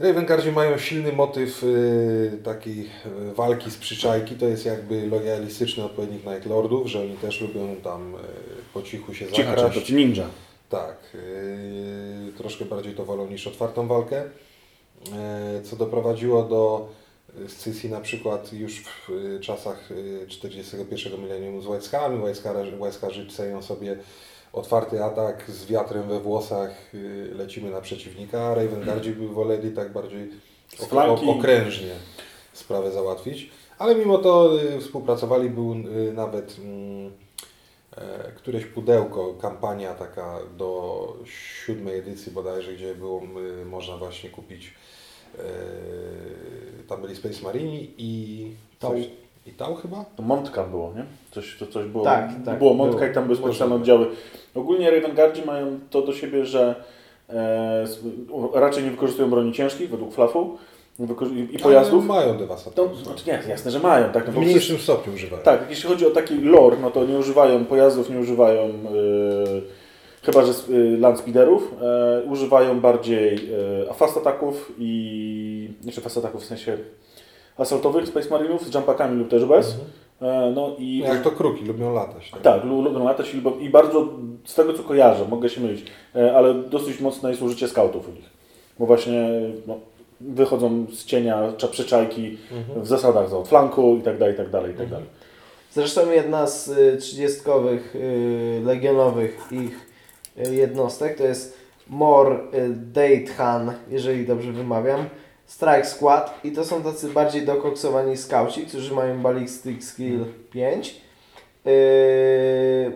Ravengardzi mają silny motyw y, takiej y, walki z przyczajki, to jest jakby lojalistyczny odpowiednik Night Lordów, że oni też lubią tam y, po cichu się Cicha, to zakraść. ci ninja. Tak, yy, troszkę bardziej to wolą niż otwartą walkę, yy, co doprowadziło do scysji na przykład już w yy, czasach yy, 41 milenium z Łajskami. Łajskarzy, ceją sobie otwarty atak z wiatrem we włosach, yy, lecimy na przeciwnika, a Ravengardzi by woleli tak bardziej flanki. okrężnie sprawę załatwić. Ale mimo to współpracowali, był nawet mm, któreś pudełko, kampania taka do siódmej edycji bodajże, gdzie było y, można właśnie kupić e, tam byli Space Marini i Tau. coś, i Tau chyba? To Montka było, nie? Coś, to coś było. Tak, tak, Było Montka było. i tam były specjalne oddziały. Ogólnie Ravengardzi mają to do siebie, że e, raczej nie wykorzystują broni ciężkich według flafu i, i pojazdów. Ale mają To, dewastator. znaczy nie, jasne, że mają. Tak, no w mniejszym stopniu używają. Tak, jeśli chodzi o taki lore, no to nie używają pojazdów, nie używają yy, chyba, że yy, landspeederów, yy, używają bardziej yy, fast ataków i jeszcze fast ataków w sensie assaultowych Space Marinów z jumpakami lub też bez. Yy, no i Jak to kruki, lubią latać. Tak? tak, lu- lubią latać i lubią- i bardzo z tego co kojarzę, mogę się mylić, ale dosyć mocne jest użycie skautów u nich. Bo właśnie no, wychodzą z cienia cza- przyczajki w zasadach za od flanku i tak dalej, i tak dalej, i tak dalej. Zresztą jedna z y, trzydziestkowych y, legionowych ich y, jednostek to jest Mor Deithan, jeżeli dobrze wymawiam, Strike Squad i to są tacy bardziej dokoksowani skauci, którzy mają Ballistic Skill 5. Yy,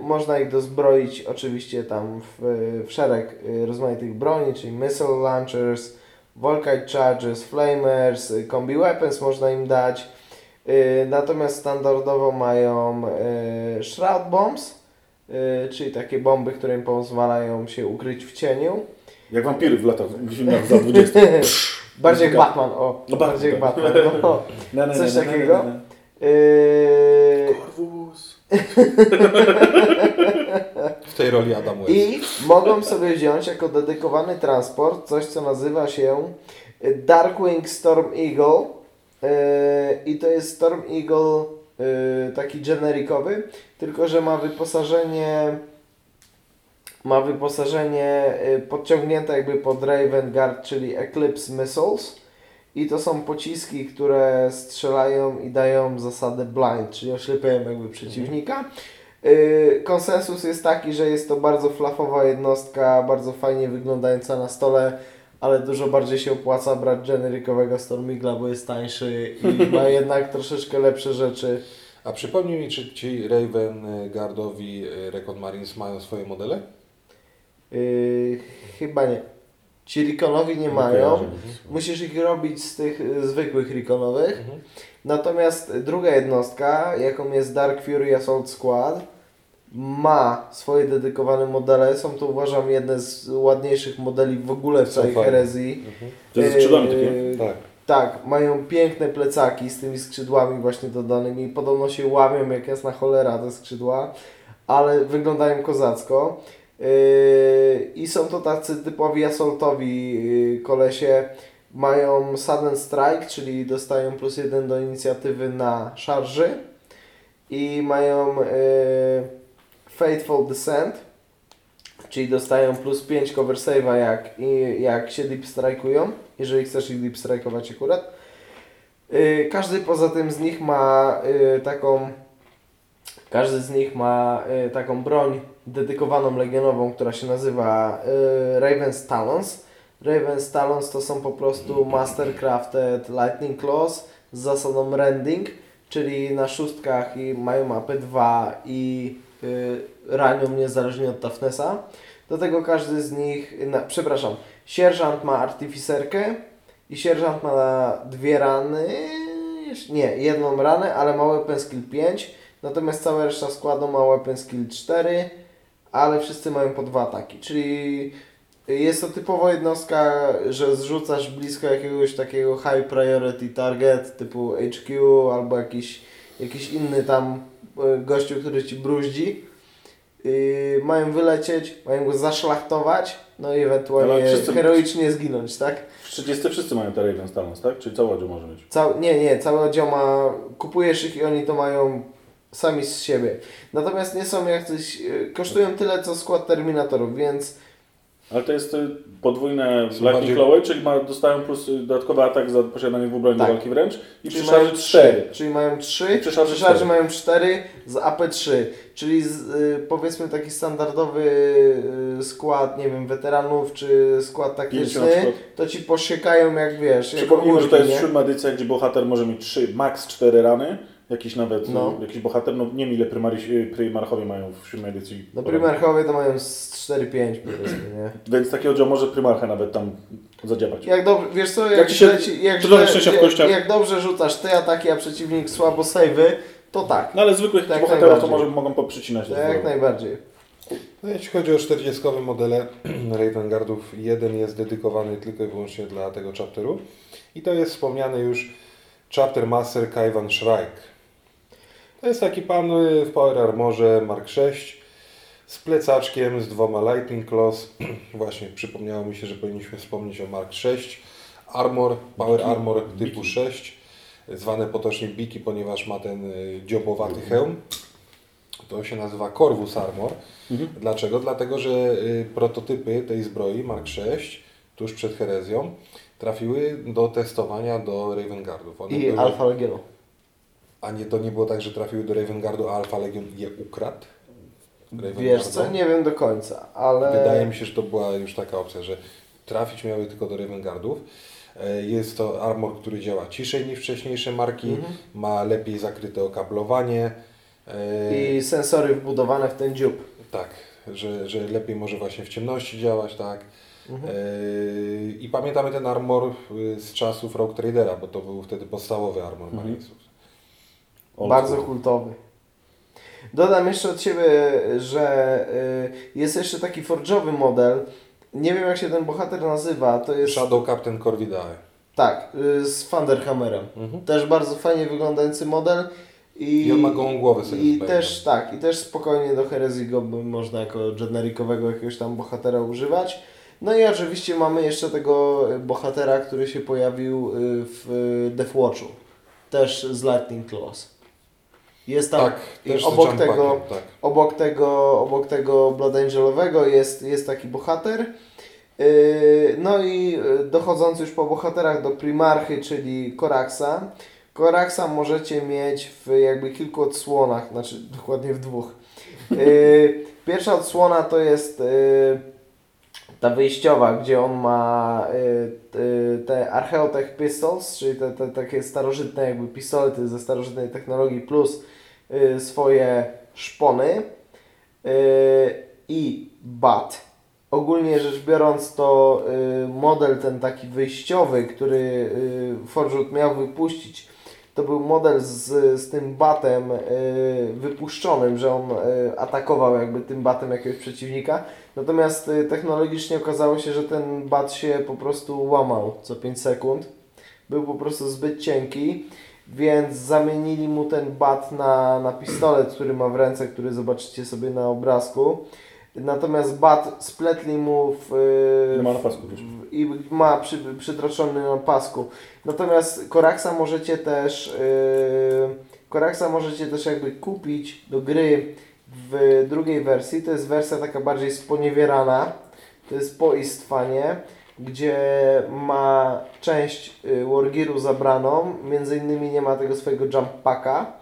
można ich dozbroić oczywiście tam w, w szereg rozmaitych broni, czyli Missile Launchers, Volkite Charges, Flamers, y, Combi Weapons można im dać. Y, Natomiast standardowo mają y, Shroud Bombs, czyli takie bomby, które im pozwalają się ukryć w cieniu. Jak wampiry w latach w filmach za 20. Bardziej jak Batman, o, No, bardziej jak Batman. Batman. No. Coś takiego? ne, ne, ne. Yy, Corvus. Tej roli Adam West. I mogą sobie wziąć jako dedykowany transport coś, co nazywa się Darkwing Storm Eagle. Yy, I to jest Storm Eagle yy, taki generikowy, tylko że ma wyposażenie ma wyposażenie yy, podciągnięte jakby pod Raven Guard, czyli Eclipse Missiles. I to są pociski, które strzelają i dają zasadę blind, czyli oślepiają jakby przeciwnika. Yy, konsensus jest taki, że jest to bardzo flafowa jednostka, bardzo fajnie wyglądająca na stole, ale dużo bardziej się opłaca brać generikowego Stormigla, bo jest tańszy i ma jednak troszeczkę lepsze rzeczy. A przypomnij mi, czy ci Raven y, Guardowi y, Recon Marines mają swoje modele? Yy, chyba nie. Ci Reconowi nie mają. Musisz ich robić z tych y, zwykłych Reconowych. Mhm. Natomiast druga jednostka, jaką jest Dark Fury Assault Squad, ma swoje dedykowane modele. Są to uważam jedne z ładniejszych modeli w ogóle w całej herezji. Mhm. To jest ze skrzydłami takie? Tak. Tak, mają piękne plecaki z tymi skrzydłami właśnie dodanymi. Podobno się łamią jak jasna cholera te skrzydła, ale wyglądają kozacko. Yy, I są to tacy typowi assaultowi yy, kolesie. Mają sudden strike, czyli dostają plus jeden do inicjatywy na szarży. I mają yy, Fateful Descent, czyli dostają plus 5 cover save'a jak, i- jak się deep strike'ują, jeżeli chcesz ich deep strike'ować akurat. Yy, każdy poza tym z nich ma yy, taką każdy z nich ma yy, taką broń dedykowaną legionową, która się nazywa Raven's Talons. Raven's Talons to są po prostu Mastercrafted Lightning Claws z zasadą Rending, czyli na szóstkach i mają AP2 i yy, ranią niezależnie od toughnessa. Do tego każdy z nich, na, przepraszam, sierżant ma artificerkę i sierżant ma dwie rany, nie, jedną ranę, ale ma weapon skill 5, natomiast cała reszta składu ma weapon skill 4, ale wszyscy mają po dwa ataki, czyli jest to typowo jednostka, że zrzucasz blisko jakiegoś takiego high priority target typu HQ albo jakiś, jakiś inny tam e, gościu, który ci bruździ. Yy, mają wylecieć, mają go zaszlachtować, no i ewentualnie Ale wszyscy- heroicznie zginąć, tak? W 30 wszyscy mają te Raven Talons, tak? Czyli cały oddział może mieć. Cał, nie, nie, cały oddział ma, kupujesz ich i oni to mają sami z siebie. Natomiast nie są jacyś, yy, kosztują tyle co skład Terminatorów, więc Ale to jest y, podwójne Są Lightning bardziej- Clawy, czyli ma, dostają plus y, dodatkowy atak za posiadanie dwóch broni Tak. walki wręcz i czyli przy mają szarży 4. Czyli mają 3, I przy szarży przy szarży cztery. mają 4 z AP3, czyli z, y, powiedzmy taki standardowy skład, nie wiem, weteranów czy skład taktyczny, to ci posiekają jak wiesz, Przypomnijmy, że to jest siódma edycja, gdzie bohater może mieć 3, max 4 rany. Jakiś nawet, No. y, jakiś bohater, no nie wiem ile prymaryś- prymarchowie mają w siódmej edycji. No prymarchowie to mają z 4-5 powiedzmy, nie? Więc taki oddział może prymarcha nawet tam zadziałać. Jak dobrze, wiesz co, jak, Jak się leci, jak, źle- jak, kościach. jak dobrze rzucasz ty ataki, a przeciwnik słabo sejwy, to tak, No ale zwykłych Tak bohaterów to może mogą poprzycinać. do to jak najbardziej. No, jeśli chodzi o 40 modele Raven Guardów, jeden jest dedykowany tylko i wyłącznie dla tego chapteru. I to jest wspomniany już chapter master Kaivan Shrike. To jest taki pan y, w Power Armorze Mark 6 z plecaczkiem, z dwoma Lightning Claws. Właśnie przypomniało mi się, że powinniśmy wspomnieć o Mark 6. Armor, Power Biki. Armor typu Biki. 6, zwane potocznie Biki, ponieważ ma ten y, dziobowaty hełm. To się nazywa Corvus Armor. Mhm. Dlaczego? Dlatego, że y, prototypy tej zbroi Mark 6 tuż przed herezją trafiły do testowania do Raven Guardów. One I były- Alfa Legionu. A nie, to nie było tak, że trafiły do Raven Guardu, a Alfa Legion je ukradł? Raven Wiesz co, nie wiem do końca, ale... Wydaje mi się, że to była już taka opcja, że trafić miały tylko do Raven Guardów. E, Jest to armor, który działa ciszej niż wcześniejsze marki, Mhm. ma lepiej zakryte okablowanie. e, I sensory wbudowane w ten dziób. Tak, że, że lepiej może właśnie w ciemności działać, tak. Mhm. E, I pamiętamy ten armor z czasów Rogue Tradera, bo to był wtedy podstawowy armor Mhm. Marinesów. Old Bardzo school. kultowy. Dodam jeszcze od Ciebie, że y, jest jeszcze taki forge'owy model. Nie wiem jak się ten bohater nazywa. To jest Shadow Captain Corvidae. tak, y, z Thunderhammerem. Mhm. Też bardzo fajnie wyglądający model. I, I on ma gołą głowę sobie I też tak, i też spokojnie do herezji go można jako generikowego jakiegoś tam bohatera używać. No i oczywiście mamy jeszcze tego bohatera, który się pojawił y, w Deathwatchu. Też z Lightning Claws. Jest tam Tak, obok tego, tak. obok tego, obok tego Blood Angelowego jest, jest taki bohater. Yy, No i yy, dochodząc już po bohaterach do Primarchy, czyli Koraxa. Koraxa możecie mieć w jakby kilku odsłonach, znaczy dokładnie w dwóch. Yy, Pierwsza odsłona to jest ta wyjściowa, gdzie on ma yy, yy, te Archeotech Pistols, czyli te, te takie starożytne jakby pistolety ze starożytnej technologii plus yy, swoje szpony yy, i bat ogólnie rzecz biorąc to y, model ten taki wyjściowy, który y, Forgewood miał wypuścić, to był model z, z tym batem y, wypuszczonym, że on y, atakował jakby tym batem jakiegoś przeciwnika. Natomiast y, technologicznie okazało się, że ten bat się po prostu łamał co 5 sekund. Był po prostu zbyt cienki, więc zamienili mu ten bat na, na pistolet, który ma w ręce, który zobaczycie sobie na obrazku. Natomiast bat spletli mu w, Nie ma na pasku też. w, i ma przy, przytroczony na pasku. Natomiast Koraksa możecie też yy, Koraksa możecie też jakby kupić do gry w drugiej wersji. To jest wersja taka bardziej sponiewierana. To jest po Istwanie, gdzie ma część y, Wargearu zabraną. Między innymi nie ma tego swojego jump packa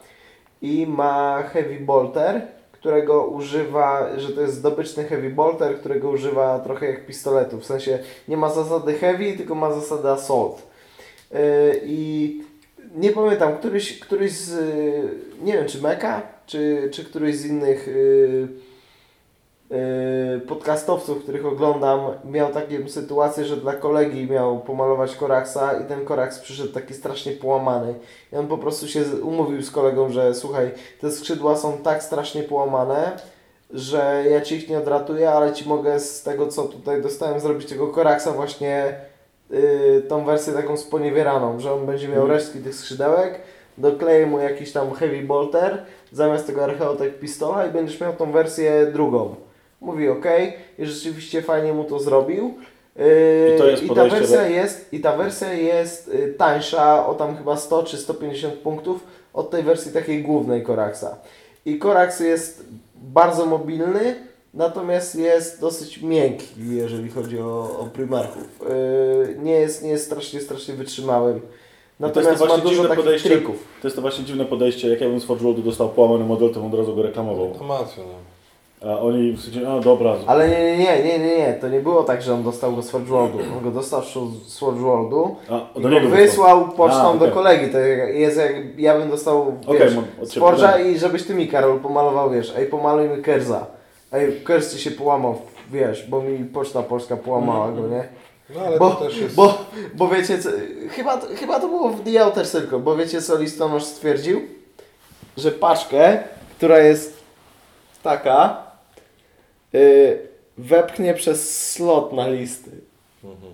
i ma Heavy Bolter, którego używa, że to jest zdobyczny Heavy Bolter, którego używa trochę jak pistoletu. W sensie nie ma zasady Heavy, tylko ma zasadę Assault. Yy, I nie pamiętam, któryś, któryś z, yy, nie wiem czy Meka, czy, czy któryś z innych yy, yy, podcastowców, których oglądam, miał taką sytuację, że dla kolegi miał pomalować Koraksa i ten Koraks przyszedł taki strasznie połamany. I on po prostu się umówił z kolegą, że słuchaj, te skrzydła są tak strasznie połamane, że ja Ci ich nie odratuję, ale Ci mogę z tego, co tutaj dostałem, zrobić tego Koraksa właśnie yy, tą wersję taką sponiewieraną, że on będzie miał Mhm. resztki tych skrzydełek, dokleję mu jakiś tam heavy bolter zamiast tego Archeotek pistola i będziesz miał tą wersję drugą. Mówi ok i rzeczywiście fajnie mu to zrobił. Yy, I to jest ta podejście wersja do- jest I ta wersja jest y, tańsza o tam chyba 100 czy 150 punktów od tej wersji takiej głównej Koraksa. I Koraks jest bardzo mobilny, natomiast jest dosyć miękki, jeżeli chodzi o, o prymarchów. Yy, nie, jest, nie jest strasznie, strasznie wytrzymałym. No to jest Natomiast to ma właśnie dużo dziwne takich podejście. trików. To jest to właśnie dziwne podejście, jak ja bym z Forge Worldu dostał połamany model, to bym od razu go reklamował. Automacja, no. A oni w sensie, no dobra, Ale nie, nie, nie, nie, nie, nie, to nie było tak, że on dostał go z Forge Worldu. On go dostał z Forge Worldu a i go wysłał pocztą A, okej. do kolegi. To jak- jest jak ja bym dostał, wiesz, z ciebie Forge'a i żebyś ty mi, Karol, pomalował, wiesz, ej, pomaluj mi Kerza. Ej, Kerz ci się połamał, wiesz, bo mi poczta polska połamała go, nie? No ale Bo, to też jest... bo, bo wiecie, co, chyba, chyba to było w The Outer Circle, bo wiecie co listonosz stwierdził? Że paczkę, która jest taka, yy, wepchnie przez slot na listy. Mhm.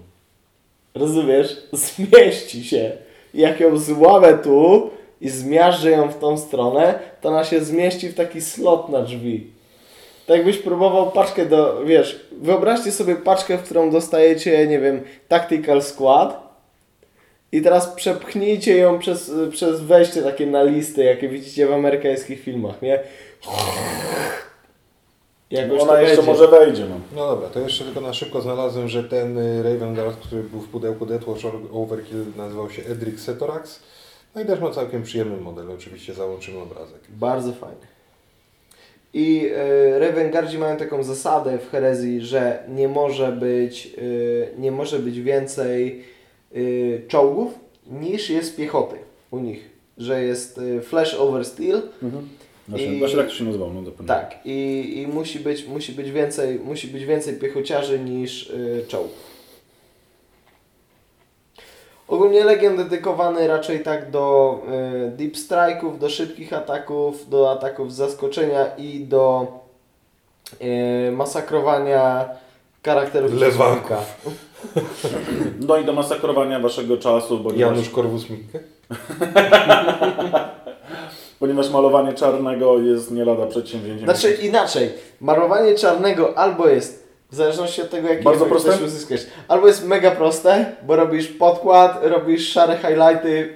Rozumiesz? Zmieści się. Jak ją złamę tu i zmiażdżę ją w tą stronę, to ona się zmieści w taki slot na drzwi. Tak jakbyś próbował paczkę do, wiesz, wyobraźcie sobie paczkę, w którą dostajecie, nie wiem, Tactical Squad i teraz przepchnijcie ją przez, przez wejście takie na listy, jakie widzicie w amerykańskich filmach, nie? Jakoś Ona to jeszcze będzie. może wejdzie, no. No dobra, to jeszcze tylko na szybko znalazłem, że ten y, Raven Guard, który był w pudełku Deathwatch Overkill nazywał się Edric Setorax. No i też ma całkiem przyjemny model, oczywiście załączymy obrazek. Bardzo fajnie. I y, Ravengardzi mają taką zasadę w herezji, że nie może być, y, nie może być więcej y, czołgów niż jest piechoty u nich. Że jest y, flash over steel, Właśnie, I- właśnie tak to się nazywało, no tak, i, i musi, być, musi, być więcej, musi być więcej piechociarzy niż y, czołgów. Ogólnie Legion dedykowany raczej tak do y, deep strike'ów, do szybkich ataków, do ataków z zaskoczenia i do y, masakrowania charakterów przeciwnika. No i do masakrowania waszego czasu, ponieważ, Janusz Korwus-Mikke? ponieważ malowanie czarnego jest nie lada przedsięwzięciem. Znaczy inaczej, malowanie czarnego albo jest, w zależności od tego jaki Bardzo proste? chcesz uzyskać, albo jest mega proste, bo robisz podkład, robisz szare highlighty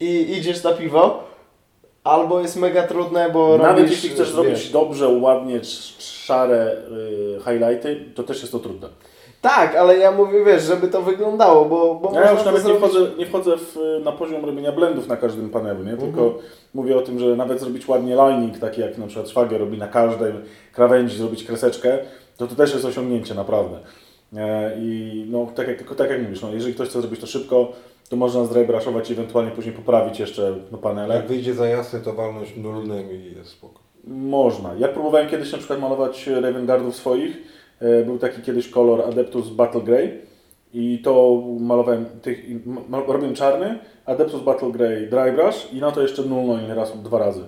i idziesz na piwo, albo jest mega trudne, bo Nawet robisz... jeśli chcesz wiesz, zrobić dobrze, ładnie, szare y, highlighty, to też jest to trudne. Tak, ale ja mówię, wiesz, żeby to wyglądało, bo, bo Ja już nawet nie zrobić... wchodzę, nie wchodzę w, na poziom robienia blendów na każdym panelu, nie? tylko Mhm. mówię o tym, że nawet zrobić ładnie lining, taki jak na przykład Szwagier robi na każdej krawędzi, zrobić kreseczkę, to to też jest osiągnięcie naprawdę. E, I no, tak, jak, tak jak mówisz, no, jeżeli ktoś chce zrobić to szybko, to można zdrajbraszować i ewentualnie później poprawić jeszcze no, panele. Jak wyjdzie za jasny, to walność nulnym i jest spoko. Można. Ja próbowałem kiedyś na przykład malować Raven Guardów swoich e, był taki kiedyś kolor Adeptus Battle Grey i to malowałem, tych, robiłem czarny, Adeptus Battle Grey Dry Brush i na to jeszcze Nullnoin raz lub dwa razy.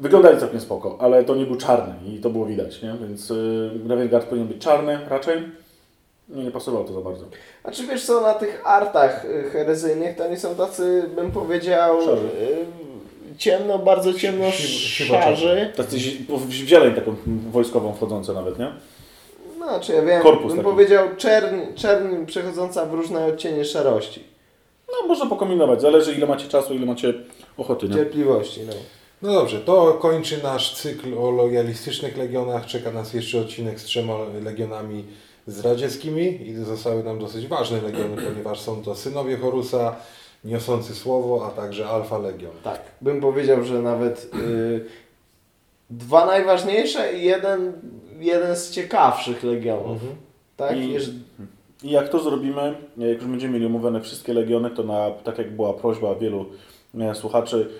Wyglądali całkiem spoko, ale to nie był czarny i to było widać, nie? Więc y, Ravengard powinien być czarny raczej. Nie, nie pasowało to za bardzo. A czy wiesz co, na tych artach y, herezyjnych to oni są tacy, bym powiedział, Szarzy. y, ciemno, bardzo ciemno szarzy. Tacy w zieleń taką wojskową wchodzące nawet, nie? No, Znaczy ja wiem, Korpus bym taki. powiedział czern, czern przechodząca w różne odcienie szarości. No można pokombinować, zależy ile macie czasu, ile macie ochoty, nie? Cierpliwości, no. No dobrze, to kończy nasz cykl o lojalistycznych legionach. Czeka nas jeszcze odcinek z trzema legionami zdradzieckimi i zostały nam dosyć ważne legiony, ponieważ są to synowie Horusa, niosący słowo, a także Alfa Legion. Tak. Bym powiedział, że nawet y, dwa najważniejsze i jeden, jeden z ciekawszych legionów. Mhm. Tak? I- Jeż- I jak to zrobimy, jak już będziemy mieli omówione wszystkie legiony, to na, tak jak była prośba wielu e, słuchaczy,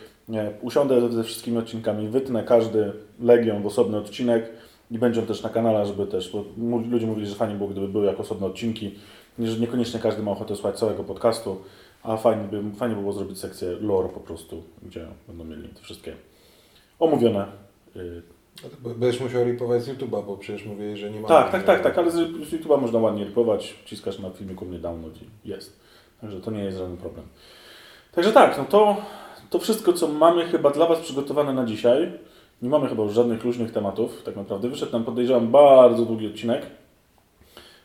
usiądę ze wszystkimi odcinkami, wytnę każdy legion w osobny odcinek i będzie on też na kanale, żeby też, bo ludzie mówili, że fajnie było, gdyby były jak osobne odcinki, że niekoniecznie każdy ma ochotę słuchać całego podcastu, a fajnie by, fajnie by było zrobić sekcję lore po prostu, gdzie będą mieli te wszystkie omówione. y, No Będziesz musiał ripować z YouTube'a, bo przecież mówię, że nie ma... tak, tak, tak, tak, ale z YouTube'a można ładnie ripować, wciskasz na filmiku mnie download i jest. Także to nie jest żaden problem. Także tak, no to, to wszystko, co mamy chyba dla Was przygotowane na dzisiaj. Nie mamy chyba już żadnych luźnych tematów, tak naprawdę. Wyszedł nam, podejrzewam, bardzo długi odcinek.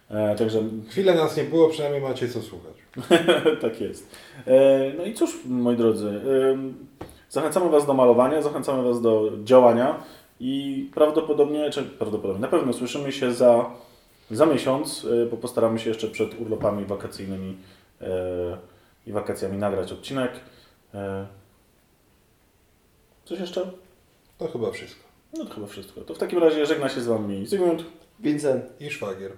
E, także Chwilę nas nie było, przynajmniej macie co słuchać. tak jest. E, no i cóż, moi drodzy, em, zachęcamy Was do malowania, zachęcamy Was do działania i prawdopodobnie, czy prawdopodobnie, na pewno słyszymy się za, za miesiąc, e, bo postaramy się jeszcze przed urlopami wakacyjnymi e, i wakacjami nagrać odcinek. Coś jeszcze? To chyba wszystko. No to chyba wszystko. To w takim razie żegna się z Wami Zygmunt. Vincent. I szwagier.